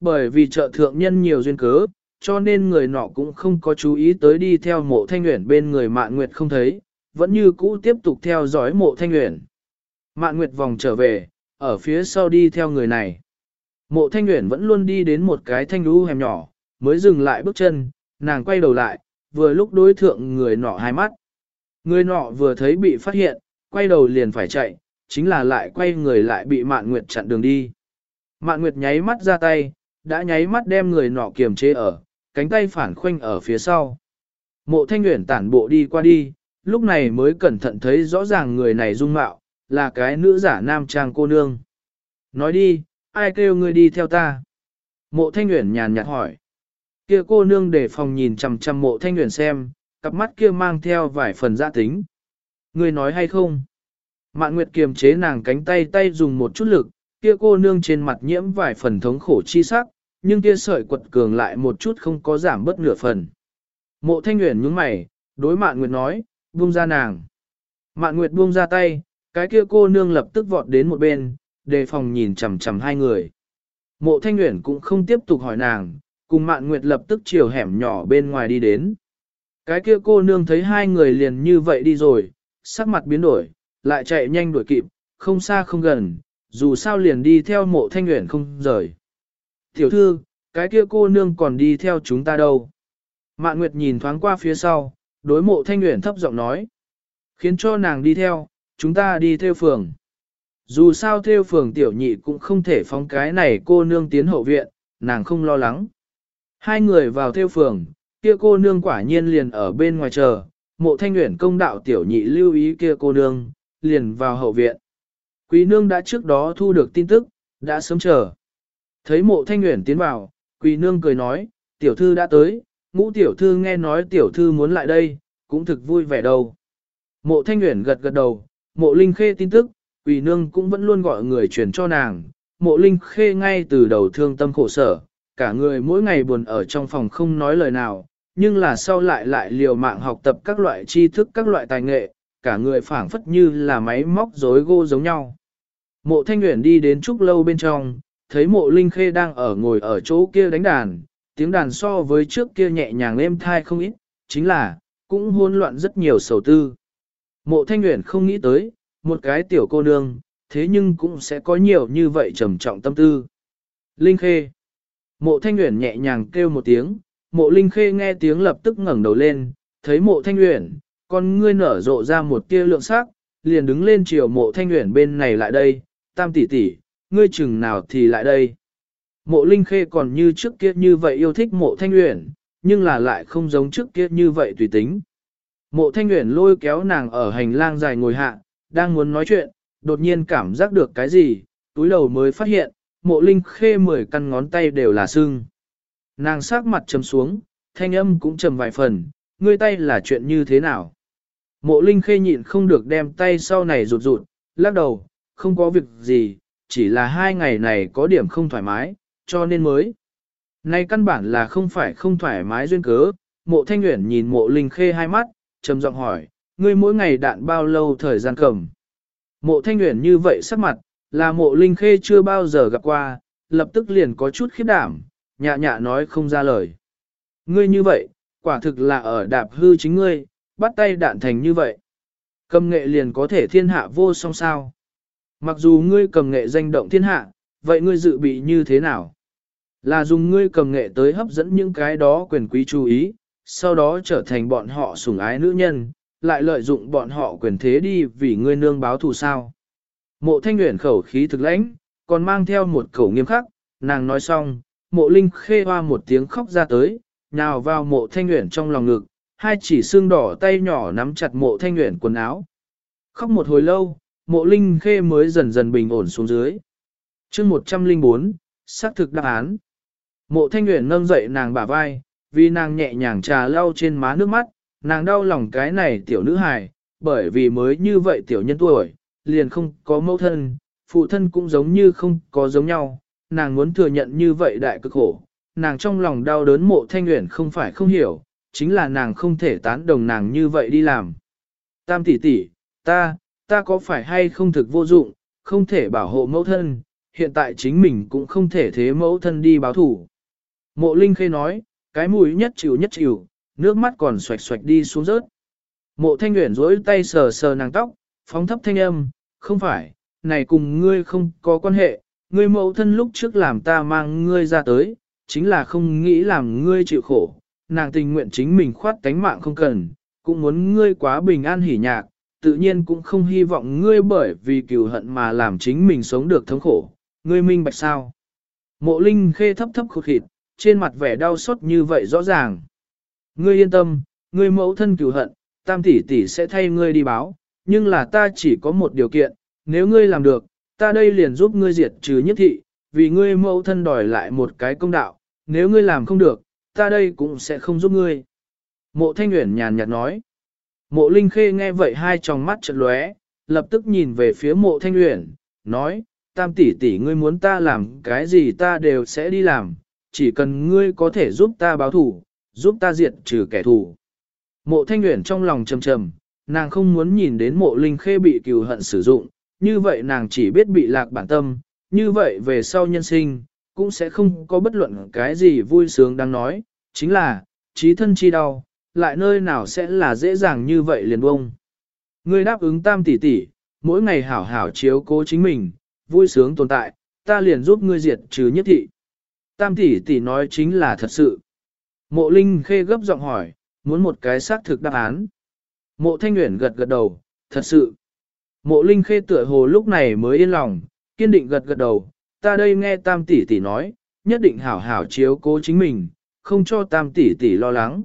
Bởi vì chợ thượng nhân nhiều duyên cớ, cho nên người nọ cũng không có chú ý tới đi theo mộ thanh nguyện bên người mạn nguyệt không thấy, vẫn như cũ tiếp tục theo dõi mộ thanh nguyện. Mạn nguyệt vòng trở về, ở phía sau đi theo người này. Mộ thanh nguyện vẫn luôn đi đến một cái thanh đu hẻm nhỏ, mới dừng lại bước chân, nàng quay đầu lại, vừa lúc đối thượng người nọ hai mắt. Người nọ vừa thấy bị phát hiện, quay đầu liền phải chạy, chính là lại quay người lại bị Mạn Nguyệt chặn đường đi. Mạn Nguyệt nháy mắt ra tay, đã nháy mắt đem người nọ kiềm chế ở, cánh tay phản khoanh ở phía sau. Mộ thanh nguyện tản bộ đi qua đi, lúc này mới cẩn thận thấy rõ ràng người này dung mạo, là cái nữ giả nam trang cô nương. Nói đi, ai kêu ngươi đi theo ta? Mộ thanh nguyện nhàn nhạt hỏi. Kia cô nương để phòng nhìn chằm chằm mộ thanh nguyện xem, cặp mắt kia mang theo vài phần gia tính. Ngươi nói hay không? Mạn Nguyệt kiềm chế nàng cánh tay tay dùng một chút lực, kia cô nương trên mặt nhiễm vài phần thống khổ chi sắc, nhưng kia sợi quật cường lại một chút không có giảm bất nửa phần. Mộ thanh nguyện nhướng mày, đối mạn nguyệt nói, buông ra nàng. Mạn nguyệt buông ra tay, cái kia cô nương lập tức vọt đến một bên, đề phòng nhìn chằm chằm hai người. Mộ thanh nguyện cũng không tiếp tục hỏi nàng, cùng mạn nguyệt lập tức chiều hẻm nhỏ bên ngoài đi đến. Cái kia cô nương thấy hai người liền như vậy đi rồi, sắc mặt biến đổi, lại chạy nhanh đuổi kịp, không xa không gần, dù sao liền đi theo mộ thanh nguyện không rời. Tiểu thư, cái kia cô nương còn đi theo chúng ta đâu. Mạn Nguyệt nhìn thoáng qua phía sau, đối mộ thanh nguyện thấp giọng nói. Khiến cho nàng đi theo, chúng ta đi theo phường. Dù sao theo phường tiểu nhị cũng không thể phóng cái này cô nương tiến hậu viện, nàng không lo lắng. Hai người vào theo phường, kia cô nương quả nhiên liền ở bên ngoài chờ, mộ thanh nguyện công đạo tiểu nhị lưu ý kia cô nương, liền vào hậu viện. Quý nương đã trước đó thu được tin tức, đã sớm chờ. Thấy mộ thanh nguyện tiến vào, Quý nương cười nói, tiểu thư đã tới, ngũ tiểu thư nghe nói tiểu thư muốn lại đây, cũng thực vui vẻ đâu. Mộ thanh nguyện gật gật đầu, mộ linh khê tin tức, Quý nương cũng vẫn luôn gọi người truyền cho nàng. Mộ linh khê ngay từ đầu thương tâm khổ sở, cả người mỗi ngày buồn ở trong phòng không nói lời nào, nhưng là sau lại lại liều mạng học tập các loại tri thức các loại tài nghệ, cả người phảng phất như là máy móc rối gô giống nhau. Mộ thanh nguyện đi đến trúc lâu bên trong, thấy mộ linh khê đang ở ngồi ở chỗ kia đánh đàn, tiếng đàn so với trước kia nhẹ nhàng êm thai không ít, chính là, cũng hỗn loạn rất nhiều sầu tư. Mộ thanh nguyện không nghĩ tới, một cái tiểu cô nương, thế nhưng cũng sẽ có nhiều như vậy trầm trọng tâm tư. Linh khê. Mộ thanh nguyện nhẹ nhàng kêu một tiếng, mộ linh khê nghe tiếng lập tức ngẩng đầu lên, thấy mộ thanh nguyện, con ngươi nở rộ ra một tia lượng sắc, liền đứng lên chiều mộ thanh nguyện bên này lại đây, tam tỷ tỷ, ngươi chừng nào thì lại đây. Mộ Linh Khê còn như trước kia như vậy yêu thích mộ Thanh Uyển, nhưng là lại không giống trước kia như vậy tùy tính. Mộ Thanh Uyển lôi kéo nàng ở hành lang dài ngồi hạ, đang muốn nói chuyện, đột nhiên cảm giác được cái gì, túi đầu mới phát hiện, mộ Linh Khê mười căn ngón tay đều là sưng. Nàng sát mặt trầm xuống, thanh âm cũng trầm vài phần, ngươi tay là chuyện như thế nào? Mộ Linh Khê nhịn không được đem tay sau này rụt rụt, lắc đầu, không có việc gì, chỉ là hai ngày này có điểm không thoải mái, cho nên mới. Nay căn bản là không phải không thoải mái duyên cớ, mộ thanh nguyện nhìn mộ linh khê hai mắt, trầm giọng hỏi, ngươi mỗi ngày đạn bao lâu thời gian cầm. Mộ thanh nguyện như vậy sắc mặt, là mộ linh khê chưa bao giờ gặp qua, lập tức liền có chút khiếp đảm, nhạ nhạ nói không ra lời. Ngươi như vậy, quả thực là ở đạp hư chính ngươi, bắt tay đạn thành như vậy. Cầm nghệ liền có thể thiên hạ vô song sao. Mặc dù ngươi cầm nghệ danh động thiên hạ, vậy ngươi dự bị như thế nào? Là dùng ngươi cầm nghệ tới hấp dẫn những cái đó quyền quý chú ý, sau đó trở thành bọn họ sủng ái nữ nhân, lại lợi dụng bọn họ quyền thế đi vì ngươi nương báo thù sao. Mộ thanh nguyện khẩu khí thực lãnh, còn mang theo một khẩu nghiêm khắc, nàng nói xong, mộ linh khê hoa một tiếng khóc ra tới, nào vào mộ thanh nguyện trong lòng ngực, hai chỉ xương đỏ tay nhỏ nắm chặt mộ thanh nguyện quần áo. Khóc một hồi lâu, mộ linh khê mới dần dần bình ổn xuống dưới. chương 104, xác thực đáp án. Mộ thanh nguyện nâng dậy nàng bả vai, vì nàng nhẹ nhàng trà lau trên má nước mắt, nàng đau lòng cái này tiểu nữ hài, bởi vì mới như vậy tiểu nhân tuổi, liền không có mẫu thân, phụ thân cũng giống như không có giống nhau, nàng muốn thừa nhận như vậy đại cực khổ, nàng trong lòng đau đớn mộ thanh nguyện không phải không hiểu, chính là nàng không thể tán đồng nàng như vậy đi làm. Tam tỷ tỷ, ta, ta có phải hay không thực vô dụng, không thể bảo hộ mẫu thân, hiện tại chính mình cũng không thể thế mẫu thân đi báo thủ. Mộ Linh Khê nói, cái mũi nhất chịu nhất chịu, nước mắt còn xoạch xoạch đi xuống rớt. Mộ Thanh Nguyễn rỗi tay sờ sờ nàng tóc, phóng thấp thanh âm, không phải, này cùng ngươi không có quan hệ, ngươi mẫu thân lúc trước làm ta mang ngươi ra tới, chính là không nghĩ làm ngươi chịu khổ, nàng tình nguyện chính mình khoát cánh mạng không cần, cũng muốn ngươi quá bình an hỉ nhạc, tự nhiên cũng không hy vọng ngươi bởi vì cừu hận mà làm chính mình sống được thống khổ, ngươi minh bạch sao. Mộ Linh khê thấp thấp khụt khịt, trên mặt vẻ đau xót như vậy rõ ràng. Ngươi yên tâm, ngươi mẫu thân cừu hận, tam tỷ tỷ sẽ thay ngươi đi báo, nhưng là ta chỉ có một điều kiện, nếu ngươi làm được, ta đây liền giúp ngươi diệt trừ nhất thị, vì ngươi mẫu thân đòi lại một cái công đạo, nếu ngươi làm không được, ta đây cũng sẽ không giúp ngươi. Mộ Thanh Uyển nhàn nhạt nói. Mộ Linh Khê nghe vậy hai tròng mắt chợt lóe, lập tức nhìn về phía mộ Thanh Uyển, nói, tam tỷ tỷ ngươi muốn ta làm cái gì ta đều sẽ đi làm, chỉ cần ngươi có thể giúp ta báo thủ, giúp ta diệt trừ kẻ thù. Mộ Thanh Uyển trong lòng trầm trầm, nàng không muốn nhìn đến mộ Linh Khê bị cừu hận sử dụng, như vậy nàng chỉ biết bị lạc bản tâm, như vậy về sau nhân sinh, cũng sẽ không có bất luận cái gì vui sướng đang nói, chính là, trí thân chi đau, lại nơi nào sẽ là dễ dàng như vậy liền bông. Ngươi đáp ứng tam tỷ tỷ, mỗi ngày hảo hảo chiếu cố chính mình, vui sướng tồn tại, ta liền giúp ngươi diệt trừ nhất thị. Tam tỷ tỷ nói chính là thật sự. Mộ Linh khê gấp giọng hỏi, muốn một cái xác thực đáp án. Mộ Thanh Nguyễn gật gật đầu, thật sự. Mộ Linh khê tựa hồ lúc này mới yên lòng, kiên định gật gật đầu, ta đây nghe tam tỷ tỷ nói, nhất định hảo hảo chiếu cố chính mình, không cho tam tỷ tỷ lo lắng.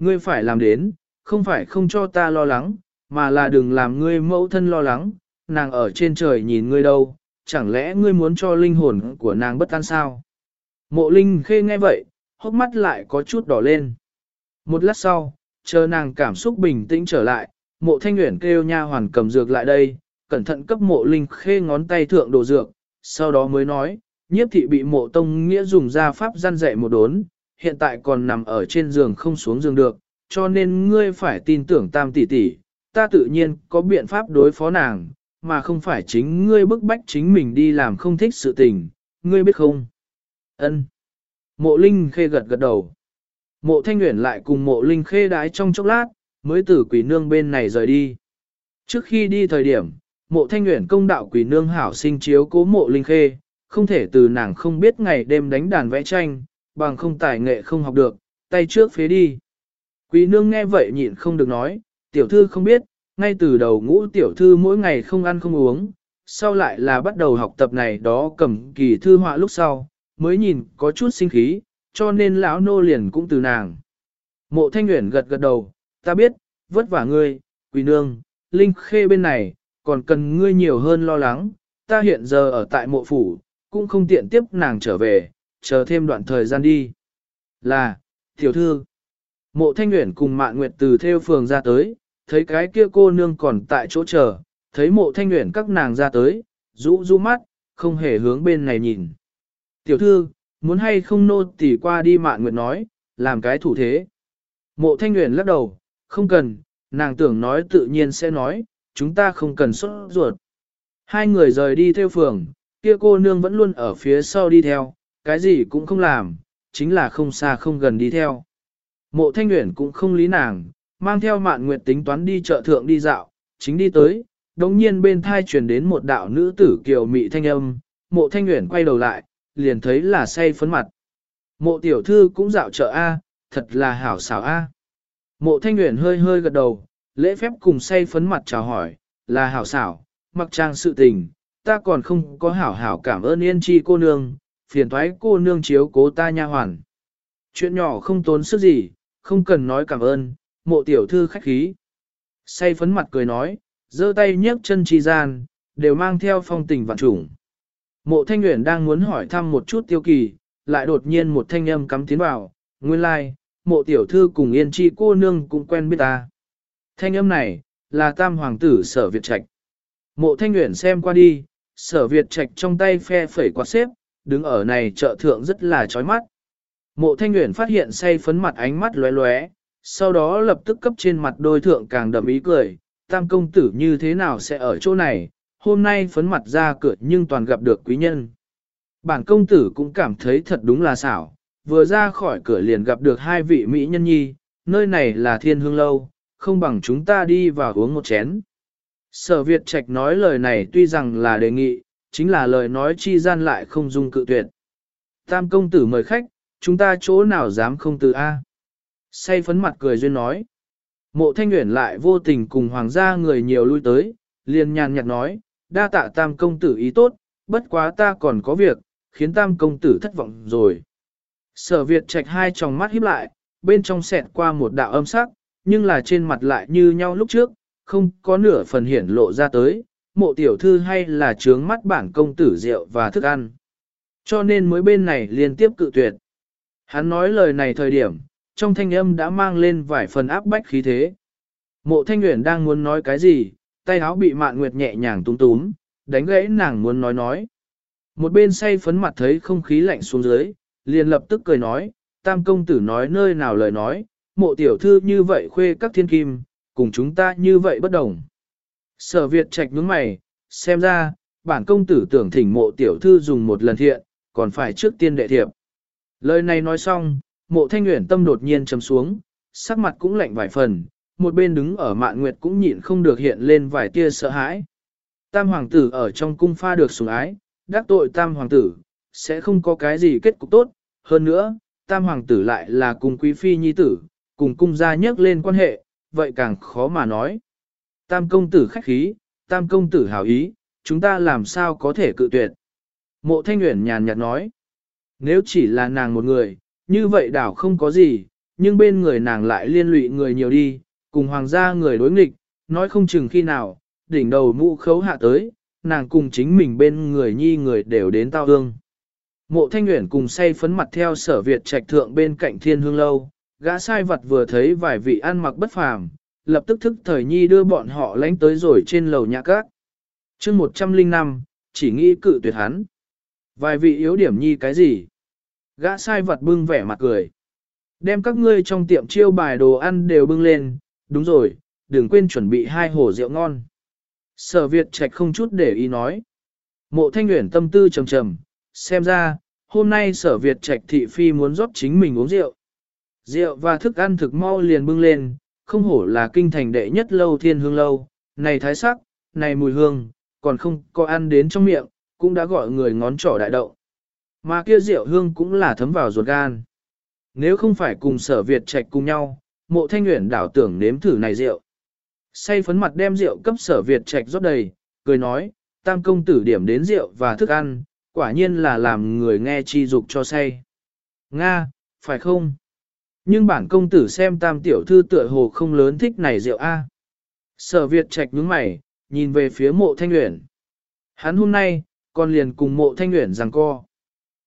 Ngươi phải làm đến, không phải không cho ta lo lắng, mà là đừng làm ngươi mẫu thân lo lắng, nàng ở trên trời nhìn ngươi đâu, chẳng lẽ ngươi muốn cho linh hồn của nàng bất an sao? Mộ linh khê nghe vậy, hốc mắt lại có chút đỏ lên. Một lát sau, chờ nàng cảm xúc bình tĩnh trở lại, mộ thanh nguyện kêu nha hoàn cầm dược lại đây, cẩn thận cấp mộ linh khê ngón tay thượng đồ dược, sau đó mới nói, nhiếp thị bị mộ tông nghĩa dùng ra pháp gian dạy một đốn, hiện tại còn nằm ở trên giường không xuống giường được, cho nên ngươi phải tin tưởng tam tỷ tỷ, ta tự nhiên có biện pháp đối phó nàng, mà không phải chính ngươi bức bách chính mình đi làm không thích sự tình, ngươi biết không? Ân. Mộ Linh Khê gật gật đầu. Mộ Thanh Nguyễn lại cùng mộ Linh Khê đái trong chốc lát, mới từ quỷ nương bên này rời đi. Trước khi đi thời điểm, mộ Thanh Nguyễn công đạo quỷ nương hảo sinh chiếu cố mộ Linh Khê, không thể từ nàng không biết ngày đêm đánh đàn vẽ tranh, bằng không tài nghệ không học được, tay trước phế đi. Quý nương nghe vậy nhịn không được nói, tiểu thư không biết, ngay từ đầu ngũ tiểu thư mỗi ngày không ăn không uống, sau lại là bắt đầu học tập này đó cầm kỳ thư họa lúc sau, mới nhìn có chút sinh khí, cho nên lão nô liền cũng từ nàng. Mộ thanh nguyện gật gật đầu, ta biết, vất vả ngươi, quý nương, linh khê bên này, còn cần ngươi nhiều hơn lo lắng, ta hiện giờ ở tại mộ phủ, cũng không tiện tiếp nàng trở về, chờ thêm đoạn thời gian đi. Là, tiểu thư, mộ thanh nguyện cùng mạn nguyệt từ theo phường ra tới, thấy cái kia cô nương còn tại chỗ chờ, thấy mộ thanh nguyện các nàng ra tới, rũ rũ mắt, không hề hướng bên này nhìn. Tiểu thư, muốn hay không nô tỉ qua đi mạn nguyệt nói, làm cái thủ thế. Mộ thanh nguyện lắc đầu, không cần, nàng tưởng nói tự nhiên sẽ nói, chúng ta không cần xuất ruột. Hai người rời đi theo phường, kia cô nương vẫn luôn ở phía sau đi theo, cái gì cũng không làm, chính là không xa không gần đi theo. Mộ thanh nguyện cũng không lý nàng, mang theo mạn nguyệt tính toán đi chợ thượng đi dạo, chính đi tới, đồng nhiên bên thai truyền đến một đạo nữ tử kiều mị thanh âm, mộ thanh nguyện quay đầu lại, liền thấy là say phấn mặt. Mộ tiểu thư cũng dạo chợ A, thật là hảo xảo A. Mộ thanh nguyện hơi hơi gật đầu, lễ phép cùng say phấn mặt chào hỏi, là hảo xảo, mặc trang sự tình, ta còn không có hảo hảo cảm ơn yên chi cô nương, phiền thoái cô nương chiếu cố ta nha hoàn. Chuyện nhỏ không tốn sức gì, không cần nói cảm ơn, mộ tiểu thư khách khí. Say phấn mặt cười nói, giơ tay nhấc chân chi gian, đều mang theo phong tình vạn trùng. Mộ thanh nguyện đang muốn hỏi thăm một chút tiêu kỳ, lại đột nhiên một thanh âm cắm tiến vào, nguyên lai, like, mộ tiểu thư cùng yên chi cô nương cũng quen biết ta. Thanh âm này, là tam hoàng tử sở Việt Trạch. Mộ thanh nguyện xem qua đi, sở Việt Trạch trong tay phe phẩy quạt xếp, đứng ở này chợ thượng rất là chói mắt. Mộ thanh nguyện phát hiện say phấn mặt ánh mắt lóe lóe, sau đó lập tức cấp trên mặt đôi thượng càng đậm ý cười, tam công tử như thế nào sẽ ở chỗ này, hôm nay phấn mặt ra cửa nhưng toàn gặp được quý nhân. Bản công tử cũng cảm thấy thật đúng là xảo, vừa ra khỏi cửa liền gặp được hai vị mỹ nhân nhi, nơi này là thiên hương lâu, không bằng chúng ta đi vào uống một chén. Sở Việt Trạch nói lời này tuy rằng là đề nghị, chính là lời nói chi gian lại không dung cự tuyệt. Tam công tử mời khách, chúng ta chỗ nào dám không từ A. Say phấn mặt cười duyên nói. Mộ thanh nguyện lại vô tình cùng hoàng gia người nhiều lui tới, liền nhàn nhạt nói, đa tạ tam công tử ý tốt, bất quá ta còn có việc, khiến tam công tử thất vọng rồi. Sở Việt Trạch hai tròng mắt híp lại, bên trong xẹt qua một đạo âm sắc, nhưng là trên mặt lại như nhau lúc trước, không có nửa phần hiển lộ ra tới, mộ tiểu thư hay là trướng mắt bản công tử rượu và thức ăn. Cho nên mới bên này liên tiếp cự tuyệt. Hắn nói lời này thời điểm, trong thanh âm đã mang lên vài phần áp bách khí thế. Mộ thanh nguyện đang muốn nói cái gì, tay áo bị mạn nguyệt nhẹ nhàng túm túm, đánh gãy nàng muốn nói nói. Một bên say phấn mặt thấy không khí lạnh xuống dưới, liền lập tức cười nói, tam công tử nói nơi nào lời nói, mộ tiểu thư như vậy khuê các thiên kim, cùng chúng ta như vậy bất đồng. Sở Việt trạch nhướng mày, xem ra, bản công tử tưởng thỉnh mộ tiểu thư dùng một lần thiện, còn phải trước tiên đệ thiệp. Lời này nói xong, mộ thanh nguyện tâm đột nhiên chấm xuống, sắc mặt cũng lạnh vài phần, một bên đứng ở mạn nguyệt cũng nhịn không được hiện lên vài tia sợ hãi. Tam hoàng tử ở trong cung pha được sủng ái, đắc tội tam hoàng tử, sẽ không có cái gì kết cục tốt, hơn nữa, tam hoàng tử lại là cùng quý phi nhi tử, cùng cung gia nhắc lên quan hệ, vậy càng khó mà nói. Tam công tử khách khí, tam công tử hảo ý, chúng ta làm sao có thể cự tuyệt. Mộ thanh nguyện nhàn nhạt nói, nếu chỉ là nàng một người, như vậy đảo không có gì, nhưng bên người nàng lại liên lụy người nhiều đi, cùng hoàng gia người đối nghịch, nói không chừng khi nào, đỉnh đầu mũ khấu hạ tới, nàng cùng chính mình bên người nhi người đều đến tao hương. Mộ thanh nguyện cùng say phấn mặt theo sở Việt trạch thượng bên cạnh thiên hương lâu, gã sai vật vừa thấy vài vị ăn mặc bất phàm, lập tức thức thời nhi đưa bọn họ lánh tới rồi trên lầu nhà cát. chương 105, chỉ nghĩ cự tuyệt hắn. Vài vị yếu điểm nhi cái gì? Gã sai vật bưng vẻ mặt cười. Đem các ngươi trong tiệm chiêu bài đồ ăn đều bưng lên, đúng rồi, đừng quên chuẩn bị hai hồ rượu ngon. Sở Việt Trạch không chút để ý nói. Mộ thanh nguyện tâm tư trầm trầm, xem ra, hôm nay sở Việt Trạch thị phi muốn rót chính mình uống rượu. Rượu và thức ăn thực mau liền bưng lên, không hổ là kinh thành đệ nhất lâu thiên hương lâu, này thái sắc, này mùi hương, còn không có ăn đến trong miệng, cũng đã gọi người ngón trỏ đại động. Mà kia rượu hương cũng là thấm vào ruột gan. Nếu không phải cùng sở Việt Trạch cùng nhau, mộ thanh nguyện đảo tưởng nếm thử này rượu. Say phấn mặt đem rượu cấp sở Việt Trạch rót đầy, cười nói, tam công tử điểm đến rượu và thức ăn, quả nhiên là làm người nghe chi dục cho say. Nga, phải không? Nhưng bản công tử xem tam tiểu thư tựa hồ không lớn thích này rượu A. Sở Việt Trạch nhướng mày, nhìn về phía mộ thanh nguyện. Hắn hôm nay, còn liền cùng mộ thanh nguyện rằng co.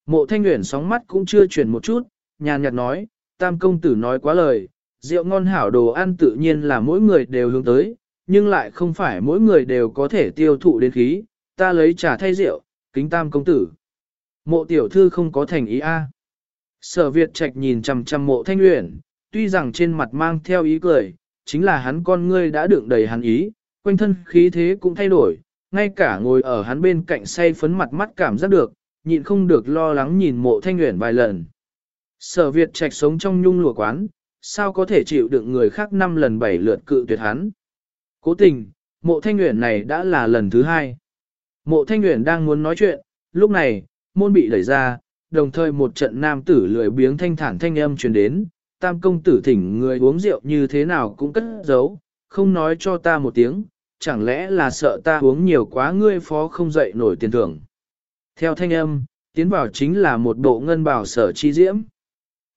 Mộ thanh nguyện sóng mắt cũng chưa chuyển một chút, nhàn nhạt nói, tam công tử nói quá lời, rượu ngon hảo đồ ăn tự nhiên là mỗi người đều hướng tới, nhưng lại không phải mỗi người đều có thể tiêu thụ đến khí, ta lấy trà thay rượu, kính tam công tử. Mộ tiểu thư không có thành ý a. Sở Việt Trạch nhìn chằm chằm mộ thanh uyển, tuy rằng trên mặt mang theo ý cười, chính là hắn con ngươi đã đựng đầy hắn ý, quanh thân khí thế cũng thay đổi, ngay cả ngồi ở hắn bên cạnh say phấn mặt mắt cảm giác được, nhịn không được lo lắng nhìn mộ thanh uyển vài lần. Sở Việt Trạch sống trong nhung lụa quán, sao có thể chịu đựng người khác năm lần bảy lượt cự tuyệt hắn. Cố tình, mộ thanh uyển này đã là lần thứ hai. Mộ thanh uyển đang muốn nói chuyện, lúc này, môn bị đẩy ra, đồng thời một trận nam tử lười biếng thanh thản thanh âm truyền đến, tam công tử thỉnh người uống rượu như thế nào cũng cất giấu, không nói cho ta một tiếng, chẳng lẽ là sợ ta uống nhiều quá ngươi phó không dậy nổi tiền thưởng. Theo thanh âm, tiến vào chính là một bộ ngân bảo sở chi diễm.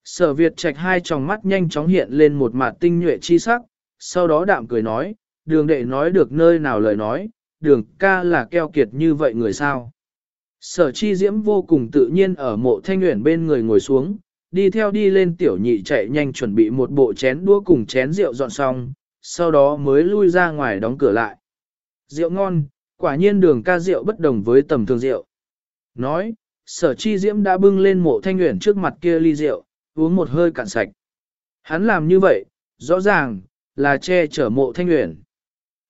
Sở Việt trạch hai tròng mắt nhanh chóng hiện lên một mặt tinh nhuệ chi sắc, sau đó đạm cười nói, đường đệ nói được nơi nào lời nói, đường ca là keo kiệt như vậy người sao. Sở chi diễm vô cùng tự nhiên ở mộ thanh nguyện bên người ngồi xuống, đi theo đi lên tiểu nhị chạy nhanh chuẩn bị một bộ chén đũa cùng chén rượu dọn xong, sau đó mới lui ra ngoài đóng cửa lại. Rượu ngon, quả nhiên đường ca rượu bất đồng với tầm thường rượu. Nói, sở chi diễm đã bưng lên mộ thanh nguyện trước mặt kia ly rượu, uống một hơi cạn sạch. Hắn làm như vậy, rõ ràng, là che chở mộ thanh nguyện.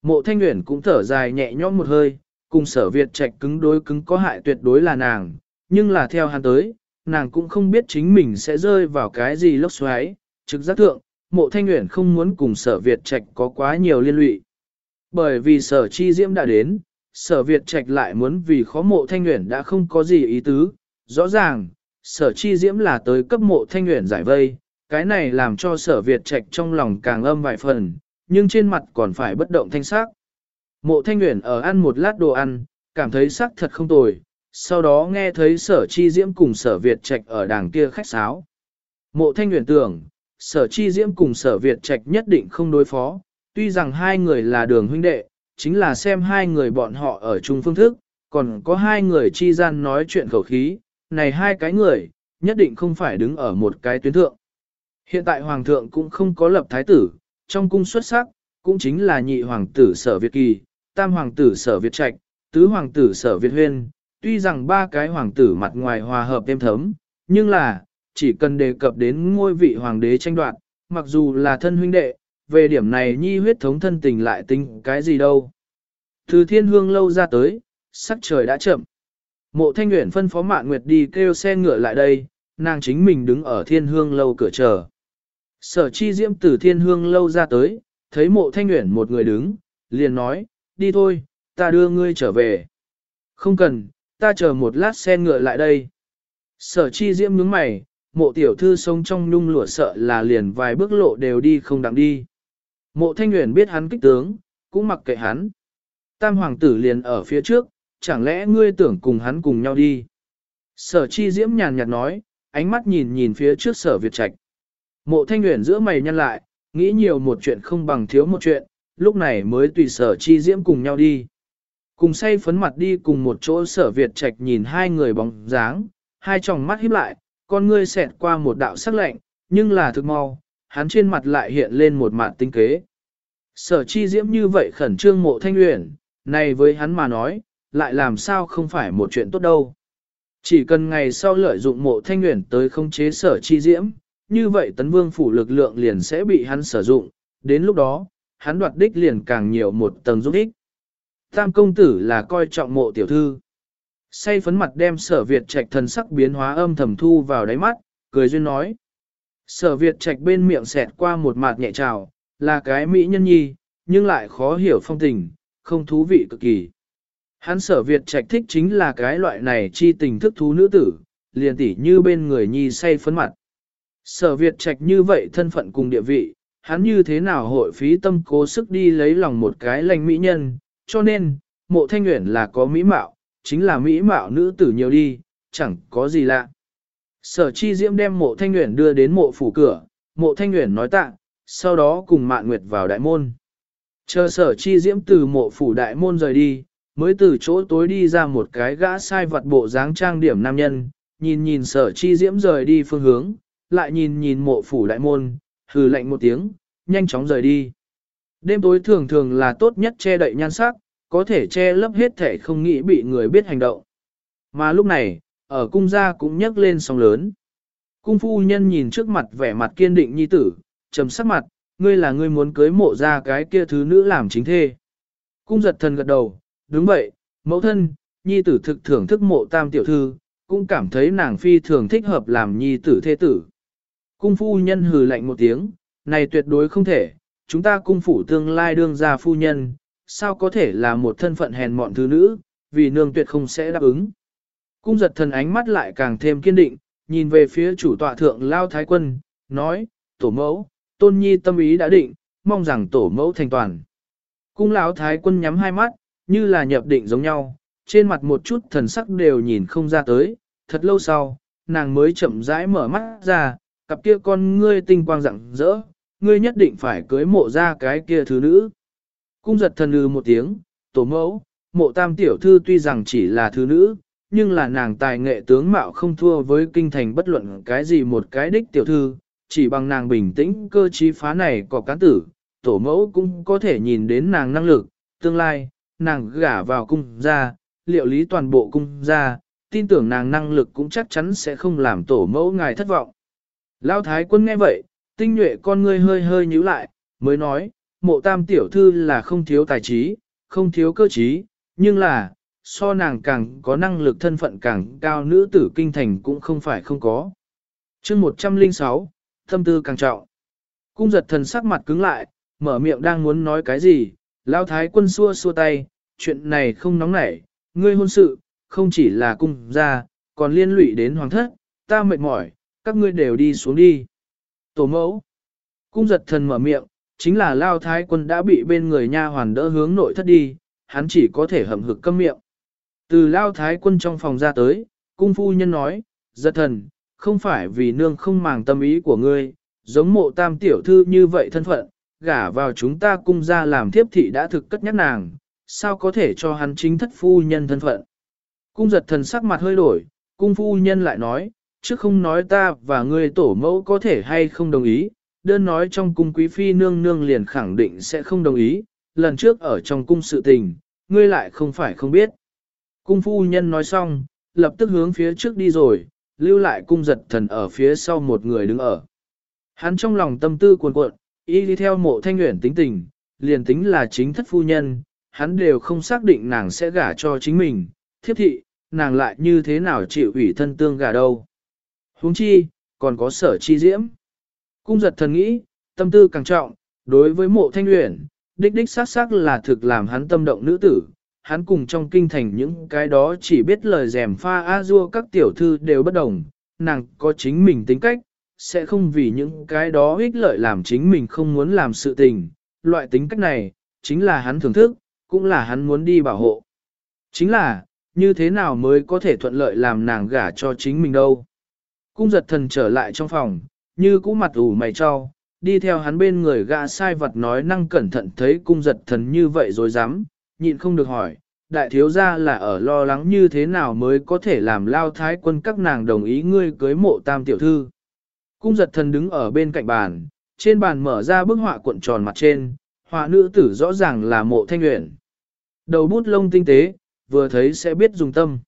Mộ thanh nguyện cũng thở dài nhẹ nhõm một hơi, cùng sở Việt trạch cứng đối cứng có hại tuyệt đối là nàng, nhưng là theo hắn tới, nàng cũng không biết chính mình sẽ rơi vào cái gì lốc xoáy, trực giác thượng, mộ thanh nguyện không muốn cùng sở Việt trạch có quá nhiều liên lụy. Bởi vì sở chi diễm đã đến, sở Việt trạch lại muốn vì khó mộ thanh nguyện đã không có gì ý tứ, rõ ràng, sở chi diễm là tới cấp mộ thanh nguyện giải vây, cái này làm cho sở Việt trạch trong lòng càng âm vài phần, nhưng trên mặt còn phải bất động thanh sắc. Mộ thanh nguyện ở ăn một lát đồ ăn, cảm thấy sắc thật không tồi, sau đó nghe thấy sở chi diễm cùng sở Việt trạch ở đàng kia khách sáo. Mộ thanh nguyện tưởng, sở chi diễm cùng sở Việt trạch nhất định không đối phó, tuy rằng hai người là đường huynh đệ, chính là xem hai người bọn họ ở chung phương thức, còn có hai người chi gian nói chuyện khẩu khí, này hai cái người, nhất định không phải đứng ở một cái tuyến thượng. Hiện tại hoàng thượng cũng không có lập thái tử, trong cung xuất sắc, cũng chính là nhị hoàng tử sở Việt Kỳ, tam hoàng tử sở Việt Trạch, tứ hoàng tử sở Việt Huyên, tuy rằng ba cái hoàng tử mặt ngoài hòa hợp êm thấm, nhưng là, chỉ cần đề cập đến ngôi vị hoàng đế tranh đoạt, mặc dù là thân huynh đệ, về điểm này nhi huyết thống thân tình lại tính cái gì đâu. Từ thiên hương lâu ra tới, sắc trời đã chậm. Mộ thanh nguyện phân phó mạn nguyệt đi kêu xe ngựa lại đây, nàng chính mình đứng ở thiên hương lâu cửa chờ. Sở chi diễm từ thiên hương lâu ra tới, thấy mộ thanh nguyện một người đứng, liền nói, đi thôi, ta đưa ngươi trở về. Không cần, ta chờ một lát xe ngựa lại đây. Sở chi diễm nhướng mày, mộ tiểu thư sống trong nhung lụa sợ là liền vài bước lộ đều đi không đặng đi. Mộ thanh nguyện biết hắn kích tướng, cũng mặc kệ hắn. Tam hoàng tử liền ở phía trước, chẳng lẽ ngươi tưởng cùng hắn cùng nhau đi. Sở chi diễm nhàn nhạt nói, ánh mắt nhìn nhìn phía trước sở Việt Trạch. Mộ thanh nguyện giữa mày nhăn lại, nghĩ nhiều một chuyện không bằng thiếu một chuyện, lúc này mới tùy sở chi diễm cùng nhau đi. Cùng say phấn mặt đi cùng một chỗ sở Việt Trạch nhìn hai người bóng dáng, hai tròng mắt híp lại, con ngươi xẹt qua một đạo sắc lạnh, nhưng là thực mau, hắn trên mặt lại hiện lên một mặt tinh kế. Sở chi diễm như vậy khẩn trương mộ thanh uyển, này với hắn mà nói, lại làm sao không phải một chuyện tốt đâu. Chỉ cần ngày sau lợi dụng mộ thanh uyển tới khống chế sở chi diễm, như vậy tấn vương phủ lực lượng liền sẽ bị hắn sử dụng, đến lúc đó, hắn đoạt đích liền càng nhiều một tầng giúp ích. Tam công tử là coi trọng mộ tiểu thư. Say phấn mặt đem sở Việt trạch thần sắc biến hóa âm thầm thu vào đáy mắt, cười duyên nói. Sở Việt trạch bên miệng xẹt qua một mặt nhẹ trào, là cái mỹ nhân nhi, nhưng lại khó hiểu phong tình, không thú vị cực kỳ. Hắn sở Việt trạch thích chính là cái loại này chi tình thức thú nữ tử, liền tỉ như bên người nhi say phấn mặt. Sở Việt trạch như vậy thân phận cùng địa vị, hắn như thế nào hội phí tâm cố sức đi lấy lòng một cái lành mỹ nhân, cho nên, mộ thanh nguyện là có mỹ mạo, chính là mỹ mạo nữ tử nhiều đi, chẳng có gì lạ. Sở chi diễm đem mộ thanh nguyện đưa đến mộ phủ cửa, mộ thanh nguyện nói tạ, sau đó cùng mạn nguyệt vào đại môn. Chờ sở chi diễm từ mộ phủ đại môn rời đi, mới từ chỗ tối đi ra một cái gã sai vật bộ dáng trang điểm nam nhân, nhìn nhìn sở chi diễm rời đi phương hướng, lại nhìn nhìn mộ phủ đại môn, hừ lạnh một tiếng, nhanh chóng rời đi. Đêm tối thường thường là tốt nhất che đậy nhan sắc, có thể che lấp hết thể không nghĩ bị người biết hành động. Mà lúc này, ở cung gia cũng nhấc lên sóng lớn. Cung phu nhân nhìn trước mặt vẻ mặt kiên định nhi tử, trầm sắc mặt, ngươi là ngươi muốn cưới mộ ra cái kia thứ nữ làm chính thê. Cung giật thần gật đầu, đúng vậy, mẫu thân, nhi tử thực thưởng thức mộ tam tiểu thư, cũng cảm thấy nàng phi thường thích hợp làm nhi tử thê tử. Cung phu nhân hừ lạnh một tiếng, này tuyệt đối không thể, chúng ta cung phủ tương lai đương gia phu nhân, sao có thể là một thân phận hèn mọn thứ nữ, vì nương tuyệt không sẽ đáp ứng. Cung giật thần ánh mắt lại càng thêm kiên định, nhìn về phía chủ tọa thượng lao thái quân, nói, tổ mẫu, tôn nhi tâm ý đã định, mong rằng tổ mẫu thành toàn. Cung lão thái quân nhắm hai mắt, như là nhập định giống nhau, trên mặt một chút thần sắc đều nhìn không ra tới, thật lâu sau, nàng mới chậm rãi mở mắt ra, cặp kia con ngươi tinh quang rạng rỡ, ngươi nhất định phải cưới mộ ra cái kia thứ nữ. Cung giật thần lư một tiếng, tổ mẫu, mộ tam tiểu thư tuy rằng chỉ là thứ nữ, nhưng là nàng tài nghệ tướng mạo không thua với kinh thành bất luận cái gì một cái đích tiểu thư, chỉ bằng nàng bình tĩnh cơ trí phá này có cán tử, tổ mẫu cũng có thể nhìn đến nàng năng lực, tương lai, nàng gả vào cung ra, liệu lý toàn bộ cung ra, tin tưởng nàng năng lực cũng chắc chắn sẽ không làm tổ mẫu ngài thất vọng. Lão thái quân nghe vậy, tinh nhuệ con ngươi hơi hơi nhíu lại, mới nói, mộ tam tiểu thư là không thiếu tài trí, không thiếu cơ trí, nhưng là, so nàng càng có năng lực thân phận càng cao nữ tử kinh thành cũng không phải không có. chương 106, tâm tư càng trọng. Cung giật thần sắc mặt cứng lại, mở miệng đang muốn nói cái gì, lao thái quân xua xua tay, chuyện này không nóng nảy, ngươi hôn sự, không chỉ là cung gia, còn liên lụy đến hoàng thất, ta mệt mỏi, các ngươi đều đi xuống đi. Tổ mẫu, cung giật thần mở miệng, chính là lao thái quân đã bị bên người nha hoàn đỡ hướng nội thất đi, hắn chỉ có thể hầm hực câm miệng. Từ lao thái quân trong phòng ra tới, cung phu nhân nói, giật thần, không phải vì nương không màng tâm ý của ngươi, giống mộ tam tiểu thư như vậy thân phận, gả vào chúng ta cung ra làm thiếp thị đã thực cất nhắc nàng, sao có thể cho hắn chính thất phu nhân thân phận. Cung giật thần sắc mặt hơi đổi, cung phu nhân lại nói, chứ không nói ta và ngươi tổ mẫu có thể hay không đồng ý, đơn nói trong cung quý phi nương nương liền khẳng định sẽ không đồng ý, lần trước ở trong cung sự tình, ngươi lại không phải không biết. Cung phu nhân nói xong, lập tức hướng phía trước đi rồi, lưu lại cung giật thần ở phía sau một người đứng ở. Hắn trong lòng tâm tư cuồn cuộn, y đi theo mộ thanh nguyện tính tình, liền tính là chính thất phu nhân, hắn đều không xác định nàng sẽ gả cho chính mình, thiếp thị, nàng lại như thế nào chịu ủy thân tương gả đâu huống chi, còn có sở chi diễm. Cung giật thần nghĩ, tâm tư càng trọng, đối với mộ thanh luyện đích đích xác xác là thực làm hắn tâm động nữ tử. Hắn cùng trong kinh thành những cái đó chỉ biết lời rèm pha a dua các tiểu thư đều bất đồng, nàng có chính mình tính cách, sẽ không vì những cái đó ích lợi làm chính mình không muốn làm sự tình. Loại tính cách này, chính là hắn thưởng thức, cũng là hắn muốn đi bảo hộ. Chính là, như thế nào mới có thể thuận lợi làm nàng gả cho chính mình đâu. Cung giật thần trở lại trong phòng, như cũ mặt ủ mày cho, đi theo hắn bên người gã sai vật nói năng cẩn thận thấy cung giật thần như vậy rồi dám, nhịn không được hỏi, đại thiếu gia là ở lo lắng như thế nào mới có thể làm lao thái quân các nàng đồng ý ngươi cưới mộ tam tiểu thư. Cung giật thần đứng ở bên cạnh bàn, trên bàn mở ra bức họa cuộn tròn mặt trên, họa nữ tử rõ ràng là mộ thanh nguyện. Đầu bút lông tinh tế, vừa thấy sẽ biết dùng tâm.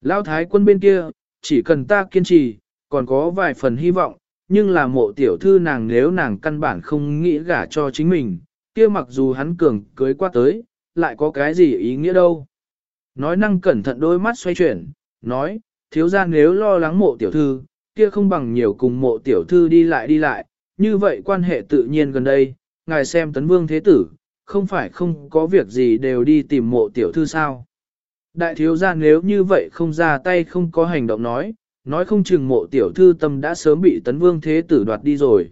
Lao thái quân bên kia, chỉ cần ta kiên trì, còn có vài phần hy vọng, nhưng là mộ tiểu thư nàng nếu nàng căn bản không nghĩ gả cho chính mình, kia mặc dù hắn cường cưới qua tới, lại có cái gì ý nghĩa đâu. Nói năng cẩn thận đôi mắt xoay chuyển, nói, thiếu ra nếu lo lắng mộ tiểu thư, kia không bằng nhiều cùng mộ tiểu thư đi lại đi lại, như vậy quan hệ tự nhiên gần đây, ngài xem tấn vương thế tử, không phải không có việc gì đều đi tìm mộ tiểu thư sao. Đại thiếu gia nếu như vậy không ra tay không có hành động nói, nói không chừng mộ tiểu thư tâm đã sớm bị tấn vương thế tử đoạt đi rồi.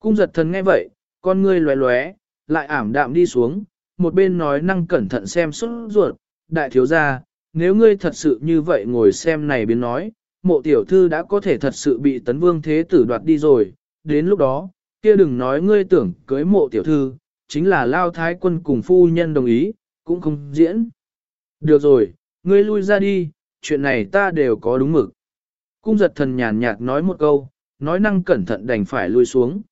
Cung giật thần nghe vậy, con ngươi lóe lóe, lại ảm đạm đi xuống, một bên nói năng cẩn thận xem xuất ruột, đại thiếu gia, nếu ngươi thật sự như vậy ngồi xem này biến nói, mộ tiểu thư đã có thể thật sự bị tấn vương thế tử đoạt đi rồi, đến lúc đó, kia đừng nói ngươi tưởng cưới mộ tiểu thư, chính là lao thái quân cùng phu nhân đồng ý, cũng không diễn. Được rồi, ngươi lui ra đi, chuyện này ta đều có đúng mực. Cung giật thần nhàn nhạt nói một câu, nói năng cẩn thận đành phải lui xuống.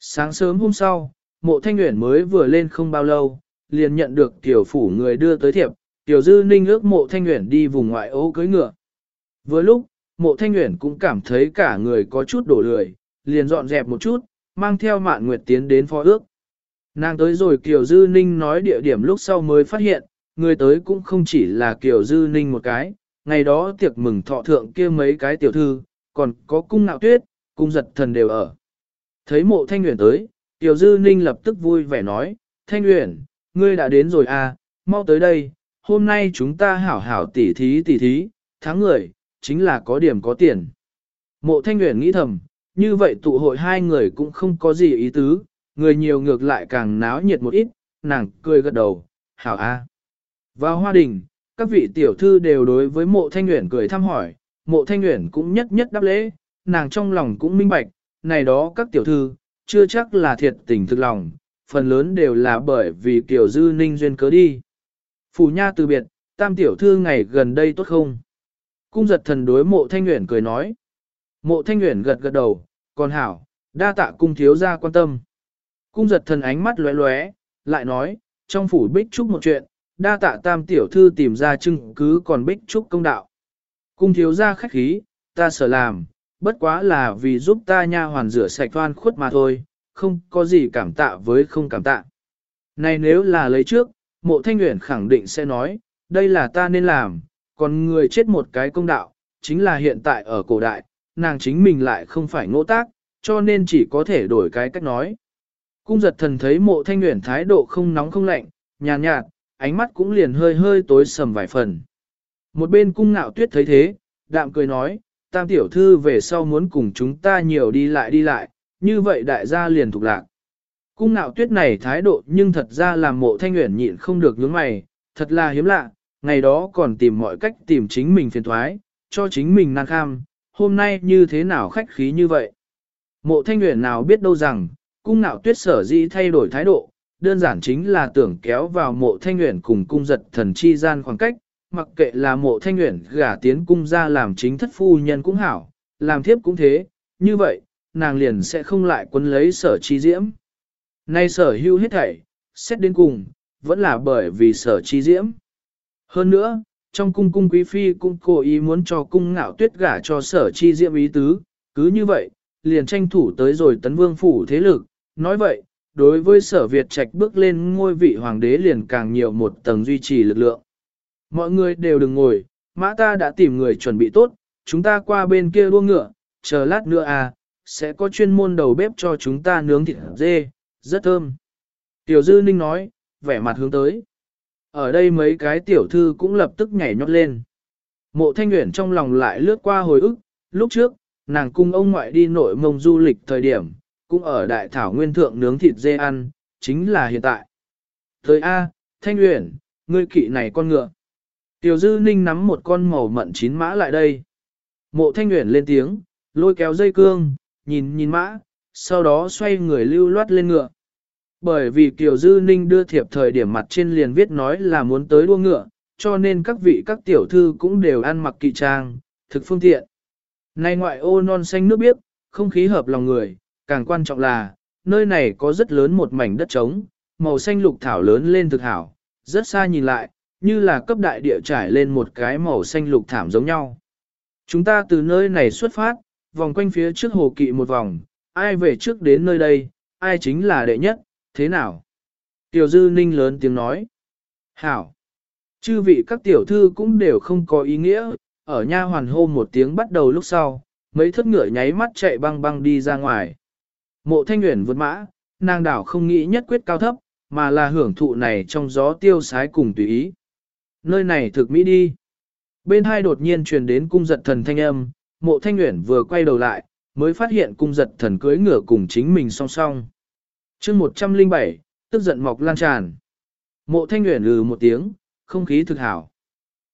Sáng sớm hôm sau, mộ thanh nguyện mới vừa lên không bao lâu, liền nhận được tiểu phủ người đưa tới thiệp, tiểu dư ninh ước mộ thanh nguyện đi vùng ngoại ô cưới ngựa. Vừa lúc, mộ thanh nguyện cũng cảm thấy cả người có chút đổ lười, liền dọn dẹp một chút, mang theo mạn nguyệt tiến đến phó ước. Nàng tới rồi Kiều Dư Ninh nói địa điểm lúc sau mới phát hiện, người tới cũng không chỉ là Kiều Dư Ninh một cái, ngày đó tiệc mừng thọ thượng kia mấy cái tiểu thư, còn có cung nạo tuyết, cung giật thần đều ở. Thấy mộ Thanh Uyển tới, tiểu Dư Ninh lập tức vui vẻ nói, Thanh Uyển, ngươi đã đến rồi à, mau tới đây, hôm nay chúng ta hảo hảo tỉ thí tỉ thí, thắng người, chính là có điểm có tiền. Mộ Thanh Uyển nghĩ thầm, như vậy tụ hội hai người cũng không có gì ý tứ, người nhiều ngược lại càng náo nhiệt một ít, nàng cười gật đầu, hảo a. Vào hoa đình, các vị tiểu thư đều đối với mộ thanh nguyện cười thăm hỏi, mộ thanh nguyện cũng nhất nhất đáp lễ, nàng trong lòng cũng minh bạch, này đó các tiểu thư, chưa chắc là thiệt tình thực lòng, phần lớn đều là bởi vì kiểu dư ninh duyên cớ đi. Phủ nha từ biệt, tam tiểu thư ngày gần đây tốt không? Cung giật thần đối mộ thanh nguyện cười nói. Mộ thanh nguyện gật gật đầu, còn hảo, đa tạ cung thiếu gia quan tâm. Cung giật thần ánh mắt lóe lóe, lại nói, trong phủ bích trúc một chuyện, đa tạ tam tiểu thư tìm ra chứng cứ còn bích trúc công đạo. Cung thiếu gia khách khí, ta sợ làm, bất quá là vì giúp ta nha hoàn rửa sạch toan khuất mà thôi, không có gì cảm tạ với không cảm tạ. Này nếu là lấy trước, mộ thanh nguyện khẳng định sẽ nói, đây là ta nên làm, còn người chết một cái công đạo, chính là hiện tại ở cổ đại, nàng chính mình lại không phải ngỗ tác, cho nên chỉ có thể đổi cái cách nói. Cung giật thần thấy mộ thanh nguyện thái độ không nóng không lạnh, nhàn nhạt, nhạt, ánh mắt cũng liền hơi hơi tối sầm vài phần. Một bên cung ngạo tuyết thấy thế, đạm cười nói, tam tiểu thư về sau muốn cùng chúng ta nhiều đi lại đi lại, như vậy đại gia liền thuộc lạc. Cung ngạo tuyết này thái độ nhưng thật ra làm mộ thanh nguyện nhịn không được nhướng mày, thật là hiếm lạ, ngày đó còn tìm mọi cách tìm chính mình phiền thoái, cho chính mình năng kham, hôm nay như thế nào khách khí như vậy. Mộ thanh nguyện nào biết đâu rằng, cung ngạo tuyết sở dĩ thay đổi thái độ, đơn giản chính là tưởng kéo vào mộ thanh nguyện cùng cung giật thần chi gian khoảng cách, mặc kệ là mộ thanh nguyện gả tiến cung ra làm chính thất phu nhân cũng hảo, làm thiếp cũng thế, như vậy, nàng liền sẽ không lại quấn lấy sở chi diễm. Nay sở hưu hết thảy, xét đến cùng, vẫn là bởi vì sở chi diễm. Hơn nữa, trong cung cung quý phi cũng cố ý muốn cho cung ngạo tuyết gả cho sở chi diễm ý tứ, cứ như vậy, liền tranh thủ tới rồi tấn vương phủ thế lực. Nói vậy, đối với sở Việt trạch bước lên ngôi vị hoàng đế liền càng nhiều một tầng duy trì lực lượng. Mọi người đều đừng ngồi, mã ta đã tìm người chuẩn bị tốt, chúng ta qua bên kia đua ngựa, chờ lát nữa à, sẽ có chuyên môn đầu bếp cho chúng ta nướng thịt dê, rất thơm. Tiểu Dư Ninh nói, vẻ mặt hướng tới. Ở đây mấy cái tiểu thư cũng lập tức nhảy nhót lên. Mộ thanh nguyện trong lòng lại lướt qua hồi ức, lúc trước, nàng cung ông ngoại đi nội mông du lịch thời điểm, cũng ở đại thảo nguyên thượng nướng thịt dê ăn, chính là hiện tại. Thời A, thanh Uyển, ngươi kỵ này con ngựa. Tiểu dư ninh nắm một con màu mận chín mã lại đây. Mộ thanh Uyển lên tiếng, lôi kéo dây cương, nhìn nhìn mã, sau đó xoay người lưu loát lên ngựa. Bởi vì Kiều Dư Ninh đưa thiệp thời điểm mặt trên liền viết nói là muốn tới đua ngựa, cho nên các vị các tiểu thư cũng đều ăn mặc kỵ trang, thực phương tiện. nay ngoại ô non xanh nước biếc, không khí hợp lòng người, càng quan trọng là, nơi này có rất lớn một mảnh đất trống, màu xanh lục thảo lớn lên thực hảo, rất xa nhìn lại, như là cấp đại địa trải lên một cái màu xanh lục thảm giống nhau. Chúng ta từ nơi này xuất phát, vòng quanh phía trước hồ kỵ một vòng, ai về trước đến nơi đây, ai chính là đệ nhất, thế nào? Tiểu dư ninh lớn tiếng nói. Hảo! Chư vị các tiểu thư cũng đều không có ý nghĩa, ở nha hoàn hô một tiếng bắt đầu lúc sau, mấy thất ngựa nháy mắt chạy băng băng đi ra ngoài. Mộ thanh nguyện vượt mã, nàng đảo không nghĩ nhất quyết cao thấp, mà là hưởng thụ này trong gió tiêu sái cùng tùy ý. Nơi này thực mỹ đi. Bên hai đột nhiên truyền đến cung giật thần thanh âm, mộ thanh nguyện vừa quay đầu lại, mới phát hiện cung giật thần cưới ngựa cùng chính mình song song chương 107, tức giận mọc lan tràn. Mộ thanh nguyện lừ một tiếng, không khí thực hảo.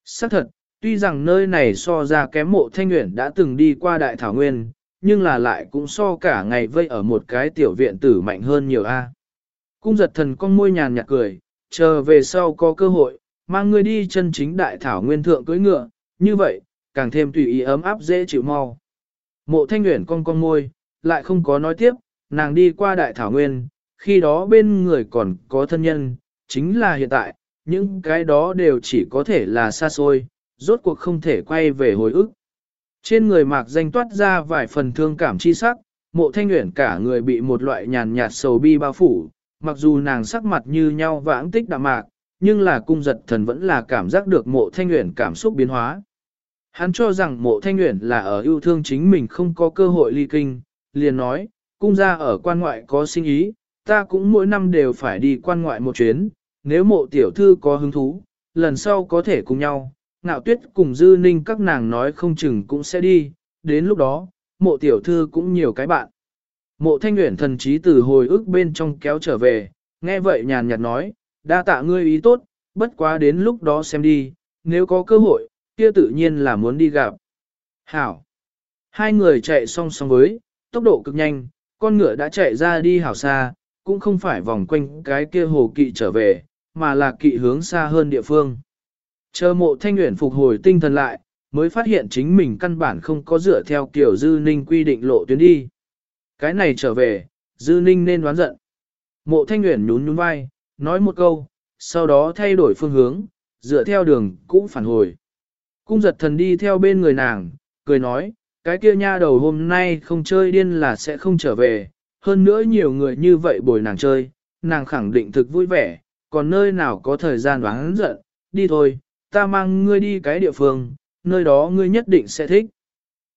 Xác thật, tuy rằng nơi này so ra kém mộ thanh nguyện đã từng đi qua đại thảo nguyên, nhưng là lại cũng so cả ngày vây ở một cái tiểu viện tử mạnh hơn nhiều a. Cung giật thần con môi nhàn nhạt cười, chờ về sau có cơ hội, mang ngươi đi chân chính đại thảo nguyên thượng cưỡi ngựa, như vậy, càng thêm tùy ý ấm áp dễ chịu mau. Mộ thanh nguyện con con môi, lại không có nói tiếp, nàng đi qua đại thảo nguyên, khi đó bên người còn có thân nhân, chính là hiện tại, những cái đó đều chỉ có thể là xa xôi, rốt cuộc không thể quay về hồi ức. Trên người mạc danh toát ra vài phần thương cảm chi sắc, mộ thanh nguyện cả người bị một loại nhàn nhạt sầu bi bao phủ, mặc dù nàng sắc mặt như nhau vãng tích đạm mạc, nhưng là cung giật thần vẫn là cảm giác được mộ thanh nguyện cảm xúc biến hóa. Hắn cho rằng mộ thanh nguyện là ở yêu thương chính mình không có cơ hội ly kinh, liền nói, cung gia ở quan ngoại có sinh ý, ta cũng mỗi năm đều phải đi quan ngoại một chuyến, nếu mộ tiểu thư có hứng thú, lần sau có thể cùng nhau, ngạo tuyết cùng dư ninh các nàng nói không chừng cũng sẽ đi, đến lúc đó, mộ tiểu thư cũng nhiều cái bạn. Mộ thanh nguyện thần trí từ hồi ức bên trong kéo trở về, nghe vậy nhàn nhạt nói, đa tạ ngươi ý tốt, bất quá đến lúc đó xem đi, nếu có cơ hội, kia tự nhiên là muốn đi gặp. Hảo! Hai người chạy song song với, tốc độ cực nhanh, con ngựa đã chạy ra đi hảo xa, cũng không phải vòng quanh cái kia hồ kỵ trở về, mà là kỵ hướng xa hơn địa phương. Chờ mộ thanh nguyện phục hồi tinh thần lại, mới phát hiện chính mình căn bản không có dựa theo kiểu dư ninh quy định lộ tuyến đi. Cái này trở về, dư ninh nên đoán giận. Mộ thanh nguyện nhún nhún vai, nói một câu, sau đó thay đổi phương hướng, dựa theo đường cũng phản hồi. Cung giật thần đi theo bên người nàng, cười nói, cái kia nha đầu hôm nay không chơi điên là sẽ không trở về, hơn nữa nhiều người như vậy bồi nàng chơi, nàng khẳng định thực vui vẻ, còn nơi nào có thời gian đoán giận, đi thôi, ta mang ngươi đi cái địa phương, nơi đó ngươi nhất định sẽ thích.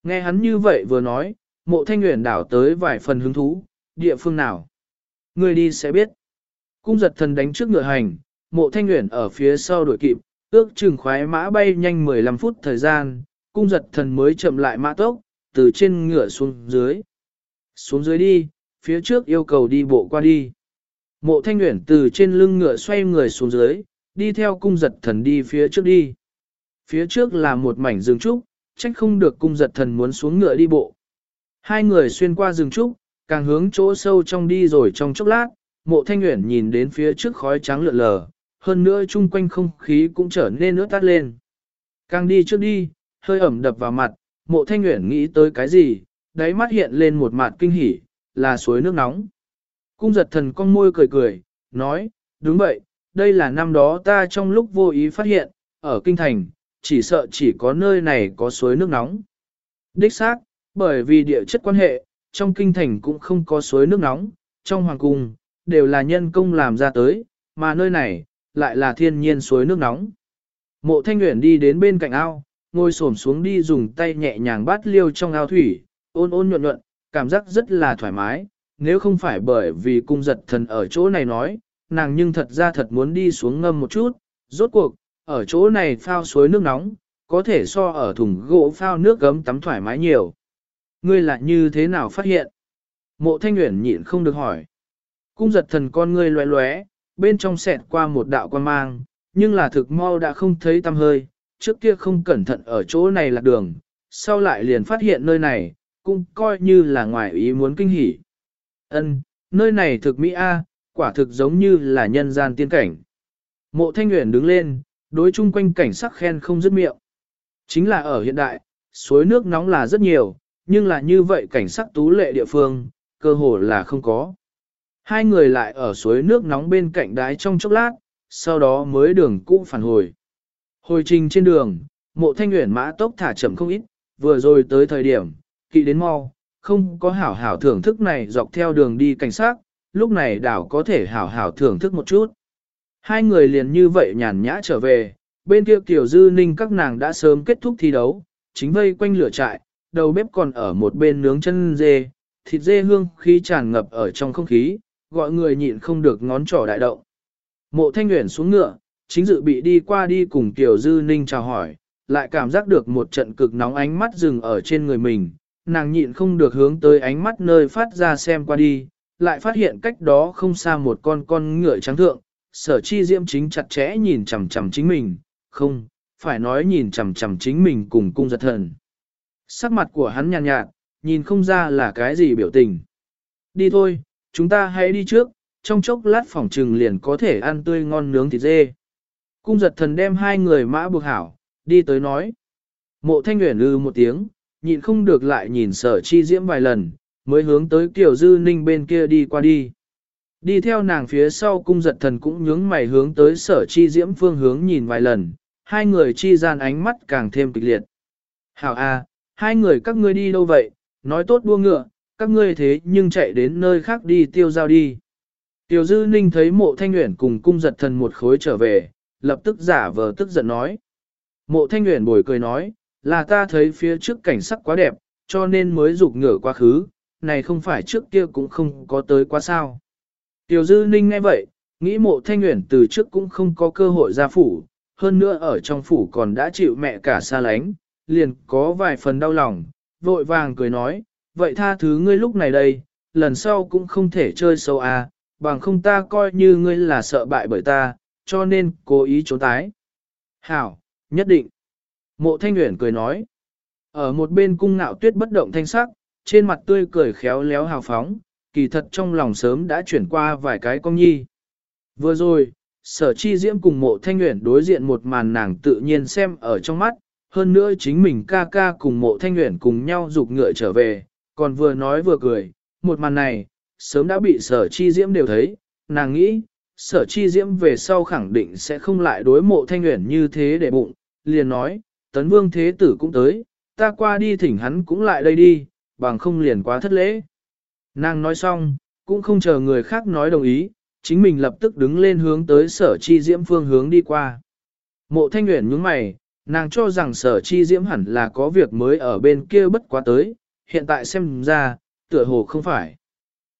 Nghe hắn như vậy vừa nói, mộ thanh nguyện đảo tới vài phần hứng thú, địa phương nào? Ngươi đi sẽ biết. Cung giật thần đánh trước ngựa hành, mộ thanh nguyện ở phía sau đuổi kịp, ước chừng khoái mã bay nhanh 15 phút thời gian, cung giật thần mới chậm lại mã tốc, từ trên ngựa xuống dưới. Xuống dưới đi, phía trước yêu cầu đi bộ qua đi. Mộ thanh nguyện từ trên lưng ngựa xoay người xuống dưới, đi theo cung giật thần đi phía trước đi. Phía trước là một mảnh rừng trúc, trách không được cung giật thần muốn xuống ngựa đi bộ. Hai người xuyên qua rừng trúc, càng hướng chỗ sâu trong đi rồi trong chốc lát, mộ thanh nguyện nhìn đến phía trước khói trắng lượn lờ, hơn nữa chung quanh không khí cũng trở nên ướt tắt lên. Càng đi trước đi, hơi ẩm đập vào mặt, mộ thanh nguyện nghĩ tới cái gì, đáy mắt hiện lên một mặt kinh hỉ, là suối nước nóng. Cung giật thần con môi cười cười, nói, đúng vậy, đây là năm đó ta trong lúc vô ý phát hiện, ở kinh thành, chỉ sợ chỉ có nơi này có suối nước nóng. Đích xác, bởi vì địa chất quan hệ, trong kinh thành cũng không có suối nước nóng, trong hoàng cung, đều là nhân công làm ra tới, mà nơi này, lại là thiên nhiên suối nước nóng. Mộ thanh nguyện đi đến bên cạnh ao, ngồi xổm xuống đi dùng tay nhẹ nhàng bát liêu trong ao thủy, ôn ôn nhuận nhuận, cảm giác rất là thoải mái, nếu không phải bởi vì cung giật thần ở chỗ này nói, nàng nhưng thật ra thật muốn đi xuống ngâm một chút, rốt cuộc, ở chỗ này phao suối nước nóng, có thể so ở thùng gỗ phao nước gấm tắm thoải mái nhiều. Ngươi lại như thế nào phát hiện? Mộ thanh nguyện nhịn không được hỏi. Cung giật thần con ngươi loé loé, bên trong xẹt qua một đạo quan mang, nhưng là thực mau đã không thấy tăm hơi, trước kia không cẩn thận ở chỗ này là đường, sau lại liền phát hiện nơi này, cũng coi như là ngoài ý muốn kinh hỉ. Ân, nơi này thực mỹ A, quả thực giống như là nhân gian tiên cảnh. Mộ thanh Nguyễn đứng lên, đối chung quanh cảnh sắc khen không dứt miệng. Chính là ở hiện đại, suối nước nóng là rất nhiều, nhưng là như vậy cảnh sắc tú lệ địa phương, cơ hồ là không có. Hai người lại ở suối nước nóng bên cạnh đái trong chốc lát, sau đó mới đường cũ phản hồi. Hồi trình trên đường, mộ thanh nguyện mã tốc thả chậm không ít, vừa rồi tới thời điểm, kỵ đến mau, không có hảo hảo thưởng thức này dọc theo đường đi cảnh sát, lúc này đảo có thể hảo hảo thưởng thức một chút. Hai người liền như vậy nhàn nhã trở về, bên kia Kiều Dư Ninh các nàng đã sớm kết thúc thi đấu, chính vây quanh lửa trại, đầu bếp còn ở một bên nướng chân dê, thịt dê hương khí tràn ngập ở trong không khí, gọi người nhịn không được ngón trỏ đại động. Mộ thanh nguyễn xuống ngựa, chính dự bị đi qua đi cùng Kiều Dư Ninh chào hỏi, lại cảm giác được một trận cực nóng ánh mắt dừng ở trên người mình, nàng nhịn không được hướng tới ánh mắt nơi phát ra xem qua đi, lại phát hiện cách đó không xa một con con ngựa trắng thượng, sở chi diễm chính chặt chẽ nhìn chằm chằm chính mình, không, phải nói nhìn chằm chằm chính mình cùng cung giật thần. Sắc mặt của hắn nhàn nhạt, nhạt, nhìn không ra là cái gì biểu tình. Đi thôi, chúng ta hãy đi trước, trong chốc lát phòng trừng liền có thể ăn tươi ngon nướng thịt dê. Cung giật thần đem hai người mã buộc hảo, đi tới nói. Mộ thanh nguyện ư một tiếng, nhịn không được lại nhìn sở chi diễm vài lần, mới hướng tới Kiều dư ninh bên kia đi qua đi. Đi theo nàng phía sau cung giật thần cũng nhướng mày hướng tới sở chi diễm phương hướng nhìn vài lần, hai người chi gian ánh mắt càng thêm kịch liệt. Hảo a, hai người các ngươi đi đâu vậy, nói tốt đua ngựa, các ngươi thế nhưng chạy đến nơi khác đi tiêu giao đi. Tiểu dư ninh thấy mộ thanh nguyện cùng cung giật thần một khối trở về, lập tức giả vờ tức giận nói. Mộ thanh nguyện bồi cười nói, là ta thấy phía trước cảnh sắc quá đẹp, cho nên mới rục ngựa quá khứ, này không phải trước kia cũng không có tới quá sao. Tiểu dư ninh nghe vậy, nghĩ mộ thanh nguyện từ trước cũng không có cơ hội ra phủ, hơn nữa ở trong phủ còn đã chịu mẹ cả xa lánh, liền có vài phần đau lòng, vội vàng cười nói, vậy tha thứ ngươi lúc này đây, lần sau cũng không thể chơi sâu à, bằng không ta coi như ngươi là sợ bại bởi ta, cho nên cố ý trốn tái. Hảo, nhất định. Mộ thanh nguyện cười nói. Ở một bên cung nạo tuyết bất động thanh sắc, trên mặt tươi cười khéo léo hào phóng, kỳ thật trong lòng sớm đã chuyển qua vài cái công nhi. Vừa rồi, sở chi diễm cùng mộ thanh nguyện đối diện một màn nàng tự nhiên xem ở trong mắt, hơn nữa chính mình ca ca cùng mộ thanh nguyện cùng nhau rục ngựa trở về, còn vừa nói vừa cười, một màn này, sớm đã bị sở chi diễm đều thấy, nàng nghĩ, sở chi diễm về sau khẳng định sẽ không lại đối mộ thanh nguyện như thế để bụng, liền nói, tấn vương thế tử cũng tới, ta qua đi thỉnh hắn cũng lại đây đi, bằng không liền quá thất lễ. Nàng nói xong, cũng không chờ người khác nói đồng ý, chính mình lập tức đứng lên hướng tới sở chi diễm phương hướng đi qua. Mộ thanh nguyện nhướng mày, nàng cho rằng sở chi diễm hẳn là có việc mới ở bên kia bất quá tới, hiện tại xem ra, tựa hồ không phải.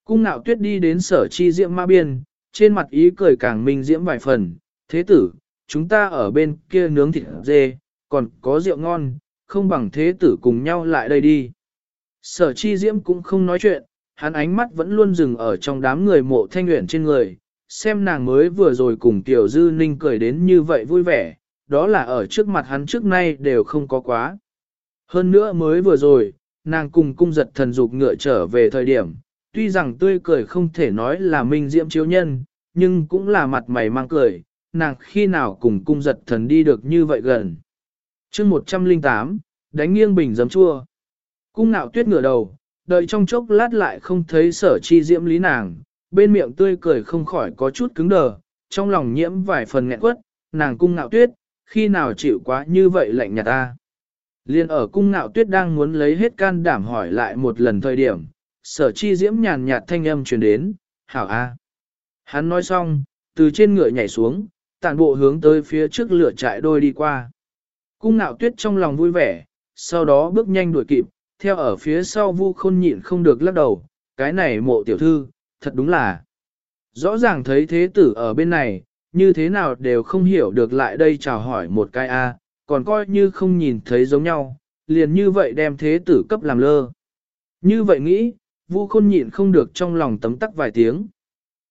Cung nạo tuyết đi đến sở chi diễm ma biên, trên mặt ý cười càng minh diễm vài phần, thế tử, chúng ta ở bên kia nướng thịt dê, còn có rượu ngon, không bằng thế tử cùng nhau lại đây đi. Sở chi diễm cũng không nói chuyện, hắn ánh mắt vẫn luôn dừng ở trong đám người mộ thanh nguyện trên người, xem nàng mới vừa rồi cùng Tiểu Dư Ninh cười đến như vậy vui vẻ, đó là ở trước mặt hắn trước nay đều không có quá. Hơn nữa mới vừa rồi, nàng cùng cung giật thần dục ngựa trở về thời điểm, tuy rằng tươi cười không thể nói là minh diễm chiếu nhân, nhưng cũng là mặt mày mang cười, nàng khi nào cùng cung giật thần đi được như vậy gần. chương 108, đánh nghiêng bình giấm chua. Cung nạo tuyết ngửa đầu, đợi trong chốc lát lại không thấy sở chi diễm lý nàng, bên miệng tươi cười không khỏi có chút cứng đờ, trong lòng nhiễm vài phần nghẹn quất, nàng cung nạo tuyết, khi nào chịu quá như vậy lạnh nhạt ta. Liên ở cung nạo tuyết đang muốn lấy hết can đảm hỏi lại một lần thời điểm, sở chi diễm nhàn nhạt thanh âm truyền đến, hảo a. Hắn nói xong, từ trên ngựa nhảy xuống, tản bộ hướng tới phía trước lửa trại đôi đi qua. Cung nạo tuyết trong lòng vui vẻ, sau đó bước nhanh đuổi kịp, theo ở phía sau vu khôn nhịn không được lắc đầu, cái này mộ tiểu thư, thật đúng là. Rõ ràng thấy thế tử ở bên này, như thế nào đều không hiểu được lại đây chào hỏi một cái A, còn coi như không nhìn thấy giống nhau, liền như vậy đem thế tử cấp làm lơ. Như vậy nghĩ, vu khôn nhịn không được trong lòng tấm tắc vài tiếng.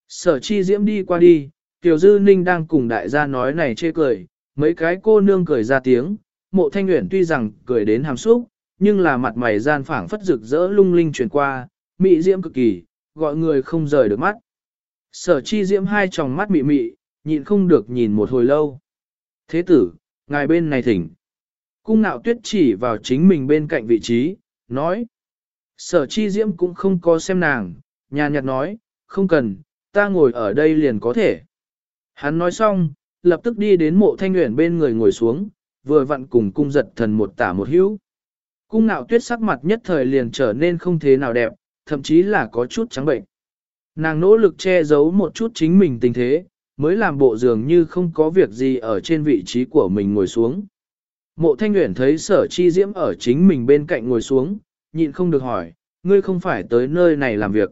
Sở chi diễm đi qua đi, Tiểu Dư Ninh đang cùng đại gia nói này chê cười, mấy cái cô nương cười ra tiếng, mộ thanh nguyện tuy rằng cười đến hàm xúc, nhưng là mặt mày gian phảng phất rực rỡ lung linh chuyển qua, mị diễm cực kỳ, gọi người không rời được mắt. Sở chi diễm hai tròng mắt mị mị, nhịn không được nhìn một hồi lâu. Thế tử, ngài bên này thỉnh. Cung nạo tuyết chỉ vào chính mình bên cạnh vị trí, nói. Sở chi diễm cũng không có xem nàng, nhàn nhạt nói, không cần, ta ngồi ở đây liền có thể. Hắn nói xong, lập tức đi đến mộ thanh nguyện bên người ngồi xuống, vừa vặn cùng cung giật thần một tả một hữu. Cung nạo tuyết sắc mặt nhất thời liền trở nên không thế nào đẹp, thậm chí là có chút trắng bệnh. Nàng nỗ lực che giấu một chút chính mình tình thế, mới làm bộ dường như không có việc gì ở trên vị trí của mình ngồi xuống. Mộ thanh nguyện thấy sở chi diễm ở chính mình bên cạnh ngồi xuống, nhịn không được hỏi, ngươi không phải tới nơi này làm việc.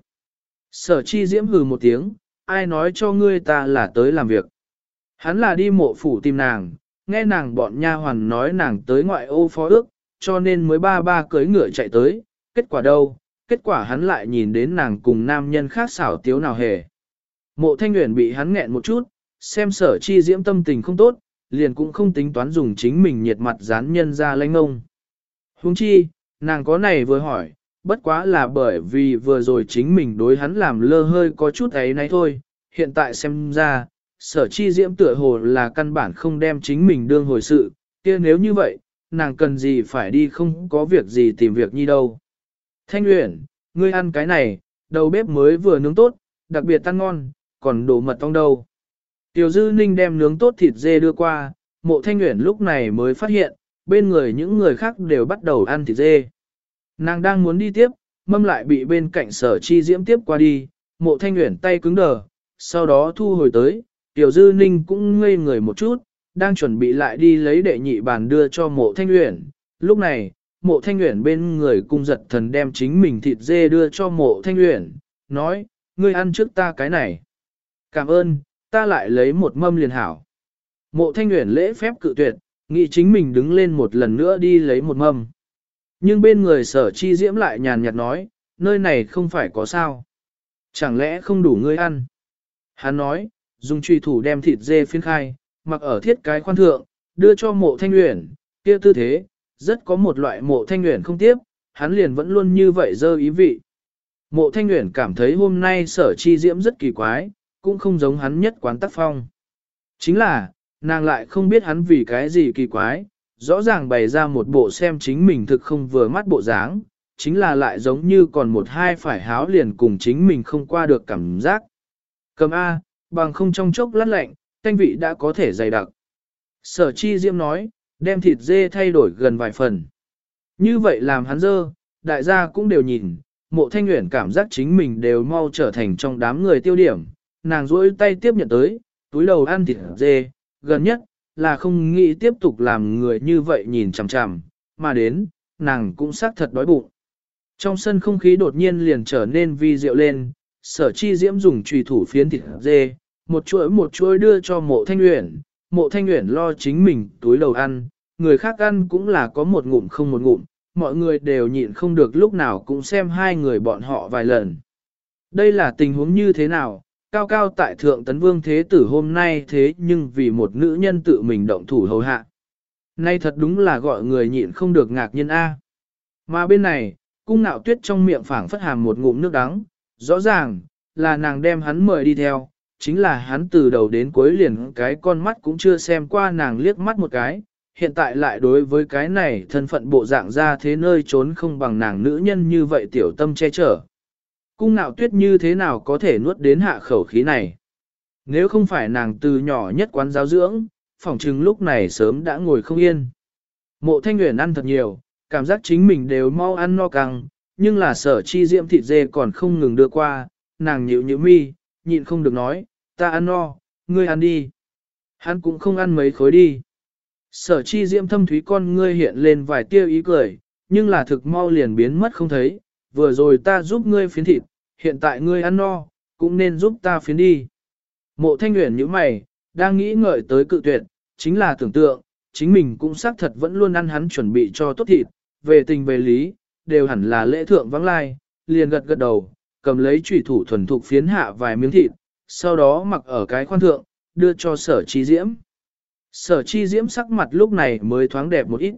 Sở chi diễm hừ một tiếng, ai nói cho ngươi ta là tới làm việc. Hắn là đi mộ phủ tìm nàng, nghe nàng bọn nha hoàn nói nàng tới ngoại ô phó ước, cho nên mới ba ba cưới ngựa chạy tới, kết quả đâu, kết quả hắn lại nhìn đến nàng cùng nam nhân khác xảo tiếu nào hề. Mộ thanh nguyện bị hắn nghẹn một chút, xem sở chi diễm tâm tình không tốt, liền cũng không tính toán dùng chính mình nhiệt mặt dán nhân ra lãnh ngông. Huống chi, nàng có này vừa hỏi, bất quá là bởi vì vừa rồi chính mình đối hắn làm lơ hơi có chút ấy nấy thôi, hiện tại xem ra, sở chi diễm tựa hồ là căn bản không đem chính mình đương hồi sự, kia nếu như vậy, nàng cần gì phải đi không có việc gì tìm việc nhi đâu. Thanh Uyển, ngươi ăn cái này, đầu bếp mới vừa nướng tốt, đặc biệt tan ngon, còn đổ mật ong đâu. Tiểu Dư Ninh đem nướng tốt thịt dê đưa qua, mộ Thanh Uyển lúc này mới phát hiện, bên người những người khác đều bắt đầu ăn thịt dê. Nàng đang muốn đi tiếp, mâm lại bị bên cạnh sở chi diễm tiếp qua đi, mộ Thanh Uyển tay cứng đờ, sau đó thu hồi tới, Tiểu Dư Ninh cũng ngây người một chút, đang chuẩn bị lại đi lấy đệ nhị bàn đưa cho mộ Thanh Uyển. Lúc này, mộ thanh uyển bên người cung giật thần đem chính mình thịt dê đưa cho mộ thanh uyển, nói, ngươi ăn trước ta cái này. Cảm ơn, ta lại lấy một mâm liền hảo. Mộ thanh uyển lễ phép cự tuyệt, nghĩ chính mình đứng lên một lần nữa đi lấy một mâm. Nhưng bên người sở chi diễm lại nhàn nhạt nói, nơi này không phải có sao. Chẳng lẽ không đủ ngươi ăn? Hắn nói, dùng truy thủ đem thịt dê phiên khai, mặc ở thiết cái khoan thượng, đưa cho mộ thanh uyển, kia tư thế, rất có một loại mộ thanh nguyện không tiếp, hắn liền vẫn luôn như vậy dơ ý vị. Mộ thanh nguyện cảm thấy hôm nay sở chi diễm rất kỳ quái, cũng không giống hắn nhất quán tác phong. Chính là, nàng lại không biết hắn vì cái gì kỳ quái, rõ ràng bày ra một bộ xem chính mình thực không vừa mắt bộ dáng, chính là lại giống như còn một hai phải háo liền cùng chính mình không qua được cảm giác. Cầm A, bằng không trong chốc lát lạnh, thanh vị đã có thể dày đặc. Sở chi diễm nói, đem thịt dê thay đổi gần vài phần. Như vậy làm hắn dơ, đại gia cũng đều nhìn, mộ thanh nguyện cảm giác chính mình đều mau trở thành trong đám người tiêu điểm, nàng duỗi tay tiếp nhận tới, túi đầu ăn thịt dê, gần nhất, là không nghĩ tiếp tục làm người như vậy nhìn chằm chằm, mà đến, nàng cũng xác thật đói bụng. Trong sân không khí đột nhiên liền trở nên vi diệu lên, sở chi diễm dùng trùy thủ phiến thịt dê, một chuỗi một chuỗi đưa cho mộ thanh uyển, mộ thanh uyển lo chính mình túi đầu ăn, người khác ăn cũng là có một ngụm không một ngụm, mọi người đều nhịn không được lúc nào cũng xem hai người bọn họ vài lần. Đây là tình huống như thế nào, cao cao tại thượng tấn vương thế tử hôm nay thế nhưng vì một nữ nhân tự mình động thủ hầu hạ. Nay thật đúng là gọi người nhịn không được ngạc nhiên A. Mà bên này, cung nạo tuyết trong miệng phảng phất hàm một ngụm nước đắng, rõ ràng, là nàng đem hắn mời đi theo, chính là hắn từ đầu đến cuối liền cái con mắt cũng chưa xem qua nàng liếc mắt một cái, hiện tại lại đối với cái này thân phận bộ dạng ra thế nơi trốn không bằng nàng nữ nhân như vậy tiểu tâm che chở. Cung nạo tuyết như thế nào có thể nuốt đến hạ khẩu khí này? Nếu không phải nàng từ nhỏ nhất quán giáo dưỡng, phỏng chừng lúc này sớm đã ngồi không yên. Mộ thanh nguyện ăn thật nhiều, cảm giác chính mình đều mau ăn no căng, nhưng là sở chi diễm thịt dê còn không ngừng đưa qua, nàng nhịu nhịu mi, nhịn không được nói, ta ăn no, ngươi ăn đi. Hắn cũng không ăn mấy khối đi. Sở chi diễm thâm thúy con ngươi hiện lên vài tia ý cười, nhưng là thực mau liền biến mất không thấy, vừa rồi ta giúp ngươi phiến thịt, hiện tại ngươi ăn no, cũng nên giúp ta phiến đi. Mộ thanh nguyện như mày, đang nghĩ ngợi tới cự tuyệt, chính là tưởng tượng, chính mình cũng xác thật vẫn luôn ăn hắn chuẩn bị cho tốt thịt, về tình về lý, đều hẳn là lễ thượng vắng lai, liền gật gật đầu, cầm lấy chủy thủ thuần thục phiến hạ vài miếng thịt, sau đó mặc ở cái khoan thượng, đưa cho sở chi diễm. Sở chi diễm sắc mặt lúc này mới thoáng đẹp một ít.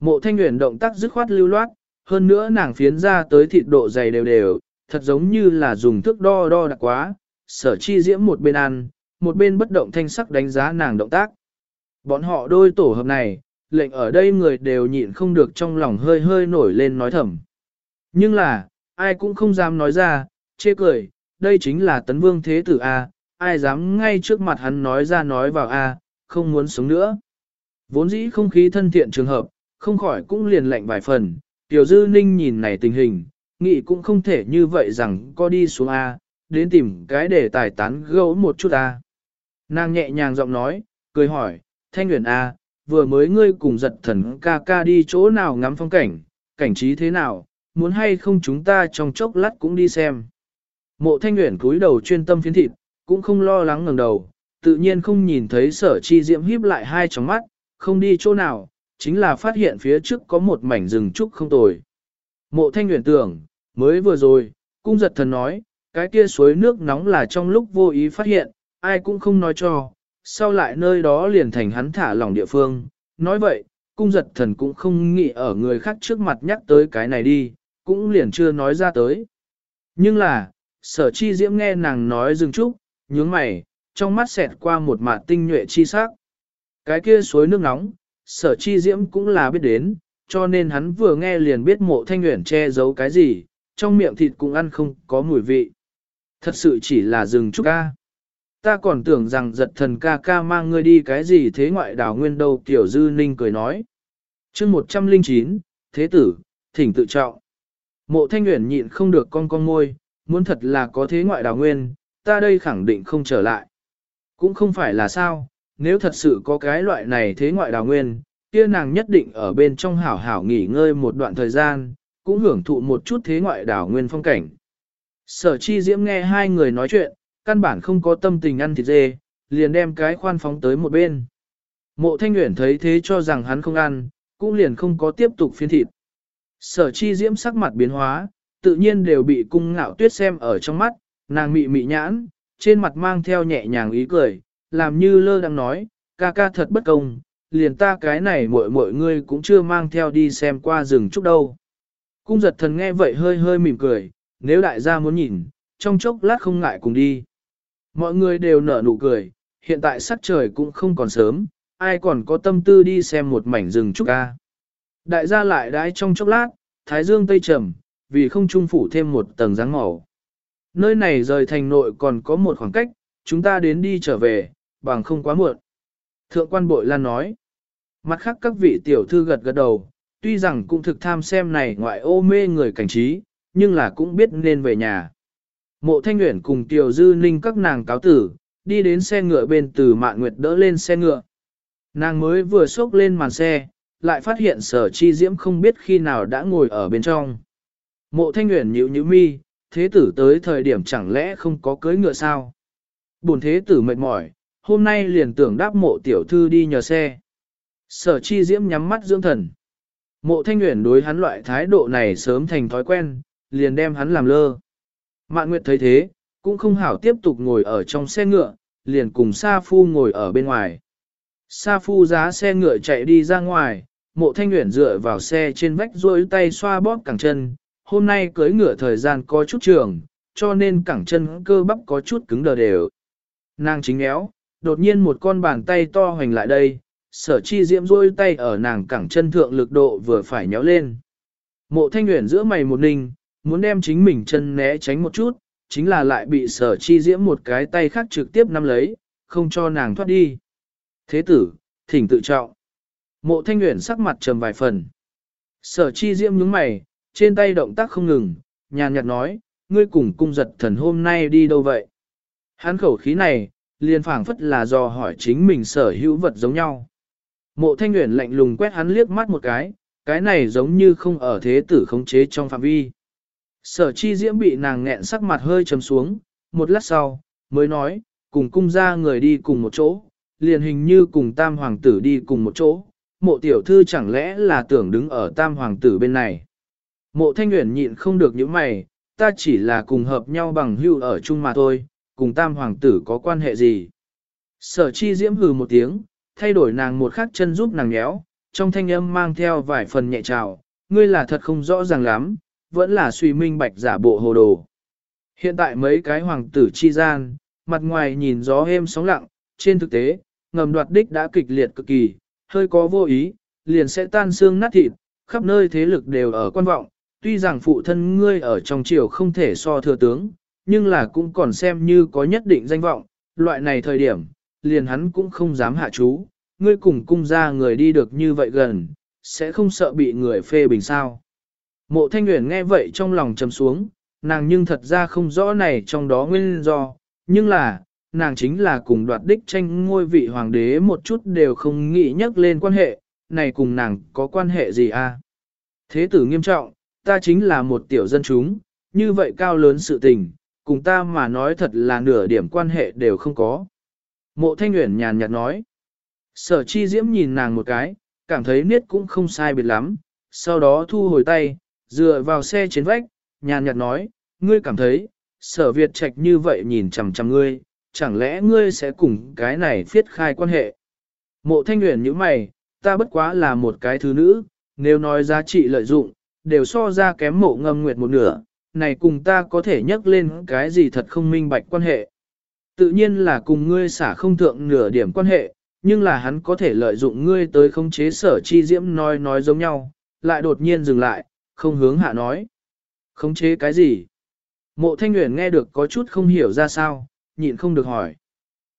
Mộ thanh nguyện động tác dứt khoát lưu loát, hơn nữa nàng phiến ra tới thịt độ dày đều đều, thật giống như là dùng thước đo đo đặc quá. Sở chi diễm một bên ăn, một bên bất động thanh sắc đánh giá nàng động tác. Bọn họ đôi tổ hợp này, lệnh ở đây người đều nhịn không được trong lòng hơi hơi nổi lên nói thầm. Nhưng là, ai cũng không dám nói ra, chê cười, đây chính là tấn vương thế tử A, ai dám ngay trước mặt hắn nói ra nói vào A, không muốn sống nữa. Vốn dĩ không khí thân thiện trường hợp, không khỏi cũng liền lạnh vài phần, Tiểu Dư Ninh nhìn này tình hình, nghĩ cũng không thể như vậy rằng có đi xuống A, đến tìm cái để tài tán gấu một chút A. Nàng nhẹ nhàng giọng nói, cười hỏi, Thanh Nguyễn A, vừa mới ngươi cùng giật thần ca ca đi chỗ nào ngắm phong cảnh, cảnh trí thế nào, muốn hay không chúng ta trong chốc lát cũng đi xem. Mộ Thanh nguyện cúi đầu chuyên tâm phiến thịt, cũng không lo lắng ngẩng đầu, tự nhiên không nhìn thấy sở chi diễm híp lại hai tròng mắt, không đi chỗ nào, chính là phát hiện phía trước có một mảnh rừng trúc không tồi. Mộ thanh nguyện tưởng, mới vừa rồi, cung giật thần nói, cái kia suối nước nóng là trong lúc vô ý phát hiện, ai cũng không nói cho, sau lại nơi đó liền thành hắn thả lỏng địa phương. Nói vậy, cung giật thần cũng không nghĩ ở người khác trước mặt nhắc tới cái này đi, cũng liền chưa nói ra tới. Nhưng là, sở chi diễm nghe nàng nói dừng trúc, nhướng mày, trong mắt xẹt qua một mạt tinh nhuệ chi sắc. Cái kia suối nước nóng, sở chi diễm cũng là biết đến, cho nên hắn vừa nghe liền biết mộ thanh nguyện che giấu cái gì, trong miệng thịt cũng ăn không có mùi vị. Thật sự chỉ là rừng trúc ca. Ta còn tưởng rằng giật thần ca ca mang ngươi đi cái gì thế ngoại đảo nguyên đâu tiểu dư ninh cười nói. chương 109, Thế tử, thỉnh tự trọng. Mộ thanh nguyện nhịn không được con con môi, muốn thật là có thế ngoại đảo nguyên, ta đây khẳng định không trở lại. Cũng không phải là sao, nếu thật sự có cái loại này thế ngoại đào nguyên, kia nàng nhất định ở bên trong hảo hảo nghỉ ngơi một đoạn thời gian, cũng hưởng thụ một chút thế ngoại đảo nguyên phong cảnh. Sở chi diễm nghe hai người nói chuyện, căn bản không có tâm tình ăn thịt dê, liền đem cái khoan phóng tới một bên. Mộ thanh nguyện thấy thế cho rằng hắn không ăn, cũng liền không có tiếp tục phiên thịt. Sở chi diễm sắc mặt biến hóa, tự nhiên đều bị cung ngạo tuyết xem ở trong mắt, nàng mị mị nhãn, trên mặt mang theo nhẹ nhàng ý cười, làm như lơ đang nói, ca ca thật bất công, liền ta cái này mọi mọi ngươi cũng chưa mang theo đi xem qua rừng trúc đâu. Cung giật thần nghe vậy hơi hơi mỉm cười, nếu đại gia muốn nhìn, trong chốc lát không ngại cùng đi. Mọi người đều nở nụ cười, hiện tại sắc trời cũng không còn sớm, ai còn có tâm tư đi xem một mảnh rừng trúc ca. Đại gia lại đãi trong chốc lát, thái dương tây trầm, vì không trung phủ thêm một tầng dáng màu. Nơi này rời thành nội còn có một khoảng cách, chúng ta đến đi trở về, bằng không quá muộn. Thượng quan bội lan nói. Mặt khác các vị tiểu thư gật gật đầu, tuy rằng cũng thực tham xem này ngoại ô mê người cảnh trí, nhưng là cũng biết nên về nhà. Mộ thanh nguyễn cùng tiểu dư ninh các nàng cáo tử, đi đến xe ngựa bên từ mạn nguyệt đỡ lên xe ngựa. Nàng mới vừa xốc lên màn xe, lại phát hiện sở chi diễm không biết khi nào đã ngồi ở bên trong. Mộ thanh nguyện nhíu nhíu mi, thế tử tới thời điểm chẳng lẽ không có cưới ngựa sao? Bồn thế tử mệt mỏi, hôm nay liền tưởng đáp mộ tiểu thư đi nhờ xe. Sở chi diễm nhắm mắt dưỡng thần. Mộ thanh nguyện đối hắn loại thái độ này sớm thành thói quen, liền đem hắn làm lơ. Mạn Nguyệt thấy thế, cũng không hảo tiếp tục ngồi ở trong xe ngựa, liền cùng Sa Phu ngồi ở bên ngoài. Sa Phu giá xe ngựa chạy đi ra ngoài, mộ thanh nguyện dựa vào xe trên vách rôi tay xoa bóp cẳng chân. Hôm nay cưới ngựa thời gian có chút trường, cho nên cẳng chân cơ bắp có chút cứng đờ đều. Nàng chính éo, đột nhiên một con bàn tay to hoành lại đây, sở chi diễm rôi tay ở nàng cẳng chân thượng lực độ vừa phải nhéo lên. Mộ thanh nguyện giữa mày một ninh, muốn đem chính mình chân né tránh một chút, chính là lại bị sở chi diễm một cái tay khác trực tiếp nắm lấy, không cho nàng thoát đi. Thế tử, thỉnh tự trọng. Mộ thanh nguyện sắc mặt trầm vài phần. Sở chi diễm nhướng mày, trên tay động tác không ngừng, nhàn nhạt nói, ngươi cùng cung giật thần hôm nay đi đâu vậy? Hắn khẩu khí này, liền phảng phất là do hỏi chính mình sở hữu vật giống nhau. Mộ thanh nguyện lạnh lùng quét hắn liếc mắt một cái, cái này giống như không ở thế tử khống chế trong phạm vi. Sở chi diễm bị nàng nghẹn sắc mặt hơi trầm xuống, một lát sau, mới nói, cùng cung ra người đi cùng một chỗ, liền hình như cùng tam hoàng tử đi cùng một chỗ, mộ tiểu thư chẳng lẽ là tưởng đứng ở tam hoàng tử bên này. Mộ thanh nguyện nhịn không được những mày, ta chỉ là cùng hợp nhau bằng hưu ở chung mà thôi, cùng tam hoàng tử có quan hệ gì. Sở chi diễm hừ một tiếng, thay đổi nàng một khắc chân giúp nàng nhéo, trong thanh âm mang theo vài phần nhẹ trào, ngươi là thật không rõ ràng lắm, vẫn là suy minh bạch giả bộ hồ đồ. Hiện tại mấy cái hoàng tử chi gian, mặt ngoài nhìn gió êm sóng lặng, trên thực tế, ngầm đoạt đích đã kịch liệt cực kỳ, hơi có vô ý, liền sẽ tan xương nát thịt, khắp nơi thế lực đều ở quan vọng, tuy rằng phụ thân ngươi ở trong triều không thể so thừa tướng, nhưng là cũng còn xem như có nhất định danh vọng, loại này thời điểm, liền hắn cũng không dám hạ chú, ngươi cùng cung ra người đi được như vậy gần, sẽ không sợ bị người phê bình sao. Mộ thanh nguyện nghe vậy trong lòng trầm xuống, nàng nhưng thật ra không rõ này trong đó nguyên do, nhưng là, nàng chính là cùng đoạt đích tranh ngôi vị hoàng đế một chút đều không nghĩ nhắc lên quan hệ, này cùng nàng có quan hệ gì à? Thế tử nghiêm trọng, ta chính là một tiểu dân chúng, như vậy cao lớn sự tình, cùng ta mà nói thật là nửa điểm quan hệ đều không có. Mộ thanh nguyện nhàn nhạt nói. Sở chi diễm nhìn nàng một cái, cảm thấy niết cũng không sai biệt lắm, sau đó thu hồi tay, dựa vào xe trên vách, nhàn nhạt nói, ngươi cảm thấy, sở Việt trạch như vậy nhìn chằm chằm ngươi, chẳng lẽ ngươi sẽ cùng cái này phiết khai quan hệ. Mộ thanh nguyện như mày, ta bất quá là một cái thứ nữ, nếu nói giá trị lợi dụng, đều so ra kém mộ ngâm nguyệt một nửa, này cùng ta có thể nhắc lên cái gì thật không minh bạch quan hệ. Tự nhiên là cùng ngươi xả không thượng nửa điểm quan hệ, nhưng là hắn có thể lợi dụng ngươi tới khống chế sở chi diễm nói nói giống nhau, lại đột nhiên dừng lại, không hướng hạ nói. Khống chế cái gì? Mộ thanh nguyện nghe được có chút không hiểu ra sao, nhịn không được hỏi.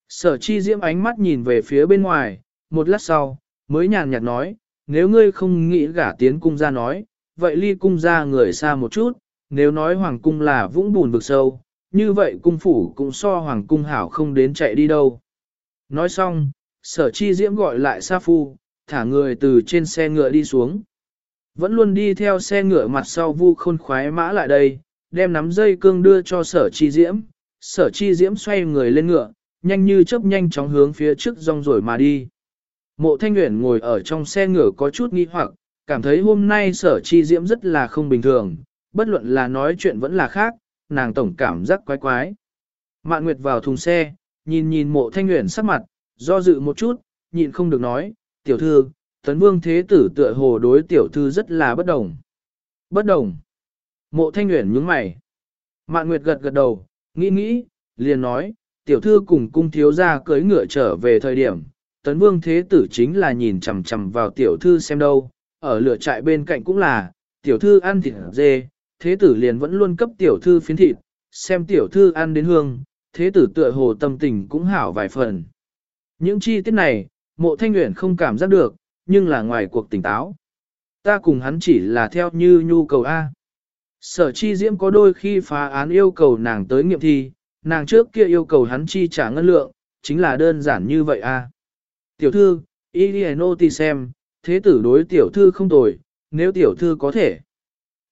Sở chi diễm ánh mắt nhìn về phía bên ngoài, một lát sau, mới nhàn nhạt nói, nếu ngươi không nghĩ gả tiến cung ra nói, vậy ly cung ra người xa một chút, nếu nói hoàng cung là vũng bùn vực sâu, như vậy cung phủ cũng so hoàng cung hảo không đến chạy đi đâu. Nói xong, sở chi diễm gọi lại Sa Phu, thả người từ trên xe ngựa đi xuống. Vẫn luôn đi theo xe ngựa mặt sau vu khôn khoái mã lại đây, đem nắm dây cương đưa cho sở chi diễm. Sở chi diễm xoay người lên ngựa, nhanh như chớp nhanh chóng hướng phía trước rong rồi mà đi. Mộ thanh nguyện ngồi ở trong xe ngựa có chút nghi hoặc, cảm thấy hôm nay sở chi diễm rất là không bình thường, bất luận là nói chuyện vẫn là khác, nàng tổng cảm giác quái quái. Mạn Nguyệt vào thùng xe, nhìn nhìn mộ thanh nguyện sắc mặt, do dự một chút, nhịn không được nói, tiểu thư, tấn vương thế tử tựa hồ đối tiểu thư rất là bất đồng. Bất đồng. Mộ thanh nguyện nhướng mày. Mạn Nguyệt gật gật đầu, nghĩ nghĩ, liền nói, tiểu thư cùng cung thiếu gia cưới ngựa trở về thời điểm, tấn vương thế tử chính là nhìn chằm chằm vào tiểu thư xem đâu, ở lửa trại bên cạnh cũng là, tiểu thư ăn thịt dê, thế tử liền vẫn luôn cấp tiểu thư phiến thịt, xem tiểu thư ăn đến hương, thế tử tựa hồ tâm tình cũng hảo vài phần. Những chi tiết này, mộ thanh nguyện không cảm giác được, nhưng là ngoài cuộc tỉnh táo. Ta cùng hắn chỉ là theo như nhu cầu A. Sở chi diễm có đôi khi phá án yêu cầu nàng tới nghiệm thi, nàng trước kia yêu cầu hắn chi trả ngân lượng, chính là đơn giản như vậy A. Tiểu thư, Y nô xem, thế tử đối tiểu thư không tồi, nếu tiểu thư có thể,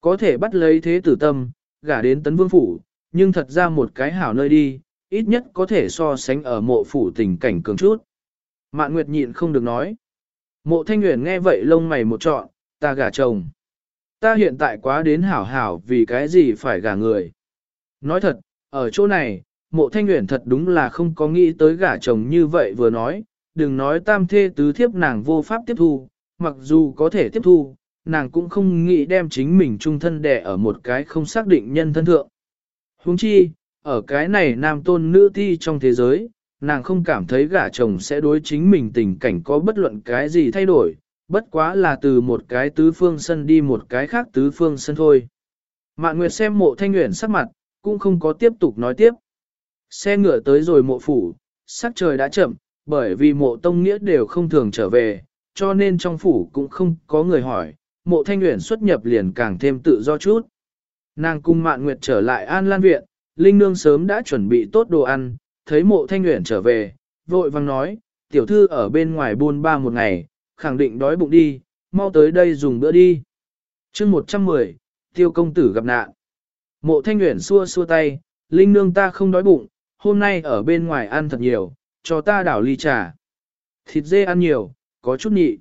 có thể bắt lấy thế tử tâm, gả đến tấn vương phủ, nhưng thật ra một cái hảo nơi đi, ít nhất có thể so sánh ở mộ phủ tình cảnh cường chút. Mạn Nguyệt nhịn không được nói. Mộ Thanh Nguyễn nghe vậy lông mày một trọn, ta gả chồng. Ta hiện tại quá đến hảo hảo vì cái gì phải gả người. Nói thật, ở chỗ này, mộ Thanh Nguyễn thật đúng là không có nghĩ tới gả chồng như vậy vừa nói, đừng nói tam thê tứ thiếp nàng vô pháp tiếp thu, mặc dù có thể tiếp thu, nàng cũng không nghĩ đem chính mình trung thân đẻ ở một cái không xác định nhân thân thượng. Huống chi, ở cái này nam tôn nữ thi trong thế giới, nàng không cảm thấy gả chồng sẽ đối chính mình tình cảnh có bất luận cái gì thay đổi, bất quá là từ một cái tứ phương sân đi một cái khác tứ phương sân thôi. Mạn Nguyệt xem mộ thanh nguyện sắc mặt, cũng không có tiếp tục nói tiếp. Xe ngựa tới rồi mộ phủ, sắc trời đã chậm, bởi vì mộ tông nghĩa đều không thường trở về, cho nên trong phủ cũng không có người hỏi, mộ thanh nguyện xuất nhập liền càng thêm tự do chút. Nàng cung mạn nguyệt trở lại an lan viện, Linh Nương sớm đã chuẩn bị tốt đồ ăn, thấy mộ thanh nguyện trở về, vội vang nói, tiểu thư ở bên ngoài buôn ba một ngày, khẳng định đói bụng đi, mau tới đây dùng bữa đi. chương 110, tiêu công tử gặp nạn. Mộ thanh nguyện xua xua tay, Linh Nương ta không đói bụng, hôm nay ở bên ngoài ăn thật nhiều, cho ta đảo ly trà. Thịt dê ăn nhiều, có chút nhị.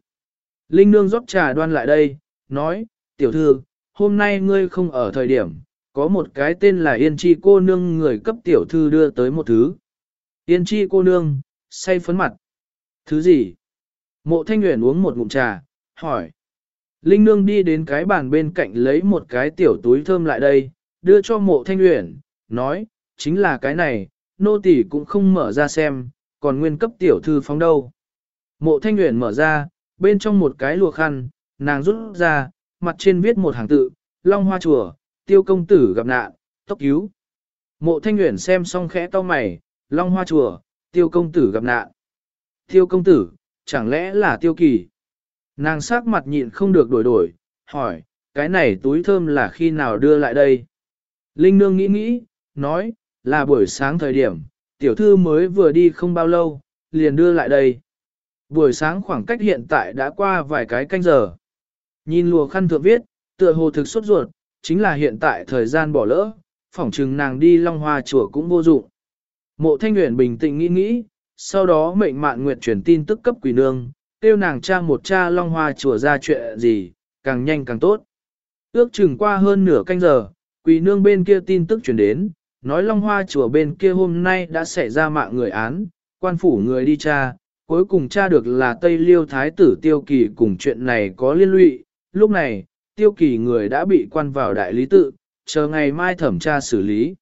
Linh Nương rót trà đoan lại đây, nói, tiểu thư, hôm nay ngươi không ở thời điểm, có một cái tên là Yên Chi cô nương người cấp tiểu thư đưa tới một thứ. Yên Chi cô nương, say phấn mặt. Thứ gì? Mộ Thanh Nguyễn uống một ngụm trà, hỏi. Linh nương đi đến cái bàn bên cạnh lấy một cái tiểu túi thơm lại đây, đưa cho mộ Thanh Nguyễn, nói, chính là cái này, nô tỳ cũng không mở ra xem, còn nguyên cấp tiểu thư phóng đâu. Mộ Thanh Nguyễn mở ra, bên trong một cái lùa khăn, nàng rút ra, mặt trên viết một hàng tự, Long Hoa Chùa, tiêu công tử gặp nạn, tốc cứu. Mộ thanh nguyện xem xong khẽ to mày, long hoa chùa, tiêu công tử gặp nạn. Tiêu công tử, chẳng lẽ là tiêu kỳ? Nàng sắc mặt nhịn không được đổi đổi, hỏi, cái này túi thơm là khi nào đưa lại đây? Linh nương nghĩ nghĩ, nói, là buổi sáng thời điểm, tiểu thư mới vừa đi không bao lâu, liền đưa lại đây. Buổi sáng khoảng cách hiện tại đã qua vài cái canh giờ. Nhìn lùa khăn thượng viết, tựa hồ thực xuất ruột, chính là hiện tại thời gian bỏ lỡ, phỏng chừng nàng đi Long Hoa chùa cũng vô dụng. Mộ Thanh Nguyễn bình tĩnh nghĩ nghĩ, sau đó mệnh mạn nguyệt truyền tin tức cấp quỷ nương, tiêu nàng cha một cha Long Hoa chùa ra chuyện gì, càng nhanh càng tốt. Ước chừng qua hơn nửa canh giờ, quỷ nương bên kia tin tức truyền đến, nói Long Hoa chùa bên kia hôm nay đã xảy ra mạng người án, quan phủ người đi cha, cuối cùng tra được là Tây Liêu Thái tử Tiêu Kỳ cùng chuyện này có liên lụy, lúc này, tiêu kỳ người đã bị quan vào đại lý tự, chờ ngày mai thẩm tra xử lý.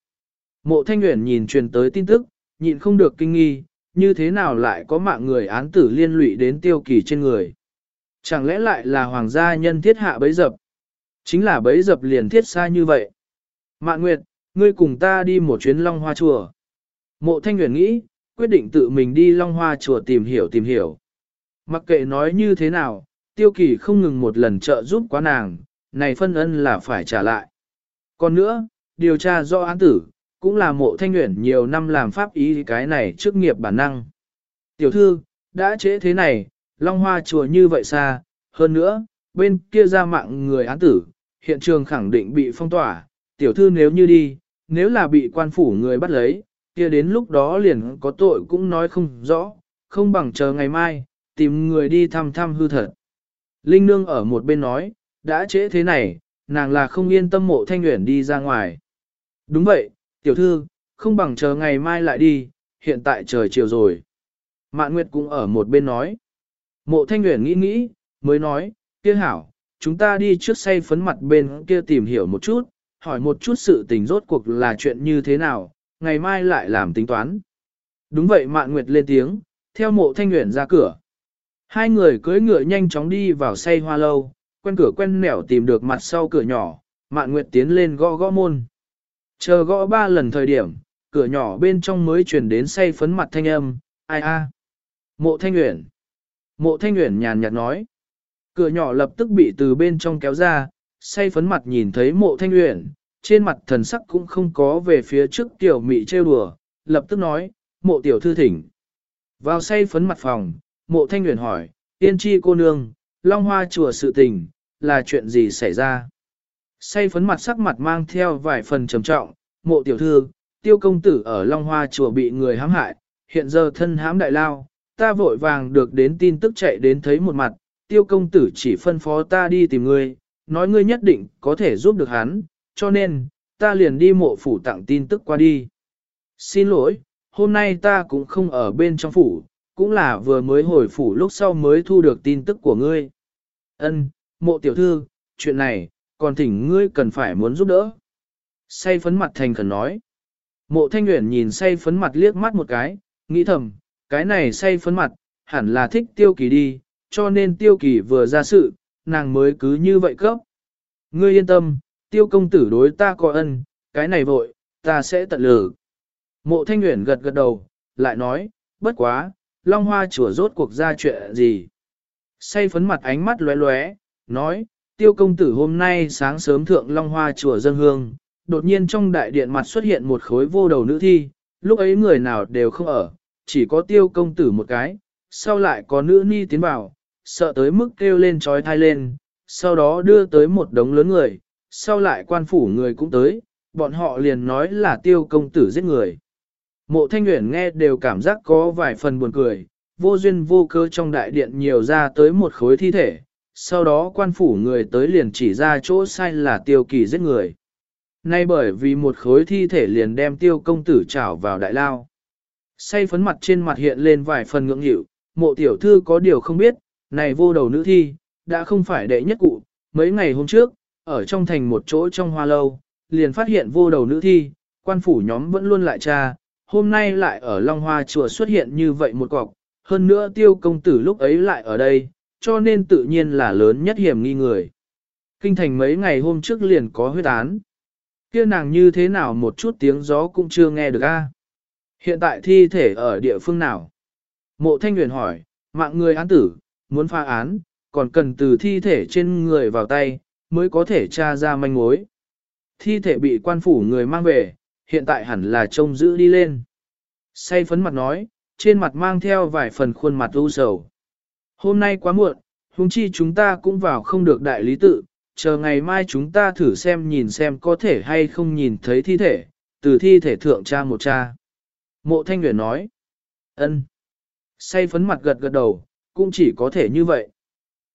Mộ Thanh Nguyễn nhìn truyền tới tin tức, nhịn không được kinh nghi, như thế nào lại có mạng người án tử liên lụy đến tiêu kỳ trên người. Chẳng lẽ lại là hoàng gia nhân thiết hạ bấy dập? Chính là bấy dập liền thiết xa như vậy. Mạn Nguyệt, ngươi cùng ta đi một chuyến Long Hoa Chùa. Mộ Thanh Nguyễn nghĩ, quyết định tự mình đi Long Hoa Chùa tìm hiểu tìm hiểu. Mặc kệ nói như thế nào, tiêu kỳ không ngừng một lần trợ giúp quá nàng, này phân ân là phải trả lại. Còn nữa, điều tra do án tử, cũng là mộ thanh nguyện nhiều năm làm pháp ý cái này trước nghiệp bản năng. Tiểu thư, đã chế thế này, Long Hoa chùa như vậy xa, hơn nữa, bên kia ra mạng người án tử, hiện trường khẳng định bị phong tỏa, tiểu thư nếu như đi, nếu là bị quan phủ người bắt lấy, kia đến lúc đó liền có tội cũng nói không rõ, không bằng chờ ngày mai, tìm người đi thăm thăm hư thật. Linh Nương ở một bên nói, đã trễ thế này, nàng là không yên tâm mộ thanh nguyện đi ra ngoài. Đúng vậy, tiểu thư, không bằng chờ ngày mai lại đi, hiện tại trời chiều rồi. Mạn Nguyệt cũng ở một bên nói. Mộ thanh nguyện nghĩ nghĩ, mới nói, kia hảo, chúng ta đi trước say phấn mặt bên kia tìm hiểu một chút, hỏi một chút sự tình rốt cuộc là chuyện như thế nào, ngày mai lại làm tính toán. Đúng vậy Mạn Nguyệt lên tiếng, theo mộ thanh nguyện ra cửa. Hai người cưỡi ngựa nhanh chóng đi vào say hoa lâu, quen cửa quen nẻo tìm được mặt sau cửa nhỏ, mạn nguyệt tiến lên gõ gõ môn. Chờ gõ ba lần thời điểm, cửa nhỏ bên trong mới truyền đến say phấn mặt thanh âm, ai a Mộ thanh nguyện. Mộ thanh nguyện nhàn nhạt nói. Cửa nhỏ lập tức bị từ bên trong kéo ra, say phấn mặt nhìn thấy mộ thanh nguyện, trên mặt thần sắc cũng không có về phía trước tiểu mị trêu đùa, lập tức nói, mộ tiểu thư thỉnh. Vào say phấn mặt phòng, mộ thanh nguyện hỏi, Yên chi cô nương, Long Hoa chùa sự tình, là chuyện gì xảy ra? Say phấn mặt sắc mặt mang theo vài phần trầm trọng, mộ tiểu thư, tiêu công tử ở Long Hoa chùa bị người hãm hại, hiện giờ thân hãm đại lao, ta vội vàng được đến tin tức chạy đến thấy một mặt, tiêu công tử chỉ phân phó ta đi tìm ngươi, nói ngươi nhất định có thể giúp được hắn, cho nên, ta liền đi mộ phủ tặng tin tức qua đi. Xin lỗi, hôm nay ta cũng không ở bên trong phủ, cũng là vừa mới hồi phủ lúc sau mới thu được tin tức của ngươi. Ân, mộ tiểu thư, chuyện này, còn thỉnh ngươi cần phải muốn giúp đỡ. Say phấn mặt thành khẩn nói. Mộ thanh nguyện nhìn say phấn mặt liếc mắt một cái, nghĩ thầm, cái này say phấn mặt, hẳn là thích tiêu kỳ đi, cho nên tiêu kỳ vừa ra sự, nàng mới cứ như vậy cấp. Ngươi yên tâm, tiêu công tử đối ta có ân, cái này vội, ta sẽ tận lử. Mộ thanh nguyện gật gật đầu, lại nói, bất quá, Long Hoa chùa rốt cuộc ra chuyện gì. Say phấn mặt ánh mắt lóe lóe, nói, tiêu công tử hôm nay sáng sớm thượng Long Hoa chùa dân hương, đột nhiên trong đại điện mặt xuất hiện một khối vô đầu nữ thi, lúc ấy người nào đều không ở, chỉ có tiêu công tử một cái, sau lại có nữ ni tiến vào, sợ tới mức kêu lên trói thai lên, sau đó đưa tới một đống lớn người, sau lại quan phủ người cũng tới, bọn họ liền nói là tiêu công tử giết người. Mộ thanh nguyện nghe đều cảm giác có vài phần buồn cười, vô duyên vô cơ trong đại điện nhiều ra tới một khối thi thể, sau đó quan phủ người tới liền chỉ ra chỗ sai là tiêu kỳ giết người. Nay bởi vì một khối thi thể liền đem tiêu công tử trảo vào đại lao. Say phấn mặt trên mặt hiện lên vài phần ngưỡng hiệu, mộ tiểu thư có điều không biết, này vô đầu nữ thi, đã không phải đệ nhất cụ, mấy ngày hôm trước, ở trong thành một chỗ trong hoa lâu, liền phát hiện vô đầu nữ thi, quan phủ nhóm vẫn luôn lại tra, hôm nay lại ở Long Hoa chùa xuất hiện như vậy một cọc, hơn nữa tiêu công tử lúc ấy lại ở đây, cho nên tự nhiên là lớn nhất hiểm nghi người. Kinh thành mấy ngày hôm trước liền có huyết án. kia nàng như thế nào một chút tiếng gió cũng chưa nghe được a Hiện tại thi thể ở địa phương nào? Mộ thanh huyền hỏi, mạng người án tử, muốn pha án, còn cần từ thi thể trên người vào tay, mới có thể tra ra manh mối. Thi thể bị quan phủ người mang về, hiện tại hẳn là trông giữ đi lên. Say phấn mặt nói, trên mặt mang theo vài phần khuôn mặt u sầu. Hôm nay quá muộn, huống chi chúng ta cũng vào không được đại lý tự, chờ ngày mai chúng ta thử xem nhìn xem có thể hay không nhìn thấy thi thể, từ thi thể thượng cha một cha. Mộ thanh Nguyễn nói, ân. Say phấn mặt gật gật đầu, cũng chỉ có thể như vậy.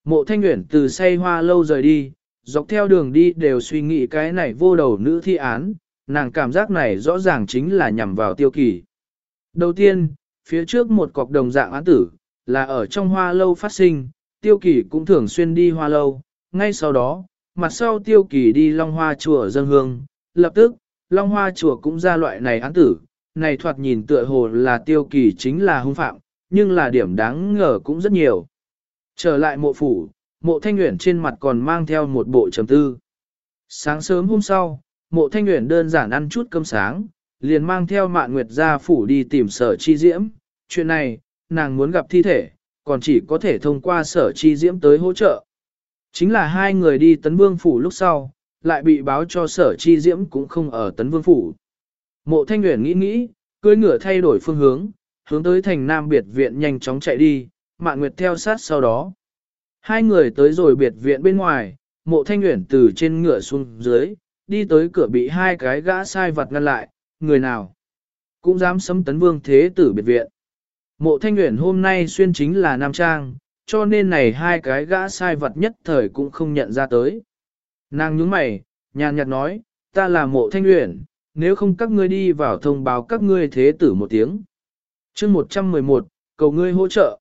Mộ thanh Nguyễn từ say hoa lâu rời đi, dọc theo đường đi đều suy nghĩ cái này vô đầu nữ thi án, nàng cảm giác này rõ ràng chính là nhằm vào tiêu kỳ. Đầu tiên, phía trước một cọc đồng dạng án tử, là ở trong hoa lâu phát sinh, tiêu kỳ cũng thường xuyên đi hoa lâu, ngay sau đó, mặt sau tiêu kỳ đi long hoa chùa dân hương, lập tức, long hoa chùa cũng ra loại này án tử, này thoạt nhìn tựa hồ là tiêu kỳ chính là hung phạm, nhưng là điểm đáng ngờ cũng rất nhiều. Trở lại mộ phủ, mộ thanh nguyện trên mặt còn mang theo một bộ trầm tư. Sáng sớm hôm sau, mộ thanh nguyện đơn giản ăn chút cơm sáng, liền mang theo mạn nguyệt ra phủ đi tìm sở chi diễm. Chuyện này, nàng muốn gặp thi thể, còn chỉ có thể thông qua sở chi diễm tới hỗ trợ. Chính là hai người đi tấn vương phủ lúc sau, lại bị báo cho sở chi diễm cũng không ở tấn vương phủ. Mộ thanh nguyện nghĩ nghĩ, cưới ngựa thay đổi phương hướng, hướng tới thành nam biệt viện nhanh chóng chạy đi, mạn nguyệt theo sát sau đó. Hai người tới rồi biệt viện bên ngoài, mộ thanh nguyện từ trên ngựa xuống dưới, đi tới cửa bị hai cái gã sai vật ngăn lại, người nào cũng dám xâm tấn vương thế tử biệt viện. Mộ thanh nguyện hôm nay xuyên chính là nam trang, cho nên này hai cái gã sai vật nhất thời cũng không nhận ra tới. Nàng nhướng mày, nhàn nhạt nói, ta là mộ thanh nguyện, nếu không các ngươi đi vào thông báo các ngươi thế tử một tiếng. chương 111, cầu ngươi hỗ trợ.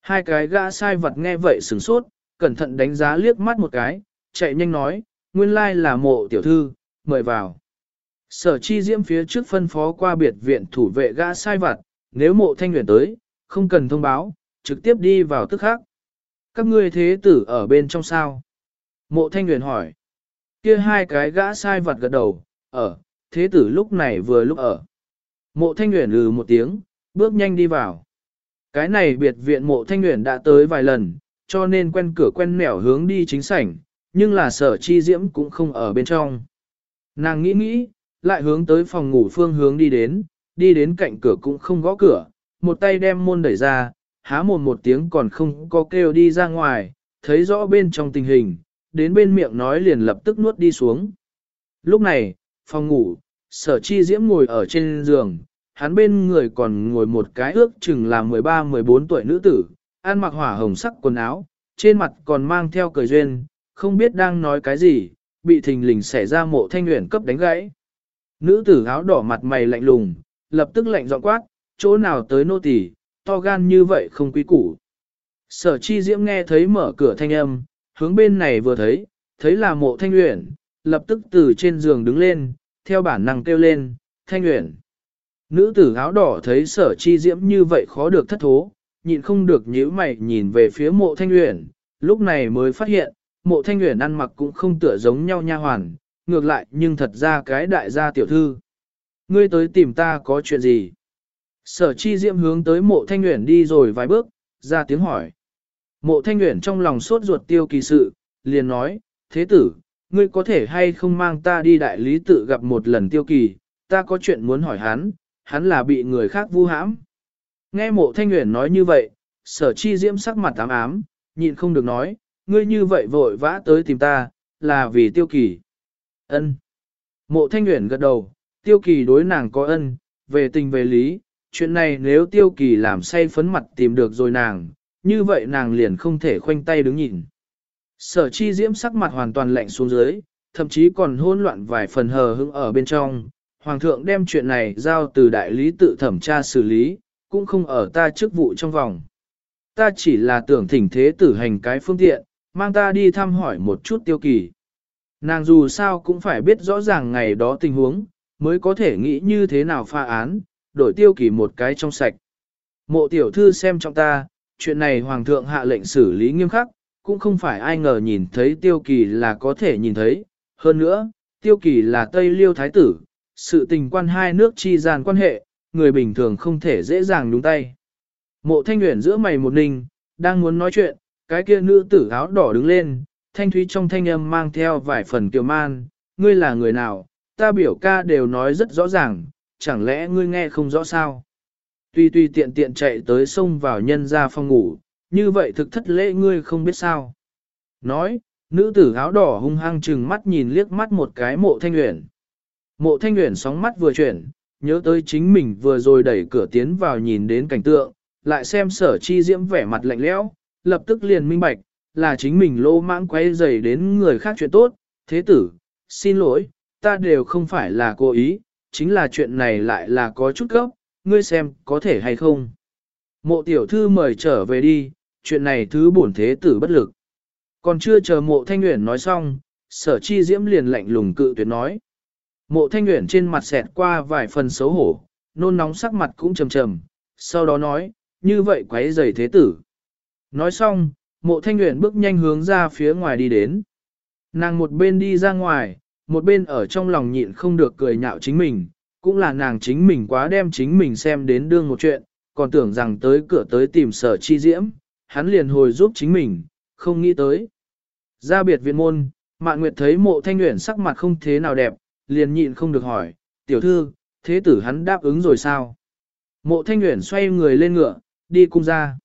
Hai cái gã sai vật nghe vậy sửng sốt, cẩn thận đánh giá liếc mắt một cái, chạy nhanh nói, nguyên lai là mộ tiểu thư, mời vào. Sở chi diễm phía trước phân phó qua biệt viện thủ vệ gã sai vật, nếu mộ thanh nguyện tới, không cần thông báo, trực tiếp đi vào tức khác. Các ngươi thế tử ở bên trong sao? Mộ thanh nguyện hỏi. Kia hai cái gã sai vật gật đầu, ở, thế tử lúc này vừa lúc ở. Mộ thanh nguyện lừ một tiếng, bước nhanh đi vào. Cái này biệt viện mộ thanh nguyện đã tới vài lần, cho nên quen cửa quen nẻo hướng đi chính sảnh, nhưng là sở chi diễm cũng không ở bên trong. Nàng nghĩ nghĩ, lại hướng tới phòng ngủ phương hướng đi đến, đi đến cạnh cửa cũng không gõ cửa, một tay đem môn đẩy ra, há mồm một tiếng còn không có kêu đi ra ngoài, thấy rõ bên trong tình hình, đến bên miệng nói liền lập tức nuốt đi xuống. Lúc này, phòng ngủ, sở chi diễm ngồi ở trên giường, hắn bên người còn ngồi một cái ước chừng là 13-14 tuổi nữ tử, ăn mặc hỏa hồng sắc quần áo, trên mặt còn mang theo cười duyên, không biết đang nói cái gì, bị thình lình xảy ra mộ thanh nguyện cấp đánh gãy. Nữ tử áo đỏ mặt mày lạnh lùng, lập tức lạnh giọng quát, chỗ nào tới nô tỳ, to gan như vậy không quý củ. Sở chi diễm nghe thấy mở cửa thanh âm, hướng bên này vừa thấy, thấy là mộ thanh nguyện, lập tức từ trên giường đứng lên, theo bản năng kêu lên, thanh nguyện. Nữ tử áo đỏ thấy sở chi diễm như vậy khó được thất thố, nhịn không được nhíu mày nhìn về phía mộ thanh uyển, lúc này mới phát hiện, mộ thanh uyển ăn mặc cũng không tựa giống nhau nha hoàn, ngược lại nhưng thật ra cái đại gia tiểu thư. Ngươi tới tìm ta có chuyện gì? Sở chi diễm hướng tới mộ thanh uyển đi rồi vài bước, ra tiếng hỏi. Mộ thanh uyển trong lòng sốt ruột tiêu kỳ sự, liền nói, thế tử, ngươi có thể hay không mang ta đi đại lý tự gặp một lần tiêu kỳ, ta có chuyện muốn hỏi hắn, hắn là bị người khác vu hãm. Nghe mộ thanh nguyện nói như vậy, sở chi diễm sắc mặt ám ám, nhịn không được nói, ngươi như vậy vội vã tới tìm ta, là vì tiêu kỳ. Ân. Mộ thanh nguyện gật đầu, tiêu kỳ đối nàng có ân, về tình về lý, chuyện này nếu tiêu kỳ làm say phấn mặt tìm được rồi nàng, như vậy nàng liền không thể khoanh tay đứng nhìn. Sở chi diễm sắc mặt hoàn toàn lạnh xuống dưới, thậm chí còn hỗn loạn vài phần hờ hững ở bên trong. Hoàng thượng đem chuyện này giao từ đại lý tự thẩm tra xử lý, cũng không ở ta chức vụ trong vòng. Ta chỉ là tưởng thỉnh thế tử hành cái phương tiện, mang ta đi thăm hỏi một chút tiêu kỳ. Nàng dù sao cũng phải biết rõ ràng ngày đó tình huống, mới có thể nghĩ như thế nào pha án, đổi tiêu kỳ một cái trong sạch. Mộ tiểu thư xem trong ta, chuyện này hoàng thượng hạ lệnh xử lý nghiêm khắc, cũng không phải ai ngờ nhìn thấy tiêu kỳ là có thể nhìn thấy. Hơn nữa, tiêu kỳ là Tây Liêu Thái tử, sự tình quan hai nước chi gian quan hệ, người bình thường không thể dễ dàng nhúng tay. Mộ thanh nguyện giữa mày một ninh, đang muốn nói chuyện, cái kia nữ tử áo đỏ đứng lên, thanh thúy trong thanh âm mang theo vài phần kiều man, ngươi là người nào, ta biểu ca đều nói rất rõ ràng, chẳng lẽ ngươi nghe không rõ sao? Tuy tuy tiện tiện chạy tới sông vào nhân ra phòng ngủ, như vậy thực thất lễ ngươi không biết sao. Nói, nữ tử áo đỏ hung hăng chừng mắt nhìn liếc mắt một cái mộ thanh nguyện. Mộ thanh nguyện sóng mắt vừa chuyển, nhớ tới chính mình vừa rồi đẩy cửa tiến vào nhìn đến cảnh tượng, lại xem sở chi diễm vẻ mặt lạnh lẽo, lập tức liền minh bạch, là chính mình lô mãng quay dày đến người khác chuyện tốt, thế tử, xin lỗi, ta đều không phải là cố ý, chính là chuyện này lại là có chút gốc, ngươi xem có thể hay không. Mộ tiểu thư mời trở về đi, chuyện này thứ bổn thế tử bất lực. Còn chưa chờ mộ thanh nguyện nói xong, sở chi diễm liền lạnh lùng cự tuyệt nói. Mộ thanh nguyện trên mặt xẹt qua vài phần xấu hổ, nôn nóng sắc mặt cũng trầm trầm, sau đó nói, như vậy quấy rầy thế tử. Nói xong, mộ thanh nguyện bước nhanh hướng ra phía ngoài đi đến. Nàng một bên đi ra ngoài, một bên ở trong lòng nhịn không được cười nhạo chính mình, cũng là nàng chính mình quá đem chính mình xem đến đương một chuyện, còn tưởng rằng tới cửa tới tìm sở chi diễm, hắn liền hồi giúp chính mình, không nghĩ tới. Ra biệt viện môn, Mạn Nguyệt thấy mộ thanh nguyện sắc mặt không thế nào đẹp, liền nhịn không được hỏi, tiểu thư, thế tử hắn đáp ứng rồi sao? Mộ thanh nguyện xoay người lên ngựa, đi cung ra.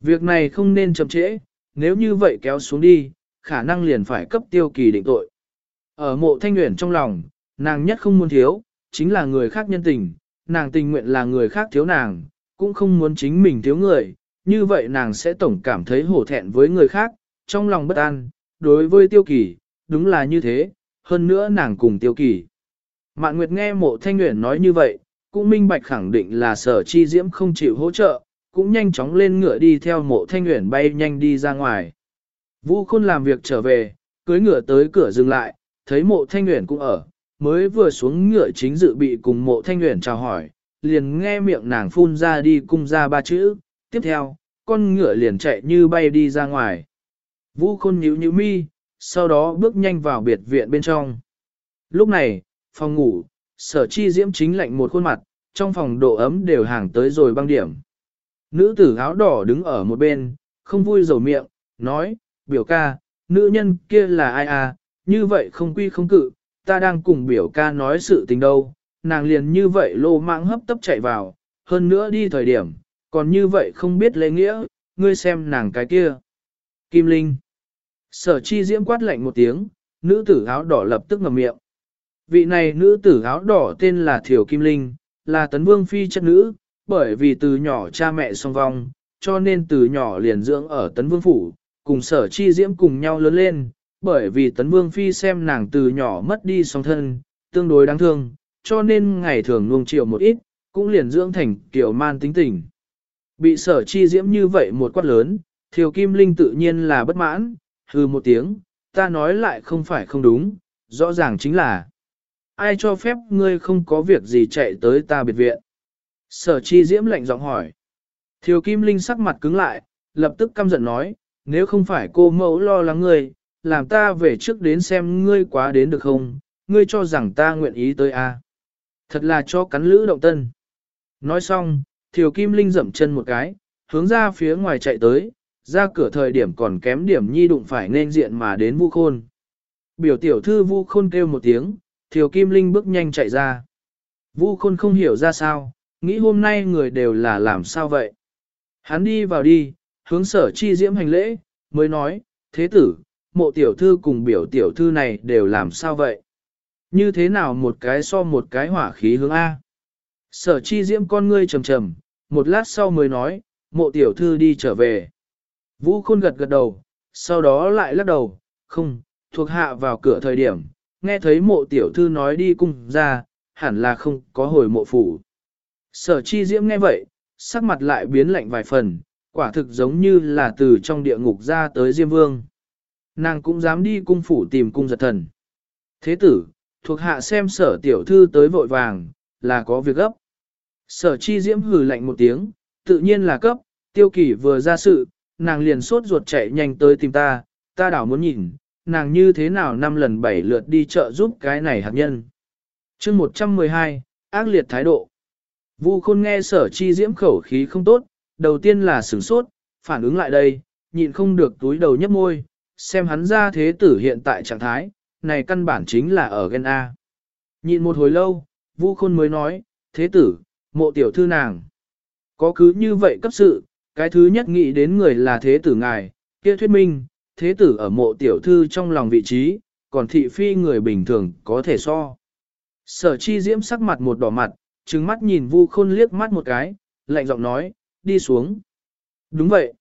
Việc này không nên chậm trễ, nếu như vậy kéo xuống đi, khả năng liền phải cấp tiêu kỳ định tội. Ở mộ thanh nguyện trong lòng, nàng nhất không muốn thiếu, chính là người khác nhân tình, nàng tình nguyện là người khác thiếu nàng, cũng không muốn chính mình thiếu người, như vậy nàng sẽ tổng cảm thấy hổ thẹn với người khác, trong lòng bất an, đối với tiêu kỳ, đúng là như thế, hơn nữa nàng cùng tiêu kỳ. Mạn Nguyệt nghe mộ thanh nguyện nói như vậy, cũng minh bạch khẳng định là sở chi diễm không chịu hỗ trợ, cũng nhanh chóng lên ngựa đi theo mộ thanh nguyện bay nhanh đi ra ngoài. Vũ Khôn làm việc trở về, cưới ngựa tới cửa dừng lại, thấy mộ thanh nguyện cũng ở, mới vừa xuống ngựa chính dự bị cùng mộ thanh nguyện chào hỏi, liền nghe miệng nàng phun ra đi cung ra ba chữ, tiếp theo, con ngựa liền chạy như bay đi ra ngoài. Vũ khôn nhíu nhíu mi, sau đó bước nhanh vào biệt viện bên trong. Lúc này, phòng ngủ, sở chi diễm chính lạnh một khuôn mặt, trong phòng độ ấm đều hàng tới rồi băng điểm. Nữ tử áo đỏ đứng ở một bên, không vui dầu miệng, nói, biểu ca, nữ nhân kia là ai à, như vậy không quy không cự, ta đang cùng biểu ca nói sự tình đâu, nàng liền như vậy lô mạng hấp tấp chạy vào, hơn nữa đi thời điểm, Còn như vậy không biết lễ nghĩa, ngươi xem nàng cái kia. Kim Linh. Sở chi diễm quát lạnh một tiếng, nữ tử áo đỏ lập tức ngậm miệng. Vị này nữ tử áo đỏ tên là Thiểu Kim Linh, là tấn vương phi chất nữ, bởi vì từ nhỏ cha mẹ song vong, cho nên từ nhỏ liền dưỡng ở tấn vương phủ, cùng sở chi diễm cùng nhau lớn lên, bởi vì tấn vương phi xem nàng từ nhỏ mất đi song thân, tương đối đáng thương, cho nên ngày thường nuông chiều một ít, cũng liền dưỡng thành kiểu man tính tình. Bị sở chi diễm như vậy một quát lớn, thiều kim linh tự nhiên là bất mãn, Hừ một tiếng, ta nói lại không phải không đúng, rõ ràng chính là ai cho phép ngươi không có việc gì chạy tới ta biệt viện. Sở chi diễm lạnh giọng hỏi. Thiều kim linh sắc mặt cứng lại, lập tức căm giận nói, nếu không phải cô mẫu lo lắng ngươi, làm ta về trước đến xem ngươi quá đến được không, ngươi cho rằng ta nguyện ý tới a à? Thật là cho cắn lữ động tân. Nói xong, Thiều Kim Linh dậm chân một cái, hướng ra phía ngoài chạy tới, ra cửa thời điểm còn kém điểm nhi đụng phải nên diện mà đến Vu Khôn. Biểu tiểu thư Vu Khôn kêu một tiếng, Thiều Kim Linh bước nhanh chạy ra. Vu Khôn không hiểu ra sao, nghĩ hôm nay người đều là làm sao vậy. Hắn đi vào đi, hướng sở chi diễm hành lễ, mới nói, thế tử, mộ tiểu thư cùng biểu tiểu thư này đều làm sao vậy? Như thế nào một cái so một cái hỏa khí hướng A? Sở chi diễm con ngươi trầm trầm, một lát sau mới nói, mộ tiểu thư đi trở về. Vũ khôn gật gật đầu, sau đó lại lắc đầu, không, thuộc hạ vào cửa thời điểm, nghe thấy mộ tiểu thư nói đi cung ra, hẳn là không có hồi mộ phủ. Sở chi diễm nghe vậy, sắc mặt lại biến lạnh vài phần, quả thực giống như là từ trong địa ngục ra tới Diêm Vương. Nàng cũng dám đi cung phủ tìm cung giật thần. Thế tử, thuộc hạ xem sở tiểu thư tới vội vàng, là có việc gấp. Sở chi diễm hừ lạnh một tiếng, tự nhiên là cấp, tiêu Kỷ vừa ra sự, nàng liền sốt ruột chạy nhanh tới tìm ta, ta đảo muốn nhìn, nàng như thế nào năm lần bảy lượt đi chợ giúp cái này hạt nhân. chương 112, ác liệt thái độ. Vu khôn nghe sở chi diễm khẩu khí không tốt, đầu tiên là sửng sốt, phản ứng lại đây, nhịn không được túi đầu nhấp môi, xem hắn ra thế tử hiện tại trạng thái, này căn bản chính là ở gen A. Nhịn một hồi lâu, Vu khôn mới nói, thế tử, mộ tiểu thư nàng. Có cứ như vậy cấp sự, cái thứ nhất nghĩ đến người là thế tử ngài, kia thuyết minh, thế tử ở mộ tiểu thư trong lòng vị trí, còn thị phi người bình thường có thể so. Sở chi diễm sắc mặt một đỏ mặt, trừng mắt nhìn vu khôn liếc mắt một cái, lạnh giọng nói, đi xuống. Đúng vậy.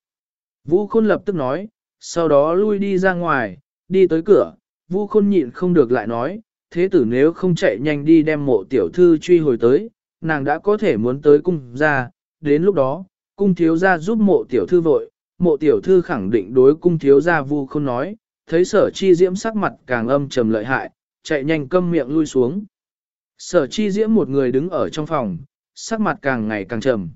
Vu khôn lập tức nói, sau đó lui đi ra ngoài, đi tới cửa, vu khôn nhịn không được lại nói, thế tử nếu không chạy nhanh đi đem mộ tiểu thư truy hồi tới, nàng đã có thể muốn tới cung ra, đến lúc đó, cung thiếu gia giúp mộ tiểu thư vội, mộ tiểu thư khẳng định đối cung thiếu gia vu không nói, thấy sở chi diễm sắc mặt càng âm trầm lợi hại, chạy nhanh câm miệng lui xuống. Sở chi diễm một người đứng ở trong phòng, sắc mặt càng ngày càng trầm.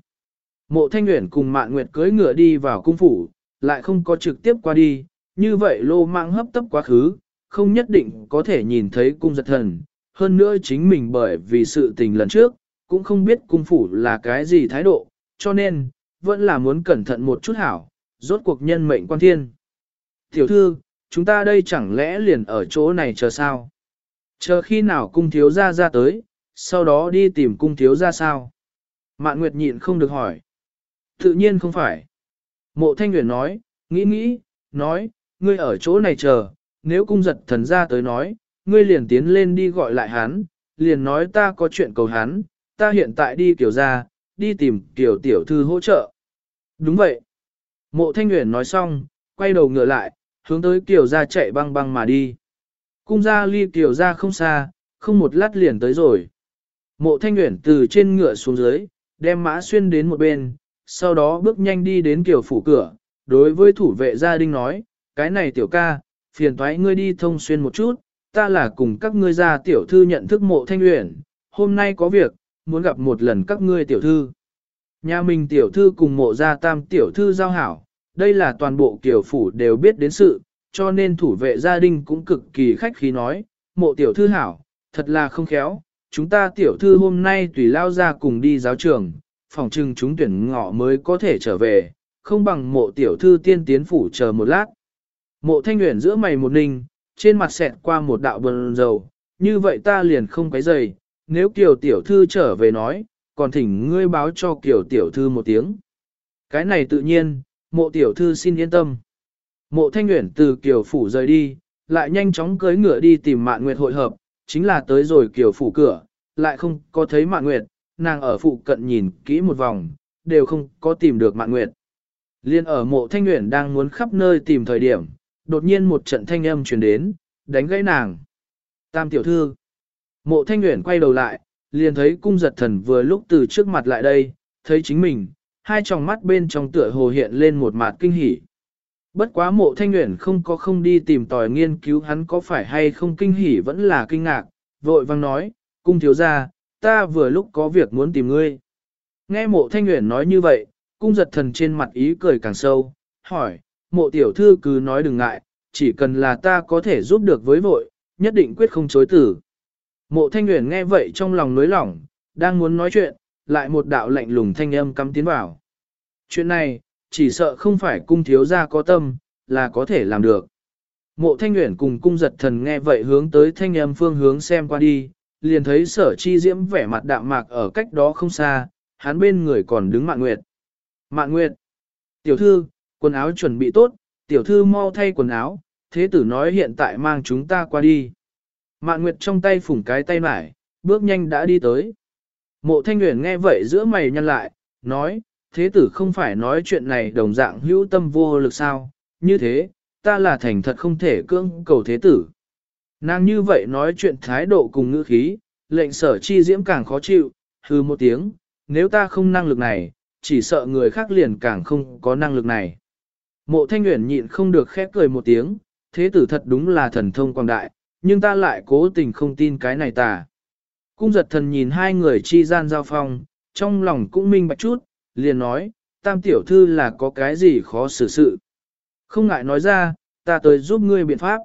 Mộ thanh nguyện cùng mạn nguyệt cưới ngựa đi vào cung phủ, lại không có trực tiếp qua đi, như vậy lô mạng hấp tấp quá khứ, không nhất định có thể nhìn thấy cung giật thần. Hơn nữa chính mình bởi vì sự tình lần trước, cũng không biết cung phủ là cái gì thái độ, cho nên, vẫn là muốn cẩn thận một chút hảo, rốt cuộc nhân mệnh quan thiên. Tiểu thư, chúng ta đây chẳng lẽ liền ở chỗ này chờ sao? Chờ khi nào cung thiếu ra ra tới, sau đó đi tìm cung thiếu ra sao? Mạn Nguyệt nhịn không được hỏi. Tự nhiên không phải. Mộ Thanh Nguyệt nói, nghĩ nghĩ, nói, ngươi ở chỗ này chờ, nếu cung giật thần ra tới nói, ngươi liền tiến lên đi gọi lại hắn, liền nói ta có chuyện cầu hắn, ta hiện tại đi kiểu ra, đi tìm tiểu tiểu thư hỗ trợ. Đúng vậy. Mộ Thanh Nguyễn nói xong, quay đầu ngựa lại, hướng tới tiểu ra chạy băng băng mà đi. Cung ra ly tiểu ra không xa, không một lát liền tới rồi. Mộ Thanh Nguyễn từ trên ngựa xuống dưới, đem mã xuyên đến một bên, sau đó bước nhanh đi đến tiểu phủ cửa, đối với thủ vệ gia đình nói, cái này tiểu ca, phiền thoái ngươi đi thông xuyên một chút, ta là cùng các ngươi gia tiểu thư nhận thức mộ Thanh Nguyễn, hôm nay có việc, muốn gặp một lần các ngươi tiểu thư. Nhà mình tiểu thư cùng mộ gia tam tiểu thư giao hảo, đây là toàn bộ kiểu phủ đều biết đến sự, cho nên thủ vệ gia đình cũng cực kỳ khách khí nói, mộ tiểu thư hảo, thật là không khéo, chúng ta tiểu thư hôm nay tùy lao ra cùng đi giáo trường, phòng trưng chúng tuyển ngọ mới có thể trở về, không bằng mộ tiểu thư tiên tiến phủ chờ một lát. Mộ thanh nguyện giữa mày một ninh, trên mặt xẹt qua một đạo bần dầu, như vậy ta liền không cái dày nếu Kiều Tiểu Thư trở về nói, còn thỉnh ngươi báo cho Kiều Tiểu Thư một tiếng. Cái này tự nhiên, mộ tiểu thư xin yên tâm. Mộ thanh nguyện từ kiều phủ rời đi, lại nhanh chóng cưới ngựa đi tìm mạn nguyệt hội hợp, chính là tới rồi kiều phủ cửa, lại không có thấy mạn nguyệt, nàng ở phụ cận nhìn kỹ một vòng, đều không có tìm được mạn nguyệt. Liên ở mộ thanh nguyện đang muốn khắp nơi tìm thời điểm, đột nhiên một trận thanh âm truyền đến, đánh gãy nàng. Tam tiểu thư. Mộ thanh nguyện quay đầu lại, liền thấy cung giật thần vừa lúc từ trước mặt lại đây, thấy chính mình, hai tròng mắt bên trong tựa hồ hiện lên một mặt kinh hỉ. Bất quá mộ thanh nguyện không có không đi tìm tòi nghiên cứu hắn có phải hay không kinh hỉ vẫn là kinh ngạc, vội vang nói, cung thiếu ra, ta vừa lúc có việc muốn tìm ngươi. Nghe mộ thanh nguyện nói như vậy, cung giật thần trên mặt ý cười càng sâu, hỏi, mộ tiểu thư cứ nói đừng ngại, chỉ cần là ta có thể giúp được với vội, nhất định quyết không chối tử. Mộ thanh nguyện nghe vậy trong lòng nới lỏng, đang muốn nói chuyện, lại một đạo lạnh lùng thanh âm cắm tiến vào. Chuyện này, chỉ sợ không phải cung thiếu gia có tâm, là có thể làm được. Mộ thanh nguyện cùng cung giật thần nghe vậy hướng tới thanh âm phương hướng xem qua đi, liền thấy sở chi diễm vẻ mặt đạm mạc ở cách đó không xa, hắn bên người còn đứng mạng nguyệt. Mạng nguyệt, tiểu thư, quần áo chuẩn bị tốt, tiểu thư mau thay quần áo, thế tử nói hiện tại mang chúng ta qua đi. Mạng nguyệt trong tay phủng cái tay mải, bước nhanh đã đi tới. Mộ thanh Nguyễn nghe vậy giữa mày nhăn lại, nói, thế tử không phải nói chuyện này đồng dạng hữu tâm vô lực sao, như thế, ta là thành thật không thể cưỡng cầu thế tử. Nàng như vậy nói chuyện thái độ cùng ngữ khí, lệnh sở chi diễm càng khó chịu, hư một tiếng, nếu ta không năng lực này, chỉ sợ người khác liền càng không có năng lực này. Mộ thanh Nguyễn nhịn không được khép cười một tiếng, thế tử thật đúng là thần thông quang đại, nhưng ta lại cố tình không tin cái này tà. Cung giật thần nhìn hai người chi gian giao phong, trong lòng cũng minh bạch chút, liền nói, tam tiểu thư là có cái gì khó xử sự. Không ngại nói ra, ta tới giúp ngươi biện pháp.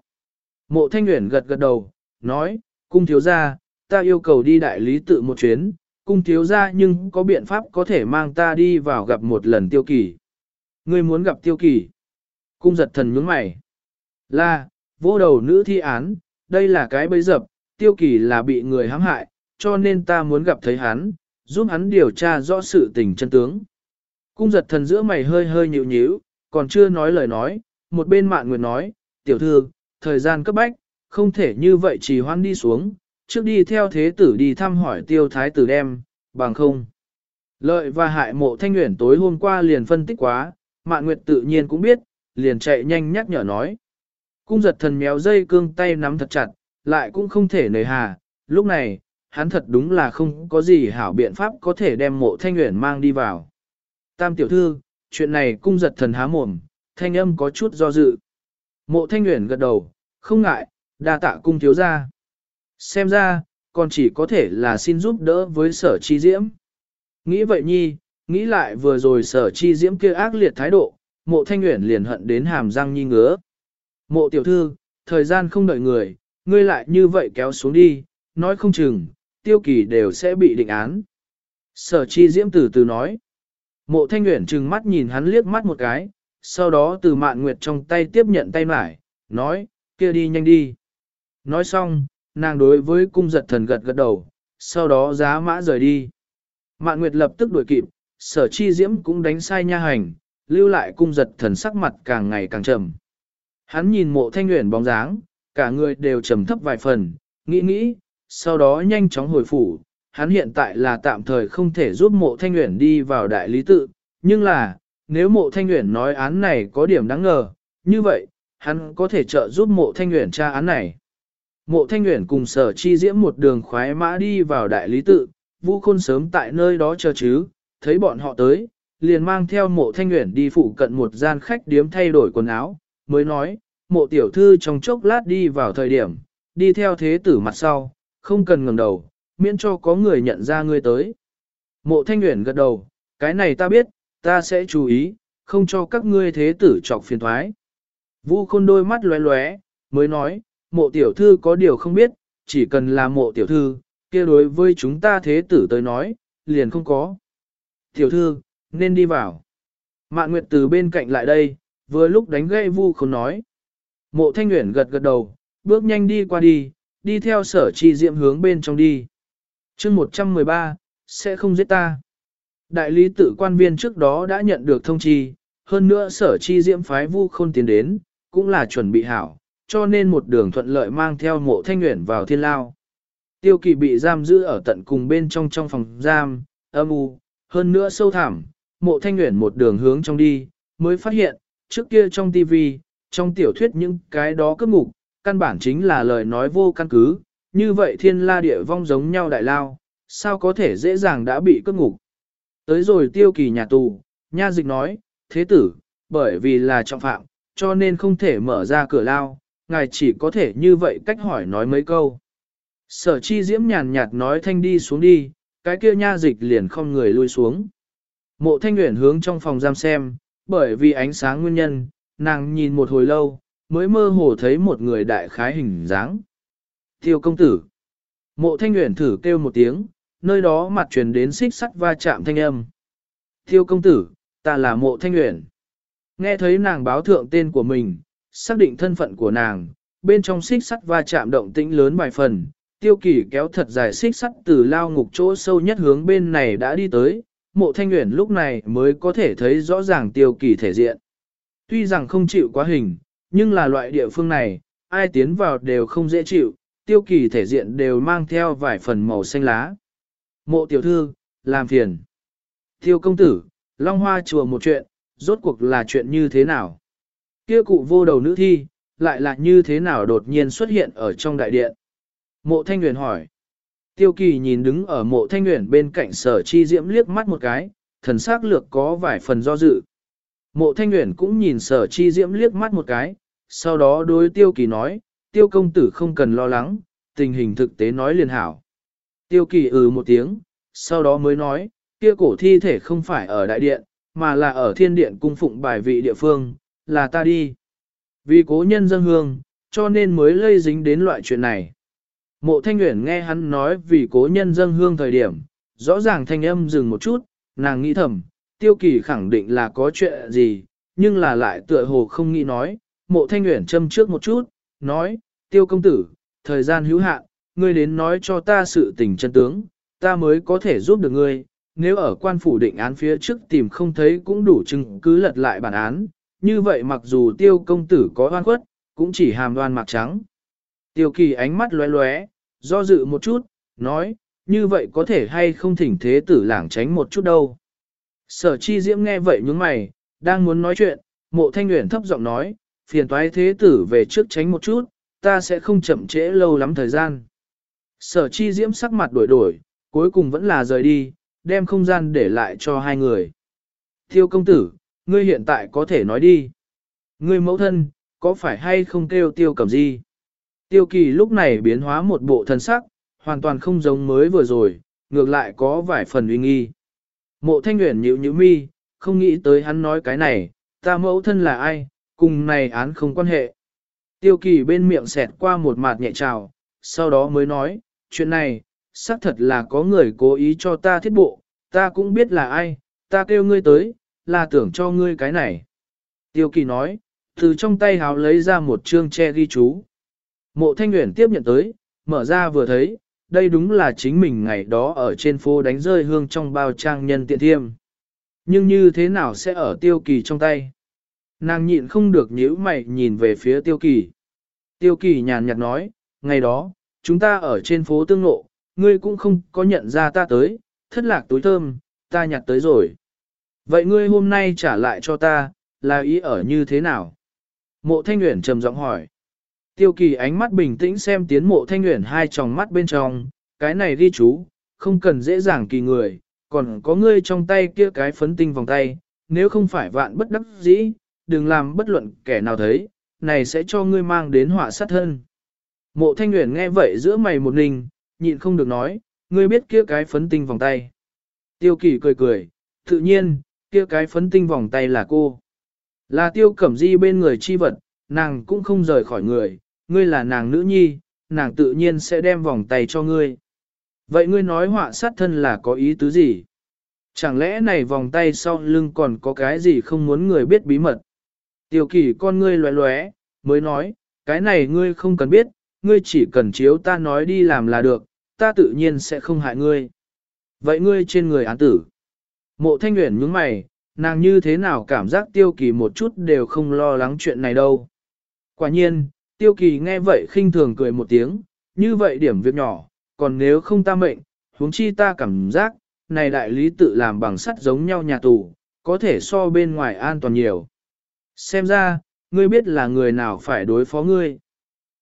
Mộ thanh nguyện gật gật đầu, nói, cung thiếu gia, ta yêu cầu đi đại lý tự một chuyến, cung thiếu gia nhưng có biện pháp có thể mang ta đi vào gặp một lần tiêu kỳ. Ngươi muốn gặp tiêu kỳ. Cung giật thần nhướng mày. Là, vô đầu nữ thi án, đây là cái bấy dập, tiêu kỳ là bị người hãm hại, cho nên ta muốn gặp thấy hắn, giúp hắn điều tra rõ sự tình chân tướng. Cung giật thần giữa mày hơi hơi nhịu nhíu, còn chưa nói lời nói, một bên mạn nguyệt nói, tiểu thư, thời gian cấp bách, không thể như vậy chỉ hoan đi xuống, trước đi theo thế tử đi thăm hỏi tiêu thái tử đem, bằng không. Lợi và hại mộ thanh nguyện tối hôm qua liền phân tích quá, mạn nguyệt tự nhiên cũng biết, liền chạy nhanh nhắc nhở nói. Cung giật thần méo dây cương tay nắm thật chặt, lại cũng không thể nời hà, lúc này, hắn thật đúng là không có gì hảo biện pháp có thể đem mộ thanh nguyện mang đi vào. Tam tiểu thư, chuyện này cung giật thần há mồm, thanh âm có chút do dự. Mộ thanh nguyện gật đầu, không ngại, đa tạ cung thiếu ra. Xem ra, còn chỉ có thể là xin giúp đỡ với sở chi diễm. Nghĩ vậy nhi, nghĩ lại vừa rồi sở chi diễm kia ác liệt thái độ, mộ thanh nguyện liền hận đến hàm răng nhi ngứa. Mộ tiểu thư, thời gian không đợi người, ngươi lại như vậy kéo xuống đi, nói không chừng, tiêu kỳ đều sẽ bị định án. Sở chi diễm từ từ nói. Mộ thanh nguyện trừng mắt nhìn hắn liếc mắt một cái, sau đó từ mạn nguyệt trong tay tiếp nhận tay mải, nói, kia đi nhanh đi. Nói xong, nàng đối với cung giật thần gật gật đầu, sau đó giá mã rời đi. Mạn nguyệt lập tức đuổi kịp, sở chi diễm cũng đánh sai nha hành, lưu lại cung giật thần sắc mặt càng ngày càng trầm. Hắn nhìn mộ thanh nguyện bóng dáng, cả người đều trầm thấp vài phần, nghĩ nghĩ, sau đó nhanh chóng hồi phủ. Hắn hiện tại là tạm thời không thể giúp mộ thanh nguyện đi vào đại lý tự, nhưng là, nếu mộ thanh nguyện nói án này có điểm đáng ngờ, như vậy, hắn có thể trợ giúp mộ thanh nguyện tra án này. Mộ thanh nguyện cùng sở chi diễm một đường khoái mã đi vào đại lý tự, vũ khôn sớm tại nơi đó chờ chứ, thấy bọn họ tới, liền mang theo mộ thanh nguyện đi phụ cận một gian khách điếm thay đổi quần áo, mới nói, mộ tiểu thư trong chốc lát đi vào thời điểm, đi theo thế tử mặt sau, không cần ngẩng đầu, miễn cho có người nhận ra ngươi tới. Mộ thanh nguyện gật đầu, cái này ta biết, ta sẽ chú ý, không cho các ngươi thế tử chọc phiền thoái. vu khôn đôi mắt lóe lóe, mới nói, mộ tiểu thư có điều không biết, chỉ cần là mộ tiểu thư, kia đối với chúng ta thế tử tới nói, liền không có. Tiểu thư, nên đi vào. Mạn Nguyệt từ bên cạnh lại đây, vừa lúc đánh gây vu không nói. Mộ thanh nguyện gật gật đầu, bước nhanh đi qua đi, đi theo sở chi diệm hướng bên trong đi. chương 113, sẽ không giết ta. Đại lý tự quan viên trước đó đã nhận được thông chi, hơn nữa sở chi diễm phái vu khôn tiến đến, cũng là chuẩn bị hảo, cho nên một đường thuận lợi mang theo mộ thanh nguyện vào thiên lao. Tiêu kỳ bị giam giữ ở tận cùng bên trong trong phòng giam, âm u, hơn nữa sâu thẳm, mộ thanh nguyện một đường hướng trong đi, mới phát hiện, trước kia trong tv trong tiểu thuyết những cái đó cấp ngục căn bản chính là lời nói vô căn cứ, như vậy thiên la địa vong giống nhau đại lao, sao có thể dễ dàng đã bị cướp ngục. Tới rồi tiêu kỳ nhà tù, nha dịch nói, thế tử, bởi vì là trọng phạm, cho nên không thể mở ra cửa lao, ngài chỉ có thể như vậy cách hỏi nói mấy câu. Sở chi diễm nhàn nhạt nói thanh đi xuống đi, cái kia nha dịch liền không người lui xuống. Mộ thanh nguyện hướng trong phòng giam xem, bởi vì ánh sáng nguyên nhân, nàng nhìn một hồi lâu, mới mơ hồ thấy một người đại khái hình dáng. Tiêu công tử. Mộ thanh nguyện thử kêu một tiếng, nơi đó mặt truyền đến xích sắt va chạm thanh âm. Tiêu công tử, ta là mộ thanh nguyện. Nghe thấy nàng báo thượng tên của mình, xác định thân phận của nàng, bên trong xích sắt va chạm động tĩnh lớn vài phần, tiêu kỳ kéo thật dài xích sắt từ lao ngục chỗ sâu nhất hướng bên này đã đi tới, mộ thanh nguyện lúc này mới có thể thấy rõ ràng tiêu kỳ thể diện. Tuy rằng không chịu quá hình, nhưng là loại địa phương này, ai tiến vào đều không dễ chịu, tiêu kỳ thể diện đều mang theo vài phần màu xanh lá. Mộ tiểu thư, làm phiền. Tiêu công tử, Long Hoa chùa một chuyện, rốt cuộc là chuyện như thế nào? Kia cụ vô đầu nữ thi, lại là như thế nào đột nhiên xuất hiện ở trong đại điện? Mộ Thanh Nguyễn hỏi. Tiêu kỳ nhìn đứng ở mộ Thanh nguyện bên cạnh sở chi diễm liếc mắt một cái, thần sắc lược có vài phần do dự. Mộ Thanh nguyện cũng nhìn sở chi diễm liếc mắt một cái, sau đó đối tiêu kỳ nói, tiêu công tử không cần lo lắng, tình hình thực tế nói liền hảo. Tiêu kỳ ừ một tiếng, sau đó mới nói, kia cổ thi thể không phải ở đại điện, mà là ở thiên điện cung phụng bài vị địa phương, là ta đi. Vì cố nhân dân hương, cho nên mới lây dính đến loại chuyện này. Mộ thanh Uyển nghe hắn nói vì cố nhân dân hương thời điểm, rõ ràng thanh âm dừng một chút, nàng nghĩ thầm, tiêu kỳ khẳng định là có chuyện gì, nhưng là lại tựa hồ không nghĩ nói, mộ thanh uyển châm trước một chút, nói, tiêu công tử, thời gian hữu hạn, ngươi đến nói cho ta sự tình chân tướng, ta mới có thể giúp được ngươi, nếu ở quan phủ định án phía trước tìm không thấy cũng đủ chứng cứ lật lại bản án, như vậy mặc dù tiêu công tử có oan khuất, cũng chỉ hàm đoan mặc trắng. Tiêu kỳ ánh mắt lóe lóe, do dự một chút, nói, như vậy có thể hay không thỉnh thế tử lảng tránh một chút đâu. Sở chi diễm nghe vậy nhướng mày, đang muốn nói chuyện, mộ thanh nguyện thấp giọng nói, phiền toái thế tử về trước tránh một chút, ta sẽ không chậm trễ lâu lắm thời gian. Sở chi diễm sắc mặt đổi đổi, cuối cùng vẫn là rời đi, đem không gian để lại cho hai người. Thiêu công tử, ngươi hiện tại có thể nói đi. Ngươi mẫu thân, có phải hay không kêu tiêu cầm gì? Tiêu kỳ lúc này biến hóa một bộ thân sắc, hoàn toàn không giống mới vừa rồi, ngược lại có vài phần uy nghi. Mộ thanh nguyện nhịu nhịu mi, không nghĩ tới hắn nói cái này, ta mẫu thân là ai, cùng này án không quan hệ. Tiêu kỳ bên miệng xẹt qua một mạt nhẹ trào, sau đó mới nói, chuyện này, xác thật là có người cố ý cho ta thiết bộ, ta cũng biết là ai, ta kêu ngươi tới, là tưởng cho ngươi cái này. Tiêu kỳ nói, từ trong tay háo lấy ra một chương che ghi chú. Mộ thanh nguyện tiếp nhận tới, mở ra vừa thấy, đây đúng là chính mình ngày đó ở trên phố đánh rơi hương trong bao trang nhân tiện thiêm. Nhưng như thế nào sẽ ở tiêu kỳ trong tay? Nàng nhịn không được nhíu mày nhìn về phía tiêu kỳ. Tiêu kỳ nhàn nhạt nói, ngày đó, chúng ta ở trên phố tương lộ, ngươi cũng không có nhận ra ta tới, thất lạc túi thơm, ta nhặt tới rồi. Vậy ngươi hôm nay trả lại cho ta, là ý ở như thế nào? Mộ thanh nguyện trầm giọng hỏi. Tiêu kỳ ánh mắt bình tĩnh xem tiến mộ thanh nguyện hai tròng mắt bên trong, cái này đi chú, không cần dễ dàng kỳ người, còn có ngươi trong tay kia cái phấn tinh vòng tay, nếu không phải vạn bất đắc dĩ, đừng làm bất luận kẻ nào thấy, này sẽ cho ngươi mang đến họa sát thân. Mộ thanh nguyện nghe vậy giữa mày một mình, nhịn không được nói, ngươi biết kia cái phấn tinh vòng tay. Tiêu kỳ cười cười, tự nhiên, kia cái phấn tinh vòng tay là cô. Là tiêu cẩm di bên người chi vật, nàng cũng không rời khỏi người, ngươi là nàng nữ nhi, nàng tự nhiên sẽ đem vòng tay cho ngươi. Vậy ngươi nói họa sát thân là có ý tứ gì? Chẳng lẽ này vòng tay sau lưng còn có cái gì không muốn người biết bí mật? Tiêu kỷ con ngươi loé loé, mới nói, cái này ngươi không cần biết, ngươi chỉ cần chiếu ta nói đi làm là được, ta tự nhiên sẽ không hại ngươi. Vậy ngươi trên người án tử. Mộ thanh nguyện nhướng mày, nàng như thế nào cảm giác tiêu kỳ một chút đều không lo lắng chuyện này đâu. Quả nhiên, tiêu kỳ nghe vậy khinh thường cười một tiếng, như vậy điểm việc nhỏ, còn nếu không ta mệnh, huống chi ta cảm giác, này đại lý tự làm bằng sắt giống nhau nhà tù, có thể so bên ngoài an toàn nhiều. Xem ra, ngươi biết là người nào phải đối phó ngươi.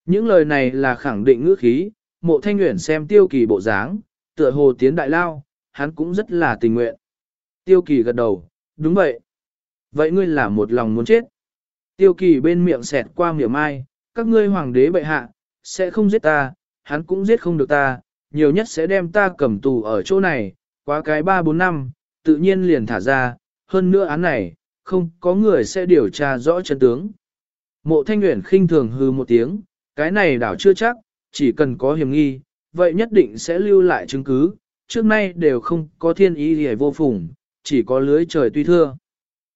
Những lời này là khẳng định ngữ khí, mộ thanh nguyện xem tiêu kỳ bộ dáng, tựa hồ tiến đại lao, hắn cũng rất là tình nguyện. Tiêu kỳ gật đầu, đúng vậy. Vậy ngươi là một lòng muốn chết. Tiêu kỳ bên miệng xẹt qua miệng mai, các ngươi hoàng đế bệ hạ, sẽ không giết ta, hắn cũng giết không được ta, nhiều nhất sẽ đem ta cầm tù ở chỗ này, quá cái 3-4 năm, tự nhiên liền thả ra, hơn nữa án này, không có người sẽ điều tra rõ chân tướng. Mộ thanh nguyện khinh thường hư một tiếng, cái này đảo chưa chắc, chỉ cần có hiểm nghi, vậy nhất định sẽ lưu lại chứng cứ, trước nay đều không có thiên ý gì vô phùng, chỉ có lưới trời tuy thưa.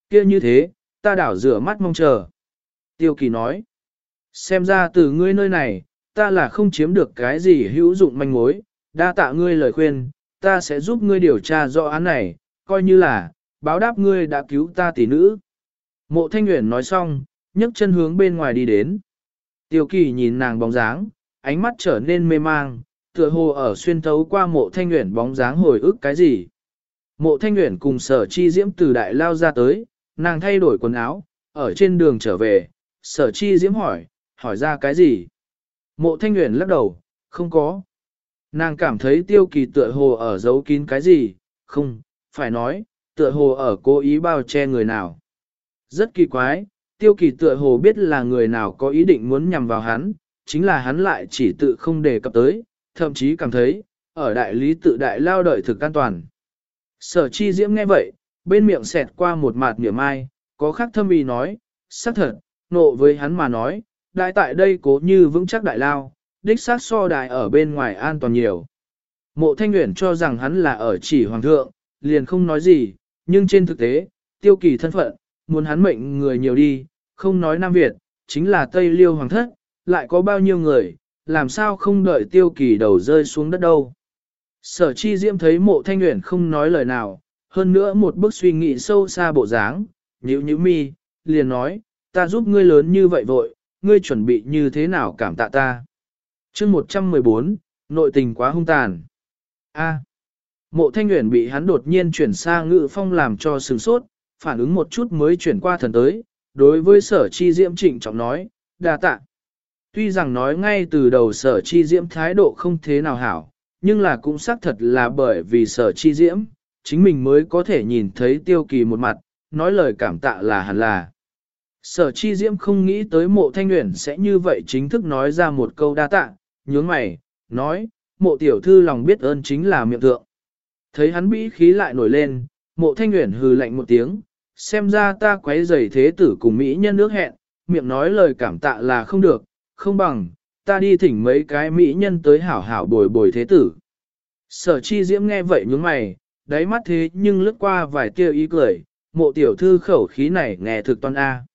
kia như thế, ta đảo rửa mắt mong chờ. Tiêu kỳ nói, xem ra từ ngươi nơi này, ta là không chiếm được cái gì hữu dụng manh mối, đa tạ ngươi lời khuyên, ta sẽ giúp ngươi điều tra rõ án này, coi như là, báo đáp ngươi đã cứu ta tỷ nữ. Mộ Thanh Nguyễn nói xong, nhấc chân hướng bên ngoài đi đến. Tiêu kỳ nhìn nàng bóng dáng, ánh mắt trở nên mê mang, tựa hồ ở xuyên thấu qua mộ Thanh Nguyễn bóng dáng hồi ức cái gì. Mộ Thanh Nguyễn cùng sở chi diễm từ đại lao ra tới, nàng thay đổi quần áo, ở trên đường trở về, sở chi diễm hỏi, hỏi ra cái gì. Mộ Thanh Nguyễn lắc đầu, không có. Nàng cảm thấy tiêu kỳ tựa hồ ở giấu kín cái gì, không, phải nói, tựa hồ ở cố ý bao che người nào. Rất kỳ quái, tiêu kỳ tựa hồ biết là người nào có ý định muốn nhằm vào hắn, chính là hắn lại chỉ tự không đề cập tới, thậm chí cảm thấy, ở đại lý tự đại lao đợi thực an toàn. Sở chi diễm nghe vậy, bên miệng xẹt qua một mạt niệm ai, có khắc thâm ý nói, xác thật, nộ với hắn mà nói, đại tại đây cố như vững chắc đại lao, đích xác so đại ở bên ngoài an toàn nhiều. Mộ thanh Nguyễn cho rằng hắn là ở chỉ hoàng thượng, liền không nói gì, nhưng trên thực tế, tiêu kỳ thân phận, muốn hắn mệnh người nhiều đi, không nói Nam Việt, chính là Tây Liêu Hoàng thất, lại có bao nhiêu người, làm sao không đợi tiêu kỳ đầu rơi xuống đất đâu. Sở chi diễm thấy mộ thanh nguyện không nói lời nào, hơn nữa một bước suy nghĩ sâu xa bộ dáng, nhíu nhíu mi, liền nói, ta giúp ngươi lớn như vậy vội, ngươi chuẩn bị như thế nào cảm tạ ta. chương 114, nội tình quá hung tàn. A. Mộ thanh nguyện bị hắn đột nhiên chuyển sang ngự phong làm cho sừng sốt, phản ứng một chút mới chuyển qua thần tới, đối với sở chi diễm trịnh trọng nói, đa tạ. Tuy rằng nói ngay từ đầu sở chi diễm thái độ không thế nào hảo, nhưng là cũng xác thật là bởi vì sở chi diễm, chính mình mới có thể nhìn thấy tiêu kỳ một mặt, nói lời cảm tạ là hẳn là. Sở chi diễm không nghĩ tới mộ thanh nguyện sẽ như vậy chính thức nói ra một câu đa tạ, nhướng mày, nói, mộ tiểu thư lòng biết ơn chính là miệng thượng. Thấy hắn bĩ khí lại nổi lên, mộ thanh nguyện hừ lạnh một tiếng, xem ra ta quấy giày thế tử cùng Mỹ nhân nước hẹn, miệng nói lời cảm tạ là không được, không bằng, ta đi thỉnh mấy cái Mỹ nhân tới hảo hảo bồi bồi thế tử. Sở chi diễm nghe vậy nhướng mày, đáy mắt thế nhưng lướt qua vài tia ý cười, mộ tiểu thư khẩu khí này nghe thực toan A.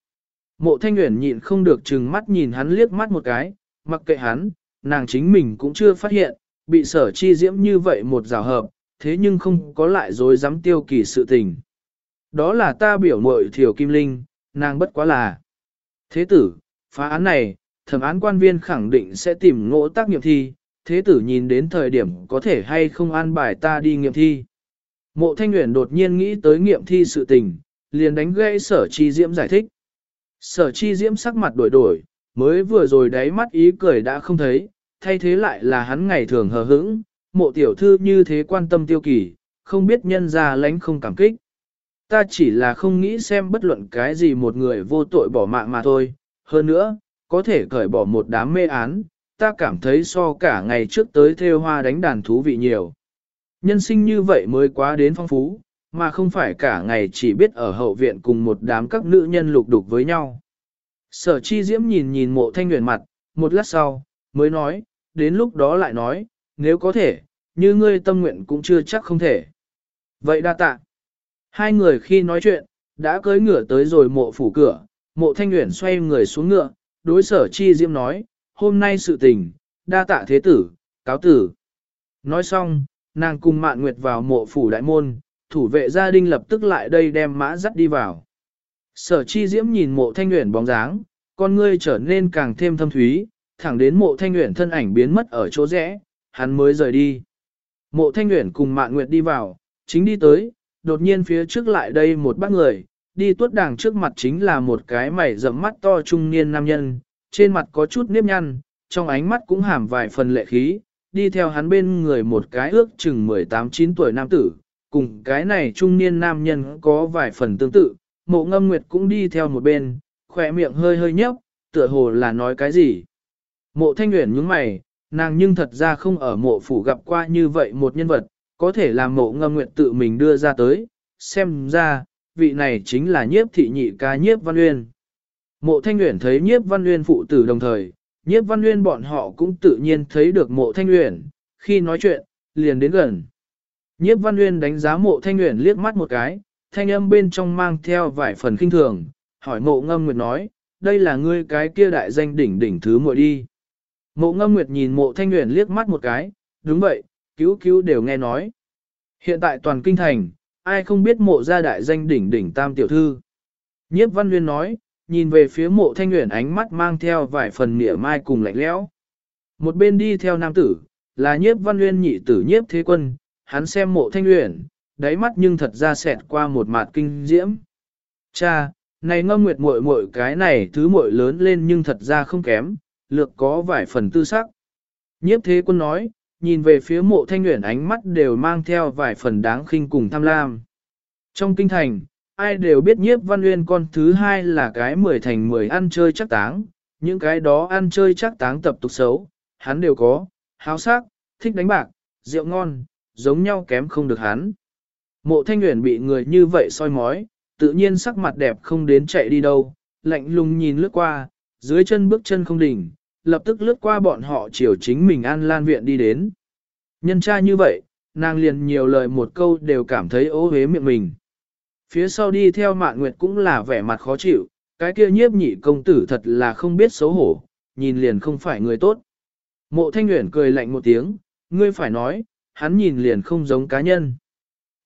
Mộ thanh nguyện nhịn không được chừng mắt nhìn hắn liếc mắt một cái, mặc kệ hắn, nàng chính mình cũng chưa phát hiện, bị sở chi diễm như vậy một rào hợp, thế nhưng không có lại dối dám tiêu kỳ sự tình. Đó là ta biểu mội thiểu kim linh, nàng bất quá là. Thế tử, phá án này, thẩm án quan viên khẳng định sẽ tìm ngỗ tác nghiệm thi, thế tử nhìn đến thời điểm có thể hay không an bài ta đi nghiệm thi. Mộ thanh nguyện đột nhiên nghĩ tới nghiệm thi sự tình, liền đánh gãy sở chi diễm giải thích. Sở chi diễm sắc mặt đổi đổi, mới vừa rồi đáy mắt ý cười đã không thấy, thay thế lại là hắn ngày thường hờ hững, mộ tiểu thư như thế quan tâm tiêu kỳ, không biết nhân ra lánh không cảm kích. Ta chỉ là không nghĩ xem bất luận cái gì một người vô tội bỏ mạng mà thôi, hơn nữa, có thể cởi bỏ một đám mê án, ta cảm thấy so cả ngày trước tới theo hoa đánh đàn thú vị nhiều. Nhân sinh như vậy mới quá đến phong phú, mà không phải cả ngày chỉ biết ở hậu viện cùng một đám các nữ nhân lục đục với nhau. Sở chi diễm nhìn nhìn mộ thanh nguyện mặt, một lát sau, mới nói, đến lúc đó lại nói, nếu có thể, như ngươi tâm nguyện cũng chưa chắc không thể. Vậy đa tạ. Hai người khi nói chuyện, đã cưỡi ngựa tới rồi mộ phủ cửa, mộ thanh nguyện xoay người xuống ngựa, đối sở chi diễm nói, hôm nay sự tình, đa tạ thế tử, cáo tử. Nói xong, nàng cùng mạn nguyệt vào mộ phủ đại môn, thủ vệ gia đình lập tức lại đây đem mã dắt đi vào. Sở chi diễm nhìn mộ thanh nguyện bóng dáng, con ngươi trở nên càng thêm thâm thúy, thẳng đến mộ thanh nguyện thân ảnh biến mất ở chỗ rẽ, hắn mới rời đi. Mộ thanh nguyện cùng mạn nguyệt đi vào, chính đi tới, đột nhiên phía trước lại đây một bác người, đi tuốt đàng trước mặt chính là một cái mày rậm mắt to trung niên nam nhân, trên mặt có chút nếp nhăn, trong ánh mắt cũng hàm vài phần lệ khí, đi theo hắn bên người một cái ước chừng 18-9 tuổi nam tử, cùng cái này trung niên nam nhân có vài phần tương tự, mộ ngâm nguyệt cũng đi theo một bên, khỏe miệng hơi hơi nhấp, tựa hồ là nói cái gì. Mộ thanh nguyện nhướng mày, nàng nhưng thật ra không ở mộ phủ gặp qua như vậy một nhân vật, có thể làm mộ ngâm nguyện tự mình đưa ra tới, xem ra, vị này chính là nhiếp thị nhị ca nhiếp văn uyên. Mộ thanh nguyện thấy nhiếp văn uyên phụ tử đồng thời, nhiếp văn uyên bọn họ cũng tự nhiên thấy được mộ thanh nguyện, khi nói chuyện, liền đến gần. Nhiếp văn uyên đánh giá mộ thanh nguyện liếc mắt một cái, thanh âm bên trong mang theo vài phần kinh thường, hỏi mộ ngâm nguyệt nói, đây là ngươi cái kia đại danh đỉnh đỉnh thứ muội đi. Mộ ngâm nguyệt nhìn mộ thanh nguyện liếc mắt một cái, đúng vậy, cứu cứu đều nghe nói. Hiện tại toàn kinh thành, ai không biết mộ gia đại danh đỉnh đỉnh tam tiểu thư. Nhiếp văn Uyên nói, nhìn về phía mộ thanh nguyện ánh mắt mang theo vài phần mỉa mai cùng lạnh lẽo. Một bên đi theo nam tử, là nhiếp văn Uyên nhị tử nhiếp thế quân, hắn xem mộ thanh nguyện, đáy mắt nhưng thật ra xẹt qua một mặt kinh diễm. Cha, này ngâm nguyệt muội muội cái này thứ muội lớn lên nhưng thật ra không kém, lược có vài phần tư sắc. Nhiếp thế quân nói, nhìn về phía mộ thanh nguyện ánh mắt đều mang theo vài phần đáng khinh cùng tham lam. Trong kinh thành, ai đều biết nhiếp văn uyên con thứ hai là cái mười thành mười ăn chơi chắc táng, những cái đó ăn chơi chắc táng tập tục xấu, hắn đều có, háo sắc, thích đánh bạc, rượu ngon, giống nhau kém không được hắn. Mộ thanh nguyện bị người như vậy soi mói, tự nhiên sắc mặt đẹp không đến chạy đi đâu, lạnh lùng nhìn lướt qua, dưới chân bước chân không đỉnh, lập tức lướt qua bọn họ chiều chính mình an lan viện đi đến. Nhân tra như vậy, nàng liền nhiều lời một câu đều cảm thấy ố hế miệng mình. Phía sau đi theo mạn nguyệt cũng là vẻ mặt khó chịu, cái kia nhiếp nhị công tử thật là không biết xấu hổ, nhìn liền không phải người tốt. Mộ thanh nguyện cười lạnh một tiếng, ngươi phải nói, hắn nhìn liền không giống cá nhân.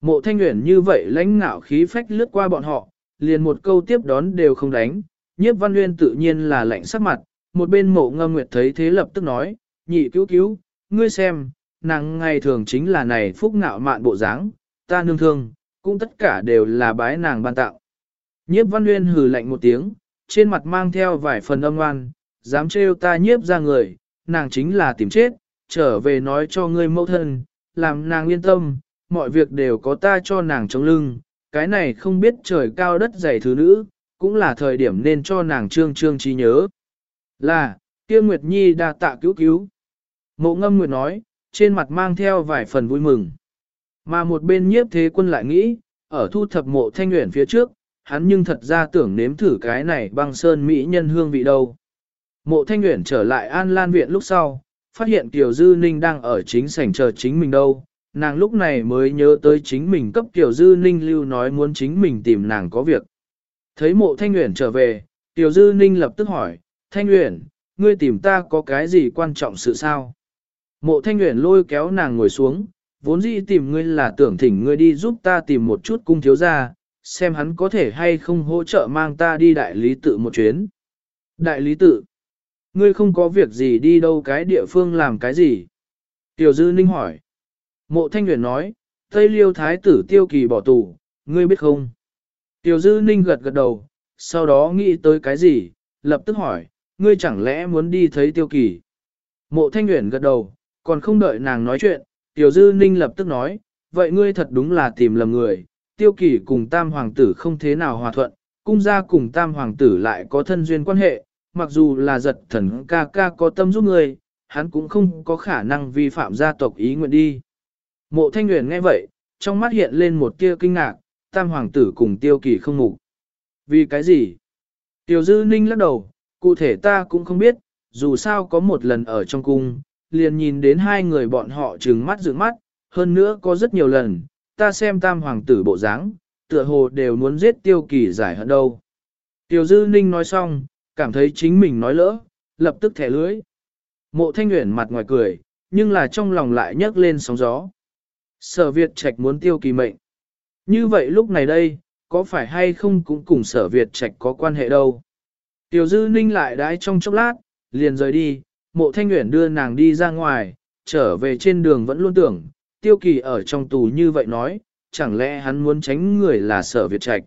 Mộ thanh nguyện như vậy lãnh ngạo khí phách lướt qua bọn họ, liền một câu tiếp đón đều không đánh, nhiếp văn nguyên tự nhiên là lạnh sắc mặt, một bên mộ ngâm nguyệt thấy thế lập tức nói, nhị cứu cứu, ngươi xem, nàng ngày thường chính là này phúc ngạo mạn bộ dáng, ta nương thương, cũng tất cả đều là bái nàng ban tạo. Nhiếp văn nguyên hừ lạnh một tiếng, trên mặt mang theo vài phần âm ngoan, dám trêu ta nhiếp ra người, nàng chính là tìm chết, trở về nói cho ngươi mẫu thân, làm nàng yên tâm, mọi việc đều có ta cho nàng chống lưng, cái này không biết trời cao đất dày thứ nữ, cũng là thời điểm nên cho nàng trương trương trí nhớ. Là, kia Nguyệt Nhi đa tạ cứu cứu. Mộ ngâm Nguyệt nói, trên mặt mang theo vài phần vui mừng. Mà một bên nhiếp thế quân lại nghĩ, ở thu thập mộ thanh nguyện phía trước, hắn nhưng thật ra tưởng nếm thử cái này băng sơn mỹ nhân hương vị đâu. Mộ thanh nguyện trở lại an lan viện lúc sau, phát hiện Tiểu Dư Ninh đang ở chính sảnh chờ chính mình đâu. Nàng lúc này mới nhớ tới chính mình cấp Tiểu Dư Ninh lưu nói muốn chính mình tìm nàng có việc. Thấy mộ thanh Nguyễn trở về, Tiểu Dư Ninh lập tức hỏi, Thanh Uyển, ngươi tìm ta có cái gì quan trọng sự sao? Mộ Thanh Uyển lôi kéo nàng ngồi xuống, vốn dĩ tìm ngươi là tưởng thỉnh ngươi đi giúp ta tìm một chút cung thiếu gia, xem hắn có thể hay không hỗ trợ mang ta đi đại lý tự một chuyến. Đại lý tự? Ngươi không có việc gì đi đâu cái địa phương làm cái gì? Tiểu Dư Ninh hỏi. Mộ Thanh Nguyệt nói, Tây Liêu Thái tử tiêu kỳ bỏ tù, ngươi biết không? Tiểu Dư Ninh gật gật đầu, sau đó nghĩ tới cái gì, lập tức hỏi, ngươi chẳng lẽ muốn đi thấy tiêu kỳ? Mộ thanh Nguyệt gật đầu, còn không đợi nàng nói chuyện, tiểu dư ninh lập tức nói, vậy ngươi thật đúng là tìm lầm người, tiêu kỳ cùng tam hoàng tử không thế nào hòa thuận, cung gia cùng tam hoàng tử lại có thân duyên quan hệ, mặc dù là giật thần ca ca có tâm giúp người hắn cũng không có khả năng vi phạm gia tộc ý nguyện đi. Mộ thanh nguyện nghe vậy, trong mắt hiện lên một tia kinh ngạc, tam hoàng tử cùng tiêu kỳ không ngủ. Vì cái gì? Tiểu dư ninh lắc đầu, Cụ thể ta cũng không biết, dù sao có một lần ở trong cung, liền nhìn đến hai người bọn họ trừng mắt dựng mắt, hơn nữa có rất nhiều lần, ta xem tam hoàng tử bộ dáng, tựa hồ đều muốn giết tiêu kỳ giải hận đâu. Tiểu dư ninh nói xong, cảm thấy chính mình nói lỡ, lập tức thẻ lưới. Mộ thanh nguyện mặt ngoài cười, nhưng là trong lòng lại nhấc lên sóng gió. Sở Việt Trạch muốn tiêu kỳ mệnh. Như vậy lúc này đây, có phải hay không cũng cùng sở Việt Trạch có quan hệ đâu. Tiểu dư ninh lại đái trong chốc lát, liền rời đi, mộ thanh nguyện đưa nàng đi ra ngoài, trở về trên đường vẫn luôn tưởng, tiêu kỳ ở trong tù như vậy nói, chẳng lẽ hắn muốn tránh người là sở Việt Trạch.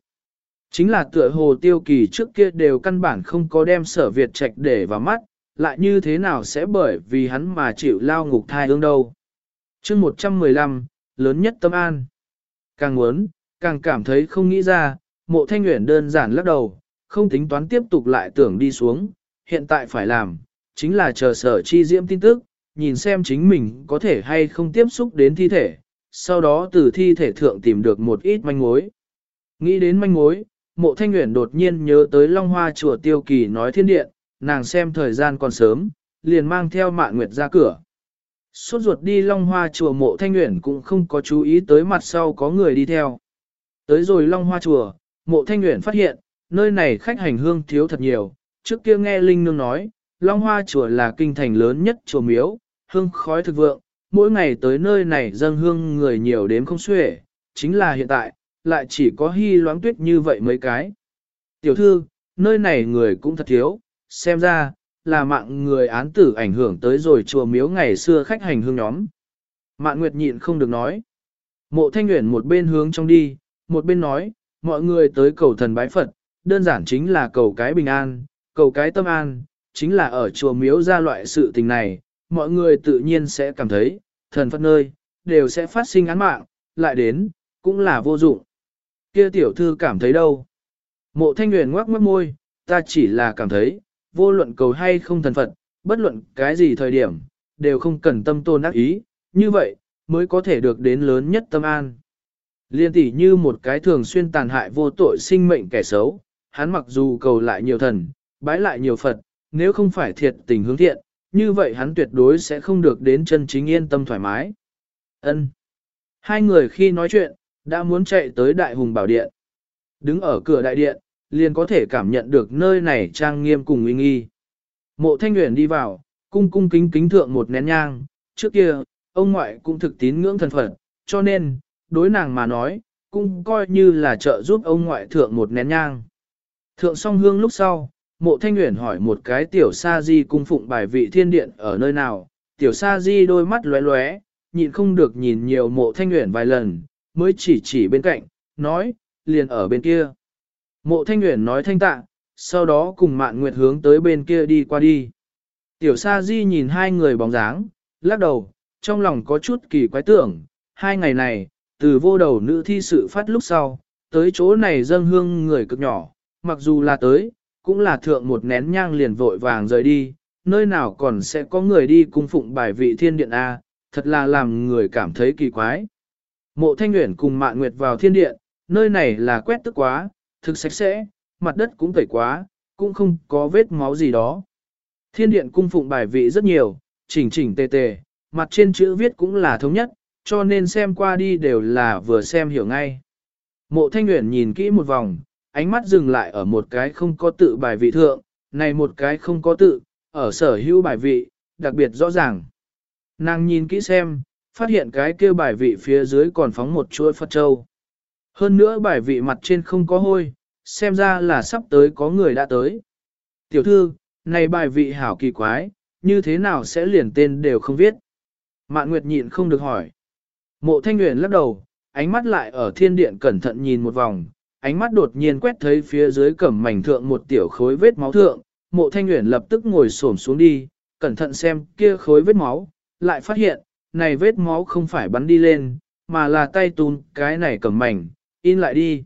Chính là tựa hồ tiêu kỳ trước kia đều căn bản không có đem sở Việt Trạch để vào mắt, lại như thế nào sẽ bởi vì hắn mà chịu lao ngục thai ương đâu. chương 115, lớn nhất tâm an. Càng muốn, càng cảm thấy không nghĩ ra, mộ thanh nguyện đơn giản lắc đầu, không tính toán tiếp tục lại tưởng đi xuống, hiện tại phải làm, chính là chờ sở chi diễm tin tức, nhìn xem chính mình có thể hay không tiếp xúc đến thi thể, sau đó từ thi thể thượng tìm được một ít manh mối. Nghĩ đến manh mối, mộ thanh nguyện đột nhiên nhớ tới Long Hoa chùa Tiêu Kỳ nói thiên điện, nàng xem thời gian còn sớm, liền mang theo mạn nguyệt ra cửa. Suốt ruột đi Long Hoa chùa mộ thanh nguyện cũng không có chú ý tới mặt sau có người đi theo. Tới rồi Long Hoa chùa, mộ thanh nguyện phát hiện, nơi này khách hành hương thiếu thật nhiều, trước kia nghe Linh Nương nói, Long Hoa chùa là kinh thành lớn nhất chùa miếu, hương khói thực vượng, mỗi ngày tới nơi này dâng hương người nhiều đến không xuể, chính là hiện tại, lại chỉ có hy loáng tuyết như vậy mấy cái. Tiểu thư, nơi này người cũng thật thiếu, xem ra, là mạng người án tử ảnh hưởng tới rồi chùa miếu ngày xưa khách hành hương nhóm. Mạn Nguyệt nhịn không được nói. Mộ Thanh Nguyễn một bên hướng trong đi, một bên nói, mọi người tới cầu thần bái Phật, đơn giản chính là cầu cái bình an, cầu cái tâm an, chính là ở chùa miếu ra loại sự tình này, mọi người tự nhiên sẽ cảm thấy, thần Phật nơi, đều sẽ phát sinh án mạng, lại đến, cũng là vô dụng. Kia tiểu thư cảm thấy đâu? Mộ thanh nguyện ngoác mất môi, ta chỉ là cảm thấy, vô luận cầu hay không thần Phật, bất luận cái gì thời điểm, đều không cần tâm tôn ác ý, như vậy, mới có thể được đến lớn nhất tâm an. Liên tỷ như một cái thường xuyên tàn hại vô tội sinh mệnh kẻ xấu, hắn mặc dù cầu lại nhiều thần, bái lại nhiều Phật, nếu không phải thiệt tình hướng thiện, như vậy hắn tuyệt đối sẽ không được đến chân chính yên tâm thoải mái. Ân. Hai người khi nói chuyện, đã muốn chạy tới đại hùng bảo điện. Đứng ở cửa đại điện, liền có thể cảm nhận được nơi này trang nghiêm cùng uy nghi. Mộ thanh Nguyễn đi vào, cung cung kính kính thượng một nén nhang, trước kia, ông ngoại cũng thực tín ngưỡng thần Phật, cho nên, đối nàng mà nói, cũng coi như là trợ giúp ông ngoại thượng một nén nhang. Thượng song hương lúc sau, mộ thanh nguyện hỏi một cái tiểu sa di cung phụng bài vị thiên điện ở nơi nào, tiểu sa di đôi mắt lóe lóe, nhịn không được nhìn nhiều mộ thanh nguyện vài lần, mới chỉ chỉ bên cạnh, nói, liền ở bên kia. Mộ thanh nguyện nói thanh tạ, sau đó cùng mạn nguyệt hướng tới bên kia đi qua đi. Tiểu sa di nhìn hai người bóng dáng, lắc đầu, trong lòng có chút kỳ quái tưởng, hai ngày này, từ vô đầu nữ thi sự phát lúc sau, tới chỗ này dâng hương người cực nhỏ, mặc dù là tới, cũng là thượng một nén nhang liền vội vàng rời đi, nơi nào còn sẽ có người đi cung phụng bài vị thiên điện A, thật là làm người cảm thấy kỳ quái. Mộ thanh nguyện cùng mạn nguyệt vào thiên điện, nơi này là quét tức quá, thực sạch sẽ, mặt đất cũng tẩy quá, cũng không có vết máu gì đó. Thiên điện cung phụng bài vị rất nhiều, chỉnh chỉnh tề tề, mặt trên chữ viết cũng là thống nhất, cho nên xem qua đi đều là vừa xem hiểu ngay. Mộ thanh nguyện nhìn kỹ một vòng, ánh mắt dừng lại ở một cái không có tự bài vị thượng, này một cái không có tự, ở sở hữu bài vị, đặc biệt rõ ràng. Nàng nhìn kỹ xem, phát hiện cái kia bài vị phía dưới còn phóng một chuỗi Phật Châu. Hơn nữa bài vị mặt trên không có hôi, xem ra là sắp tới có người đã tới. Tiểu thư, này bài vị hảo kỳ quái, như thế nào sẽ liền tên đều không viết. Mạn Nguyệt nhịn không được hỏi. Mộ Thanh Nguyễn lắc đầu, ánh mắt lại ở thiên điện cẩn thận nhìn một vòng, ánh mắt đột nhiên quét thấy phía dưới cẩm mảnh thượng một tiểu khối vết máu thượng, mộ Thanh Nguyễn lập tức ngồi xổm xuống đi, cẩn thận xem kia khối vết máu, lại phát hiện, này vết máu không phải bắn đi lên, mà là tay tún cái này cầm mảnh, in lại đi.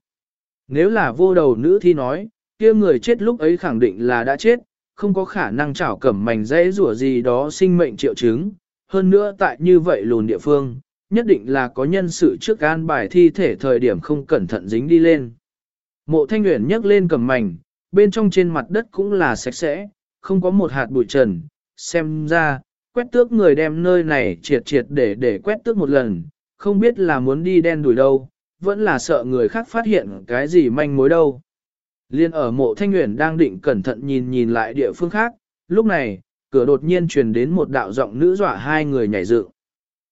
Nếu là vô đầu nữ thi nói, kia người chết lúc ấy khẳng định là đã chết, không có khả năng chảo cẩm mảnh dễ rủa gì đó sinh mệnh triệu chứng. Hơn nữa tại như vậy lùn địa phương, nhất định là có nhân sự trước an bài thi thể thời điểm không cẩn thận dính đi lên. Mộ thanh nguyện nhấc lên cầm mảnh, bên trong trên mặt đất cũng là sạch sẽ, không có một hạt bụi trần, xem ra, quét tước người đem nơi này triệt triệt để để quét tước một lần, không biết là muốn đi đen đuổi đâu, vẫn là sợ người khác phát hiện cái gì manh mối đâu. Liên ở mộ thanh nguyện đang định cẩn thận nhìn nhìn lại địa phương khác, lúc này, cửa đột nhiên truyền đến một đạo giọng nữ dọa hai người nhảy dựng.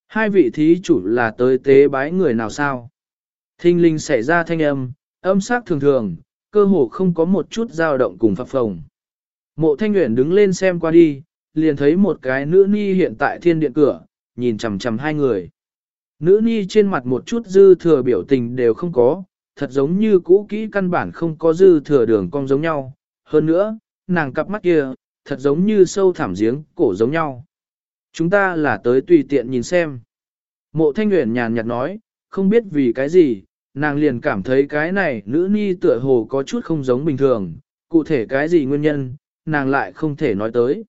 Hai vị thí chủ là tới tế bái người nào sao? Thinh linh xảy ra thanh âm, âm sắc thường thường, cơ hồ không có một chút dao động cùng phập phồng. Mộ thanh nguyện đứng lên xem qua đi, liền thấy một cái nữ ni hiện tại thiên điện cửa, nhìn chằm chằm hai người. Nữ ni trên mặt một chút dư thừa biểu tình đều không có, thật giống như cũ kỹ căn bản không có dư thừa đường cong giống nhau. Hơn nữa, nàng cặp mắt kia, thật giống như sâu thảm giếng, cổ giống nhau. Chúng ta là tới tùy tiện nhìn xem. Mộ thanh nguyện nhàn nhạt nói, không biết vì cái gì, nàng liền cảm thấy cái này nữ ni tựa hồ có chút không giống bình thường, cụ thể cái gì nguyên nhân, nàng lại không thể nói tới.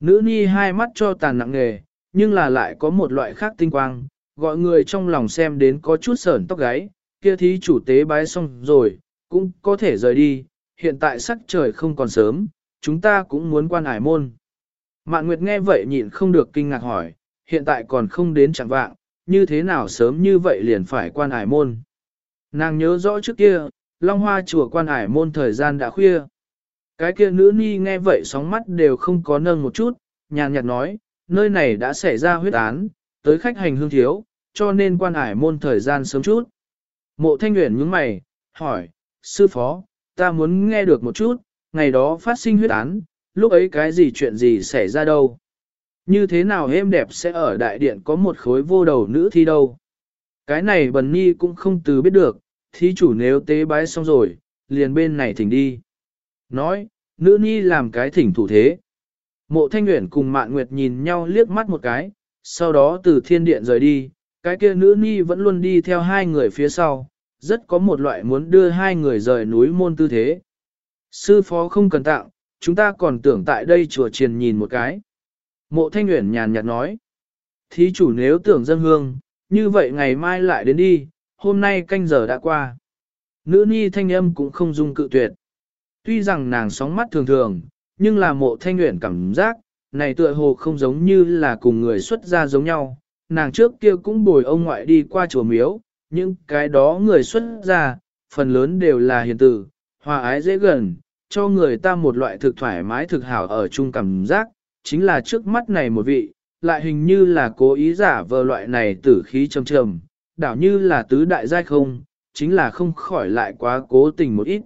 Nữ ni hai mắt cho tàn nặng nghề, nhưng là lại có một loại khác tinh quang, gọi người trong lòng xem đến có chút sởn tóc gáy, kia thí chủ tế bái xong rồi, cũng có thể rời đi, hiện tại sắc trời không còn sớm, chúng ta cũng muốn quan hải môn. Mạn Nguyệt nghe vậy nhịn không được kinh ngạc hỏi, hiện tại còn không đến chẳng vạng, như thế nào sớm như vậy liền phải quan hải môn. Nàng nhớ rõ trước kia, Long Hoa chùa quan hải môn thời gian đã khuya. Cái kia nữ ni nghe vậy sóng mắt đều không có nâng một chút, nhàn nhạt nói, nơi này đã xảy ra huyết án, tới khách hành hương thiếu, cho nên quan hải môn thời gian sớm chút. Mộ thanh nguyện nhướng mày, hỏi, sư phó, ta muốn nghe được một chút, ngày đó phát sinh huyết án, lúc ấy cái gì chuyện gì xảy ra đâu. Như thế nào êm đẹp sẽ ở đại điện có một khối vô đầu nữ thi đâu. Cái này bần ni cũng không từ biết được, thí chủ nếu tế bái xong rồi, liền bên này thỉnh đi. Nói, nữ nhi làm cái thỉnh thủ thế. Mộ thanh nguyện cùng mạn nguyệt nhìn nhau liếc mắt một cái, sau đó từ thiên điện rời đi, cái kia nữ nhi vẫn luôn đi theo hai người phía sau, rất có một loại muốn đưa hai người rời núi môn tư thế. Sư phó không cần tặng, chúng ta còn tưởng tại đây chùa triền nhìn một cái. Mộ thanh nguyện nhàn nhạt nói, thí chủ nếu tưởng dân hương, như vậy ngày mai lại đến đi, hôm nay canh giờ đã qua. Nữ nhi thanh âm cũng không dung cự tuyệt. Tuy rằng nàng sóng mắt thường thường, nhưng là mộ thanh nguyện cảm giác, này tựa hồ không giống như là cùng người xuất gia giống nhau. Nàng trước kia cũng bồi ông ngoại đi qua chùa miếu, nhưng cái đó người xuất gia, phần lớn đều là hiền tử, hòa ái dễ gần, cho người ta một loại thực thoải mái thực hảo ở chung cảm giác, chính là trước mắt này một vị, lại hình như là cố ý giả vờ loại này tử khí trầm trầm, đảo như là tứ đại giai không, chính là không khỏi lại quá cố tình một ít.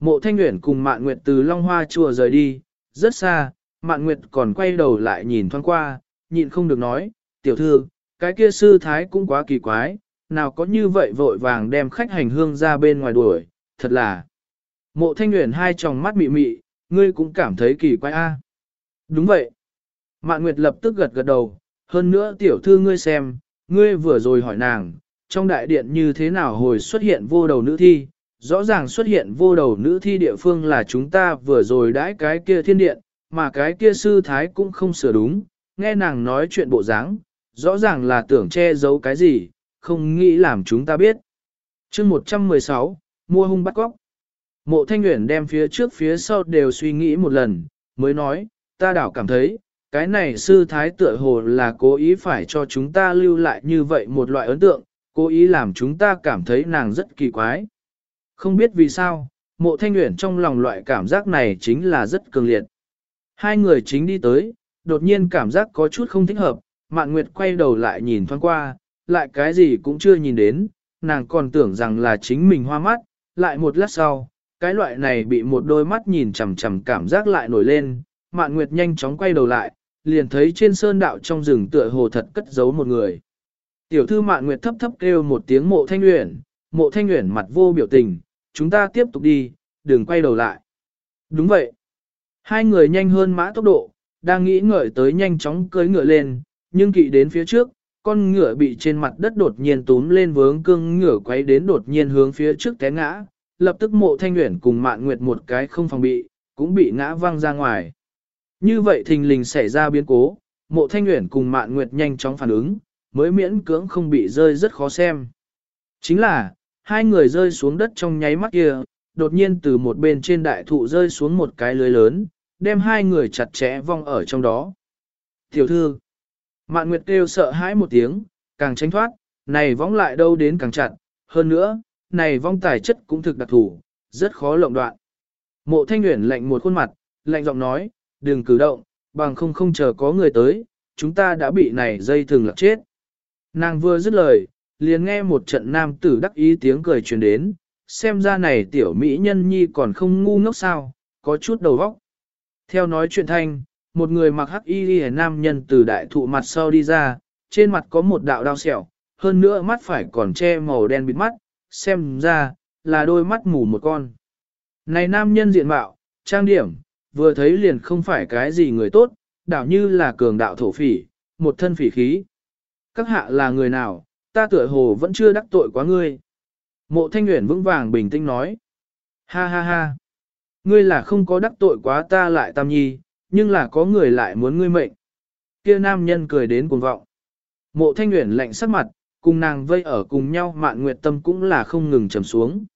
Mộ Thanh nguyện cùng Mạn Nguyệt từ Long Hoa chùa rời đi, rất xa, Mạn Nguyệt còn quay đầu lại nhìn thoáng qua, nhịn không được nói, tiểu thư, cái kia sư thái cũng quá kỳ quái, nào có như vậy vội vàng đem khách hành hương ra bên ngoài đuổi, thật là. Mộ Thanh nguyện hai tròng mắt mị mị, ngươi cũng cảm thấy kỳ quái a. Đúng vậy. Mạn Nguyệt lập tức gật gật đầu, hơn nữa tiểu thư ngươi xem, ngươi vừa rồi hỏi nàng, trong đại điện như thế nào hồi xuất hiện vô đầu nữ thi, rõ ràng xuất hiện vô đầu nữ thi địa phương là chúng ta vừa rồi đãi cái kia thiên điện, mà cái kia sư thái cũng không sửa đúng, nghe nàng nói chuyện bộ dáng, rõ ràng là tưởng che giấu cái gì, không nghĩ làm chúng ta biết. chương 116, mua hung bắt góc. Mộ thanh nguyễn đem phía trước phía sau đều suy nghĩ một lần, mới nói, ta đảo cảm thấy, cái này sư thái tựa hồ là cố ý phải cho chúng ta lưu lại như vậy một loại ấn tượng, cố ý làm chúng ta cảm thấy nàng rất kỳ quái. Không biết vì sao, mộ thanh nguyện trong lòng loại cảm giác này chính là rất cường liệt. Hai người chính đi tới, đột nhiên cảm giác có chút không thích hợp, mạn nguyệt quay đầu lại nhìn thoáng qua, lại cái gì cũng chưa nhìn đến, nàng còn tưởng rằng là chính mình hoa mắt, lại một lát sau, cái loại này bị một đôi mắt nhìn chằm chằm cảm giác lại nổi lên, mạn nguyệt nhanh chóng quay đầu lại, liền thấy trên sơn đạo trong rừng tựa hồ thật cất giấu một người. Tiểu thư mạn nguyệt thấp thấp kêu một tiếng mộ thanh uyển, mộ thanh uyển mặt vô biểu tình, chúng ta tiếp tục đi, đừng quay đầu lại. Đúng vậy. Hai người nhanh hơn mã tốc độ, đang nghĩ ngợi tới nhanh chóng cưới ngựa lên, nhưng kỵ đến phía trước, con ngựa bị trên mặt đất đột nhiên túm lên vướng cương ngựa quay đến đột nhiên hướng phía trước té ngã, lập tức mộ thanh nguyện cùng mạn nguyệt một cái không phòng bị, cũng bị ngã văng ra ngoài. Như vậy thình lình xảy ra biến cố, mộ thanh nguyện cùng mạn nguyệt nhanh chóng phản ứng, mới miễn cưỡng không bị rơi rất khó xem. Chính là, hai người rơi xuống đất trong nháy mắt kia, đột nhiên từ một bên trên đại thụ rơi xuống một cái lưới lớn, đem hai người chặt chẽ vong ở trong đó. Tiểu thư, Mạn Nguyệt kêu sợ hãi một tiếng, càng tránh thoát, này vong lại đâu đến càng chặt, hơn nữa, này vong tài chất cũng thực đặc thủ, rất khó lộng đoạn. Mộ Thanh Uyển lạnh một khuôn mặt, lạnh giọng nói, đừng cử động, bằng không không chờ có người tới, chúng ta đã bị này dây thường lật chết. Nàng vừa dứt lời, liền nghe một trận nam tử đắc ý tiếng cười truyền đến, xem ra này tiểu mỹ nhân nhi còn không ngu ngốc sao, có chút đầu óc. Theo nói chuyện thanh, một người mặc hắc y ghi nam nhân từ đại thụ mặt sau đi ra, trên mặt có một đạo đao sẹo, hơn nữa mắt phải còn che màu đen bịt mắt, xem ra, là đôi mắt mù một con. Này nam nhân diện mạo, trang điểm, vừa thấy liền không phải cái gì người tốt, đảo như là cường đạo thổ phỉ, một thân phỉ khí. Các hạ là người nào, ta tựa hồ vẫn chưa đắc tội quá ngươi. Mộ thanh nguyện vững vàng bình tĩnh nói. Ha ha ha. Ngươi là không có đắc tội quá ta lại tam nhi, nhưng là có người lại muốn ngươi mệnh. Kia nam nhân cười đến cuồng vọng. Mộ thanh nguyện lạnh sắc mặt, cùng nàng vây ở cùng nhau mạn nguyệt tâm cũng là không ngừng trầm xuống.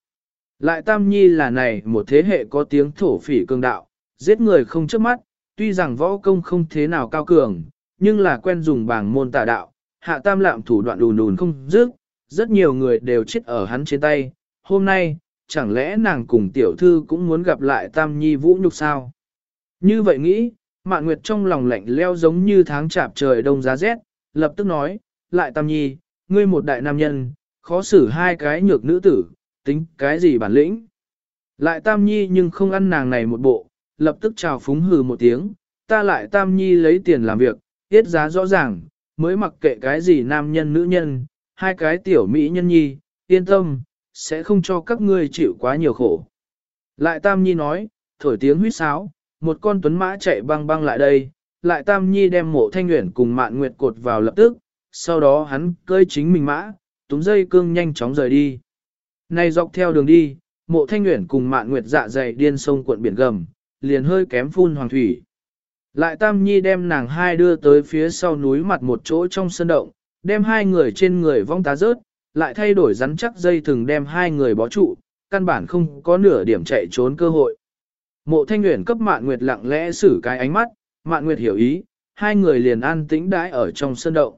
Lại tam nhi là này một thế hệ có tiếng thổ phỉ cường đạo, giết người không trước mắt, tuy rằng võ công không thế nào cao cường, nhưng là quen dùng bảng môn tà đạo, hạ tam lạm thủ đoạn đùn đùn không dứt, rất nhiều người đều chết ở hắn trên tay. Hôm nay, chẳng lẽ nàng cùng tiểu thư cũng muốn gặp lại tam nhi vũ nhục sao? Như vậy nghĩ, mạn nguyệt trong lòng lạnh leo giống như tháng chạp trời đông giá rét, lập tức nói, lại tam nhi, ngươi một đại nam nhân, khó xử hai cái nhược nữ tử, tính cái gì bản lĩnh. Lại tam nhi nhưng không ăn nàng này một bộ, lập tức chào phúng hừ một tiếng, ta lại tam nhi lấy tiền làm việc, tiết giá rõ ràng, mới mặc kệ cái gì nam nhân nữ nhân, hai cái tiểu mỹ nhân nhi, yên tâm, sẽ không cho các ngươi chịu quá nhiều khổ. Lại tam nhi nói, thổi tiếng huýt sáo, một con tuấn mã chạy băng băng lại đây, lại tam nhi đem mộ thanh nguyện cùng mạn nguyệt cột vào lập tức, sau đó hắn cơi chính mình mã, túm dây cương nhanh chóng rời đi. Này dọc theo đường đi, mộ thanh nguyện cùng mạn nguyệt dạ dày điên sông cuộn biển gầm, liền hơi kém phun hoàng thủy. Lại Tam Nhi đem nàng hai đưa tới phía sau núi mặt một chỗ trong sân động, đem hai người trên người vong tá rớt, lại thay đổi rắn chắc dây thừng đem hai người bó trụ, căn bản không có nửa điểm chạy trốn cơ hội. Mộ Thanh Nguyễn cấp Mạn Nguyệt lặng lẽ xử cái ánh mắt, Mạn Nguyệt hiểu ý, hai người liền an tĩnh đãi ở trong sân động.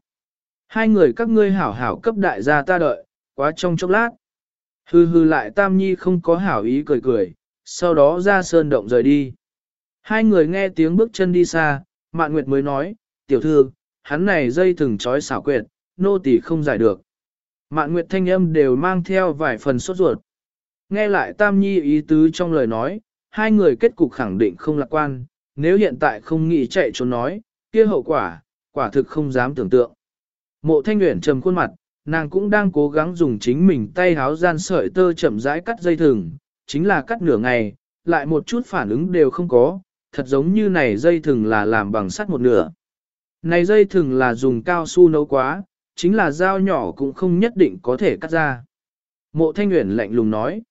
Hai người các ngươi hảo hảo cấp đại gia ta đợi, quá trong chốc lát. Hư hư lại Tam Nhi không có hảo ý cười cười, sau đó ra sơn động rời đi. Hai người nghe tiếng bước chân đi xa, Mạn Nguyệt mới nói, tiểu thư, hắn này dây thừng trói xảo quyệt, nô tỳ không giải được. Mạn Nguyệt thanh âm đều mang theo vài phần sốt ruột. Nghe lại Tam Nhi ý tứ trong lời nói, hai người kết cục khẳng định không lạc quan, nếu hiện tại không nghĩ chạy trốn nói, kia hậu quả, quả thực không dám tưởng tượng. Mộ thanh nguyện trầm khuôn mặt, nàng cũng đang cố gắng dùng chính mình tay háo gian sợi tơ chậm rãi cắt dây thừng, chính là cắt nửa ngày, lại một chút phản ứng đều không có, thật giống như này dây thừng là làm bằng sắt một nửa. Này dây thừng là dùng cao su nấu quá, chính là dao nhỏ cũng không nhất định có thể cắt ra. Mộ thanh nguyện lạnh lùng nói.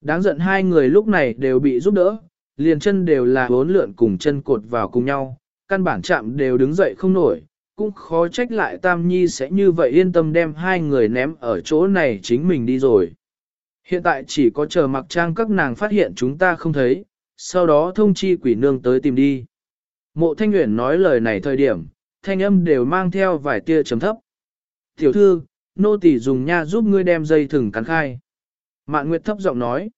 Đáng giận hai người lúc này đều bị giúp đỡ, liền chân đều là bốn lượn cùng chân cột vào cùng nhau, căn bản chạm đều đứng dậy không nổi, cũng khó trách lại Tam Nhi sẽ như vậy yên tâm đem hai người ném ở chỗ này chính mình đi rồi. Hiện tại chỉ có chờ mặc trang các nàng phát hiện chúng ta không thấy, sau đó thông chi quỷ nương tới tìm đi. Mộ Thanh Nguyễn nói lời này thời điểm, thanh âm đều mang theo vài tia chấm thấp. Tiểu thư, nô tỳ dùng nha giúp ngươi đem dây thừng cắn khai. Mạn Nguyệt thấp giọng nói.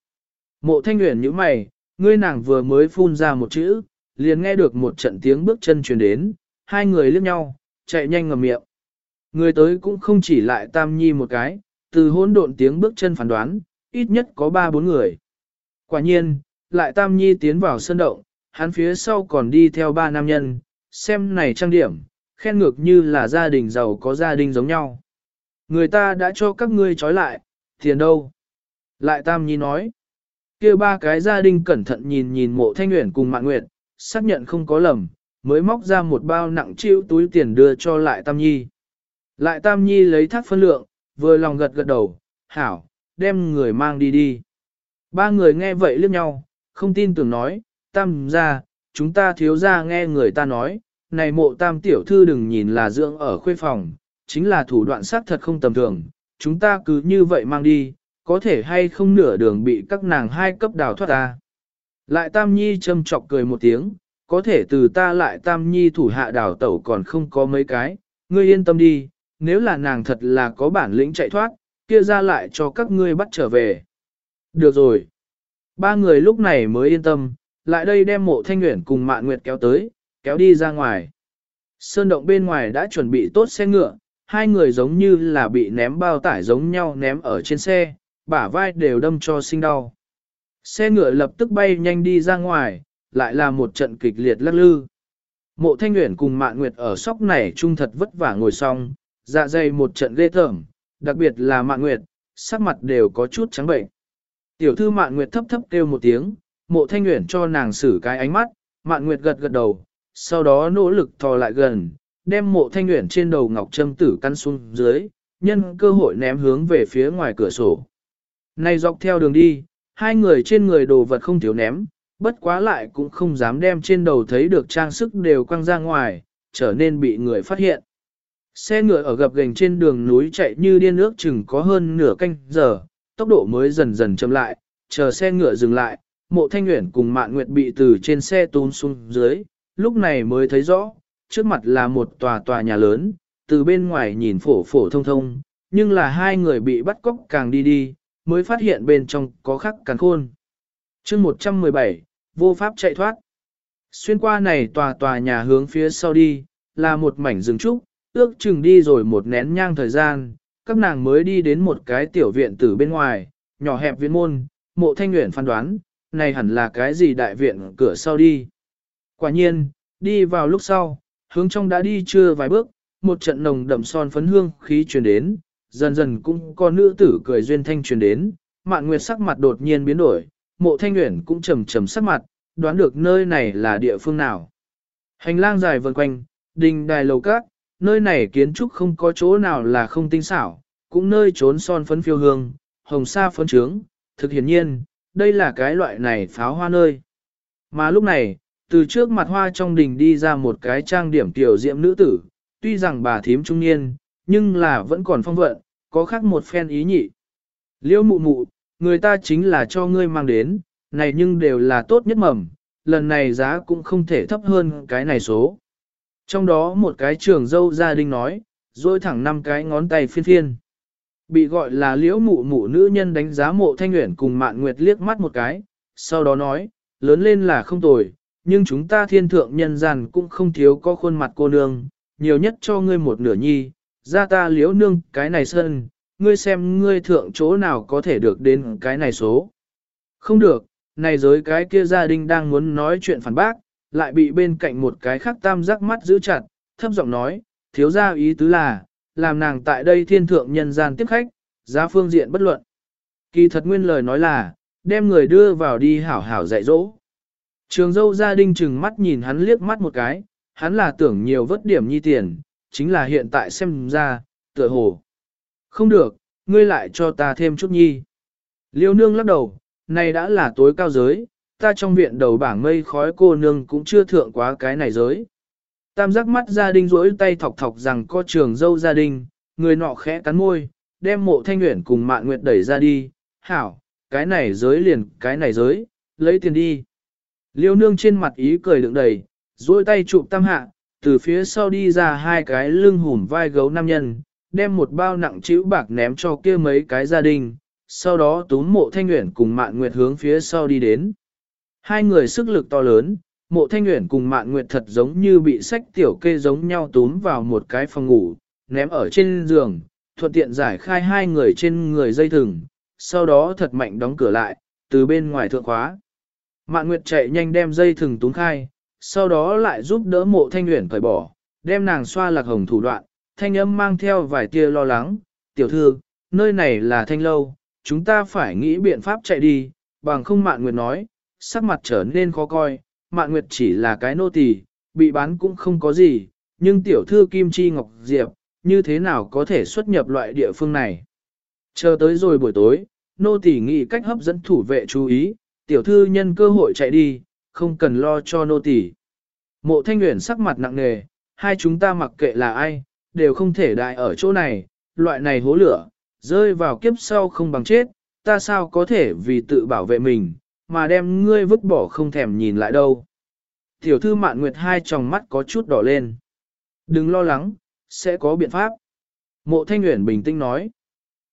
Mộ Thanh Nguyễn như mày, ngươi nàng vừa mới phun ra một chữ, liền nghe được một trận tiếng bước chân truyền đến, hai người liếc nhau, chạy nhanh ngầm miệng. Người tới cũng không chỉ lại Tam Nhi một cái, từ hỗn độn tiếng bước chân phán đoán, ít nhất có ba bốn người. Quả nhiên, lại Tam Nhi tiến vào sân động, hắn phía sau còn đi theo ba nam nhân, xem này trang điểm, khen ngược như là gia đình giàu có gia đình giống nhau. Người ta đã cho các ngươi trói lại, tiền đâu? Lại Tam Nhi nói, kia ba cái gia đình cẩn thận nhìn nhìn mộ thanh nguyện cùng mạng nguyện, xác nhận không có lầm, mới móc ra một bao nặng chịu túi tiền đưa cho lại Tam Nhi. Lại Tam Nhi lấy thác phân lượng, vừa lòng gật gật đầu, hảo, đem người mang đi đi. Ba người nghe vậy liếc nhau, không tin tưởng nói, tam ra, chúng ta thiếu ra nghe người ta nói, này mộ tam tiểu thư đừng nhìn là dưỡng ở khuê phòng, chính là thủ đoạn sát thật không tầm thường, chúng ta cứ như vậy mang đi, có thể hay không nửa đường bị các nàng hai cấp đào thoát ta. Lại tam nhi châm chọc cười một tiếng, có thể từ ta lại tam nhi thủ hạ đào tẩu còn không có mấy cái, ngươi yên tâm đi, nếu là nàng thật là có bản lĩnh chạy thoát, kia ra lại cho các ngươi bắt trở về. Được rồi. Ba người lúc này mới yên tâm, lại đây đem mộ thanh nguyện cùng mạn nguyệt kéo tới, kéo đi ra ngoài. Sơn động bên ngoài đã chuẩn bị tốt xe ngựa, hai người giống như là bị ném bao tải giống nhau ném ở trên xe, bả vai đều đâm cho sinh đau. Xe ngựa lập tức bay nhanh đi ra ngoài, lại là một trận kịch liệt lắc lư. Mộ Thanh Nguyễn cùng Mạn Nguyệt ở sóc này trung thật vất vả ngồi xong, dạ dày một trận ghê tởm, đặc biệt là Mạn Nguyệt, sắc mặt đều có chút trắng bệnh. Tiểu thư Mạn Nguyệt thấp thấp kêu một tiếng, Mộ Thanh Nguyễn cho nàng xử cái ánh mắt, Mạn Nguyệt gật gật đầu, sau đó nỗ lực thò lại gần, đem Mộ Thanh Nguyễn trên đầu ngọc châm tử căn xuống dưới, nhân cơ hội ném hướng về phía ngoài cửa sổ. Này dọc theo đường đi, hai người trên người đồ vật không thiếu ném, bất quá lại cũng không dám đem trên đầu thấy được trang sức đều quăng ra ngoài, trở nên bị người phát hiện. Xe ngựa ở gập gành trên đường núi chạy như điên nước chừng có hơn nửa canh giờ, tốc độ mới dần dần chậm lại, chờ xe ngựa dừng lại, mộ thanh nguyện cùng mạn nguyệt bị từ trên xe tún xuống dưới, lúc này mới thấy rõ, trước mặt là một tòa tòa nhà lớn, từ bên ngoài nhìn phổ phổ thông thông, nhưng là hai người bị bắt cóc càng đi đi, mới phát hiện bên trong có khắc càng khôn. chương 117, vô pháp chạy thoát. Xuyên qua này tòa tòa nhà hướng phía sau đi, là một mảnh rừng trúc, ước chừng đi rồi một nén nhang thời gian, các nàng mới đi đến một cái tiểu viện từ bên ngoài, nhỏ hẹp viện môn, mộ thanh nguyện phán đoán, này hẳn là cái gì đại viện cửa sau đi. Quả nhiên, đi vào lúc sau, hướng trong đã đi chưa vài bước, một trận nồng đậm son phấn hương khí truyền đến, dần dần cũng có nữ tử cười duyên thanh truyền đến, mạn nguyệt sắc mặt đột nhiên biến đổi, mộ thanh nguyện cũng trầm trầm sắc mặt, đoán được nơi này là địa phương nào. Hành lang dài vần quanh, đình đài lầu cát, nơi này kiến trúc không có chỗ nào là không tinh xảo, cũng nơi trốn son phấn phiêu hương, hồng sa phấn trướng, thực hiển nhiên, đây là cái loại này pháo hoa nơi. Mà lúc này, từ trước mặt hoa trong đình đi ra một cái trang điểm tiểu diệm nữ tử, tuy rằng bà thím trung niên, nhưng là vẫn còn phong vận, có khác một phen ý nhị. Liêu mụ mụ, người ta chính là cho ngươi mang đến, này nhưng đều là tốt nhất mầm, lần này giá cũng không thể thấp hơn cái này số. Trong đó một cái trường dâu gia đình nói, rồi thẳng năm cái ngón tay phiên phiên. Bị gọi là liễu mụ mụ nữ nhân đánh giá mộ thanh nguyện cùng mạn nguyệt liếc mắt một cái, sau đó nói, lớn lên là không tồi, nhưng chúng ta thiên thượng nhân gian cũng không thiếu có khuôn mặt cô nương, nhiều nhất cho ngươi một nửa nhi, ra ta liễu nương cái này sân, ngươi xem ngươi thượng chỗ nào có thể được đến cái này số. Không được, này giới cái kia gia đình đang muốn nói chuyện phản bác, lại bị bên cạnh một cái khác tam giác mắt giữ chặt, thấp giọng nói, thiếu gia ý tứ là, làm nàng tại đây thiên thượng nhân gian tiếp khách, giá phương diện bất luận. Kỳ thật nguyên lời nói là, đem người đưa vào đi hảo hảo dạy dỗ. Trường dâu gia đình chừng mắt nhìn hắn liếc mắt một cái, hắn là tưởng nhiều vất điểm nhi tiền, chính là hiện tại xem ra, tựa hồ. Không được, ngươi lại cho ta thêm chút nhi. Liêu nương lắc đầu, này đã là tối cao giới, ta trong viện đầu bảng mây khói cô nương cũng chưa thượng quá cái này giới. Tam giác mắt gia đình rỗi tay thọc thọc rằng có trường dâu gia đình, người nọ khẽ cắn môi, đem mộ thanh nguyện cùng mạn nguyệt đẩy ra đi, hảo, cái này giới liền, cái này giới, lấy tiền đi. Liêu nương trên mặt ý cười đựng đầy, rỗi tay chụp tam hạ, từ phía sau đi ra hai cái lưng hùm vai gấu nam nhân, đem một bao nặng chữ bạc ném cho kia mấy cái gia đình, sau đó túm mộ thanh nguyện cùng mạn nguyệt hướng phía sau đi đến. Hai người sức lực to lớn, mộ thanh nguyện cùng mạn nguyệt thật giống như bị sách tiểu kê giống nhau túm vào một cái phòng ngủ, ném ở trên giường, thuận tiện giải khai hai người trên người dây thừng, sau đó thật mạnh đóng cửa lại, từ bên ngoài thượng khóa. Mạn nguyệt chạy nhanh đem dây thừng túm khai, sau đó lại giúp đỡ mộ thanh nguyện cởi bỏ, đem nàng xoa lạc hồng thủ đoạn, thanh âm mang theo vài tia lo lắng, tiểu thư, nơi này là thanh lâu, chúng ta phải nghĩ biện pháp chạy đi, bằng không mạn nguyệt nói, sắc mặt trở nên khó coi, mạn nguyệt chỉ là cái nô tỳ, bị bán cũng không có gì, nhưng tiểu thư Kim Chi Ngọc Diệp, như thế nào có thể xuất nhập loại địa phương này. Chờ tới rồi buổi tối, nô tỳ nghĩ cách hấp dẫn thủ vệ chú ý, tiểu thư nhân cơ hội chạy đi, không cần lo cho nô tỳ. Mộ thanh nguyện sắc mặt nặng nề, hai chúng ta mặc kệ là ai, đều không thể đại ở chỗ này, loại này hố lửa, rơi vào kiếp sau không bằng chết, ta sao có thể vì tự bảo vệ mình, mà đem ngươi vứt bỏ không thèm nhìn lại đâu. Tiểu thư mạn nguyệt hai tròng mắt có chút đỏ lên. Đừng lo lắng, sẽ có biện pháp. Mộ thanh nguyện bình tĩnh nói.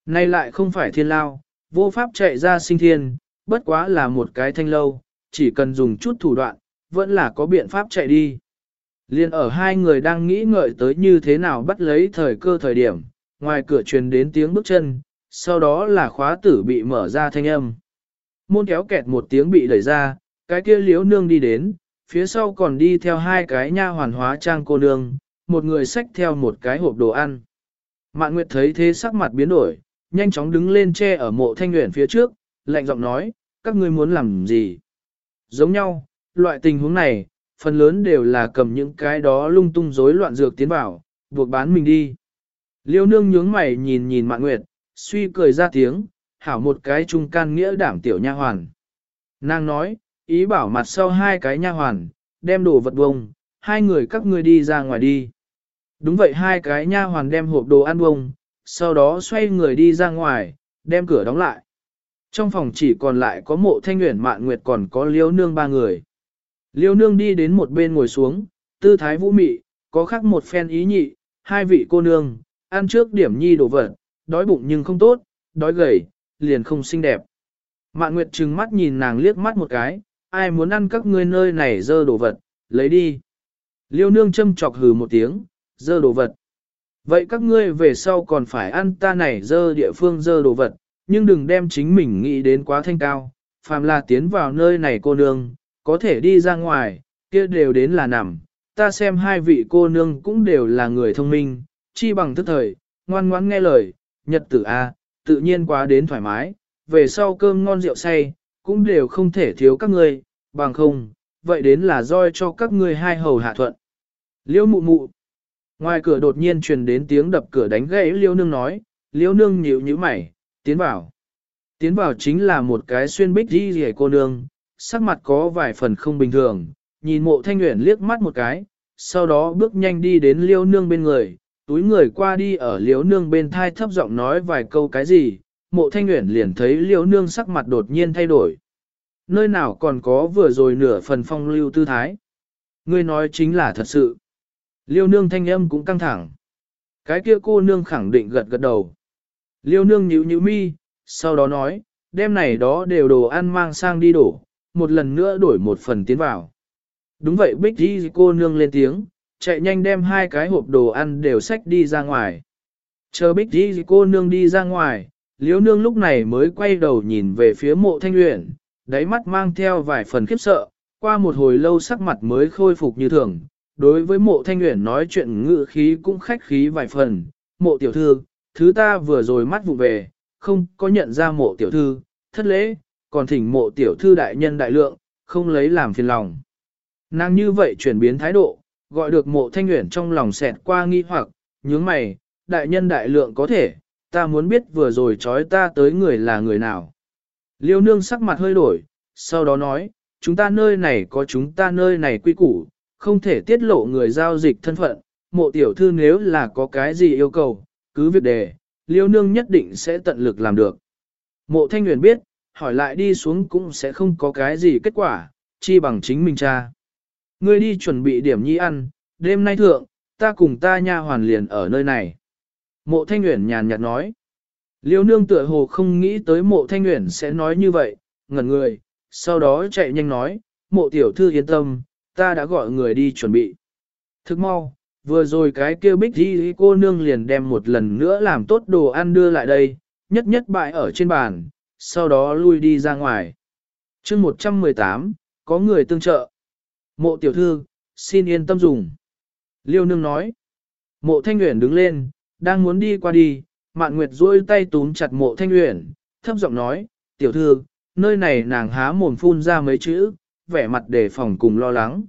Nay lại không phải thiên lao, vô pháp chạy ra sinh thiên, bất quá là một cái thanh lâu, chỉ cần dùng chút thủ đoạn, vẫn là có biện pháp chạy đi. Liên ở hai người đang nghĩ ngợi tới như thế nào bắt lấy thời cơ thời điểm, ngoài cửa truyền đến tiếng bước chân, sau đó là khóa tử bị mở ra thanh âm. Môn kéo kẹt một tiếng bị đẩy ra, cái kia liếu nương đi đến, phía sau còn đi theo hai cái nha hoàn hóa trang cô nương, một người xách theo một cái hộp đồ ăn. Mạn Nguyệt thấy thế sắc mặt biến đổi, nhanh chóng đứng lên che ở mộ thanh nguyện phía trước, lạnh giọng nói, các ngươi muốn làm gì? Giống nhau, loại tình huống này, phần lớn đều là cầm những cái đó lung tung rối loạn dược tiến vào, buộc bán mình đi. Liêu nương nhướng mày nhìn nhìn Mạn Nguyệt, suy cười ra tiếng, hảo một cái trung can nghĩa đảm tiểu nha hoàn. Nàng nói, ý bảo mặt sau hai cái nha hoàn, đem đồ vật bông, hai người các ngươi đi ra ngoài đi. Đúng vậy hai cái nha hoàn đem hộp đồ ăn bông, sau đó xoay người đi ra ngoài, đem cửa đóng lại. Trong phòng chỉ còn lại có mộ thanh nguyện mạn nguyệt còn có liêu nương ba người. Liêu nương đi đến một bên ngồi xuống, tư thái vũ mị, có khác một phen ý nhị, hai vị cô nương, ăn trước điểm nhi đồ vật, đói bụng nhưng không tốt, đói gầy, liền không xinh đẹp. Mạn Nguyệt trừng mắt nhìn nàng liếc mắt một cái, ai muốn ăn các ngươi nơi này dơ đồ vật, lấy đi. Liêu nương châm chọc hừ một tiếng, dơ đồ vật. Vậy các ngươi về sau còn phải ăn ta này dơ địa phương dơ đồ vật, nhưng đừng đem chính mình nghĩ đến quá thanh cao, phàm là tiến vào nơi này cô nương, có thể đi ra ngoài, kia đều đến là nằm. Ta xem hai vị cô nương cũng đều là người thông minh, chi bằng thức thời, ngoan ngoãn nghe lời, nhật tử A, tự nhiên quá đến thoải mái, về sau cơm ngon rượu say, cũng đều không thể thiếu các ngươi, bằng không, vậy đến là roi cho các ngươi hai hầu hạ thuận. Liêu mụ mụ. Ngoài cửa đột nhiên truyền đến tiếng đập cửa đánh gãy liêu nương nói, liêu nương nhíu nhíu mày, tiến vào. Tiến vào chính là một cái xuyên bích đi rẻ cô nương, sắc mặt có vài phần không bình thường, nhìn mộ thanh nguyện liếc mắt một cái, sau đó bước nhanh đi đến liêu nương bên người, túi người qua đi ở liêu nương bên thai thấp giọng nói vài câu cái gì, mộ thanh nguyện liền thấy liêu nương sắc mặt đột nhiên thay đổi. Nơi nào còn có vừa rồi nửa phần phong lưu tư thái. Ngươi nói chính là thật sự. Liêu nương thanh âm cũng căng thẳng. Cái kia cô nương khẳng định gật gật đầu. Liêu nương nhíu nhíu mi, sau đó nói, đêm này đó đều đồ ăn mang sang đi đổ, một lần nữa đổi một phần tiến vào. Đúng vậy Bích Di cô nương lên tiếng, chạy nhanh đem hai cái hộp đồ ăn đều xách đi ra ngoài. Chờ Bích Di cô nương đi ra ngoài, liễu nương lúc này mới quay đầu nhìn về phía mộ thanh luyện, đáy mắt mang theo vài phần khiếp sợ, qua một hồi lâu sắc mặt mới khôi phục như thường. Đối với mộ thanh luyện nói chuyện ngự khí cũng khách khí vài phần, mộ tiểu thư, thứ ta vừa rồi mắt vụ về, không có nhận ra mộ tiểu thư, thất lễ, còn thỉnh mộ tiểu thư đại nhân đại lượng, không lấy làm phiền lòng. Nàng như vậy chuyển biến thái độ, gọi được mộ thanh nguyện trong lòng xẹt qua nghi hoặc, nhướng mày, đại nhân đại lượng có thể, ta muốn biết vừa rồi trói ta tới người là người nào. Liêu nương sắc mặt hơi đổi, sau đó nói, chúng ta nơi này có chúng ta nơi này quy củ, không thể tiết lộ người giao dịch thân phận, mộ tiểu thư nếu là có cái gì yêu cầu, cứ việc đề, liêu nương nhất định sẽ tận lực làm được. Mộ thanh nguyện biết, hỏi lại đi xuống cũng sẽ không có cái gì kết quả, chi bằng chính mình cha. Ngươi đi chuẩn bị điểm nhi ăn, đêm nay thượng, ta cùng ta nha hoàn liền ở nơi này. Mộ Thanh Uyển nhàn nhạt nói. Liêu nương tựa hồ không nghĩ tới mộ Thanh Uyển sẽ nói như vậy, ngẩn người, sau đó chạy nhanh nói, mộ tiểu thư yên tâm, ta đã gọi người đi chuẩn bị. Thức mau, vừa rồi cái kêu bích đi cô nương liền đem một lần nữa làm tốt đồ ăn đưa lại đây, nhất nhất bại ở trên bàn, sau đó lui đi ra ngoài. chương 118, có người tương trợ. Mộ tiểu thư, xin yên tâm dùng. Liêu nương nói. Mộ thanh nguyện đứng lên, đang muốn đi qua đi, mạn nguyệt duỗi tay túm chặt mộ thanh nguyện, thấp giọng nói, tiểu thư, nơi này nàng há mồm phun ra mấy chữ, vẻ mặt đề phòng cùng lo lắng.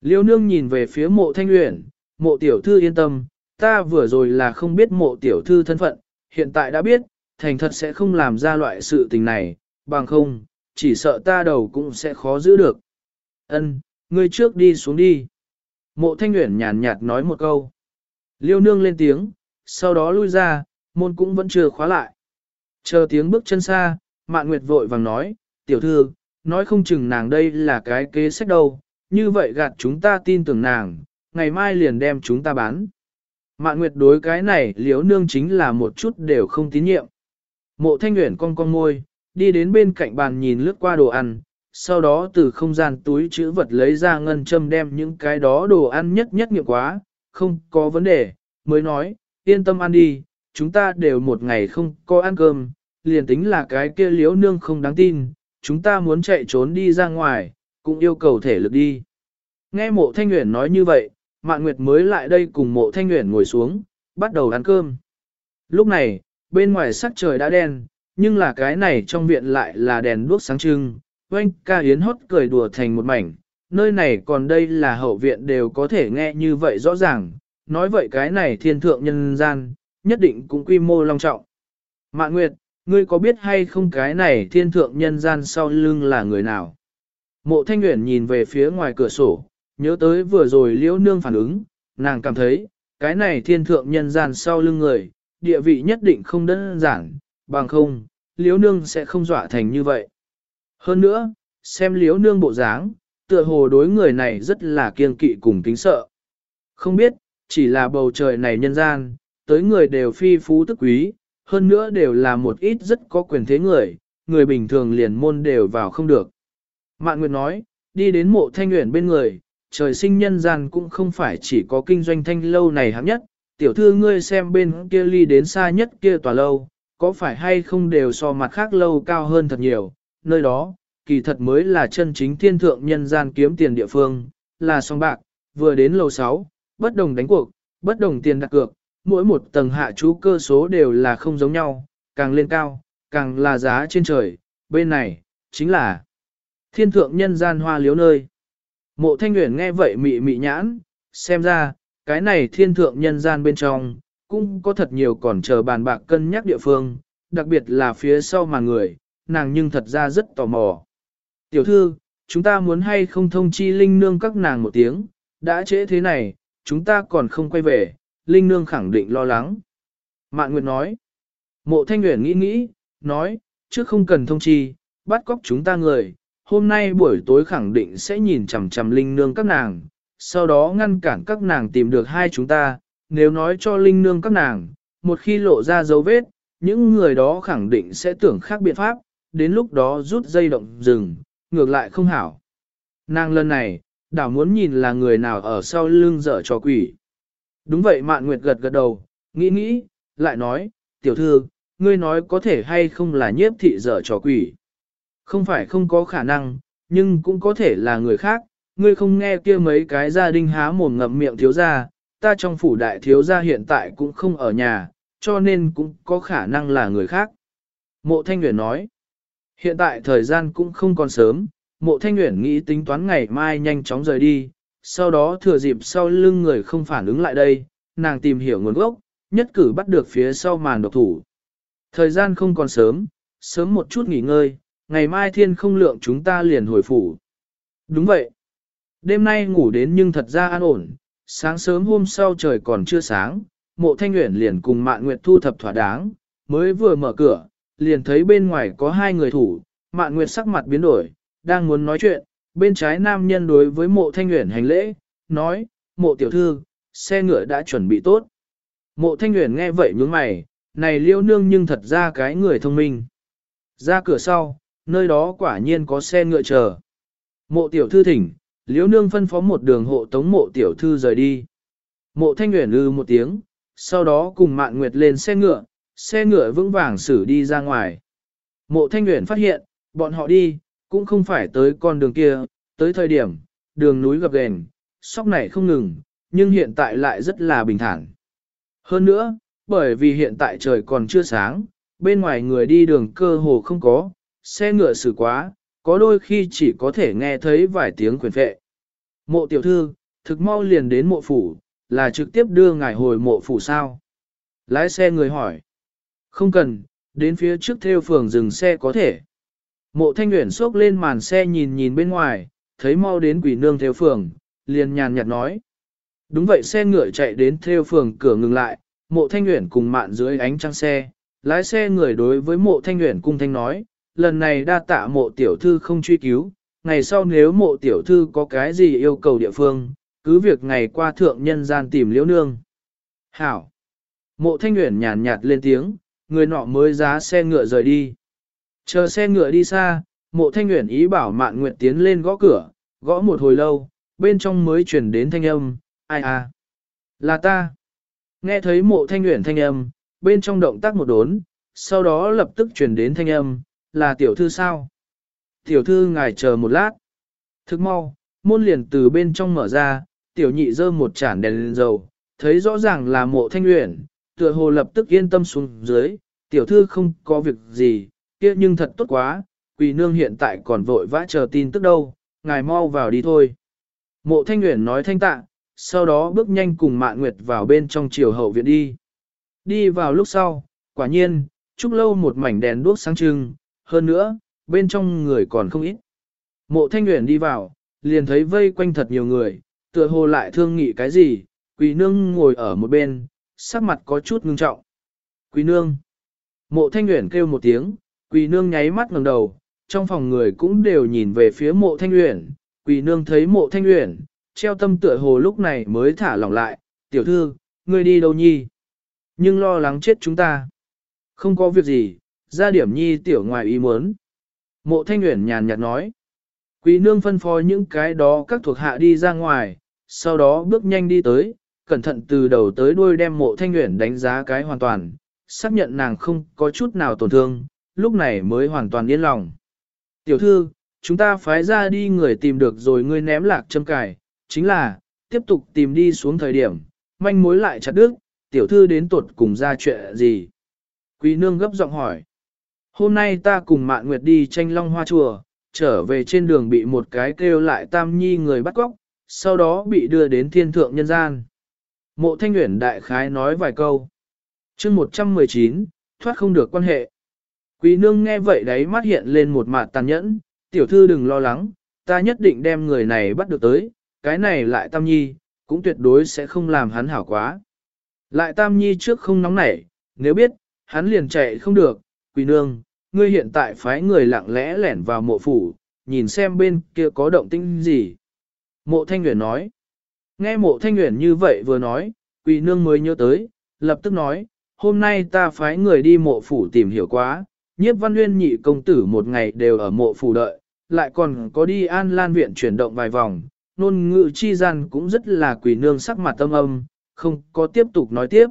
Liêu nương nhìn về phía mộ thanh nguyện, mộ tiểu thư yên tâm, ta vừa rồi là không biết mộ tiểu thư thân phận, hiện tại đã biết, thành thật sẽ không làm ra loại sự tình này, bằng không, chỉ sợ ta đầu cũng sẽ khó giữ được. Ân, ngươi trước đi xuống đi. Mộ thanh nguyện nhàn nhạt nói một câu. Liêu nương lên tiếng, sau đó lui ra, môn cũng vẫn chưa khóa lại. Chờ tiếng bước chân xa, mạn nguyệt vội vàng nói, tiểu thư, nói không chừng nàng đây là cái kế sách đâu, như vậy gạt chúng ta tin tưởng nàng, ngày mai liền đem chúng ta bán. Mạn nguyệt đối cái này liếu nương chính là một chút đều không tín nhiệm. Mộ thanh nguyện cong cong môi, đi đến bên cạnh bàn nhìn lướt qua đồ ăn, sau đó từ không gian túi chữ vật lấy ra ngân châm đem những cái đó đồ ăn nhất nhất nghiệm quá, không có vấn đề, mới nói, yên tâm ăn đi, chúng ta đều một ngày không có ăn cơm, liền tính là cái kia liếu nương không đáng tin, chúng ta muốn chạy trốn đi ra ngoài, cũng yêu cầu thể lực đi. Nghe mộ thanh nguyện nói như vậy, Mạn Nguyệt mới lại đây cùng mộ thanh nguyện ngồi xuống, bắt đầu ăn cơm. Lúc này, bên ngoài sắc trời đã đen, nhưng là cái này trong viện lại là đèn đuốc sáng trưng, oanh ca yến hót cười đùa thành một mảnh, nơi này còn đây là hậu viện đều có thể nghe như vậy rõ ràng, nói vậy cái này thiên thượng nhân gian, nhất định cũng quy mô long trọng. Mạn Nguyệt, ngươi có biết hay không cái này thiên thượng nhân gian sau lưng là người nào? Mộ Thanh Nguyễn nhìn về phía ngoài cửa sổ, nhớ tới vừa rồi liễu nương phản ứng, nàng cảm thấy, cái này thiên thượng nhân gian sau lưng người, địa vị nhất định không đơn giản, bằng không, liễu nương sẽ không dọa thành như vậy. Hơn nữa, xem liễu nương bộ dáng, tựa hồ đối người này rất là kiên kỵ cùng kính sợ. Không biết, chỉ là bầu trời này nhân gian, tới người đều phi phú tức quý, hơn nữa đều là một ít rất có quyền thế người, người bình thường liền môn đều vào không được. Mạn Nguyệt nói, đi đến mộ thanh nguyện bên người, trời sinh nhân gian cũng không phải chỉ có kinh doanh thanh lâu này hạng nhất, tiểu thư ngươi xem bên kia ly đến xa nhất kia tòa lâu, có phải hay không đều so mặt khác lâu cao hơn thật nhiều, nơi đó, kỳ thật mới là chân chính thiên thượng nhân gian kiếm tiền địa phương, là song bạc, vừa đến lầu 6, bất đồng đánh cuộc, bất đồng tiền đặt cược, mỗi một tầng hạ chú cơ số đều là không giống nhau, càng lên cao, càng là giá trên trời, bên này, chính là thiên thượng nhân gian hoa liếu nơi. Mộ thanh nguyện nghe vậy mị mị nhãn, xem ra, cái này thiên thượng nhân gian bên trong, cũng có thật nhiều còn chờ bàn bạc cân nhắc địa phương, đặc biệt là phía sau mà người, nàng nhưng thật ra rất tò mò. Tiểu thư, chúng ta muốn hay không thông chi linh nương các nàng một tiếng, đã trễ thế này, chúng ta còn không quay về, linh nương khẳng định lo lắng. Mạn Nguyệt nói, mộ thanh nguyện nghĩ nghĩ, nói, trước không cần thông chi, bắt cóc chúng ta người, hôm nay buổi tối khẳng định sẽ nhìn chằm chằm linh nương các nàng, sau đó ngăn cản các nàng tìm được hai chúng ta, nếu nói cho linh nương các nàng, một khi lộ ra dấu vết, những người đó khẳng định sẽ tưởng khác biện pháp, đến lúc đó rút dây động rừng, ngược lại không hảo. Nàng lần này, đảo muốn nhìn là người nào ở sau lưng dở trò quỷ. Đúng vậy mạn nguyệt gật gật đầu, nghĩ nghĩ, lại nói, tiểu thư, ngươi nói có thể hay không là nhiếp thị dở trò quỷ. Không phải không có khả năng, nhưng cũng có thể là người khác, ngươi không nghe kia mấy cái gia đình há mồm ngậm miệng thiếu gia, ta trong phủ đại thiếu gia hiện tại cũng không ở nhà, cho nên cũng có khả năng là người khác. Mộ Thanh Nguyễn nói, hiện tại thời gian cũng không còn sớm, mộ Thanh Nguyễn nghĩ tính toán ngày mai nhanh chóng rời đi, sau đó thừa dịp sau lưng người không phản ứng lại đây, nàng tìm hiểu nguồn gốc, nhất cử bắt được phía sau màn độc thủ. Thời gian không còn sớm, sớm một chút nghỉ ngơi, ngày mai thiên không lượng chúng ta liền hồi phủ. Đúng vậy. Đêm nay ngủ đến nhưng thật ra an ổn, sáng sớm hôm sau trời còn chưa sáng, mộ thanh nguyện liền cùng mạn nguyệt thu thập thỏa đáng, mới vừa mở cửa, liền thấy bên ngoài có hai người thủ, mạn nguyệt sắc mặt biến đổi, đang muốn nói chuyện, bên trái nam nhân đối với mộ thanh nguyện hành lễ, nói, mộ tiểu thư, xe ngựa đã chuẩn bị tốt. Mộ thanh nguyện nghe vậy nhướng mày, này liêu nương nhưng thật ra cái người thông minh. Ra cửa sau, nơi đó quả nhiên có xe ngựa chờ. Mộ tiểu thư thỉnh, liêu nương phân phó một đường hộ tống mộ tiểu thư rời đi. Mộ thanh nguyện ư ừ một tiếng, sau đó cùng mạn nguyệt lên xe ngựa, xe ngựa vững vàng xử đi ra ngoài. Mộ thanh Nguyễn phát hiện, bọn họ đi, cũng không phải tới con đường kia, tới thời điểm, đường núi gập ghềnh, sóc này không ngừng, nhưng hiện tại lại rất là bình thản. Hơn nữa, bởi vì hiện tại trời còn chưa sáng, bên ngoài người đi đường cơ hồ không có, xe ngựa xử quá, có đôi khi chỉ có thể nghe thấy vài tiếng quyền vệ. Mộ tiểu thư, thực mau liền đến mộ phủ, là trực tiếp đưa ngài hồi mộ phủ sao? Lái xe người hỏi. Không cần, đến phía trước theo phường dừng xe có thể. Mộ thanh nguyện xốc lên màn xe nhìn nhìn bên ngoài, thấy mau đến quỷ nương theo phường, liền nhàn nhạt nói. Đúng vậy xe ngựa chạy đến theo phường cửa ngừng lại, mộ thanh nguyện cùng mạn dưới ánh trăng xe, lái xe người đối với mộ thanh nguyện cung thanh nói, lần này đa tạ mộ tiểu thư không truy cứu, ngày sau nếu mộ tiểu thư có cái gì yêu cầu địa phương, cứ việc ngày qua thượng nhân gian tìm liễu nương. Hảo! Mộ thanh nguyện nhàn nhạt lên tiếng, người nọ mới giá xe ngựa rời đi. Chờ xe ngựa đi xa, mộ thanh nguyện ý bảo mạn nguyệt tiến lên gõ cửa, gõ một hồi lâu, bên trong mới chuyển đến thanh âm, ai à, là ta. Nghe thấy mộ thanh nguyện thanh âm, bên trong động tác một đốn, sau đó lập tức chuyển đến thanh âm, là tiểu thư sao? Tiểu thư ngài chờ một lát. Thức mau, môn liền từ bên trong mở ra, tiểu nhị dơ một chản đèn lên dầu, thấy rõ ràng là mộ thanh nguyện, tựa hồ lập tức yên tâm xuống dưới, tiểu thư không có việc gì, kia nhưng thật tốt quá, quỳ nương hiện tại còn vội vã chờ tin tức đâu, ngài mau vào đi thôi. Mộ thanh nguyện nói thanh tạ, sau đó bước nhanh cùng mạn nguyệt vào bên trong chiều hậu viện đi. Đi vào lúc sau, quả nhiên, chúc lâu một mảnh đèn đuốc sáng trưng, hơn nữa, bên trong người còn không ít. Mộ thanh nguyện đi vào, liền thấy vây quanh thật nhiều người, tựa hồ lại thương nghị cái gì, quỳ nương ngồi ở một bên, sắc mặt có chút ngưng trọng. Quý nương. Mộ thanh nguyện kêu một tiếng, Quý nương nháy mắt ngẩng đầu, trong phòng người cũng đều nhìn về phía mộ thanh nguyện, Quý nương thấy mộ thanh nguyện, treo tâm tựa hồ lúc này mới thả lỏng lại, tiểu thư, ngươi đi đâu nhi? Nhưng lo lắng chết chúng ta. Không có việc gì, ra điểm nhi tiểu ngoài ý muốn. Mộ thanh nguyện nhàn nhạt nói. Quý nương phân phó những cái đó các thuộc hạ đi ra ngoài, sau đó bước nhanh đi tới, cẩn thận từ đầu tới đuôi đem mộ thanh nguyện đánh giá cái hoàn toàn, xác nhận nàng không có chút nào tổn thương, lúc này mới hoàn toàn yên lòng. Tiểu thư, chúng ta phái ra đi người tìm được rồi ngươi ném lạc châm cài, chính là, tiếp tục tìm đi xuống thời điểm, manh mối lại chặt đứt, tiểu thư đến tuột cùng ra chuyện gì. Quý nương gấp giọng hỏi. Hôm nay ta cùng Mạn Nguyệt đi tranh long hoa chùa, trở về trên đường bị một cái kêu lại tam nhi người bắt cóc, sau đó bị đưa đến thiên thượng nhân gian. Mộ thanh Uyển đại khái nói vài câu. chương 119, thoát không được quan hệ. Quý nương nghe vậy đấy mắt hiện lên một mặt tàn nhẫn, tiểu thư đừng lo lắng, ta nhất định đem người này bắt được tới, cái này lại tam nhi, cũng tuyệt đối sẽ không làm hắn hảo quá. Lại tam nhi trước không nóng nảy, nếu biết, hắn liền chạy không được, quý nương, ngươi hiện tại phái người lặng lẽ lẻn vào mộ phủ, nhìn xem bên kia có động tĩnh gì. Mộ thanh nguyện nói, nghe mộ thanh nguyện như vậy vừa nói, quỷ nương mới nhớ tới, lập tức nói, hôm nay ta phái người đi mộ phủ tìm hiểu quá, nhiếp văn nguyên nhị công tử một ngày đều ở mộ phủ đợi, lại còn có đi an lan viện chuyển động vài vòng, nôn ngự chi gian cũng rất là quỷ nương sắc mặt tâm âm, không có tiếp tục nói tiếp.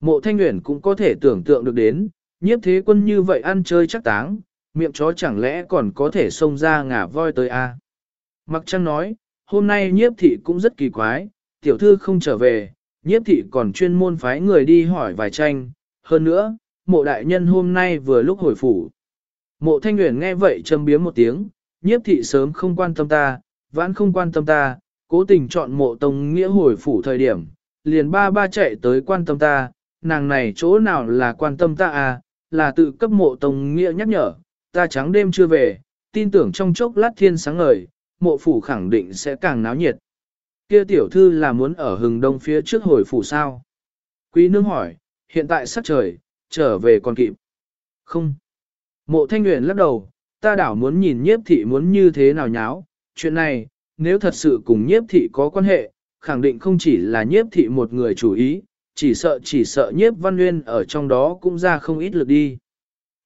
Mộ thanh nguyện cũng có thể tưởng tượng được đến, nhiếp thế quân như vậy ăn chơi chắc táng, miệng chó chẳng lẽ còn có thể xông ra ngả voi tới a? À? Mặc trăng nói, hôm nay nhiếp thị cũng rất kỳ quái, tiểu thư không trở về, nhiếp thị còn chuyên môn phái người đi hỏi vài tranh, hơn nữa, mộ đại nhân hôm nay vừa lúc hồi phủ. Mộ thanh nguyện nghe vậy châm biếm một tiếng, nhiếp thị sớm không quan tâm ta, vãn không quan tâm ta, cố tình chọn mộ tông nghĩa hồi phủ thời điểm, liền ba ba chạy tới quan tâm ta, nàng này chỗ nào là quan tâm ta à, là tự cấp mộ tông nghĩa nhắc nhở, ta trắng đêm chưa về, tin tưởng trong chốc lát thiên sáng ngời, mộ phủ khẳng định sẽ càng náo nhiệt. Kia tiểu thư là muốn ở hừng đông phía trước hồi phủ sao? Quý nương hỏi, hiện tại sắc trời, trở về còn kịp. Không. Mộ thanh nguyện lắc đầu, ta đảo muốn nhìn nhiếp thị muốn như thế nào nháo, chuyện này, nếu thật sự cùng nhiếp thị có quan hệ, khẳng định không chỉ là nhiếp thị một người chủ ý, chỉ sợ chỉ sợ nhiếp văn nguyên ở trong đó cũng ra không ít lực đi.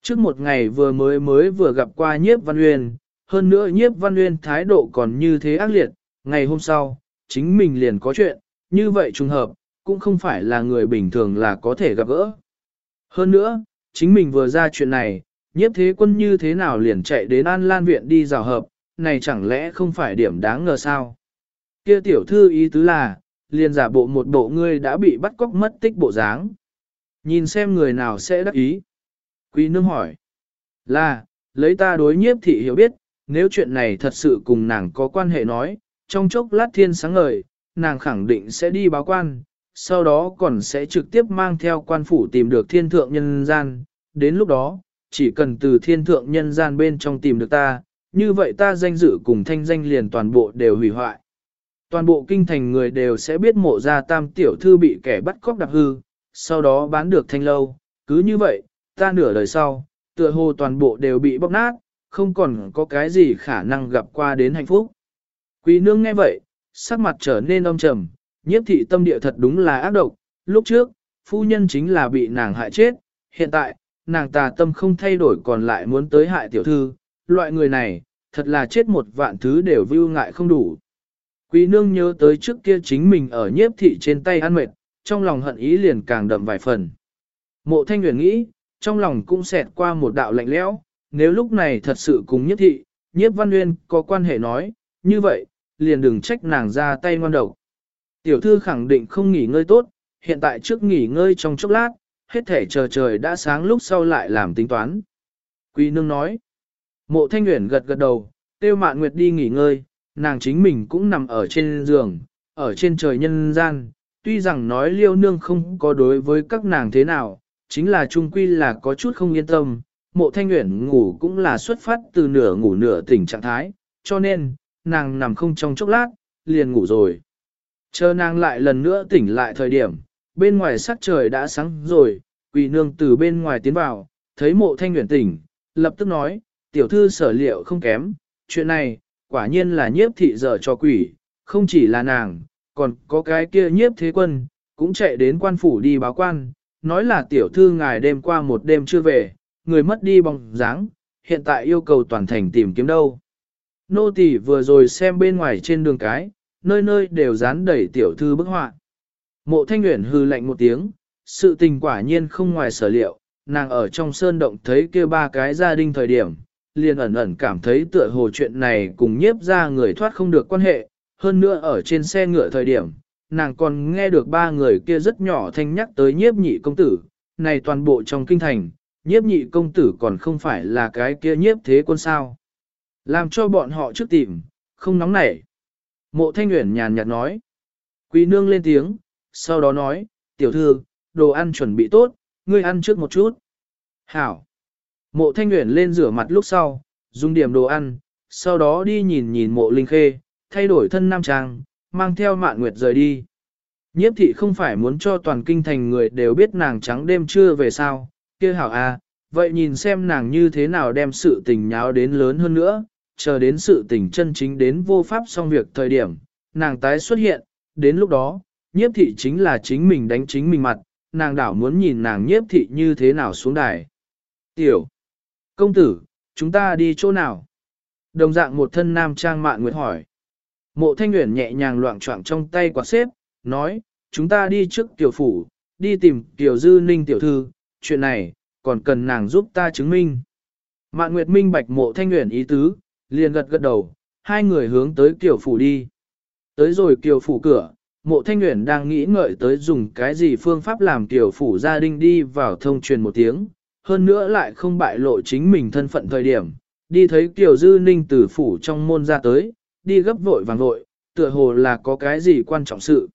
Trước một ngày vừa mới mới vừa gặp qua nhiếp văn nguyên, hơn nữa nhiếp văn nguyên thái độ còn như thế ác liệt, ngày hôm sau, chính mình liền có chuyện, như vậy trùng hợp, cũng không phải là người bình thường là có thể gặp gỡ. Hơn nữa, chính mình vừa ra chuyện này, nhiếp thế quân như thế nào liền chạy đến An Lan Viện đi rào hợp, này chẳng lẽ không phải điểm đáng ngờ sao? Kia tiểu thư ý tứ là, liền giả bộ một bộ ngươi đã bị bắt cóc mất tích bộ dáng. Nhìn xem người nào sẽ đắc ý. Quý nương hỏi. Là, lấy ta đối nhiếp thị hiểu biết, nếu chuyện này thật sự cùng nàng có quan hệ nói, trong chốc lát thiên sáng ngời, nàng khẳng định sẽ đi báo quan, sau đó còn sẽ trực tiếp mang theo quan phủ tìm được thiên thượng nhân gian, đến lúc đó, chỉ cần từ thiên thượng nhân gian bên trong tìm được ta, như vậy ta danh dự cùng thanh danh liền toàn bộ đều hủy hoại. Toàn bộ kinh thành người đều sẽ biết mộ gia tam tiểu thư bị kẻ bắt cóc đạp hư, sau đó bán được thanh lâu, cứ như vậy, ta nửa đời sau, tựa hồ toàn bộ đều bị bóc nát, không còn có cái gì khả năng gặp qua đến hạnh phúc. Quý nương nghe vậy, sắc mặt trở nên âm trầm, nhiếp thị tâm địa thật đúng là ác độc, lúc trước, phu nhân chính là bị nàng hại chết, hiện tại, nàng tà tâm không thay đổi còn lại muốn tới hại tiểu thư, loại người này, thật là chết một vạn thứ đều vưu ngại không đủ. Quý nương nhớ tới trước kia chính mình ở nhiếp thị trên tay ăn mệt, trong lòng hận ý liền càng đậm vài phần. Mộ thanh nguyện nghĩ, trong lòng cũng xẹt qua một đạo lạnh lẽo, nếu lúc này thật sự cùng nhiếp thị, nhiếp văn nguyên có quan hệ nói, như vậy, liền đừng trách nàng ra tay ngoan độc. Tiểu thư khẳng định không nghỉ ngơi tốt, hiện tại trước nghỉ ngơi trong chốc lát, hết thể chờ trời đã sáng lúc sau lại làm tính toán. Quý nương nói, mộ thanh nguyện gật gật đầu, tiêu mạn nguyệt đi nghỉ ngơi, nàng chính mình cũng nằm ở trên giường, ở trên trời nhân gian, tuy rằng nói liêu nương không có đối với các nàng thế nào, chính là trung quy là có chút không yên tâm, mộ thanh nguyện ngủ cũng là xuất phát từ nửa ngủ nửa tỉnh trạng thái, cho nên, nàng nằm không trong chốc lát, liền ngủ rồi. Chờ nàng lại lần nữa tỉnh lại thời điểm, bên ngoài sắc trời đã sáng rồi, quỳ nương từ bên ngoài tiến vào, thấy mộ thanh nguyện tỉnh, lập tức nói, tiểu thư sở liệu không kém, chuyện này, quả nhiên là nhiếp thị dở cho quỷ, không chỉ là nàng, còn có cái kia nhiếp thế quân, cũng chạy đến quan phủ đi báo quan, nói là tiểu thư ngài đêm qua một đêm chưa về, người mất đi bóng dáng, hiện tại yêu cầu toàn thành tìm kiếm đâu. Nô tỳ vừa rồi xem bên ngoài trên đường cái, nơi nơi đều dán đẩy tiểu thư bức họa. Mộ thanh Uyển hư lạnh một tiếng, sự tình quả nhiên không ngoài sở liệu, nàng ở trong sơn động thấy kia ba cái gia đình thời điểm, liền ẩn ẩn cảm thấy tựa hồ chuyện này cùng nhiếp ra người thoát không được quan hệ, hơn nữa ở trên xe ngựa thời điểm, nàng còn nghe được ba người kia rất nhỏ thanh nhắc tới nhiếp nhị công tử, này toàn bộ trong kinh thành, nhiếp nhị công tử còn không phải là cái kia nhiếp thế quân sao. Làm cho bọn họ trước tìm, không nóng nảy. Mộ thanh nguyện nhàn nhạt nói. Quý nương lên tiếng, sau đó nói, tiểu thư, đồ ăn chuẩn bị tốt, ngươi ăn trước một chút. Hảo. Mộ thanh nguyện lên rửa mặt lúc sau, dùng điểm đồ ăn, sau đó đi nhìn nhìn mộ linh khê, thay đổi thân nam trang, mang theo mạn nguyệt rời đi. Nhiếp thị không phải muốn cho toàn kinh thành người đều biết nàng trắng đêm trưa về sao, kia hảo à, vậy nhìn xem nàng như thế nào đem sự tình nháo đến lớn hơn nữa, chờ đến sự tình chân chính đến vô pháp xong việc thời điểm, nàng tái xuất hiện, đến lúc đó, nhiếp thị chính là chính mình đánh chính mình mặt, nàng đảo muốn nhìn nàng nhiếp thị như thế nào xuống đài. Tiểu, công tử, chúng ta đi chỗ nào? Đồng dạng một thân nam trang mạn nguyệt hỏi. Mộ thanh nguyện nhẹ nhàng loạn trọng trong tay quạt xếp, nói, chúng ta đi trước tiểu phủ, đi tìm tiểu dư ninh tiểu thư, chuyện này, còn cần nàng giúp ta chứng minh. Mạn nguyệt minh bạch mộ thanh nguyện ý tứ, liền gật gật đầu, hai người hướng tới tiểu phủ đi. Tới rồi kiểu phủ cửa, mộ thanh nguyện đang nghĩ ngợi tới dùng cái gì phương pháp làm tiểu phủ gia đình đi vào thông truyền một tiếng, hơn nữa lại không bại lộ chính mình thân phận thời điểm, đi thấy Kiều Dư Ninh từ phủ trong môn ra tới, đi gấp vội vàng vội, tựa hồ là có cái gì quan trọng sự.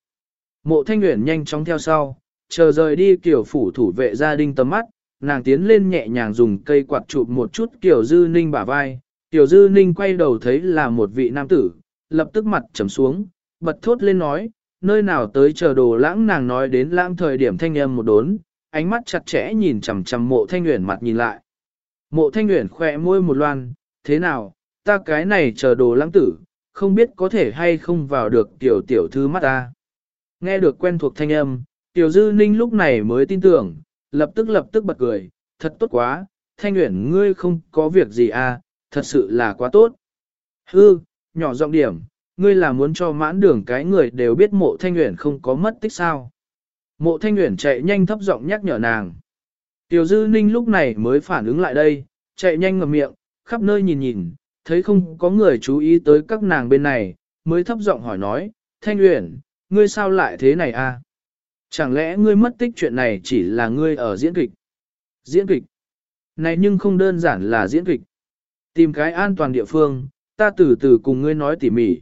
Mộ Thanh Uyển nhanh chóng theo sau, chờ rời đi kiểu phủ thủ vệ gia đình tầm mắt, nàng tiến lên nhẹ nhàng dùng cây quạt chụp một chút kiểu Dư Ninh bả vai. Kiểu Dư Ninh quay đầu thấy là một vị nam tử, lập tức mặt trầm xuống, bật thốt lên nói, nơi nào tới chờ đồ lãng nàng nói đến lãng thời điểm thanh âm một đốn, ánh mắt chặt chẽ nhìn chằm chằm mộ thanh nguyện mặt nhìn lại. Mộ thanh nguyện khỏe môi một loan, thế nào, ta cái này chờ đồ lãng tử, không biết có thể hay không vào được tiểu tiểu thư mắt ta. Nghe được quen thuộc thanh âm, tiểu dư ninh lúc này mới tin tưởng, lập tức lập tức bật cười, thật tốt quá, thanh Uyển ngươi không có việc gì à, thật sự là quá tốt. Hư, nhỏ giọng điểm, ngươi là muốn cho mãn đường cái người đều biết mộ thanh Uyển không có mất tích sao. Mộ thanh Uyển chạy nhanh thấp giọng nhắc nhở nàng. Tiểu dư ninh lúc này mới phản ứng lại đây, chạy nhanh ngầm miệng, khắp nơi nhìn nhìn, thấy không có người chú ý tới các nàng bên này, mới thấp giọng hỏi nói, Thanh Uyển, ngươi sao lại thế này? À? Chẳng lẽ ngươi mất tích chuyện này chỉ là ngươi ở diễn kịch? Diễn kịch? Này nhưng không đơn giản là diễn kịch. Tìm cái an toàn địa phương, ta từ từ cùng ngươi nói tỉ mỉ.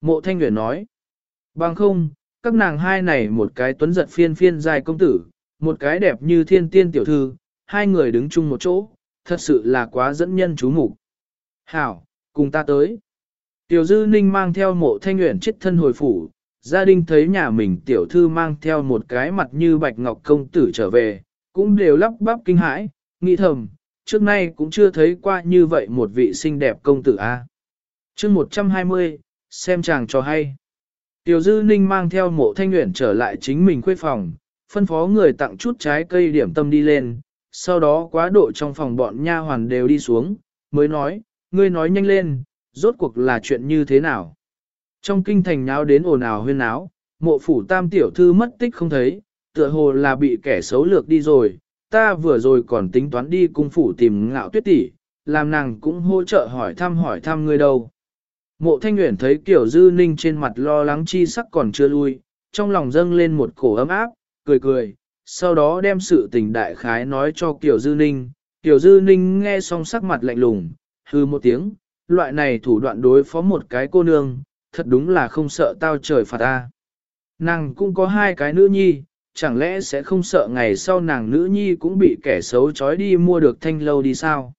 Mộ Thanh Nguyễn nói, bằng không, các nàng hai này một cái tuấn giật phiên phiên dài công tử, một cái đẹp như thiên tiên tiểu thư, hai người đứng chung một chỗ, thật sự là quá dẫn nhân chú mục Hảo, cùng ta tới. Tiểu dư ninh mang theo mộ thanh Nguyễn chết thân hồi phủ, gia đình thấy nhà mình tiểu thư mang theo một cái mặt như bạch ngọc công tử trở về, cũng đều lắp bắp kinh hãi, nghĩ thầm, trước nay cũng chưa thấy qua như vậy một vị xinh đẹp công tử a. À. Chương 120, xem chàng cho hay. Tiểu dư ninh mang theo mộ thanh Uyển trở lại chính mình khuê phòng, phân phó người tặng chút trái cây điểm tâm đi lên, sau đó quá độ trong phòng bọn nha hoàn đều đi xuống, mới nói, ngươi nói nhanh lên, rốt cuộc là chuyện như thế nào? Trong kinh thành nháo đến ồn ào huyên náo, mộ phủ tam tiểu thư mất tích không thấy, tựa hồ là bị kẻ xấu lược đi rồi, ta vừa rồi còn tính toán đi cung phủ tìm ngạo tuyết tỷ, làm nàng cũng hỗ trợ hỏi thăm hỏi thăm người đâu. Mộ thanh nguyện thấy kiểu dư ninh trên mặt lo lắng chi sắc còn chưa lui, trong lòng dâng lên một cổ ấm áp, cười cười, sau đó đem sự tình đại khái nói cho kiểu dư ninh. Kiểu dư ninh nghe xong sắc mặt lạnh lùng, hư một tiếng, loại này thủ đoạn đối phó một cái cô nương, thật đúng là không sợ tao trời phạt ta. Nàng cũng có hai cái nữ nhi, chẳng lẽ sẽ không sợ ngày sau nàng nữ nhi cũng bị kẻ xấu trói đi mua được thanh lâu đi sao?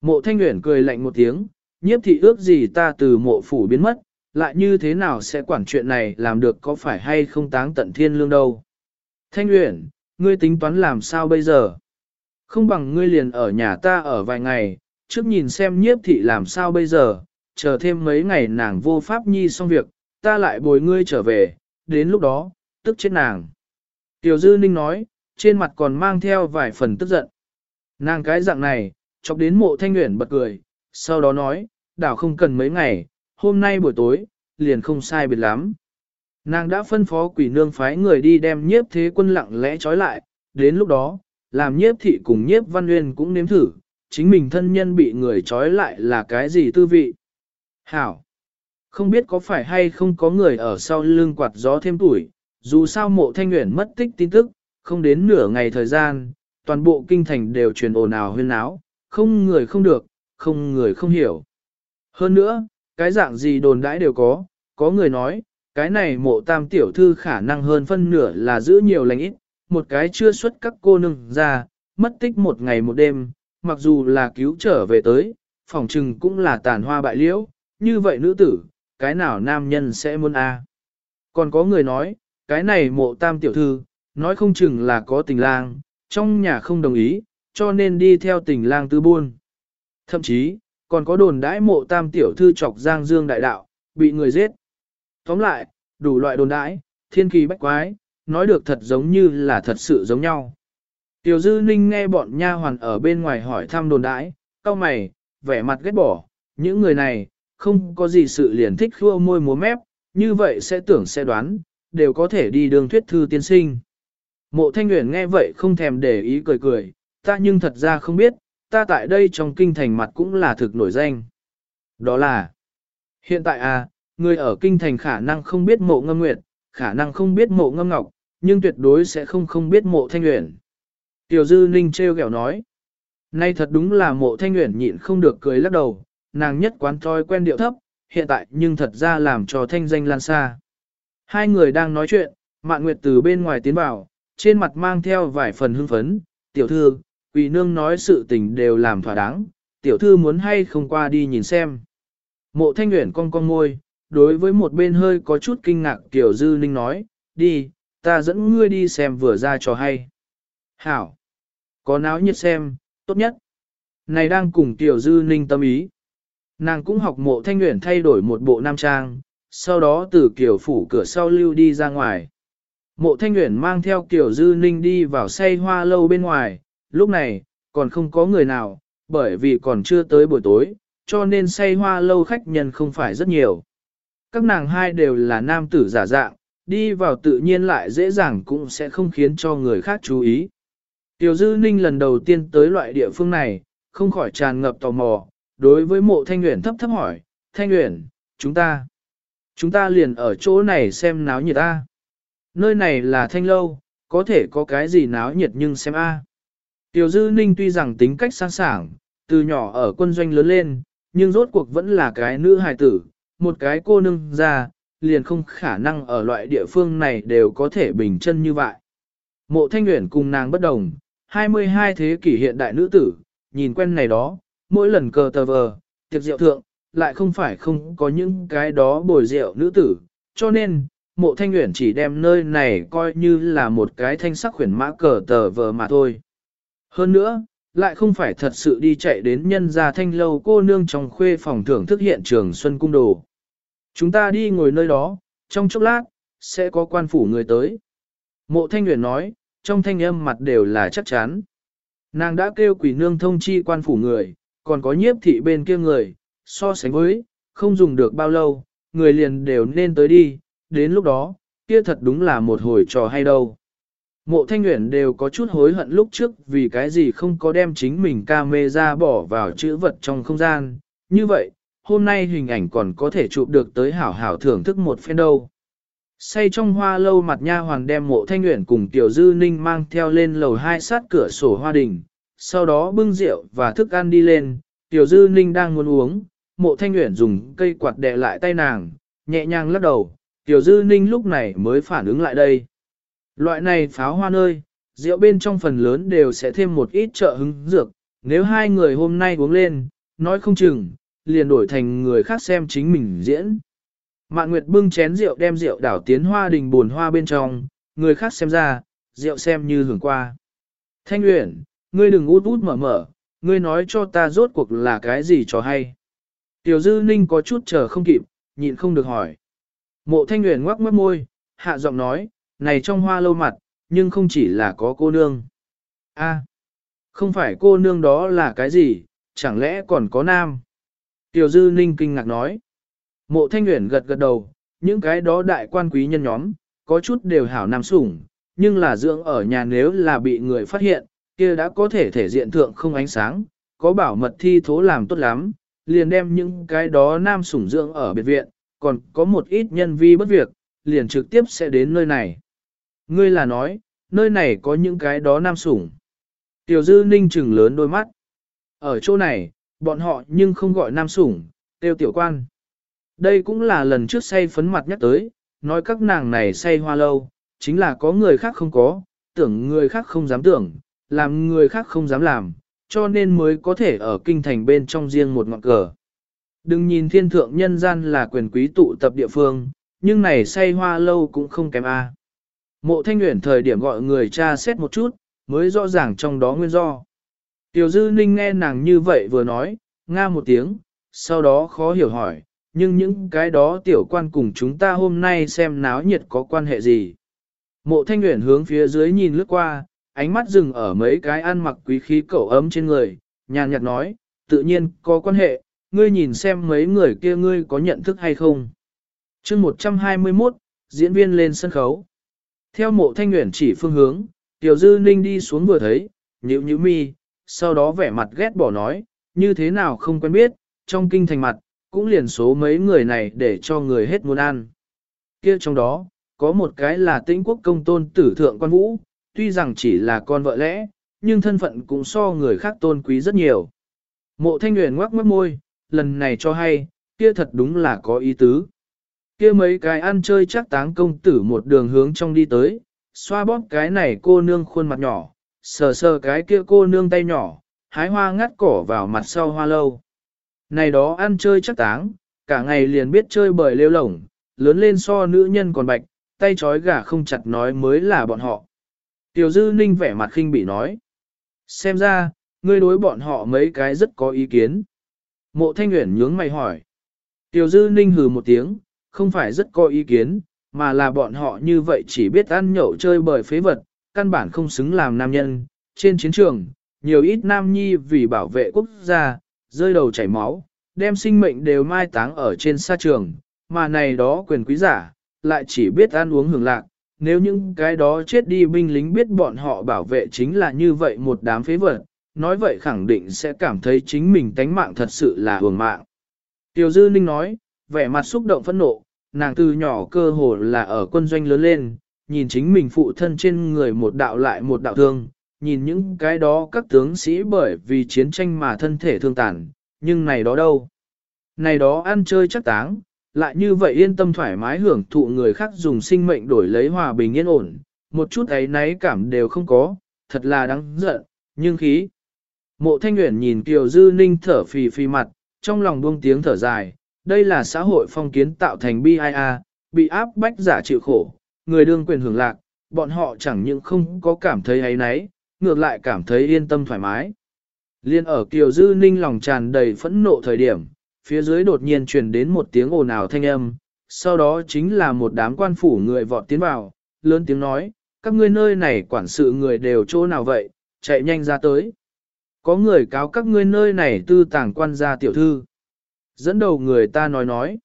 Mộ thanh nguyện cười lạnh một tiếng, nhiếp thị ước gì ta từ mộ phủ biến mất, lại như thế nào sẽ quản chuyện này làm được có phải hay không táng tận thiên lương đâu. Thanh nguyện, ngươi tính toán làm sao bây giờ? Không bằng ngươi liền ở nhà ta ở vài ngày, trước nhìn xem nhiếp thị làm sao bây giờ, chờ thêm mấy ngày nàng vô pháp nhi xong việc, ta lại bồi ngươi trở về, đến lúc đó, tức chết nàng. Tiểu Dư Ninh nói, trên mặt còn mang theo vài phần tức giận. Nàng cái dạng này, chọc đến mộ thanh nguyện bật cười, sau đó nói, đảo không cần mấy ngày, hôm nay buổi tối, liền không sai biệt lắm. Nàng đã phân phó quỷ nương phái người đi đem nhiếp thế quân lặng lẽ trói lại, đến lúc đó, làm nhiếp thị cùng nhiếp văn nguyên cũng nếm thử, chính mình thân nhân bị người trói lại là cái gì tư vị. Hảo! Không biết có phải hay không có người ở sau lưng quạt gió thêm tuổi, dù sao mộ thanh nguyện mất tích tin tức, không đến nửa ngày thời gian, toàn bộ kinh thành đều truyền ồn ào huyên áo, không người không được, không người không hiểu. Hơn nữa, cái dạng gì đồn đãi đều có, có người nói, cái này mộ tam tiểu thư khả năng hơn phân nửa là giữ nhiều lành ít, một cái chưa xuất các cô nương ra, mất tích một ngày một đêm, mặc dù là cứu trở về tới, phòng trừng cũng là tàn hoa bại liễu, như vậy nữ tử, cái nào nam nhân sẽ muốn a? Còn có người nói, cái này mộ tam tiểu thư, nói không chừng là có tình lang, trong nhà không đồng ý, cho nên đi theo tình lang tư buôn. Thậm chí, còn có đồn đãi mộ tam tiểu thư chọc giang dương đại đạo, bị người giết. Tóm lại, đủ loại đồn đãi, thiên kỳ bách quái, nói được thật giống như là thật sự giống nhau. Tiểu dư ninh nghe bọn nha hoàn ở bên ngoài hỏi thăm đồn đãi, cao mày, vẻ mặt ghét bỏ, những người này, không có gì sự liền thích khua môi múa mép, như vậy sẽ tưởng sẽ đoán, đều có thể đi đường thuyết thư tiên sinh. Mộ thanh nguyện nghe vậy không thèm để ý cười cười, ta nhưng thật ra không biết, ta tại đây trong kinh thành mặt cũng là thực nổi danh. Đó là, hiện tại à, người ở kinh thành khả năng không biết mộ ngâm nguyệt, khả năng không biết mộ ngâm ngọc, nhưng tuyệt đối sẽ không không biết mộ thanh nguyện. Tiểu dư ninh treo kẹo nói, nay thật đúng là mộ thanh nguyện nhịn không được cười lắc đầu, nàng nhất quán thói quen điệu thấp, hiện tại nhưng thật ra làm cho thanh danh lan xa. Hai người đang nói chuyện, Mạn Nguyệt từ bên ngoài tiến vào, trên mặt mang theo vài phần hưng phấn, tiểu thư, quỷ nương nói sự tình đều làm thỏa đáng, tiểu thư muốn hay không qua đi nhìn xem. Mộ thanh nguyện cong cong môi, đối với một bên hơi có chút kinh ngạc Tiểu Dư Ninh nói, đi, ta dẫn ngươi đi xem vừa ra cho hay. Hảo, có náo nhiệt xem, tốt nhất. Này đang cùng Tiểu Dư Ninh tâm ý. Nàng cũng học mộ thanh nguyện thay đổi một bộ nam trang, sau đó từ kiểu phủ cửa sau lưu đi ra ngoài. Mộ thanh nguyện mang theo kiểu dư ninh đi vào say hoa lâu bên ngoài, lúc này, còn không có người nào, bởi vì còn chưa tới buổi tối, cho nên say hoa lâu khách nhân không phải rất nhiều. Các nàng hai đều là nam tử giả dạng, đi vào tự nhiên lại dễ dàng cũng sẽ không khiến cho người khác chú ý. Tiểu Dư Ninh lần đầu tiên tới loại địa phương này, không khỏi tràn ngập tò mò, đối với mộ Thanh Nguyễn thấp thấp hỏi, Thanh Nguyễn, chúng ta, chúng ta liền ở chỗ này xem náo nhiệt ta. Nơi này là Thanh Lâu, có thể có cái gì náo nhiệt nhưng xem a. Tiểu Dư Ninh tuy rằng tính cách sang sảng, từ nhỏ ở quân doanh lớn lên, nhưng rốt cuộc vẫn là cái nữ hài tử, một cái cô nương ra, liền không khả năng ở loại địa phương này đều có thể bình chân như vậy. Mộ Thanh Uyển cùng nàng bất đồng, 22 thế kỷ hiện đại nữ tử, nhìn quen này đó, mỗi lần cờ tờ vờ, tiệc rượu thượng, lại không phải không có những cái đó bồi rượu nữ tử, cho nên, mộ thanh nguyện chỉ đem nơi này coi như là một cái thanh sắc khuyển mã cờ tờ vờ mà thôi. Hơn nữa, lại không phải thật sự đi chạy đến nhân gia thanh lâu cô nương trong khuê phòng thưởng thức hiện trường Xuân Cung Đồ. Chúng ta đi ngồi nơi đó, trong chốc lát, sẽ có quan phủ người tới. Mộ thanh nguyện nói, trong thanh âm mặt đều là chắc chắn. Nàng đã kêu quỷ nương thông chi quan phủ người, còn có nhiếp thị bên kia người, so sánh với, không dùng được bao lâu, người liền đều nên tới đi, đến lúc đó, kia thật đúng là một hồi trò hay đâu. Mộ thanh Nguyễn đều có chút hối hận lúc trước vì cái gì không có đem chính mình ca mê ra bỏ vào chữ vật trong không gian. Như vậy, hôm nay hình ảnh còn có thể chụp được tới hảo hảo thưởng thức một phen đâu. Say trong hoa lâu mặt nha hoàng đem mộ thanh nguyện cùng tiểu dư ninh mang theo lên lầu hai sát cửa sổ hoa đình, sau đó bưng rượu và thức ăn đi lên, tiểu dư ninh đang muốn uống, mộ thanh nguyện dùng cây quạt đè lại tay nàng, nhẹ nhàng lắc đầu, tiểu dư ninh lúc này mới phản ứng lại đây. Loại này pháo hoa nơi, rượu bên trong phần lớn đều sẽ thêm một ít trợ hứng dược, nếu hai người hôm nay uống lên, nói không chừng, liền đổi thành người khác xem chính mình diễn. Mạn Nguyệt bưng chén rượu đem rượu đảo tiến hoa đình buồn hoa bên trong, người khác xem ra, rượu xem như hưởng qua. Thanh Uyển, ngươi đừng út út mở mở, ngươi nói cho ta rốt cuộc là cái gì cho hay. Tiểu Dư Ninh có chút chờ không kịp, nhịn không được hỏi. Mộ Thanh nguyện ngoắc mất môi, hạ giọng nói, này trong hoa lâu mặt, nhưng không chỉ là có cô nương. A, không phải cô nương đó là cái gì, chẳng lẽ còn có nam? Tiểu Dư Ninh kinh ngạc nói. Mộ Thanh nguyện gật gật đầu, những cái đó đại quan quý nhân nhóm, có chút đều hảo nam sủng, nhưng là dưỡng ở nhà nếu là bị người phát hiện, kia đã có thể thể diện thượng không ánh sáng, có bảo mật thi thố làm tốt lắm, liền đem những cái đó nam sủng dưỡng ở biệt viện, còn có một ít nhân vi bất việc, liền trực tiếp sẽ đến nơi này. Ngươi là nói, nơi này có những cái đó nam sủng. Tiểu dư ninh trừng lớn đôi mắt. Ở chỗ này, bọn họ nhưng không gọi nam sủng, tiêu tiểu quan. Đây cũng là lần trước say phấn mặt nhắc tới, nói các nàng này say hoa lâu, chính là có người khác không có, tưởng người khác không dám tưởng, làm người khác không dám làm, cho nên mới có thể ở kinh thành bên trong riêng một ngọn cờ. Đừng nhìn thiên thượng nhân gian là quyền quý tụ tập địa phương, nhưng này say hoa lâu cũng không kém a. Mộ thanh nguyện thời điểm gọi người cha xét một chút, mới rõ ràng trong đó nguyên do. Tiểu dư ninh nghe nàng như vậy vừa nói, nga một tiếng, sau đó khó hiểu hỏi, nhưng những cái đó tiểu quan cùng chúng ta hôm nay xem náo nhiệt có quan hệ gì. Mộ thanh nguyện hướng phía dưới nhìn lướt qua, ánh mắt dừng ở mấy cái ăn mặc quý khí cẩu ấm trên người, nhàn nhạt nói, tự nhiên có quan hệ, ngươi nhìn xem mấy người kia ngươi có nhận thức hay không. chương 121, diễn viên lên sân khấu. Theo mộ thanh nguyện chỉ phương hướng, tiểu dư ninh đi xuống vừa thấy, nhíu nhíu mi, sau đó vẻ mặt ghét bỏ nói, như thế nào không quen biết, trong kinh thành mặt, cũng liền số mấy người này để cho người hết muốn ăn. Kia trong đó, có một cái là tĩnh quốc công tôn tử thượng quan vũ, tuy rằng chỉ là con vợ lẽ, nhưng thân phận cũng so người khác tôn quý rất nhiều. Mộ thanh nguyện ngoắc mất môi, lần này cho hay, kia thật đúng là có ý tứ. Kia mấy cái ăn chơi chắc táng công tử một đường hướng trong đi tới, xoa bóp cái này cô nương khuôn mặt nhỏ, sờ sờ cái kia cô nương tay nhỏ, hái hoa ngắt cỏ vào mặt sau hoa lâu. Này đó ăn chơi chắc táng, cả ngày liền biết chơi bời lêu lổng, lớn lên so nữ nhân còn bạch, tay trói gà không chặt nói mới là bọn họ. Tiểu dư ninh vẻ mặt khinh bị nói. Xem ra, ngươi đối bọn họ mấy cái rất có ý kiến. Mộ thanh nguyện nhướng mày hỏi. Tiểu dư ninh hừ một tiếng, không phải rất có ý kiến, mà là bọn họ như vậy chỉ biết ăn nhậu chơi bời phế vật, căn bản không xứng làm nam nhân. Trên chiến trường, nhiều ít nam nhi vì bảo vệ quốc gia, rơi đầu chảy máu, đem sinh mệnh đều mai táng ở trên sa trường, mà này đó quyền quý giả, lại chỉ biết ăn uống hưởng lạc. Nếu những cái đó chết đi binh lính biết bọn họ bảo vệ chính là như vậy một đám phế vật, nói vậy khẳng định sẽ cảm thấy chính mình tánh mạng thật sự là hưởng mạng. Tiểu Dư Ninh nói, vẻ mặt xúc động phẫn nộ, nàng từ nhỏ cơ hồ là ở quân doanh lớn lên, nhìn chính mình phụ thân trên người một đạo lại một đạo thương, nhìn những cái đó các tướng sĩ bởi vì chiến tranh mà thân thể thương tàn, nhưng này đó đâu? Này đó ăn chơi chắc táng, lại như vậy yên tâm thoải mái hưởng thụ người khác dùng sinh mệnh đổi lấy hòa bình yên ổn, một chút ấy náy cảm đều không có, thật là đáng giận, nhưng khí. Mộ thanh nguyễn nhìn Kiều Dư Ninh thở phì phì mặt, trong lòng buông tiếng thở dài, đây là xã hội phong kiến tạo thành BIA, bị áp bách giả chịu khổ, người đương quyền hưởng lạc, bọn họ chẳng những không có cảm thấy ấy náy, ngược lại cảm thấy yên tâm thoải mái. Liên ở Kiều Dư Ninh lòng tràn đầy phẫn nộ thời điểm, phía dưới đột nhiên truyền đến một tiếng ồn ào thanh âm, sau đó chính là một đám quan phủ người vọt tiến vào, lớn tiếng nói, các ngươi nơi này quản sự người đều chỗ nào vậy, chạy nhanh ra tới. Có người cáo các ngươi nơi này tư tàng quan gia tiểu thư. Dẫn đầu người ta nói nói.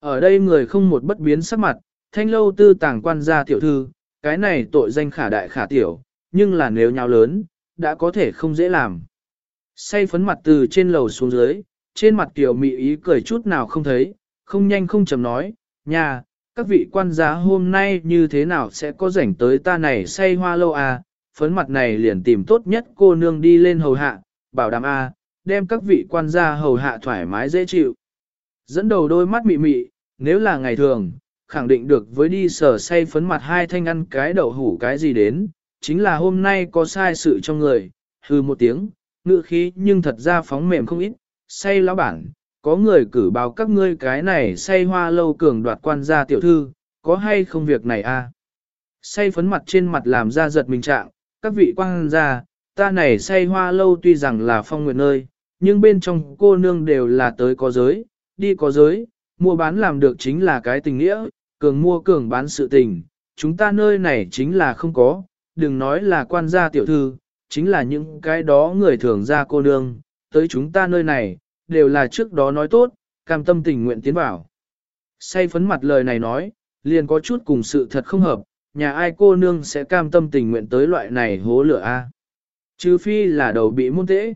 Ở đây người không một bất biến sắc mặt, thanh lâu tư tàng quan gia tiểu thư, cái này tội danh khả đại khả tiểu, nhưng là nếu nhau lớn, đã có thể không dễ làm. Say phấn mặt từ trên lầu xuống dưới, trên mặt tiểu mị ý cười chút nào không thấy, không nhanh không chậm nói, nhà, các vị quan gia hôm nay như thế nào sẽ có rảnh tới ta này say hoa lâu à, phấn mặt này liền tìm tốt nhất cô nương đi lên hầu hạ, bảo đảm a, à, đem các vị quan gia hầu hạ thoải mái dễ chịu. Dẫn đầu đôi mắt mị mị, nếu là ngày thường, khẳng định được với đi sở say phấn mặt hai thanh ăn cái đậu hủ cái gì đến, chính là hôm nay có sai sự trong người, hư một tiếng, ngựa khí nhưng thật ra phóng mềm không ít, say lão bản, có người cử báo các ngươi cái này say hoa lâu cường đoạt quan gia tiểu thư, có hay không việc này a? À? Say phấn mặt trên mặt làm ra giật mình trạng, các vị quan gia, ta này say hoa lâu tuy rằng là phong nguyện nơi, nhưng bên trong cô nương đều là tới có giới, đi có giới, mua bán làm được chính là cái tình nghĩa, cường mua cường bán sự tình, chúng ta nơi này chính là không có, đừng nói là quan gia tiểu thư, chính là những cái đó người thường ra cô nương, tới chúng ta nơi này, đều là trước đó nói tốt, cam tâm tình nguyện tiến vào. Say phấn mặt lời này nói, liền có chút cùng sự thật không hợp, nhà ai cô nương sẽ cam tâm tình nguyện tới loại này hố lửa a chứ phi là đầu bị môn tễ.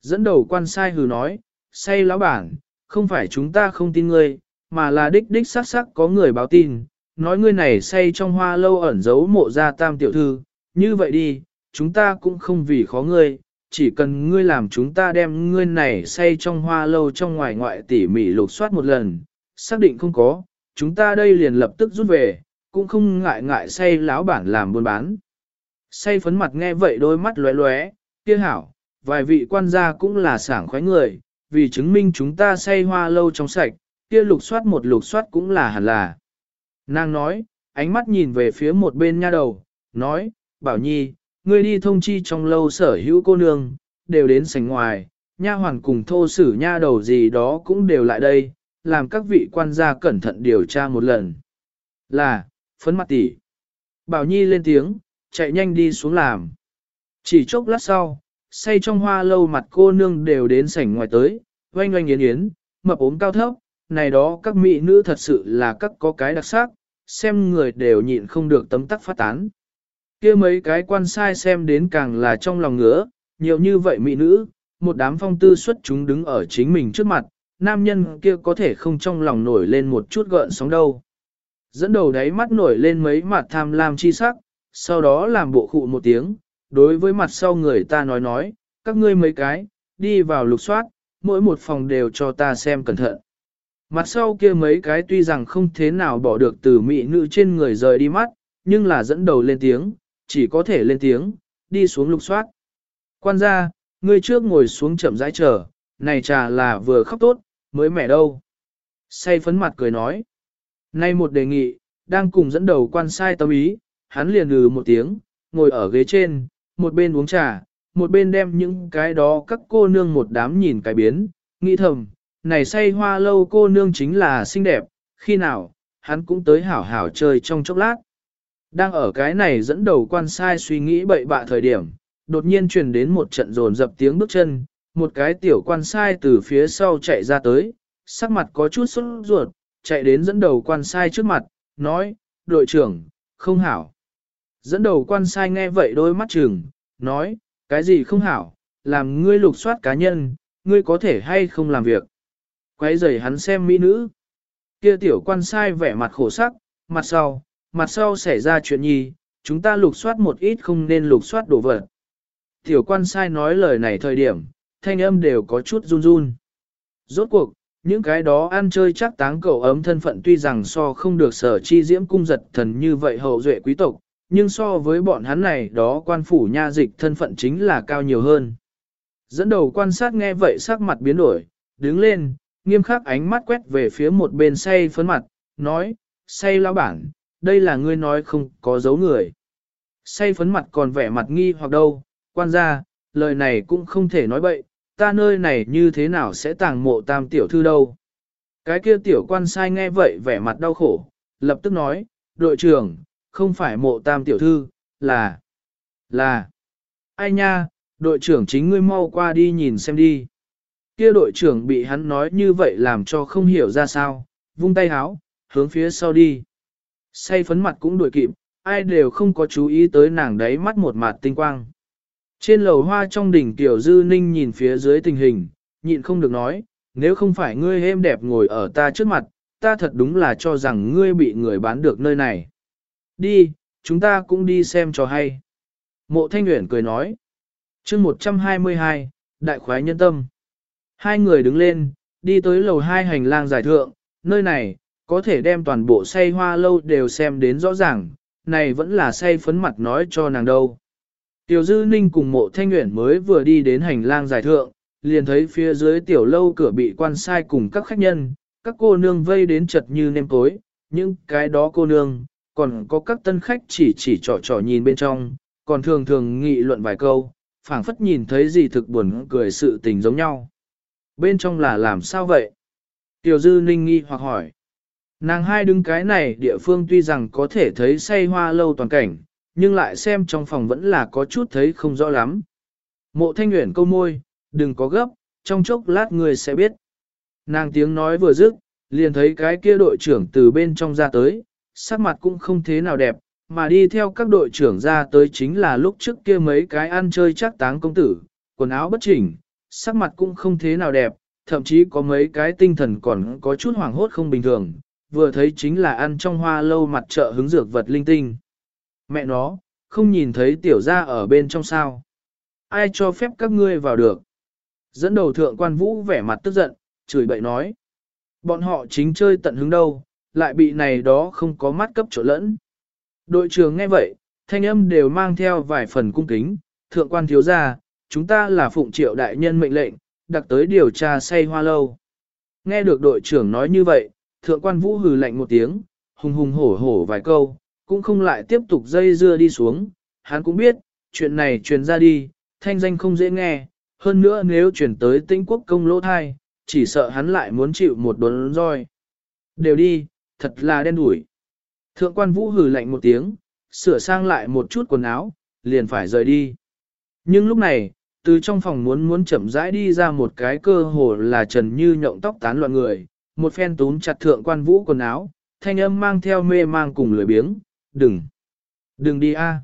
Dẫn đầu quan sai hừ nói, say lão bản, không phải chúng ta không tin ngươi, mà là đích đích sắc sắc có người báo tin, nói ngươi này say trong hoa lâu ẩn giấu mộ ra tam tiểu thư, như vậy đi, chúng ta cũng không vì khó ngươi, chỉ cần ngươi làm chúng ta đem ngươi này say trong hoa lâu trong ngoài ngoại tỉ mỉ lục soát một lần, xác định không có, chúng ta đây liền lập tức rút về, cũng không ngại ngại say lão bản làm buôn bán. Say phấn mặt nghe vậy đôi mắt lóe lóe, kia hảo, vài vị quan gia cũng là sảng khoái người, vì chứng minh chúng ta say hoa lâu trong sạch, kia lục soát một lục soát cũng là hẳn là. Nàng nói, ánh mắt nhìn về phía một bên nha đầu, nói, bảo nhi, ngươi đi thông chi trong lâu sở hữu cô nương, đều đến sảnh ngoài, nha hoàn cùng thô sử nha đầu gì đó cũng đều lại đây, làm các vị quan gia cẩn thận điều tra một lần. Là, phấn mặt tỷ. Bảo Nhi lên tiếng, chạy nhanh đi xuống làm. Chỉ chốc lát sau, say trong hoa lâu mặt cô nương đều đến sảnh ngoài tới, oanh oanh yến yến, mập ốm cao thấp, này đó các mỹ nữ thật sự là các có cái đặc sắc, xem người đều nhịn không được tấm tắc phát tán kia mấy cái quan sai xem đến càng là trong lòng ngứa, nhiều như vậy mỹ nữ, một đám phong tư xuất chúng đứng ở chính mình trước mặt, nam nhân kia có thể không trong lòng nổi lên một chút gợn sóng đâu. Dẫn đầu đáy mắt nổi lên mấy mặt tham lam chi sắc, sau đó làm bộ khụ một tiếng, đối với mặt sau người ta nói nói, các ngươi mấy cái, đi vào lục soát, mỗi một phòng đều cho ta xem cẩn thận. Mặt sau kia mấy cái tuy rằng không thế nào bỏ được từ mỹ nữ trên người rời đi mắt, nhưng là dẫn đầu lên tiếng, chỉ có thể lên tiếng, đi xuống lục soát. Quan gia, ngươi trước ngồi xuống chậm rãi chờ, này trà là vừa khóc tốt, mới mẻ đâu. Say phấn mặt cười nói. Nay một đề nghị, đang cùng dẫn đầu quan sai tâm ý, hắn liền lừ một tiếng, ngồi ở ghế trên, một bên uống trà, một bên đem những cái đó các cô nương một đám nhìn cái biến, nghĩ thầm, này say hoa lâu cô nương chính là xinh đẹp, khi nào, hắn cũng tới hảo hảo chơi trong chốc lát. Đang ở cái này dẫn đầu quan sai suy nghĩ bậy bạ thời điểm, đột nhiên truyền đến một trận rồn dập tiếng bước chân, một cái tiểu quan sai từ phía sau chạy ra tới, sắc mặt có chút sốt ruột, chạy đến dẫn đầu quan sai trước mặt, nói, đội trưởng, không hảo. Dẫn đầu quan sai nghe vậy đôi mắt trừng, nói, cái gì không hảo, làm ngươi lục soát cá nhân, ngươi có thể hay không làm việc. Quay rời hắn xem mỹ nữ. Kia tiểu quan sai vẻ mặt khổ sắc, mặt sau, mặt sau xảy ra chuyện gì, chúng ta lục soát một ít không nên lục soát đồ vật. Tiểu quan sai nói lời này thời điểm, thanh âm đều có chút run run. Rốt cuộc, những cái đó ăn chơi chắc táng cậu ấm thân phận tuy rằng so không được sở chi diễm cung giật thần như vậy hậu duệ quý tộc, nhưng so với bọn hắn này đó quan phủ nha dịch thân phận chính là cao nhiều hơn. Dẫn đầu quan sát nghe vậy sắc mặt biến đổi, đứng lên, nghiêm khắc ánh mắt quét về phía một bên say phấn mặt, nói, say lão bản, đây là ngươi nói không có dấu người. Say phấn mặt còn vẻ mặt nghi hoặc đâu, quan gia, lời này cũng không thể nói bậy, ta nơi này như thế nào sẽ tàng mộ tam tiểu thư đâu. Cái kia tiểu quan sai nghe vậy vẻ mặt đau khổ, lập tức nói, đội trưởng, không phải mộ tam tiểu thư, là, là, ai nha, đội trưởng chính ngươi mau qua đi nhìn xem đi. Kia đội trưởng bị hắn nói như vậy làm cho không hiểu ra sao, vung tay háo, hướng phía sau đi. Say phấn mặt cũng đuổi kịp, ai đều không có chú ý tới nàng đấy mắt một mặt tinh quang. Trên lầu hoa trong đỉnh tiểu dư ninh nhìn phía dưới tình hình, nhịn không được nói, nếu không phải ngươi êm đẹp ngồi ở ta trước mặt, ta thật đúng là cho rằng ngươi bị người bán được nơi này. Đi, chúng ta cũng đi xem cho hay. Mộ Thanh Nguyễn cười nói. chương 122, Đại khoái nhân tâm. Hai người đứng lên, đi tới lầu hai hành lang giải thượng, nơi này, có thể đem toàn bộ say hoa lâu đều xem đến rõ ràng, này vẫn là say phấn mặt nói cho nàng đâu. Tiểu Dư Ninh cùng mộ thanh nguyện mới vừa đi đến hành lang giải thượng, liền thấy phía dưới tiểu lâu cửa bị quan sai cùng các khách nhân, các cô nương vây đến chật như nêm tối, những cái đó cô nương, còn có các tân khách chỉ chỉ trò trò nhìn bên trong, còn thường thường nghị luận vài câu, phảng phất nhìn thấy gì thực buồn cười sự tình giống nhau. Bên trong là làm sao vậy? Tiểu Dư Ninh nghi hoặc hỏi. Nàng hai đứng cái này địa phương tuy rằng có thể thấy say hoa lâu toàn cảnh, nhưng lại xem trong phòng vẫn là có chút thấy không rõ lắm. Mộ thanh nguyện câu môi, đừng có gấp, trong chốc lát người sẽ biết. Nàng tiếng nói vừa dứt, liền thấy cái kia đội trưởng từ bên trong ra tới, sắc mặt cũng không thế nào đẹp, mà đi theo các đội trưởng ra tới chính là lúc trước kia mấy cái ăn chơi chắc táng công tử, quần áo bất chỉnh, sắc mặt cũng không thế nào đẹp, thậm chí có mấy cái tinh thần còn có chút hoảng hốt không bình thường, vừa thấy chính là ăn trong hoa lâu mặt chợ hứng dược vật linh tinh. Mẹ nó, không nhìn thấy tiểu gia ở bên trong sao. Ai cho phép các ngươi vào được? Dẫn đầu thượng quan vũ vẻ mặt tức giận, chửi bậy nói. Bọn họ chính chơi tận hứng đâu, lại bị này đó không có mắt cấp chỗ lẫn. Đội trưởng nghe vậy, thanh âm đều mang theo vài phần cung kính, thượng quan thiếu gia, chúng ta là phụng triệu đại nhân mệnh lệnh, đặc tới điều tra say hoa lâu. Nghe được đội trưởng nói như vậy, thượng quan vũ hừ lạnh một tiếng, hùng hùng hổ hổ vài câu, cũng không lại tiếp tục dây dưa đi xuống, hắn cũng biết, chuyện này truyền ra đi, thanh danh không dễ nghe, hơn nữa nếu truyền tới Tĩnh quốc công lỗ thai, chỉ sợ hắn lại muốn chịu một đốn roi. Đều đi, thật là đen đủi. Thượng quan vũ hừ lạnh một tiếng, sửa sang lại một chút quần áo, liền phải rời đi. Nhưng lúc này, từ trong phòng muốn muốn chậm rãi đi ra một cái cơ hồ là trần như nhộng tóc tán loạn người, một phen túm chặt thượng quan vũ quần áo, thanh âm mang theo mê mang cùng lười biếng, đừng, đừng đi a,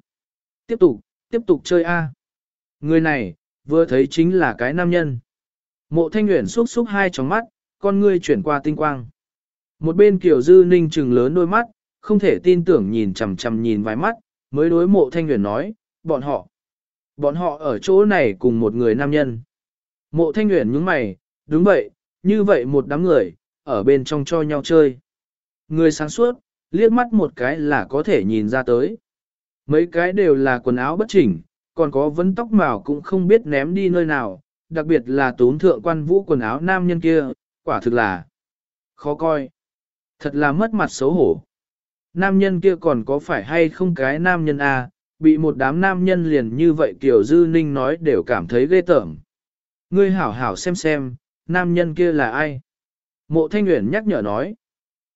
tiếp tục, tiếp tục chơi a. Người này, vừa thấy chính là cái nam nhân. Mộ thanh nguyện xúc xúc hai tròng mắt, con ngươi chuyển qua tinh quang. Một bên kiểu dư ninh trừng lớn đôi mắt, không thể tin tưởng nhìn chằm chằm nhìn vài mắt, mới đối mộ thanh nguyện nói, bọn họ, bọn họ ở chỗ này cùng một người nam nhân. Mộ thanh nguyện nhướng mày, đúng vậy, như vậy một đám người, ở bên trong cho nhau chơi. Người sáng suốt, liếc mắt một cái là có thể nhìn ra tới. Mấy cái đều là quần áo bất chỉnh, còn có vấn tóc màu cũng không biết ném đi nơi nào, đặc biệt là tốn thượng quan vũ quần áo nam nhân kia, quả thực là khó coi. Thật là mất mặt xấu hổ. Nam nhân kia còn có phải hay không cái nam nhân A, à, bị một đám nam nhân liền như vậy kiểu dư ninh nói đều cảm thấy ghê tởm. Ngươi hảo hảo xem xem, nam nhân kia là ai? Mộ Thanh Nguyễn nhắc nhở nói.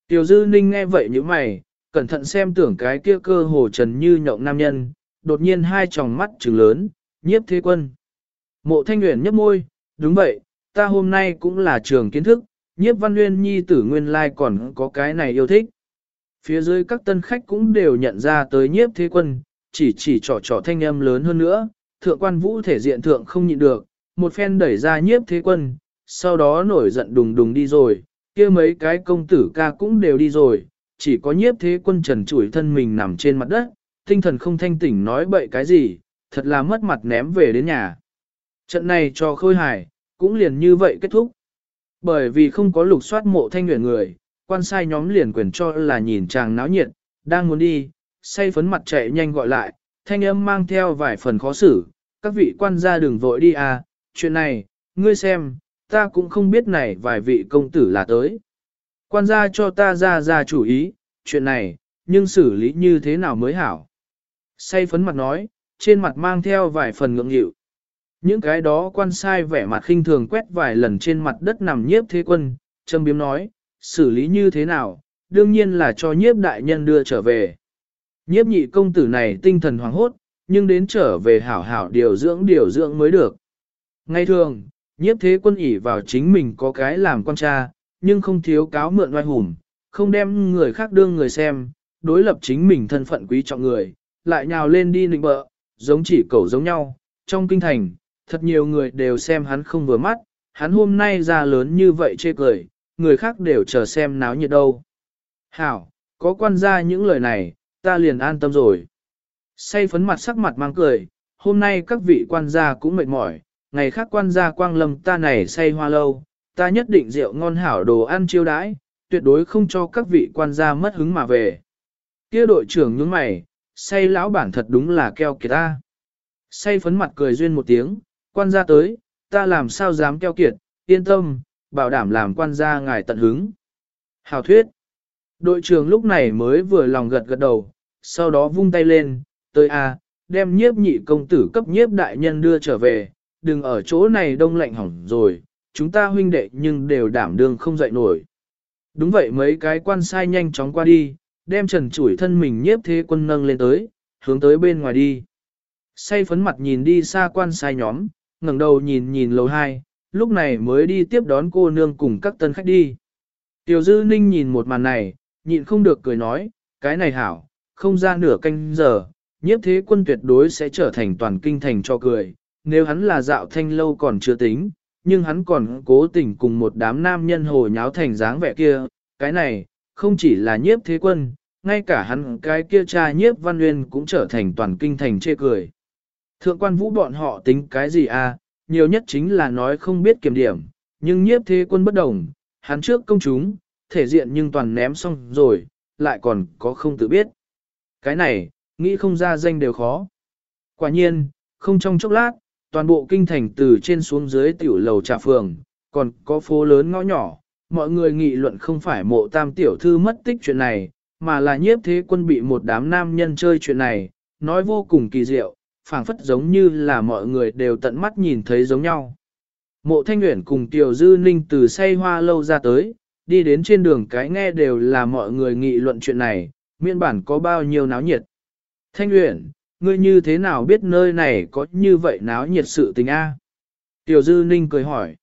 Tiểu Dư Ninh nghe vậy như mày, cẩn thận xem tưởng cái kia cơ hồ trần như nhộng nam nhân, đột nhiên hai tròng mắt trừng lớn, nhiếp thế quân. Mộ Thanh Nguyễn nhấp môi, đúng vậy, ta hôm nay cũng là trường kiến thức, nhiếp văn nguyên nhi tử nguyên lai còn có cái này yêu thích. Phía dưới các tân khách cũng đều nhận ra tới nhiếp thế quân, chỉ chỉ trỏ trỏ thanh âm lớn hơn nữa, thượng quan vũ thể diện thượng không nhịn được, một phen đẩy ra nhiếp thế quân, sau đó nổi giận đùng đùng đi rồi, kia mấy cái công tử ca cũng đều đi rồi, chỉ có nhiếp thế quân trần chủi thân mình nằm trên mặt đất, tinh thần không thanh tỉnh nói bậy cái gì, thật là mất mặt ném về đến nhà. Trận này cho khôi hài, cũng liền như vậy kết thúc. Bởi vì không có lục soát mộ thanh nguyện người, quan sai nhóm liền quyền cho là nhìn chàng náo nhiệt, đang muốn đi, say phấn mặt chạy nhanh gọi lại, thanh âm mang theo vài phần khó xử, các vị quan gia đừng vội đi à, chuyện này, ngươi xem, ta cũng không biết này vài vị công tử là tới. Quan gia cho ta ra ra chủ ý, chuyện này, nhưng xử lý như thế nào mới hảo. Say phấn mặt nói, trên mặt mang theo vài phần ngượng nghịu. Những cái đó quan sai vẻ mặt khinh thường quét vài lần trên mặt đất nằm nhiếp thế quân, châm biếm nói, xử lý như thế nào, đương nhiên là cho nhiếp đại nhân đưa trở về. Nhiếp nhị công tử này tinh thần hoàng hốt, nhưng đến trở về hảo hảo điều dưỡng điều dưỡng mới được. Ngay thường, Nhiếp thế quân ỉ vào chính mình có cái làm quan cha, nhưng không thiếu cáo mượn oai hùng, không đem người khác đương người xem, đối lập chính mình thân phận quý trọng người, lại nhào lên đi nịnh bợ, giống chỉ cẩu giống nhau. Trong kinh thành, thật nhiều người đều xem hắn không vừa mắt, hắn hôm nay ra lớn như vậy chê cười, người khác đều chờ xem náo nhiệt đâu. Hảo, có quan gia những lời này, ta liền an tâm rồi. Say phấn mặt sắc mặt mang cười, hôm nay các vị quan gia cũng mệt mỏi, ngày khác quan gia quang lâm ta này say hoa lâu, ta nhất định rượu ngon hảo đồ ăn chiêu đãi, tuyệt đối không cho các vị quan gia mất hứng mà về. Kia đội trưởng nhướng mày, say lão bản thật đúng là keo kiệt ta. Say phấn mặt cười duyên một tiếng, quan gia tới, ta làm sao dám keo kiệt, yên tâm, bảo đảm làm quan gia ngài tận hứng. Hào thuyết. Đội trưởng lúc này mới vừa lòng gật gật đầu, sau đó vung tay lên, tới a, đem nhiếp nhị công tử cấp nhiếp đại nhân đưa trở về, đừng ở chỗ này đông lạnh hỏng rồi, chúng ta huynh đệ nhưng đều đảm đương không dậy nổi. Đúng vậy mấy cái quan sai nhanh chóng qua đi, đem trần chủi thân mình nhiếp thế quân nâng lên tới, hướng tới bên ngoài đi. Say phấn mặt nhìn đi xa quan sai nhóm, ngẩng đầu nhìn nhìn lầu hai, lúc này mới đi tiếp đón cô nương cùng các tân khách đi. Tiểu dư ninh nhìn một màn này, nhịn không được cười nói, cái này hảo, không ra nửa canh giờ, nhiếp thế quân tuyệt đối sẽ trở thành toàn kinh thành cho cười, nếu hắn là dạo thanh lâu còn chưa tính, nhưng hắn còn cố tình cùng một đám nam nhân hồ nháo thành dáng vẻ kia, cái này, không chỉ là nhiếp thế quân, ngay cả hắn cái kia cha nhiếp văn nguyên cũng trở thành toàn kinh thành chê cười. Thượng quan vũ bọn họ tính cái gì à, nhiều nhất chính là nói không biết kiểm điểm, nhưng nhiếp thế quân bất đồng, hắn trước công chúng, thể diện nhưng toàn ném xong rồi, lại còn có không tự biết. Cái này, nghĩ không ra danh đều khó. Quả nhiên, không trong chốc lát, toàn bộ kinh thành từ trên xuống dưới tiểu lầu trà phường, còn có phố lớn ngõ nhỏ, mọi người nghị luận không phải mộ tam tiểu thư mất tích chuyện này, mà là nhiếp thế quân bị một đám nam nhân chơi chuyện này, nói vô cùng kỳ diệu, phảng phất giống như là mọi người đều tận mắt nhìn thấy giống nhau. Mộ thanh Uyển cùng tiểu dư ninh từ say hoa lâu ra tới, đi đến trên đường cái nghe đều là mọi người nghị luận chuyện này, miễn bản có bao nhiêu náo nhiệt. Thanh Uyển ngươi như thế nào biết nơi này có như vậy náo nhiệt sự tình a? Tiểu dư ninh cười hỏi.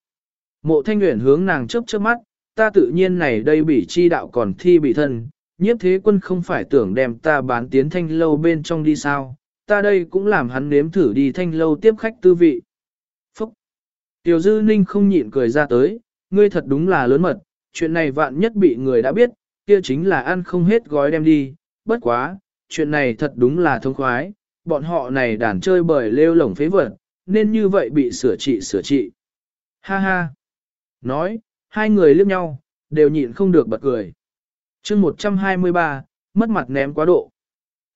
Mộ thanh Uyển hướng nàng chớp chớp mắt, ta tự nhiên này đây bị chi đạo còn thi bị thân, nhiếp thế quân không phải tưởng đem ta bán tiến thanh lâu bên trong đi sao, ta đây cũng làm hắn nếm thử đi thanh lâu tiếp khách tư vị. Phúc! Tiểu dư ninh không nhịn cười ra tới, ngươi thật đúng là lớn mật, chuyện này vạn nhất bị người đã biết, kia chính là ăn không hết gói đem đi, bất quá, chuyện này thật đúng là thông khoái, bọn họ này đàn chơi bời lêu lổng phế vật, nên như vậy bị sửa trị sửa trị. Ha ha! Nói, hai người liếc nhau, đều nhịn không được bật cười. chương 123, mất mặt ném quá độ.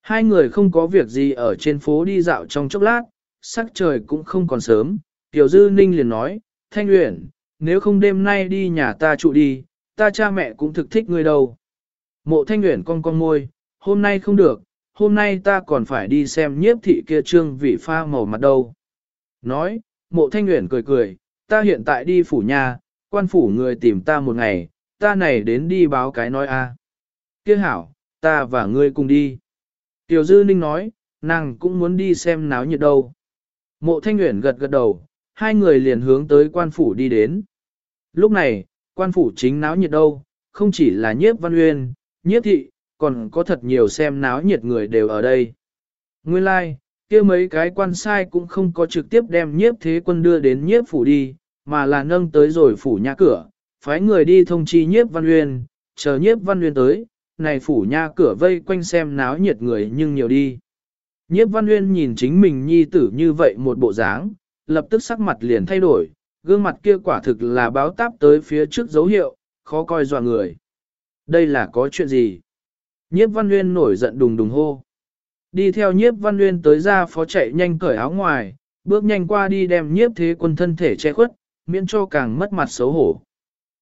Hai người không có việc gì ở trên phố đi dạo trong chốc lát, sắc trời cũng không còn sớm, Tiểu Dư Ninh liền nói, Thanh Uyển, nếu không đêm nay đi nhà ta trụ đi, ta cha mẹ cũng thực thích ngươi đâu. Mộ Thanh Uyển con con môi, hôm nay không được, hôm nay ta còn phải đi xem nhiếp thị kia trương vị pha màu mặt đâu. Nói, mộ Thanh Uyển cười cười, ta hiện tại đi phủ nhà, quan phủ người tìm ta một ngày, ta này đến đi báo cái nói a. Kia hảo, ta và ngươi cùng đi. Tiểu Dư Ninh nói, nàng cũng muốn đi xem náo nhiệt đâu. Mộ Thanh nguyện gật gật đầu, hai người liền hướng tới quan phủ đi đến. Lúc này, quan phủ chính náo nhiệt đâu, không chỉ là nhiếp văn uyên, nhiếp thị, còn có thật nhiều xem náo nhiệt người đều ở đây. Nguyên lai, like, kia mấy cái quan sai cũng không có trực tiếp đem nhiếp thế quân đưa đến nhiếp phủ đi, mà là nâng tới rồi phủ nhà cửa, phái người đi thông chi nhiếp văn uyên, chờ nhiếp văn uyên tới, này phủ nha cửa vây quanh xem náo nhiệt người nhưng nhiều đi. Nhiếp văn uyên nhìn chính mình nhi tử như vậy một bộ dáng, lập tức sắc mặt liền thay đổi, gương mặt kia quả thực là báo táp tới phía trước dấu hiệu, khó coi dọa người. Đây là có chuyện gì? Nhiếp văn nguyên nổi giận đùng đùng hô. Đi theo nhiếp văn nguyên tới ra phó chạy nhanh cởi áo ngoài, bước nhanh qua đi đem nhiếp thế quân thân thể che khuất, miễn cho càng mất mặt xấu hổ.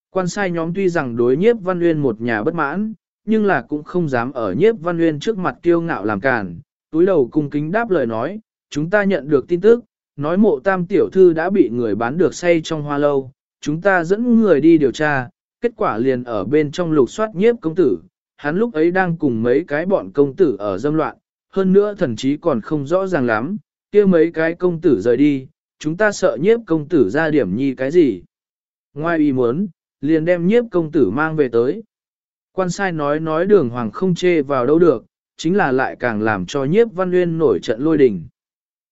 Quan sai nhóm tuy rằng đối nhiếp văn nguyên một nhà bất mãn, nhưng là cũng không dám ở nhiếp văn nguyên trước mặt kiêu ngạo làm cản, túi đầu cung kính đáp lời nói, chúng ta nhận được tin tức, nói mộ tam tiểu thư đã bị người bán được say trong hoa lâu, chúng ta dẫn người đi điều tra, kết quả liền ở bên trong lục soát nhiếp công tử, hắn lúc ấy đang cùng mấy cái bọn công tử ở dâm loạn, hơn nữa thần chí còn không rõ ràng lắm, kia mấy cái công tử rời đi, chúng ta sợ nhiếp công tử ra điểm nhi cái gì. Ngoài ý muốn, liền đem nhiếp công tử mang về tới. Quan sai nói nói đường hoàng không chê vào đâu được, chính là lại càng làm cho nhiếp văn nguyên nổi trận lôi đình.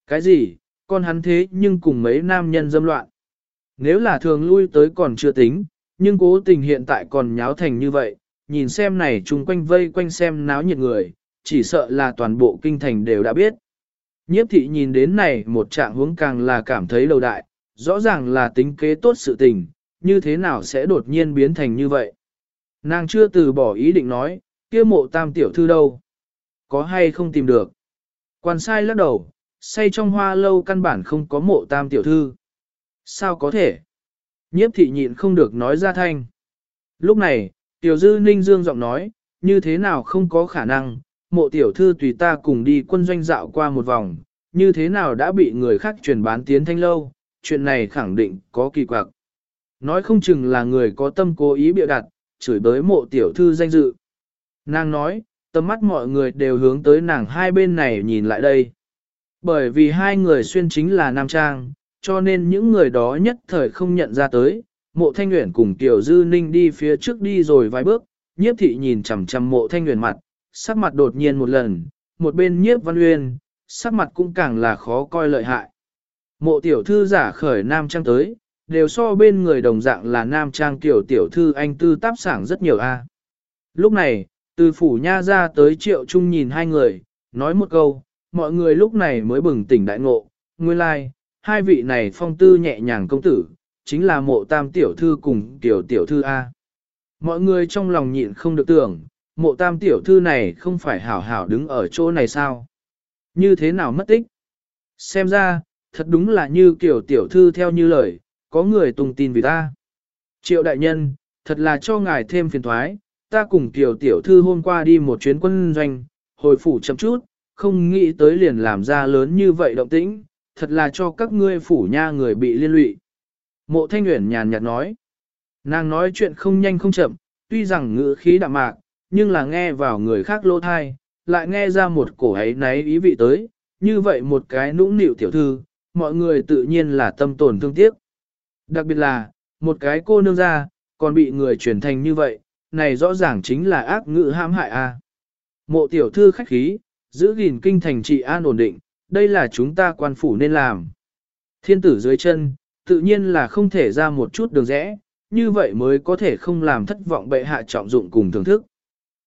Cái gì, con hắn thế nhưng cùng mấy nam nhân dâm loạn. Nếu là thường lui tới còn chưa tính, nhưng cố tình hiện tại còn nháo thành như vậy, nhìn xem này chung quanh vây quanh xem náo nhiệt người, chỉ sợ là toàn bộ kinh thành đều đã biết. Nhiếp thị nhìn đến này một trạng hướng càng là cảm thấy đầu đại, rõ ràng là tính kế tốt sự tình, như thế nào sẽ đột nhiên biến thành như vậy. Nàng chưa từ bỏ ý định nói, kia mộ tam tiểu thư đâu? Có hay không tìm được? Quan sai lắc đầu, say trong hoa lâu căn bản không có mộ tam tiểu thư. Sao có thể? Nhiếp thị nhịn không được nói ra thanh. Lúc này, tiểu dư ninh dương giọng nói, như thế nào không có khả năng, mộ tiểu thư tùy ta cùng đi quân doanh dạo qua một vòng, như thế nào đã bị người khác truyền bán tiến thanh lâu, chuyện này khẳng định có kỳ quặc. Nói không chừng là người có tâm cố ý bịa đặt, chửi bới mộ tiểu thư danh dự. Nàng nói, tầm mắt mọi người đều hướng tới nàng hai bên này nhìn lại đây. Bởi vì hai người xuyên chính là nam trang, cho nên những người đó nhất thời không nhận ra tới. Mộ Thanh Uyển cùng Tiểu Dư Ninh đi phía trước đi rồi vài bước, nhiếp thị nhìn chằm chằm mộ Thanh Uyển mặt, sắc mặt đột nhiên một lần, một bên nhiếp văn uyên, sắc mặt cũng càng là khó coi lợi hại. Mộ tiểu thư giả khởi nam trang tới, đều so bên người đồng dạng là nam trang tiểu tiểu thư anh tư táp sảng rất nhiều a. Lúc này, từ phủ nha ra tới triệu trung nhìn hai người, nói một câu, mọi người lúc này mới bừng tỉnh đại ngộ, nguyên lai, like, hai vị này phong tư nhẹ nhàng công tử, chính là mộ tam tiểu thư cùng tiểu tiểu thư A. Mọi người trong lòng nhịn không được tưởng, mộ tam tiểu thư này không phải hảo hảo đứng ở chỗ này sao? Như thế nào mất tích? Xem ra, thật đúng là như kiểu tiểu thư theo như lời, có người tung tin vì ta. Triệu đại nhân, thật là cho ngài thêm phiền thoái, ta cùng tiểu tiểu thư hôm qua đi một chuyến quân doanh, hồi phủ chậm chút, không nghĩ tới liền làm ra lớn như vậy động tĩnh, thật là cho các ngươi phủ nha người bị liên lụy. Mộ thanh nguyện nhàn nhạt nói, nàng nói chuyện không nhanh không chậm, tuy rằng ngữ khí đạm mạc, nhưng là nghe vào người khác lô thai, lại nghe ra một cổ ấy náy ý vị tới, như vậy một cái nũng nịu tiểu thư, mọi người tự nhiên là tâm tổn thương tiếc. Đặc biệt là, một cái cô nương ra, còn bị người truyền thành như vậy, này rõ ràng chính là ác ngữ hãm hại a. Mộ tiểu thư khách khí, giữ gìn kinh thành trị an ổn định, đây là chúng ta quan phủ nên làm. Thiên tử dưới chân, tự nhiên là không thể ra một chút đường rẽ, như vậy mới có thể không làm thất vọng bệ hạ trọng dụng cùng thưởng thức.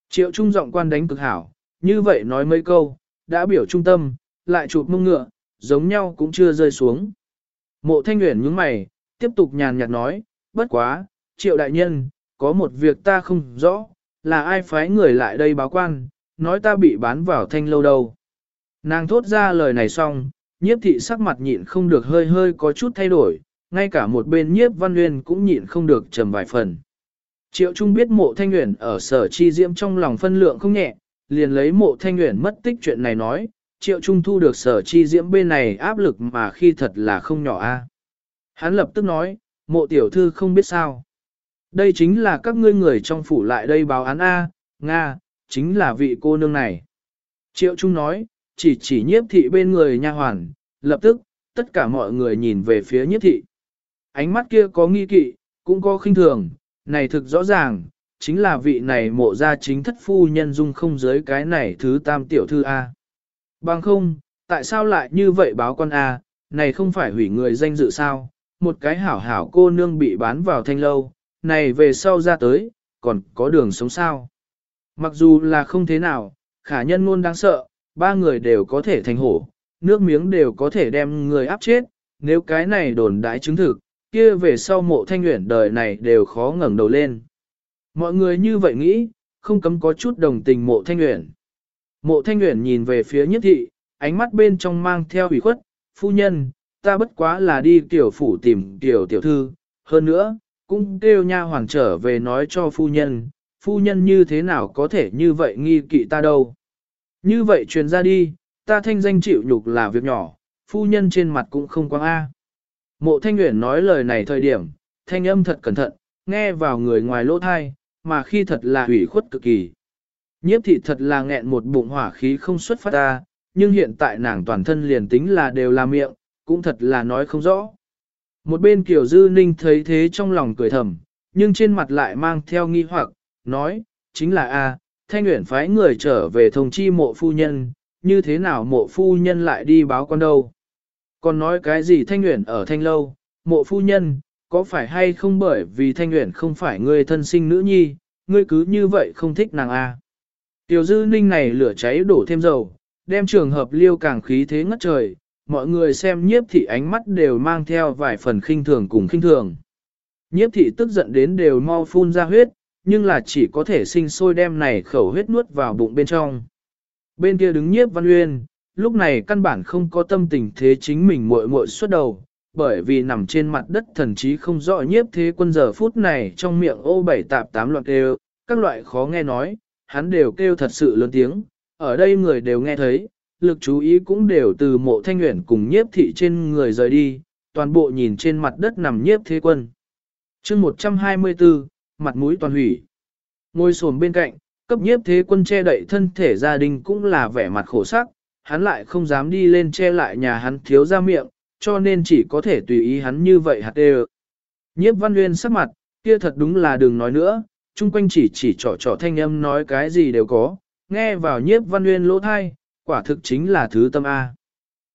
Triệu trung giọng quan đánh cực hảo, như vậy nói mấy câu, đã biểu trung tâm, lại chụp mông ngựa, giống nhau cũng chưa rơi xuống. Mộ thanh nguyện nhướng mày, tiếp tục nhàn nhạt nói, bất quá, triệu đại nhân, có một việc ta không rõ, là ai phái người lại đây báo quan, nói ta bị bán vào thanh lâu đâu. Nàng thốt ra lời này xong, nhiếp thị sắc mặt nhịn không được hơi hơi có chút thay đổi, ngay cả một bên nhiếp văn nguyên cũng nhịn không được trầm vài phần. Triệu Trung biết mộ thanh nguyện ở sở chi diễm trong lòng phân lượng không nhẹ, liền lấy mộ thanh nguyện mất tích chuyện này nói, Triệu Trung thu được sở chi diễm bên này áp lực mà khi thật là không nhỏ a. Hắn lập tức nói, mộ tiểu thư không biết sao. Đây chính là các ngươi người trong phủ lại đây báo án A, Nga, chính là vị cô nương này. Triệu Trung nói, chỉ chỉ nhiếp thị bên người nha hoàn, lập tức, tất cả mọi người nhìn về phía nhiếp thị. Ánh mắt kia có nghi kỵ, cũng có khinh thường, này thực rõ ràng, chính là vị này mộ ra chính thất phu nhân dung không giới cái này thứ tam tiểu thư A. Bằng không, tại sao lại như vậy báo con A, này không phải hủy người danh dự sao, một cái hảo hảo cô nương bị bán vào thanh lâu, này về sau ra tới, còn có đường sống sao. Mặc dù là không thế nào, khả nhân luôn đáng sợ, ba người đều có thể thành hổ, nước miếng đều có thể đem người áp chết, nếu cái này đồn đãi chứng thực, kia về sau mộ thanh nguyện đời này đều khó ngẩng đầu lên. Mọi người như vậy nghĩ, không cấm có chút đồng tình mộ thanh nguyện. Mộ thanh nguyện nhìn về phía nhất thị, ánh mắt bên trong mang theo ủy khuất, phu nhân, ta bất quá là đi tiểu phủ tìm tiểu tiểu thư, hơn nữa, cũng kêu nha hoàng trở về nói cho phu nhân, phu nhân như thế nào có thể như vậy nghi kỵ ta đâu. Như vậy truyền ra đi, ta thanh danh chịu nhục là việc nhỏ, phu nhân trên mặt cũng không quang A. Mộ thanh Uyển nói lời này thời điểm, thanh âm thật cẩn thận, nghe vào người ngoài lỗ thai, mà khi thật là ủy khuất cực kỳ. Nhiếp thị thật là nghẹn một bụng hỏa khí không xuất phát ra, nhưng hiện tại nàng toàn thân liền tính là đều là miệng, cũng thật là nói không rõ. Một bên Kiều Dư Ninh thấy thế trong lòng cười thầm, nhưng trên mặt lại mang theo nghi hoặc, nói, chính là A, Thanh Uyển phái người trở về thông chi mộ phu nhân, như thế nào mộ phu nhân lại đi báo con đâu. Còn nói cái gì Thanh Nguyễn ở Thanh Lâu, mộ phu nhân, có phải hay không bởi vì Thanh Nguyễn không phải người thân sinh nữ nhi, ngươi cứ như vậy không thích nàng A. Tiểu Dư Ninh này lửa cháy đổ thêm dầu, đem trường hợp liêu càng khí thế ngất trời, mọi người xem nhiếp thị ánh mắt đều mang theo vài phần khinh thường cùng khinh thường. Nhiếp thị tức giận đến đều mau phun ra huyết, nhưng là chỉ có thể sinh sôi đem này khẩu huyết nuốt vào bụng bên trong. Bên kia đứng nhiếp văn uyên, lúc này căn bản không có tâm tình thế chính mình muội muội xuất đầu, bởi vì nằm trên mặt đất thần chí không rõ nhiếp thế quân giờ phút này trong miệng ô bảy tạp tám loạn kêu, các loại khó nghe nói, hắn đều kêu thật sự lớn tiếng, ở đây người đều nghe thấy, lực chú ý cũng đều từ mộ thanh nguyện cùng nhiếp thị trên người rời đi, toàn bộ nhìn trên mặt đất nằm nhiếp thế quân. chương 124, mặt mũi toàn hủy. Ngồi sồn bên cạnh, cấp nhiếp thế quân che đậy thân thể gia đình cũng là vẻ mặt khổ sắc, hắn lại không dám đi lên che lại nhà hắn thiếu ra miệng, cho nên chỉ có thể tùy ý hắn như vậy hạt đều. Nhiếp văn nguyên sắc mặt, kia thật đúng là đừng nói nữa, chung quanh chỉ chỉ trỏ trỏ thanh âm nói cái gì đều có, nghe vào nhiếp văn nguyên lỗ thai, quả thực chính là thứ tâm A.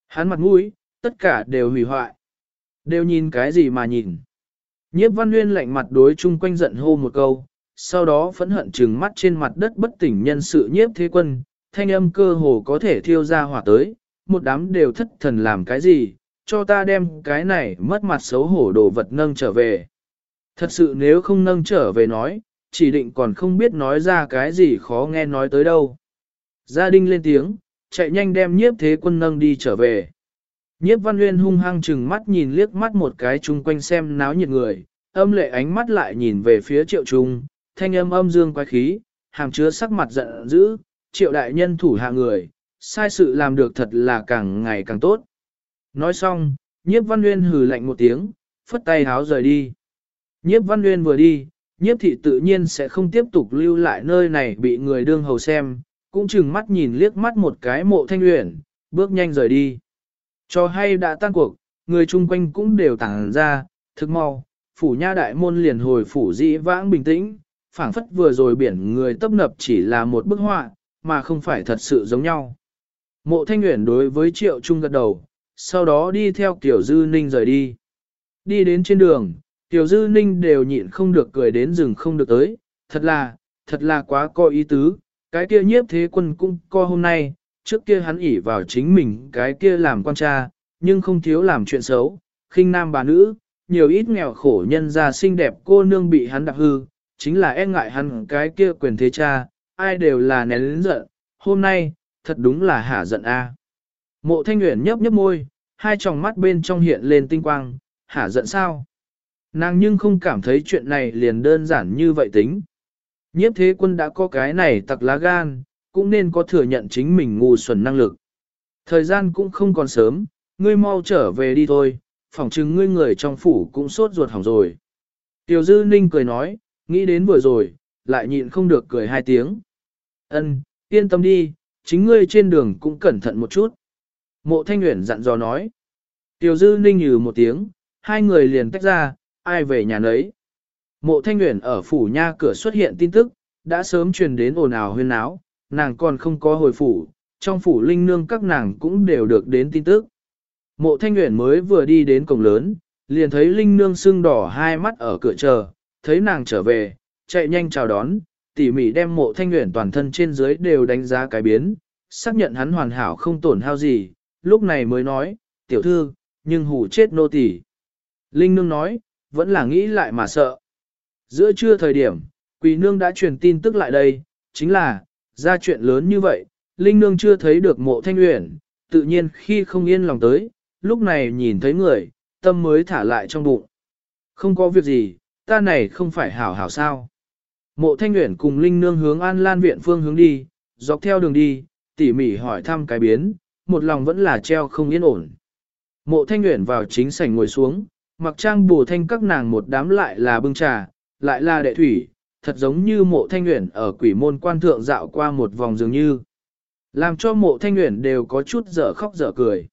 Hắn mặt mũi, tất cả đều hủy hoại. Đều nhìn cái gì mà nhìn. Nhiếp văn nguyên lạnh mặt đối chung quanh giận hô một câu, sau đó phẫn hận trừng mắt trên mặt đất bất tỉnh nhân sự nhiếp thế quân, thanh âm cơ hồ có thể thiêu ra hỏa tới, một đám đều thất thần làm cái gì, cho ta đem cái này mất mặt xấu hổ đồ vật nâng trở về. Thật sự nếu không nâng trở về nói, chỉ định còn không biết nói ra cái gì khó nghe nói tới đâu. Gia đình lên tiếng, chạy nhanh đem nhiếp thế quân nâng đi trở về. Nhiếp văn nguyên hung hăng chừng mắt nhìn liếc mắt một cái chung quanh xem náo nhiệt người, âm lệ ánh mắt lại nhìn về phía triệu trung, thanh âm âm dương quái khí, hàm chứa sắc mặt giận dữ, triệu đại nhân thủ hạ người, sai sự làm được thật là càng ngày càng tốt. Nói xong, nhiếp văn nguyên hừ lạnh một tiếng, phất tay háo rời đi. Nhiếp văn nguyên vừa đi, nhiếp thị tự nhiên sẽ không tiếp tục lưu lại nơi này bị người đương hầu xem, cũng chừng mắt nhìn liếc mắt một cái mộ thanh luyện, bước nhanh rời đi. Cho hay đã tan cuộc, người chung quanh cũng đều tản ra, thức mau, phủ nha đại môn liền hồi phủ dĩ vãng bình tĩnh, phảng phất vừa rồi biển người tấp nập chỉ là một bức họa, mà không phải thật sự giống nhau. Mộ thanh nguyện đối với triệu trung gật đầu, sau đó đi theo Tiểu Dư Ninh rời đi. Đi đến trên đường, Tiểu Dư Ninh đều nhịn không được cười đến rừng không được tới, thật là, thật là quá có ý tứ, cái kia nhiếp thế quân cũng co hôm nay, trước kia hắn ỉ vào chính mình cái kia làm quan cha, nhưng không thiếu làm chuyện xấu, khinh nam bà nữ, nhiều ít nghèo khổ nhân ra xinh đẹp cô nương bị hắn đạp hư, chính là e ngại hắn cái kia quyền thế cha, ai đều là nén lĩnh giận, hôm nay, thật đúng là hả giận a. Mộ thanh nguyện nhấp nhấp môi, hai tròng mắt bên trong hiện lên tinh quang, hả giận sao? Nàng nhưng không cảm thấy chuyện này liền đơn giản như vậy tính. Nhiếp thế quân đã có cái này tặc lá gan, cũng nên có thừa nhận chính mình ngu xuẩn năng lực. Thời gian cũng không còn sớm, ngươi mau trở về đi thôi, phỏng chừng ngươi người trong phủ cũng sốt ruột hỏng rồi. Tiểu dư ninh cười nói, nghĩ đến vừa rồi, lại nhịn không được cười hai tiếng. Ân, yên tâm đi, chính ngươi trên đường cũng cẩn thận một chút. Mộ thanh Nguyễn dặn dò nói. Tiểu dư ninh nhừ một tiếng, hai người liền tách ra, ai về nhà nấy. Mộ thanh Nguyễn ở phủ nha cửa xuất hiện tin tức, đã sớm truyền đến ồn ào huyên áo, nàng còn không có hồi phủ, trong phủ linh nương các nàng cũng đều được đến tin tức. Mộ thanh Nguyễn mới vừa đi đến cổng lớn, liền thấy linh nương sưng đỏ hai mắt ở cửa chờ, thấy nàng trở về, chạy nhanh chào đón, tỉ mỉ đem mộ thanh nguyện toàn thân trên dưới đều đánh giá cái biến, xác nhận hắn hoàn hảo không tổn hao gì, lúc này mới nói, tiểu thư, nhưng hủ chết nô tỳ. Linh nương nói, vẫn là nghĩ lại mà sợ. Giữa trưa thời điểm, quỳ nương đã truyền tin tức lại đây, chính là, ra chuyện lớn như vậy, Linh nương chưa thấy được mộ thanh nguyện, tự nhiên khi không yên lòng tới, lúc này nhìn thấy người, tâm mới thả lại trong bụng. Không có việc gì, ta này không phải hảo hảo sao. Mộ thanh uyển cùng Linh nương hướng an lan viện phương hướng đi, dọc theo đường đi, tỉ mỉ hỏi thăm cái biến, một lòng vẫn là treo không yên ổn. Mộ thanh uyển vào chính sảnh ngồi xuống, mặc trang bù thanh các nàng một đám lại là bưng trà, lại là đệ thủy, thật giống như mộ thanh nguyện ở quỷ môn quan thượng dạo qua một vòng dường như. Làm cho mộ thanh nguyện đều có chút dở khóc dở cười.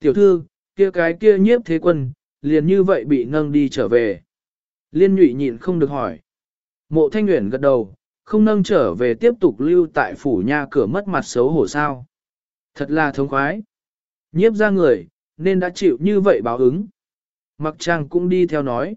Tiểu thư, kia cái kia nhiếp thế quân, liền như vậy bị nâng đi trở về. Liên nhụy nhịn không được hỏi. Mộ thanh nguyện gật đầu, không nâng trở về tiếp tục lưu tại phủ nha cửa mất mặt xấu hổ sao. Thật là thống khoái. Nhiếp ra người, nên đã chịu như vậy báo ứng. Mặc trang cũng đi theo nói.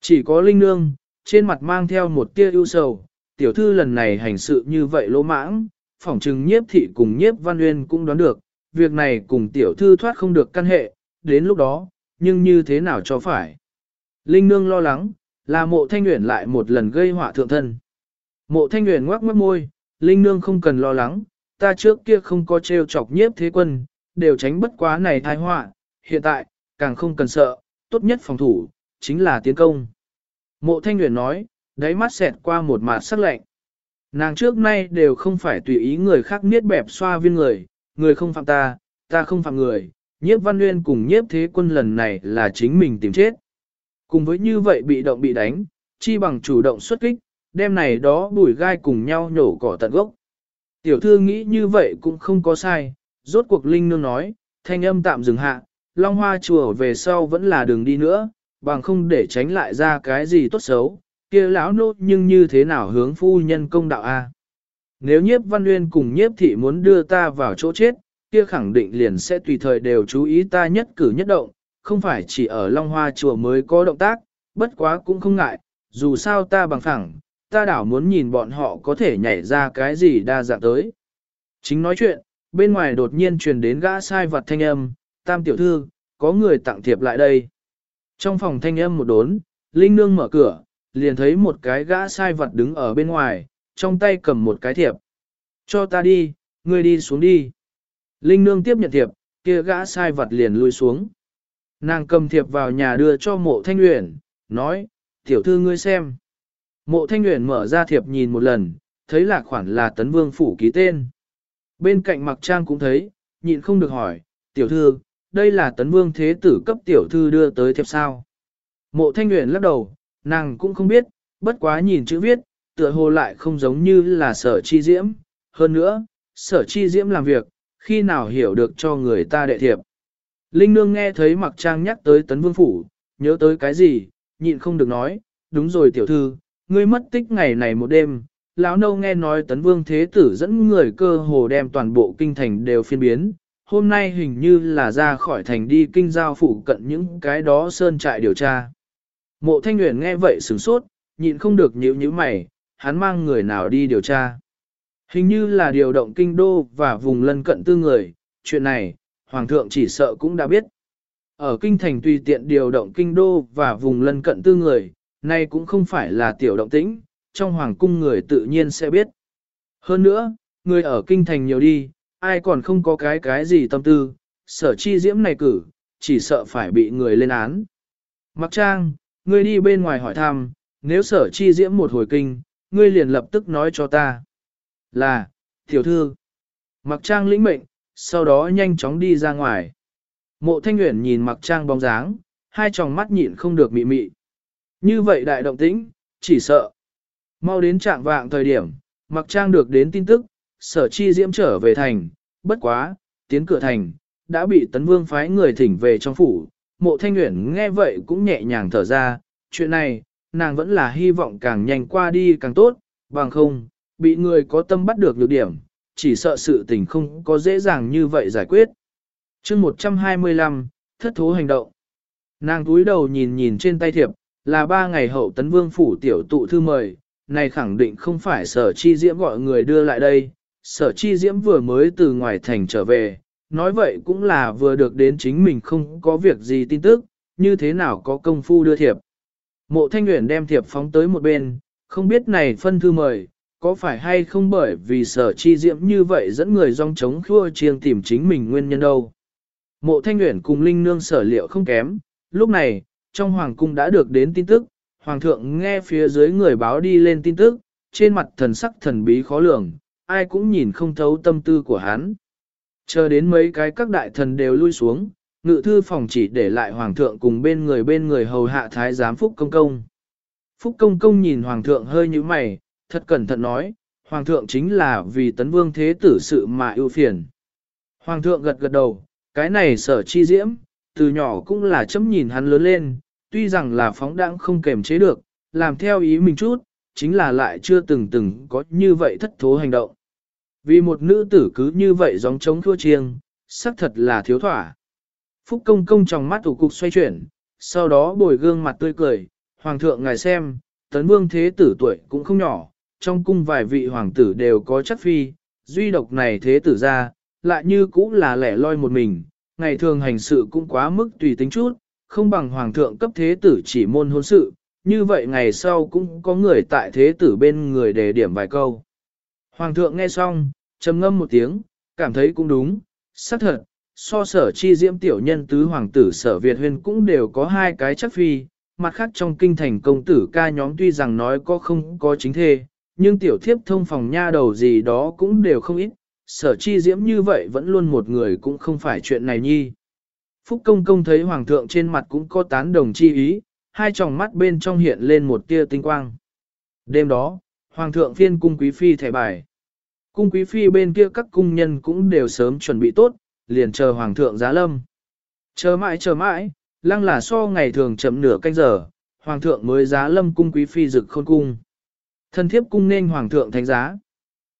Chỉ có linh nương, trên mặt mang theo một tia ưu sầu, tiểu thư lần này hành sự như vậy lỗ mãng, phỏng chừng nhiếp thị cùng nhiếp văn uyên cũng đoán được, việc này cùng tiểu thư thoát không được căn hệ, đến lúc đó, nhưng như thế nào cho phải. Linh nương lo lắng, là mộ thanh nguyện lại một lần gây họa thượng thân. Mộ thanh nguyện ngoác mất môi, Linh nương không cần lo lắng, ta trước kia không có trêu chọc nhiếp thế quân, đều tránh bất quá này thai họa, hiện tại, càng không cần sợ, tốt nhất phòng thủ, chính là tiến công. Mộ thanh nguyện nói, đáy mắt xẹt qua một mạt sắc lạnh. Nàng trước nay đều không phải tùy ý người khác niết bẹp xoa viên người, người không phạm ta, ta không phạm người, nhiếp văn nguyên cùng nhiếp thế quân lần này là chính mình tìm chết. Cùng với như vậy bị động bị đánh, chi bằng chủ động xuất kích, đem này đó bùi gai cùng nhau nhổ cỏ tận gốc. Tiểu thư nghĩ như vậy cũng không có sai, rốt cuộc Linh Nương nói, thanh âm tạm dừng hạ, Long Hoa chùa về sau vẫn là đường đi nữa, bằng không để tránh lại ra cái gì tốt xấu, kia lão nô nhưng như thế nào hướng phu nhân công đạo a? Nếu nhiếp văn nguyên cùng nhiếp thị muốn đưa ta vào chỗ chết, kia khẳng định liền sẽ tùy thời đều chú ý ta nhất cử nhất động, không phải chỉ ở Long Hoa chùa mới có động tác, bất quá cũng không ngại, dù sao ta bằng phẳng, ta đảo muốn nhìn bọn họ có thể nhảy ra cái gì đa dạng tới. Chính nói chuyện, bên ngoài đột nhiên truyền đến gã sai vật thanh âm, tam tiểu thư, có người tặng thiệp lại đây. Trong phòng thanh âm một đốn, Linh Nương mở cửa, liền thấy một cái gã sai vật đứng ở bên ngoài, trong tay cầm một cái thiệp. Cho ta đi, ngươi đi xuống đi. Linh Nương tiếp nhận thiệp, kia gã sai vật liền lui xuống. Nàng cầm thiệp vào nhà đưa cho mộ thanh uyển, nói, tiểu thư ngươi xem. Mộ thanh uyển mở ra thiệp nhìn một lần, thấy là khoản là tấn vương phủ ký tên. Bên cạnh mặc trang cũng thấy, nhịn không được hỏi, tiểu thư, đây là tấn vương thế tử cấp tiểu thư đưa tới thiệp sao. Mộ thanh nguyện lắc đầu, nàng cũng không biết, bất quá nhìn chữ viết, tựa hồ lại không giống như là sở chi diễm. Hơn nữa, sở chi diễm làm việc, khi nào hiểu được cho người ta đệ thiệp. Linh nương nghe thấy mặc trang nhắc tới tấn vương phủ, nhớ tới cái gì, nhịn không được nói, đúng rồi tiểu thư, ngươi mất tích ngày này một đêm, lão nâu nghe nói tấn vương thế tử dẫn người cơ hồ đem toàn bộ kinh thành đều phiên biến, hôm nay hình như là ra khỏi thành đi kinh giao phủ cận những cái đó sơn trại điều tra. Mộ thanh Nguyễn nghe vậy sửng sốt, nhịn không được nhíu nhíu mày, hắn mang người nào đi điều tra. Hình như là điều động kinh đô và vùng lân cận tư người, chuyện này, Hoàng thượng chỉ sợ cũng đã biết. Ở kinh thành tùy tiện điều động kinh đô và vùng lân cận tư người, nay cũng không phải là tiểu động tĩnh, trong hoàng cung người tự nhiên sẽ biết. Hơn nữa, người ở kinh thành nhiều đi, ai còn không có cái cái gì tâm tư, sở chi diễm này cử, chỉ sợ phải bị người lên án. Mặc trang, ngươi đi bên ngoài hỏi thăm, nếu sở chi diễm một hồi kinh, ngươi liền lập tức nói cho ta. Là, tiểu thư. Mặc trang lĩnh mệnh, sau đó nhanh chóng đi ra ngoài. Mộ thanh Uyển nhìn mặc trang bóng dáng, hai tròng mắt nhịn không được mị mị. Như vậy đại động tĩnh, chỉ sợ. Mau đến trạng vạng thời điểm, mặc trang được đến tin tức, sở chi diễm trở về thành, bất quá, tiến cửa thành, đã bị tấn vương phái người thỉnh về trong phủ. Mộ thanh Uyển nghe vậy cũng nhẹ nhàng thở ra, chuyện này, nàng vẫn là hy vọng càng nhanh qua đi càng tốt, bằng không, bị người có tâm bắt được nhược điểm, chỉ sợ sự tình không có dễ dàng như vậy giải quyết. chương 125, thất thố hành động. Nàng túi đầu nhìn nhìn trên tay thiệp, là ba ngày hậu tấn vương phủ tiểu tụ thư mời, này khẳng định không phải sở chi diễm gọi người đưa lại đây, sở chi diễm vừa mới từ ngoài thành trở về, nói vậy cũng là vừa được đến chính mình không có việc gì tin tức, như thế nào có công phu đưa thiệp. Mộ thanh nguyện đem thiệp phóng tới một bên, không biết này phân thư mời, có phải hay không bởi vì sở chi diễm như vậy dẫn người dòng chống khua chiêng tìm chính mình nguyên nhân đâu. Mộ thanh nguyện cùng linh nương sở liệu không kém, lúc này, trong hoàng cung đã được đến tin tức, hoàng thượng nghe phía dưới người báo đi lên tin tức, trên mặt thần sắc thần bí khó lường, ai cũng nhìn không thấu tâm tư của hắn. Chờ đến mấy cái các đại thần đều lui xuống, ngự thư phòng chỉ để lại hoàng thượng cùng bên người bên người hầu hạ thái giám Phúc Công Công. Phúc Công Công nhìn hoàng thượng hơi như mày, thật cẩn thận nói, hoàng thượng chính là vì tấn vương thế tử sự mà ưu phiền. Hoàng thượng gật gật đầu, cái này sở chi diễm, từ nhỏ cũng là chấm nhìn hắn lớn lên, tuy rằng là phóng đãng không kềm chế được, làm theo ý mình chút, chính là lại chưa từng từng có như vậy thất thố hành động. Vì một nữ tử cứ như vậy gióng trống thua chiêng, xác thật là thiếu thỏa. Phúc công công trong mắt ủ cục xoay chuyển, sau đó bồi gương mặt tươi cười, Hoàng thượng ngài xem, tấn vương thế tử tuổi cũng không nhỏ, trong cung vài vị hoàng tử đều có chất phi, duy độc này thế tử ra, lại như cũng là lẻ loi một mình, ngày thường hành sự cũng quá mức tùy tính chút, không bằng hoàng thượng cấp thế tử chỉ môn hôn sự, như vậy ngày sau cũng có người tại thế tử bên người để điểm vài câu. Hoàng thượng nghe xong, trầm ngâm một tiếng, cảm thấy cũng đúng, xác thật, so sở chi diễm tiểu nhân tứ hoàng tử sở Việt huyền cũng đều có hai cái chắc phi, mặt khác trong kinh thành công tử ca nhóm tuy rằng nói có không có chính thê, nhưng tiểu thiếp thông phòng nha đầu gì đó cũng đều không ít, sở chi diễm như vậy vẫn luôn một người cũng không phải chuyện này nhi. Phúc công công thấy hoàng thượng trên mặt cũng có tán đồng chi ý, hai tròng mắt bên trong hiện lên một tia tinh quang. Đêm đó, hoàng thượng phiên cung quý phi thẻ bài. Cung quý phi bên kia các cung nhân cũng đều sớm chuẩn bị tốt, liền chờ hoàng thượng giá lâm. Chờ mãi chờ mãi, lăng là so ngày thường chậm nửa canh giờ, hoàng thượng mới giá lâm cung quý phi rực khôn cung. Thân thiếp cung nên hoàng thượng thánh giá.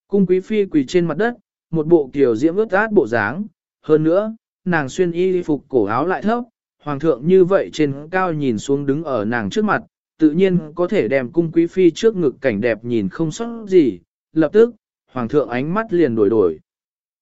Cung quý phi quỳ trên mặt đất, một bộ kiểu diễm ướt át bộ dáng, hơn nữa, nàng xuyên y phục cổ áo lại thấp, hoàng thượng như vậy trên cao nhìn xuống đứng ở nàng trước mặt, tự nhiên có thể đem cung quý phi trước ngực cảnh đẹp nhìn không sót gì, lập tức, hoàng thượng ánh mắt liền đổi đổi.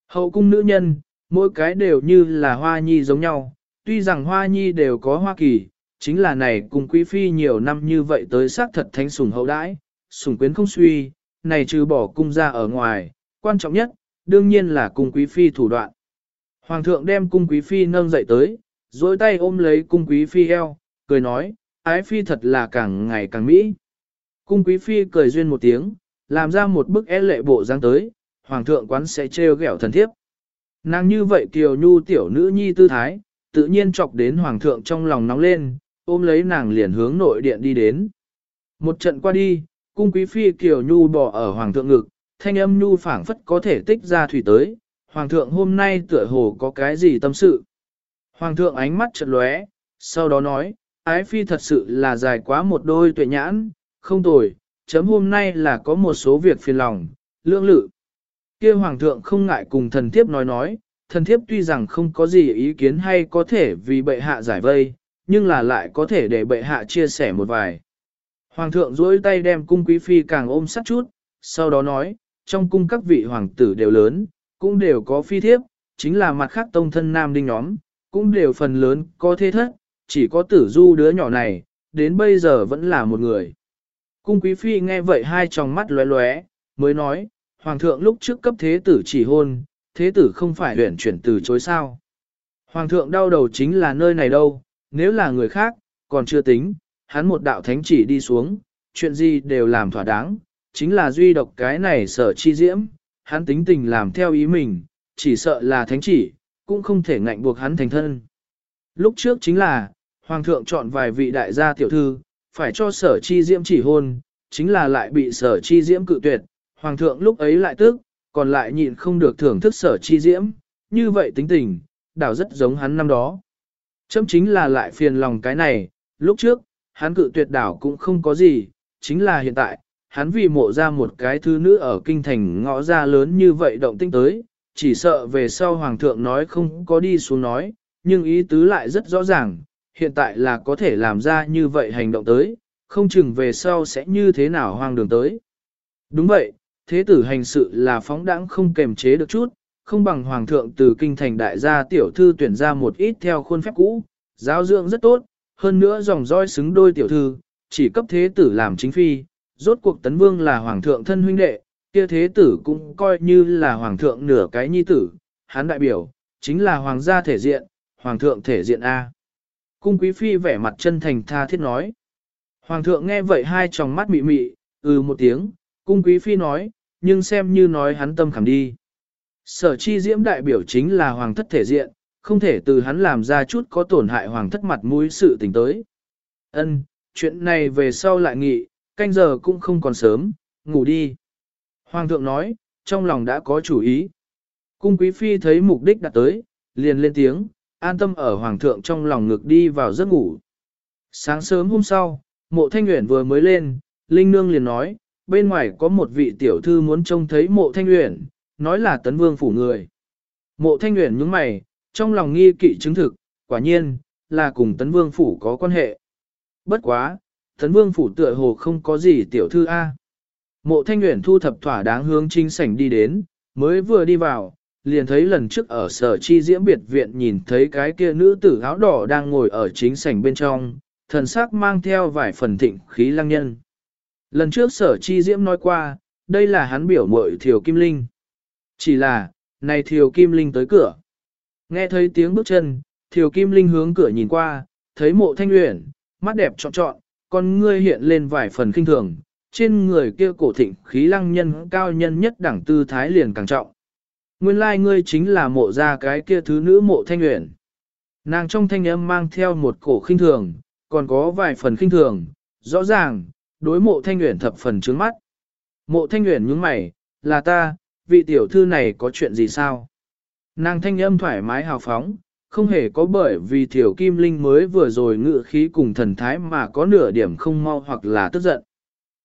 Hậu cung nữ nhân, mỗi cái đều như là hoa nhi giống nhau, tuy rằng hoa nhi đều có hoa kỳ, chính là này cung quý phi nhiều năm như vậy tới xác thật thánh sủng hậu đãi, sủng quyến không suy, này trừ bỏ cung ra ở ngoài, quan trọng nhất, đương nhiên là cung quý phi thủ đoạn. Hoàng thượng đem cung quý phi nâng dậy tới, dối tay ôm lấy cung quý phi eo, cười nói, ái phi thật là càng ngày càng mỹ. Cung quý phi cười duyên một tiếng, làm ra một bức é lệ bộ dáng tới, hoàng thượng quán sẽ trêu ghẹo thần thiếp. Nàng như vậy kiều nhu tiểu nữ nhi tư thái, tự nhiên chọc đến hoàng thượng trong lòng nóng lên, ôm lấy nàng liền hướng nội điện đi đến. Một trận qua đi, cung quý phi kiều nhu bỏ ở hoàng thượng ngực, thanh âm nhu phảng phất có thể tích ra thủy tới, hoàng thượng hôm nay tựa hồ có cái gì tâm sự. Hoàng thượng ánh mắt chợt lóe, sau đó nói, ái phi thật sự là dài quá một đôi tuệ nhãn, không tồi, chấm hôm nay là có một số việc phiền lòng, lương lự. kia hoàng thượng không ngại cùng thần thiếp nói nói, thần thiếp tuy rằng không có gì ý kiến hay có thể vì bệ hạ giải vây, nhưng là lại có thể để bệ hạ chia sẻ một vài. Hoàng thượng duỗi tay đem cung quý phi càng ôm sát chút, sau đó nói, trong cung các vị hoàng tử đều lớn, cũng đều có phi thiếp, chính là mặt khác tông thân nam đinh nhóm, cũng đều phần lớn có thế thất, chỉ có tử du đứa nhỏ này, đến bây giờ vẫn là một người. Cung quý phi nghe vậy hai tròng mắt lóe lóe, mới nói, hoàng thượng lúc trước cấp thế tử chỉ hôn, thế tử không phải luyện chuyển từ chối sao. Hoàng thượng đau đầu chính là nơi này đâu, nếu là người khác, còn chưa tính, hắn một đạo thánh chỉ đi xuống, chuyện gì đều làm thỏa đáng, chính là duy độc cái này sở chi diễm, hắn tính tình làm theo ý mình, chỉ sợ là thánh chỉ, cũng không thể ngạnh buộc hắn thành thân. Lúc trước chính là, Hoàng thượng chọn vài vị đại gia tiểu thư, phải cho sở chi diễm chỉ hôn, chính là lại bị sở chi diễm cự tuyệt, Hoàng thượng lúc ấy lại tức, còn lại nhịn không được thưởng thức sở chi diễm, như vậy tính tình, đảo rất giống hắn năm đó. Chấm chính là lại phiền lòng cái này, lúc trước, hắn cự tuyệt đảo cũng không có gì, chính là hiện tại, hắn vì mộ ra một cái thứ nữ ở kinh thành ngõ ra lớn như vậy động tinh tới, chỉ sợ về sau hoàng thượng nói không có đi xuống nói, nhưng ý tứ lại rất rõ ràng, hiện tại là có thể làm ra như vậy hành động tới, không chừng về sau sẽ như thế nào hoang đường tới. Đúng vậy, thế tử hành sự là phóng đãng không kềm chế được chút, không bằng hoàng thượng từ kinh thành đại gia tiểu thư tuyển ra một ít theo khuôn phép cũ, giáo dưỡng rất tốt, hơn nữa dòng roi xứng đôi tiểu thư, chỉ cấp thế tử làm chính phi, rốt cuộc tấn vương là hoàng thượng thân huynh đệ, kia thế tử cũng coi như là hoàng thượng nửa cái nhi tử, hắn đại biểu, chính là hoàng gia thể diện, hoàng thượng thể diện A. Cung quý phi vẻ mặt chân thành tha thiết nói. Hoàng thượng nghe vậy hai tròng mắt mị mị, ừ một tiếng, cung quý phi nói, nhưng xem như nói hắn tâm khảm đi. Sở chi diễm đại biểu chính là hoàng thất thể diện, không thể từ hắn làm ra chút có tổn hại hoàng thất mặt mũi sự tình tới. Ân, chuyện này về sau lại nghị, canh giờ cũng không còn sớm, ngủ đi. Hoàng thượng nói, trong lòng đã có chủ ý. Cung quý phi thấy mục đích đã tới, liền lên tiếng, an tâm ở hoàng thượng trong lòng ngực đi vào giấc ngủ. Sáng sớm hôm sau, mộ thanh nguyện vừa mới lên, Linh Nương liền nói, bên ngoài có một vị tiểu thư muốn trông thấy mộ thanh nguyện, nói là tấn vương phủ người. Mộ thanh nguyện nhướng mày, trong lòng nghi kỵ chứng thực, quả nhiên, là cùng tấn vương phủ có quan hệ. Bất quá, tấn vương phủ tựa hồ không có gì tiểu thư A. Mộ thanh nguyện thu thập thỏa đáng hướng chính sảnh đi đến, mới vừa đi vào, liền thấy lần trước ở sở chi diễm biệt viện nhìn thấy cái kia nữ tử áo đỏ đang ngồi ở chính sảnh bên trong, thần sắc mang theo vài phần thịnh khí lăng nhân. Lần trước sở chi diễm nói qua, đây là hắn biểu mội Thiều Kim Linh. Chỉ là, này Thiều Kim Linh tới cửa. Nghe thấy tiếng bước chân, Thiều Kim Linh hướng cửa nhìn qua, thấy mộ thanh uyển, mắt đẹp trọn trọn, con ngươi hiện lên vài phần kinh thường, trên người kia cổ thịnh khí lăng nhân cao nhân nhất đẳng tư thái liền càng trọng. Nguyên lai like ngươi chính là mộ ra cái kia thứ nữ mộ thanh uyển. Nàng trong thanh âm mang theo một cổ khinh thường, còn có vài phần khinh thường, rõ ràng, đối mộ thanh uyển thập phần trướng mắt. Mộ thanh uyển nhướng mày, là ta, vị tiểu thư này có chuyện gì sao? Nàng thanh âm thoải mái hào phóng, không hề có bởi vì thiểu kim linh mới vừa rồi ngự khí cùng thần thái mà có nửa điểm không mau hoặc là tức giận.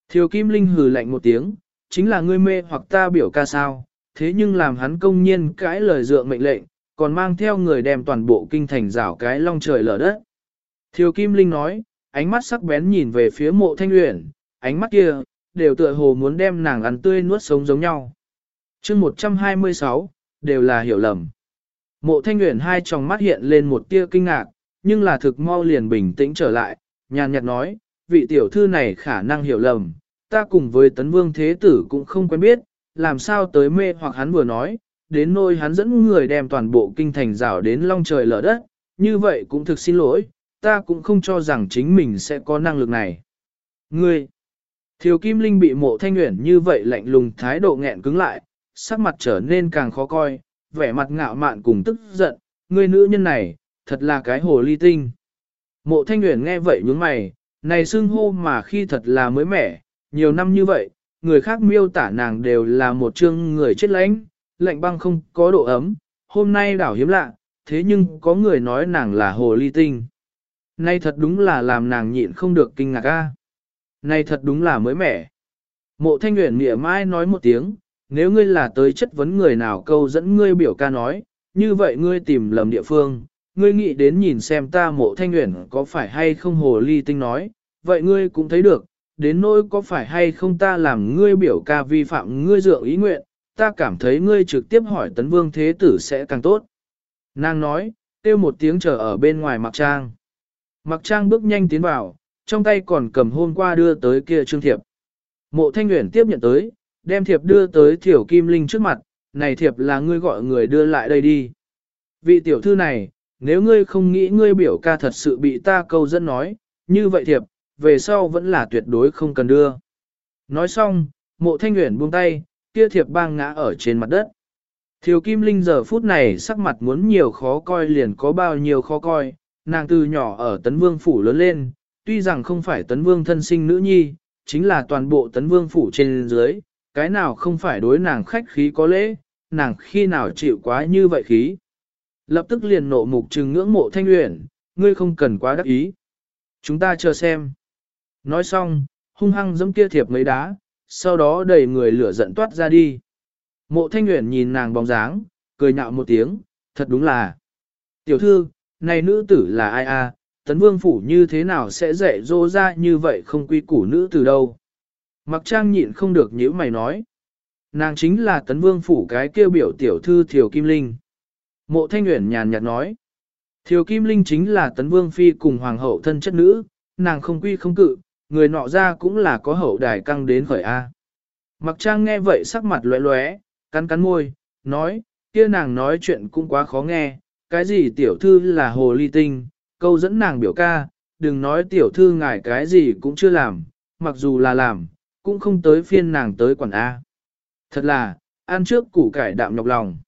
Thiểu kim linh hừ lạnh một tiếng, chính là ngươi mê hoặc ta biểu ca sao, thế nhưng làm hắn công nhiên cãi lời dựa mệnh lệnh, còn mang theo người đem toàn bộ kinh thành rảo cái long trời lở đất. Thiều Kim Linh nói, ánh mắt sắc bén nhìn về phía mộ thanh luyện, ánh mắt kia, đều tựa hồ muốn đem nàng ăn tươi nuốt sống giống nhau. chương 126, đều là hiểu lầm. Mộ thanh uyển hai tròng mắt hiện lên một tia kinh ngạc, nhưng là thực mau liền bình tĩnh trở lại, nhàn nhạt nói, vị tiểu thư này khả năng hiểu lầm, ta cùng với tấn vương thế tử cũng không quen biết, làm sao tới mê hoặc hắn vừa nói, đến nôi hắn dẫn người đem toàn bộ kinh thành rào đến long trời lở đất, như vậy cũng thực xin lỗi, ta cũng không cho rằng chính mình sẽ có năng lực này. Ngươi, Thiều Kim Linh bị mộ thanh nguyện như vậy lạnh lùng thái độ nghẹn cứng lại, sắc mặt trở nên càng khó coi, vẻ mặt ngạo mạn cùng tức giận, người nữ nhân này, thật là cái hồ ly tinh. Mộ thanh nguyện nghe vậy nhướng mày, này xưng hô mà khi thật là mới mẻ, nhiều năm như vậy, người khác miêu tả nàng đều là một chương người chết lãnh, lạnh băng không có độ ấm, hôm nay đảo hiếm lạ, thế nhưng có người nói nàng là hồ ly tinh. Nay thật đúng là làm nàng nhịn không được kinh ngạc a. Nay thật đúng là mới mẻ. Mộ thanh nguyện nghĩa mai nói một tiếng, nếu ngươi là tới chất vấn người nào câu dẫn ngươi biểu ca nói, như vậy ngươi tìm lầm địa phương, ngươi nghĩ đến nhìn xem ta mộ thanh nguyện có phải hay không hồ ly tinh nói, vậy ngươi cũng thấy được, đến nỗi có phải hay không ta làm ngươi biểu ca vi phạm ngươi dựa ý nguyện, ta cảm thấy ngươi trực tiếp hỏi tấn vương thế tử sẽ càng tốt. Nàng nói, kêu một tiếng chờ ở bên ngoài mặc trang. Mặc trang bước nhanh tiến vào, trong tay còn cầm hôm qua đưa tới kia trương thiệp. Mộ thanh nguyện tiếp nhận tới, đem thiệp đưa tới tiểu kim linh trước mặt, này thiệp là ngươi gọi người đưa lại đây đi. Vị tiểu thư này, nếu ngươi không nghĩ ngươi biểu ca thật sự bị ta câu dẫn nói, như vậy thiệp, về sau vẫn là tuyệt đối không cần đưa. Nói xong, mộ thanh nguyện buông tay, kia thiệp bang ngã ở trên mặt đất. Thiều Kim Linh giờ phút này sắc mặt muốn nhiều khó coi liền có bao nhiêu khó coi, nàng từ nhỏ ở Tấn Vương Phủ lớn lên, tuy rằng không phải Tấn Vương thân sinh nữ nhi, chính là toàn bộ Tấn Vương Phủ trên dưới, cái nào không phải đối nàng khách khí có lễ, nàng khi nào chịu quá như vậy khí. Lập tức liền nộ mục trừng ngưỡng mộ thanh luyện, ngươi không cần quá đắc ý. Chúng ta chờ xem. Nói xong, hung hăng giẫm kia thiệp mấy đá, sau đó đẩy người lửa giận toát ra đi. Mộ thanh luyện nhìn nàng bóng dáng, cười nhạo một tiếng, thật đúng là. Tiểu thư, này nữ tử là ai a? tấn vương phủ như thế nào sẽ dạy dỗ ra như vậy không quy củ nữ từ đâu. Mặc trang nhịn không được nhíu mày nói. Nàng chính là tấn vương phủ cái kêu biểu tiểu thư Thiều Kim Linh. Mộ thanh nguyện nhàn nhạt nói. Thiều Kim Linh chính là tấn vương phi cùng hoàng hậu thân chất nữ, nàng không quy không cự, người nọ ra cũng là có hậu đài căng đến khởi A. Mặc trang nghe vậy sắc mặt lóe lóe, cắn cắn môi, nói, kia nàng nói chuyện cũng quá khó nghe, cái gì tiểu thư là hồ ly tinh, câu dẫn nàng biểu ca, đừng nói tiểu thư ngài cái gì cũng chưa làm, mặc dù là làm, cũng không tới phiên nàng tới quản A. Thật là, ăn trước củ cải đạm nhọc lòng.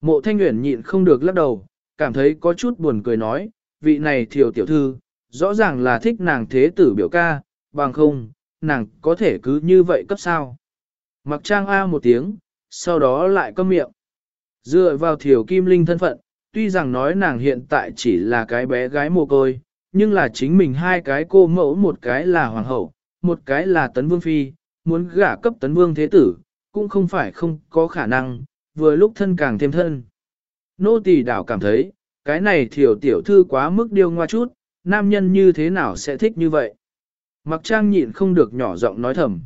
Mộ thanh nguyện nhịn không được lắc đầu, cảm thấy có chút buồn cười nói, vị này thiểu tiểu thư, rõ ràng là thích nàng thế tử biểu ca, bằng không, nàng có thể cứ như vậy cấp sao. Mặc trang A một tiếng, sau đó lại câm miệng. Dựa vào thiểu kim linh thân phận, tuy rằng nói nàng hiện tại chỉ là cái bé gái mồ côi, nhưng là chính mình hai cái cô mẫu một cái là hoàng hậu, một cái là tấn vương phi, muốn gả cấp tấn vương thế tử, cũng không phải không có khả năng, vừa lúc thân càng thêm thân. Nô tỳ đảo cảm thấy, cái này thiểu tiểu thư quá mức điêu ngoa chút, nam nhân như thế nào sẽ thích như vậy. Mặc trang nhịn không được nhỏ giọng nói thầm.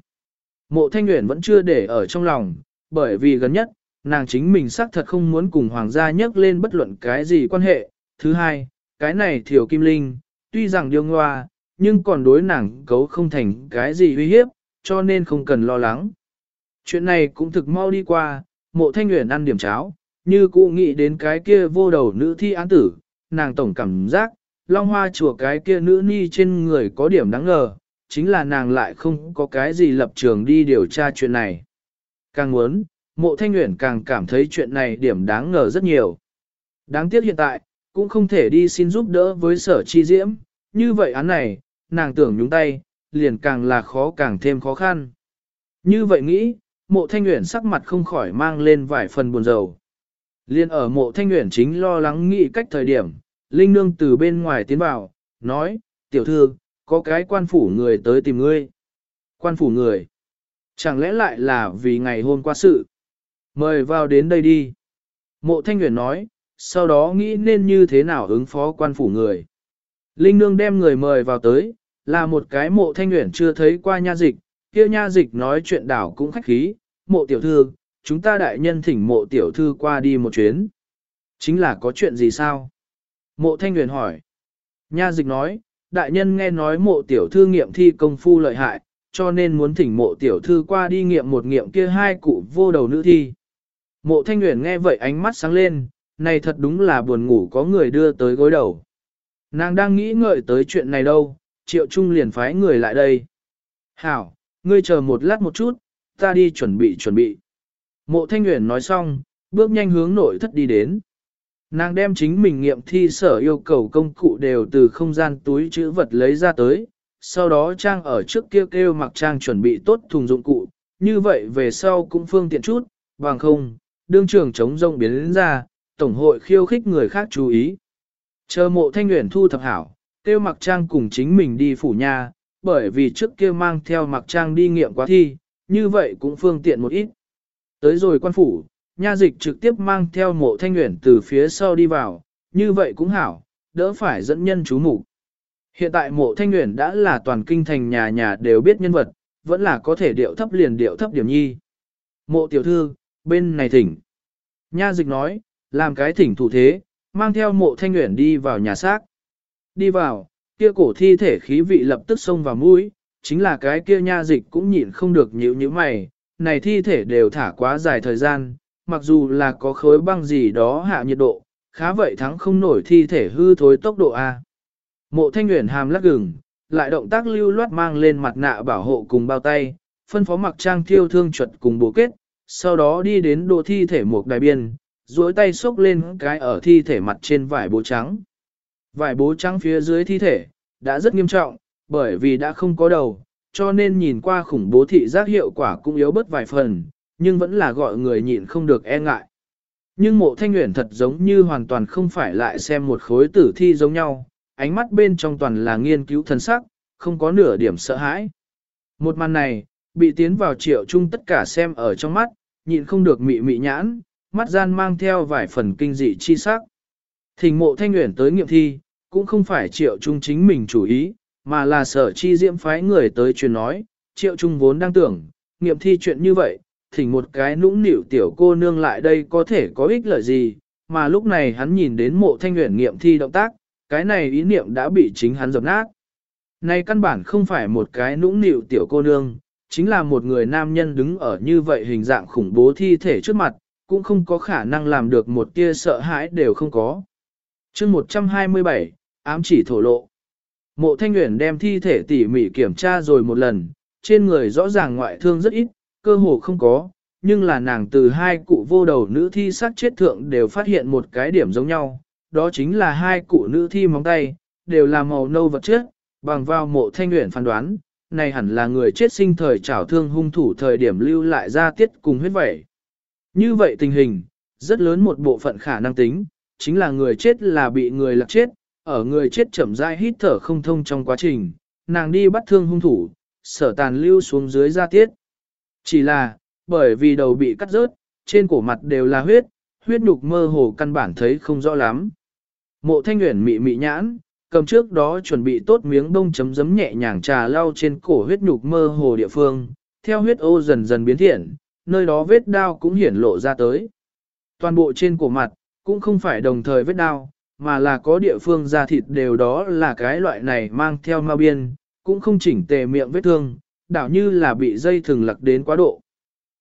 Mộ thanh nguyện vẫn chưa để ở trong lòng, bởi vì gần nhất, nàng chính mình xác thật không muốn cùng hoàng gia nhắc lên bất luận cái gì quan hệ. Thứ hai, cái này thiểu kim linh, tuy rằng điêu ngoa, nhưng còn đối nàng cấu không thành cái gì uy hiếp, cho nên không cần lo lắng. Chuyện này cũng thực mau đi qua, mộ thanh nguyện ăn điểm cháo, như cụ nghĩ đến cái kia vô đầu nữ thi án tử, nàng tổng cảm giác, long hoa chùa cái kia nữ ni trên người có điểm đáng ngờ, chính là nàng lại không có cái gì lập trường đi điều tra chuyện này. Càng muốn, mộ thanh nguyện càng cảm thấy chuyện này điểm đáng ngờ rất nhiều. Đáng tiếc hiện tại, cũng không thể đi xin giúp đỡ với sở chi diễm, như vậy án này, nàng tưởng nhúng tay, liền càng là khó càng thêm khó khăn. Như vậy nghĩ, mộ thanh nguyện sắc mặt không khỏi mang lên vài phần buồn rầu. Liên ở mộ thanh nguyện chính lo lắng nghĩ cách thời điểm, Linh Nương từ bên ngoài tiến vào, nói, tiểu thư, có cái quan phủ người tới tìm ngươi. Quan phủ người? Chẳng lẽ lại là vì ngày hôm qua sự? Mời vào đến đây đi. Mộ thanh nguyện nói, sau đó nghĩ nên như thế nào ứng phó quan phủ người. Linh Nương đem người mời vào tới, là một cái mộ thanh nguyện chưa thấy qua nha dịch, kia nha dịch nói chuyện đảo cũng khách khí, mộ tiểu thư, chúng ta đại nhân thỉnh mộ tiểu thư qua đi một chuyến. Chính là có chuyện gì sao? Mộ thanh nguyện hỏi. Nha dịch nói, đại nhân nghe nói mộ tiểu thư nghiệm thi công phu lợi hại, cho nên muốn thỉnh mộ tiểu thư qua đi nghiệm một nghiệm kia hai cụ vô đầu nữ thi. Mộ thanh nguyện nghe vậy ánh mắt sáng lên, này thật đúng là buồn ngủ có người đưa tới gối đầu. Nàng đang nghĩ ngợi tới chuyện này đâu, triệu trung liền phái người lại đây. Hảo, ngươi chờ một lát một chút, ta đi chuẩn bị chuẩn bị. Mộ Thanh Nguyễn nói xong, bước nhanh hướng nội thất đi đến. Nàng đem chính mình nghiệm thi sở yêu cầu công cụ đều từ không gian túi chữ vật lấy ra tới, sau đó trang ở trước kia kêu, kêu mặc trang chuẩn bị tốt thùng dụng cụ, như vậy về sau cũng phương tiện chút, bằng không, đương trường chống rông biến đến ra, tổng hội khiêu khích người khác chú ý. Chờ mộ thanh nguyện thu thập hảo, kêu mặc trang cùng chính mình đi phủ nhà, bởi vì trước kia mang theo mặc trang đi nghiệm quá thi, như vậy cũng phương tiện một ít. Tới rồi quan phủ, nha dịch trực tiếp mang theo mộ thanh nguyện từ phía sau đi vào, như vậy cũng hảo, đỡ phải dẫn nhân chú mục Hiện tại mộ thanh nguyện đã là toàn kinh thành nhà nhà đều biết nhân vật, vẫn là có thể điệu thấp liền điệu thấp điểm nhi. Mộ tiểu thư, bên này thỉnh. Nha dịch nói, làm cái thỉnh thủ thế, mang theo mộ thanh nguyện đi vào nhà xác. Đi vào, kia cổ thi thể khí vị lập tức xông vào mũi, chính là cái kia nha dịch cũng nhịn không được nhíu như mày, này thi thể đều thả quá dài thời gian, mặc dù là có khối băng gì đó hạ nhiệt độ, khá vậy thắng không nổi thi thể hư thối tốc độ A. Mộ thanh nguyện hàm lắc gừng, lại động tác lưu loát mang lên mặt nạ bảo hộ cùng bao tay, phân phó mặc trang thiêu thương chuật cùng bố kết, sau đó đi đến độ thi thể một đài biên, duỗi tay xốc lên cái ở thi thể mặt trên vải bố trắng. Vải bố trắng phía dưới thi thể, đã rất nghiêm trọng, bởi vì đã không có đầu, cho nên nhìn qua khủng bố thị giác hiệu quả cũng yếu bớt vài phần, nhưng vẫn là gọi người nhịn không được e ngại. Nhưng mộ thanh nguyện thật giống như hoàn toàn không phải lại xem một khối tử thi giống nhau, ánh mắt bên trong toàn là nghiên cứu thân sắc, không có nửa điểm sợ hãi. Một màn này, bị tiến vào triệu chung tất cả xem ở trong mắt, nhịn không được mị mị nhãn, mắt gian mang theo vài phần kinh dị chi sắc. Thỉnh mộ thanh nguyện tới nghiệm thi, cũng không phải triệu trung chính mình chủ ý, mà là sở chi diễm phái người tới truyền nói, triệu trung vốn đang tưởng, nghiệm thi chuyện như vậy, thỉnh một cái nũng nịu tiểu cô nương lại đây có thể có ích lợi gì, mà lúc này hắn nhìn đến mộ thanh nguyện nghiệm thi động tác, cái này ý niệm đã bị chính hắn dập nát. Này căn bản không phải một cái nũng nịu tiểu cô nương, chính là một người nam nhân đứng ở như vậy hình dạng khủng bố thi thể trước mặt, cũng không có khả năng làm được một tia sợ hãi đều không có. chương 127, ám chỉ thổ lộ. Mộ thanh Nguyễn đem thi thể tỉ mỉ kiểm tra rồi một lần, trên người rõ ràng ngoại thương rất ít, cơ hồ không có, nhưng là nàng từ hai cụ vô đầu nữ thi sát chết thượng đều phát hiện một cái điểm giống nhau, đó chính là hai cụ nữ thi móng tay, đều là màu nâu vật chất, bằng vào mộ thanh nguyện phán đoán, này hẳn là người chết sinh thời trảo thương hung thủ thời điểm lưu lại ra tiết cùng huyết vẩy. Như vậy tình hình, rất lớn một bộ phận khả năng tính, chính là người chết là bị người lạc chết, ở người chết chậm rãi hít thở không thông trong quá trình, nàng đi bắt thương hung thủ, sở tàn lưu xuống dưới ra tiết. Chỉ là, bởi vì đầu bị cắt rớt, trên cổ mặt đều là huyết, huyết nhục mơ hồ căn bản thấy không rõ lắm. Mộ thanh nguyện mị mị nhãn, cầm trước đó chuẩn bị tốt miếng bông chấm giấm nhẹ nhàng trà lau trên cổ huyết nhục mơ hồ địa phương, theo huyết ô dần dần biến thiện, nơi đó vết đao cũng hiển lộ ra tới. Toàn bộ trên cổ mặt, cũng không phải đồng thời vết đao, mà là có địa phương da thịt đều đó là cái loại này mang theo ma biên, cũng không chỉnh tề miệng vết thương, đảo như là bị dây thừng lặc đến quá độ.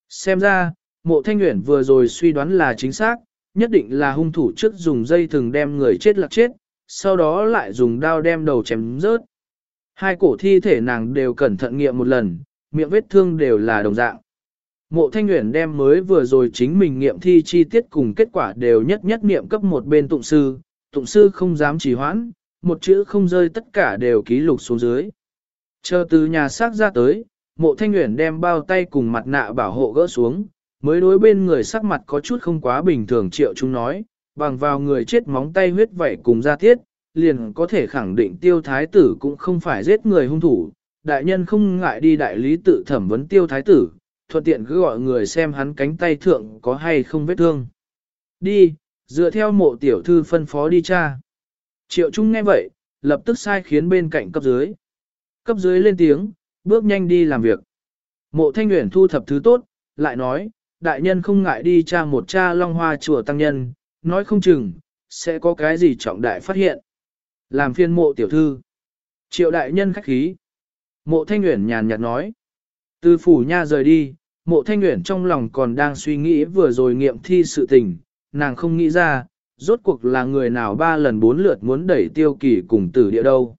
Xem ra, mộ thanh nguyện vừa rồi suy đoán là chính xác, nhất định là hung thủ trước dùng dây thừng đem người chết lặc chết, sau đó lại dùng đao đem đầu chém rớt. Hai cổ thi thể nàng đều cẩn thận nghiệm một lần, miệng vết thương đều là đồng dạng. Mộ Thanh Nguyễn đem mới vừa rồi chính mình nghiệm thi chi tiết cùng kết quả đều nhất nhất nghiệm cấp một bên tụng sư, tụng sư không dám trì hoãn, một chữ không rơi tất cả đều ký lục xuống dưới. Chờ từ nhà xác ra tới, mộ Thanh nguyện đem bao tay cùng mặt nạ bảo hộ gỡ xuống, mới đối bên người sắc mặt có chút không quá bình thường triệu chúng nói, bằng vào người chết móng tay huyết vảy cùng da thiết, liền có thể khẳng định tiêu thái tử cũng không phải giết người hung thủ, đại nhân không ngại đi đại lý tự thẩm vấn tiêu thái tử, thuận tiện cứ gọi người xem hắn cánh tay thượng có hay không vết thương. Đi, dựa theo mộ tiểu thư phân phó đi cha. Triệu Trung nghe vậy, lập tức sai khiến bên cạnh cấp dưới. Cấp dưới lên tiếng, bước nhanh đi làm việc. Mộ thanh nguyện thu thập thứ tốt, lại nói, đại nhân không ngại đi tra một cha long hoa chùa tăng nhân, nói không chừng, sẽ có cái gì trọng đại phát hiện. Làm phiên mộ tiểu thư. Triệu đại nhân khách khí. Mộ thanh nguyện nhàn nhạt nói. Từ phủ nha rời đi, mộ thanh nguyện trong lòng còn đang suy nghĩ vừa rồi nghiệm thi sự tình, nàng không nghĩ ra, rốt cuộc là người nào ba lần bốn lượt muốn đẩy tiêu kỳ cùng tử địa đâu.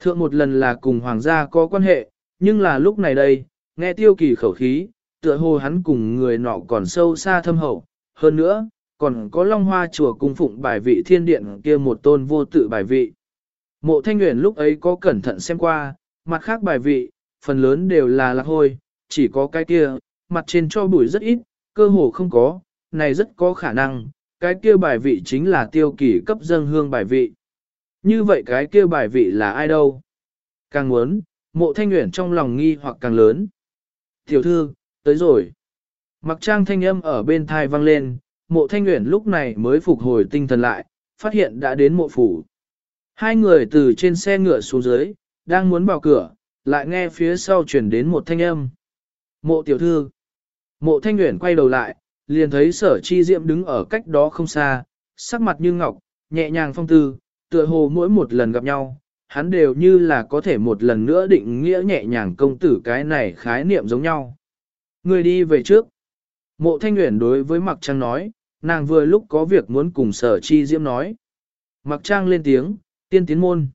Thượng một lần là cùng hoàng gia có quan hệ, nhưng là lúc này đây, nghe tiêu kỳ khẩu khí, tựa hồ hắn cùng người nọ còn sâu xa thâm hậu, hơn nữa, còn có long hoa chùa cung phụng bài vị thiên điện kia một tôn vô tự bài vị. Mộ thanh nguyện lúc ấy có cẩn thận xem qua, mặt khác bài vị, phần lớn đều là lạc hôi, chỉ có cái kia, mặt trên cho bụi rất ít, cơ hồ không có, này rất có khả năng, cái kia bài vị chính là tiêu kỳ cấp dân hương bài vị. Như vậy cái kia bài vị là ai đâu? Càng muốn, mộ thanh nguyện trong lòng nghi hoặc càng lớn. Tiểu thư, tới rồi. Mặc trang thanh âm ở bên thai vang lên, mộ thanh nguyện lúc này mới phục hồi tinh thần lại, phát hiện đã đến mộ phủ. Hai người từ trên xe ngựa xuống dưới, đang muốn vào cửa, lại nghe phía sau chuyển đến một thanh âm. Mộ tiểu thư. Mộ thanh nguyện quay đầu lại, liền thấy sở chi diệm đứng ở cách đó không xa, sắc mặt như ngọc, nhẹ nhàng phong tư, tựa hồ mỗi một lần gặp nhau, hắn đều như là có thể một lần nữa định nghĩa nhẹ nhàng công tử cái này khái niệm giống nhau. Người đi về trước. Mộ thanh nguyện đối với Mặc Trang nói, nàng vừa lúc có việc muốn cùng sở chi diễm nói. Mặc Trang lên tiếng, tiên tiến môn.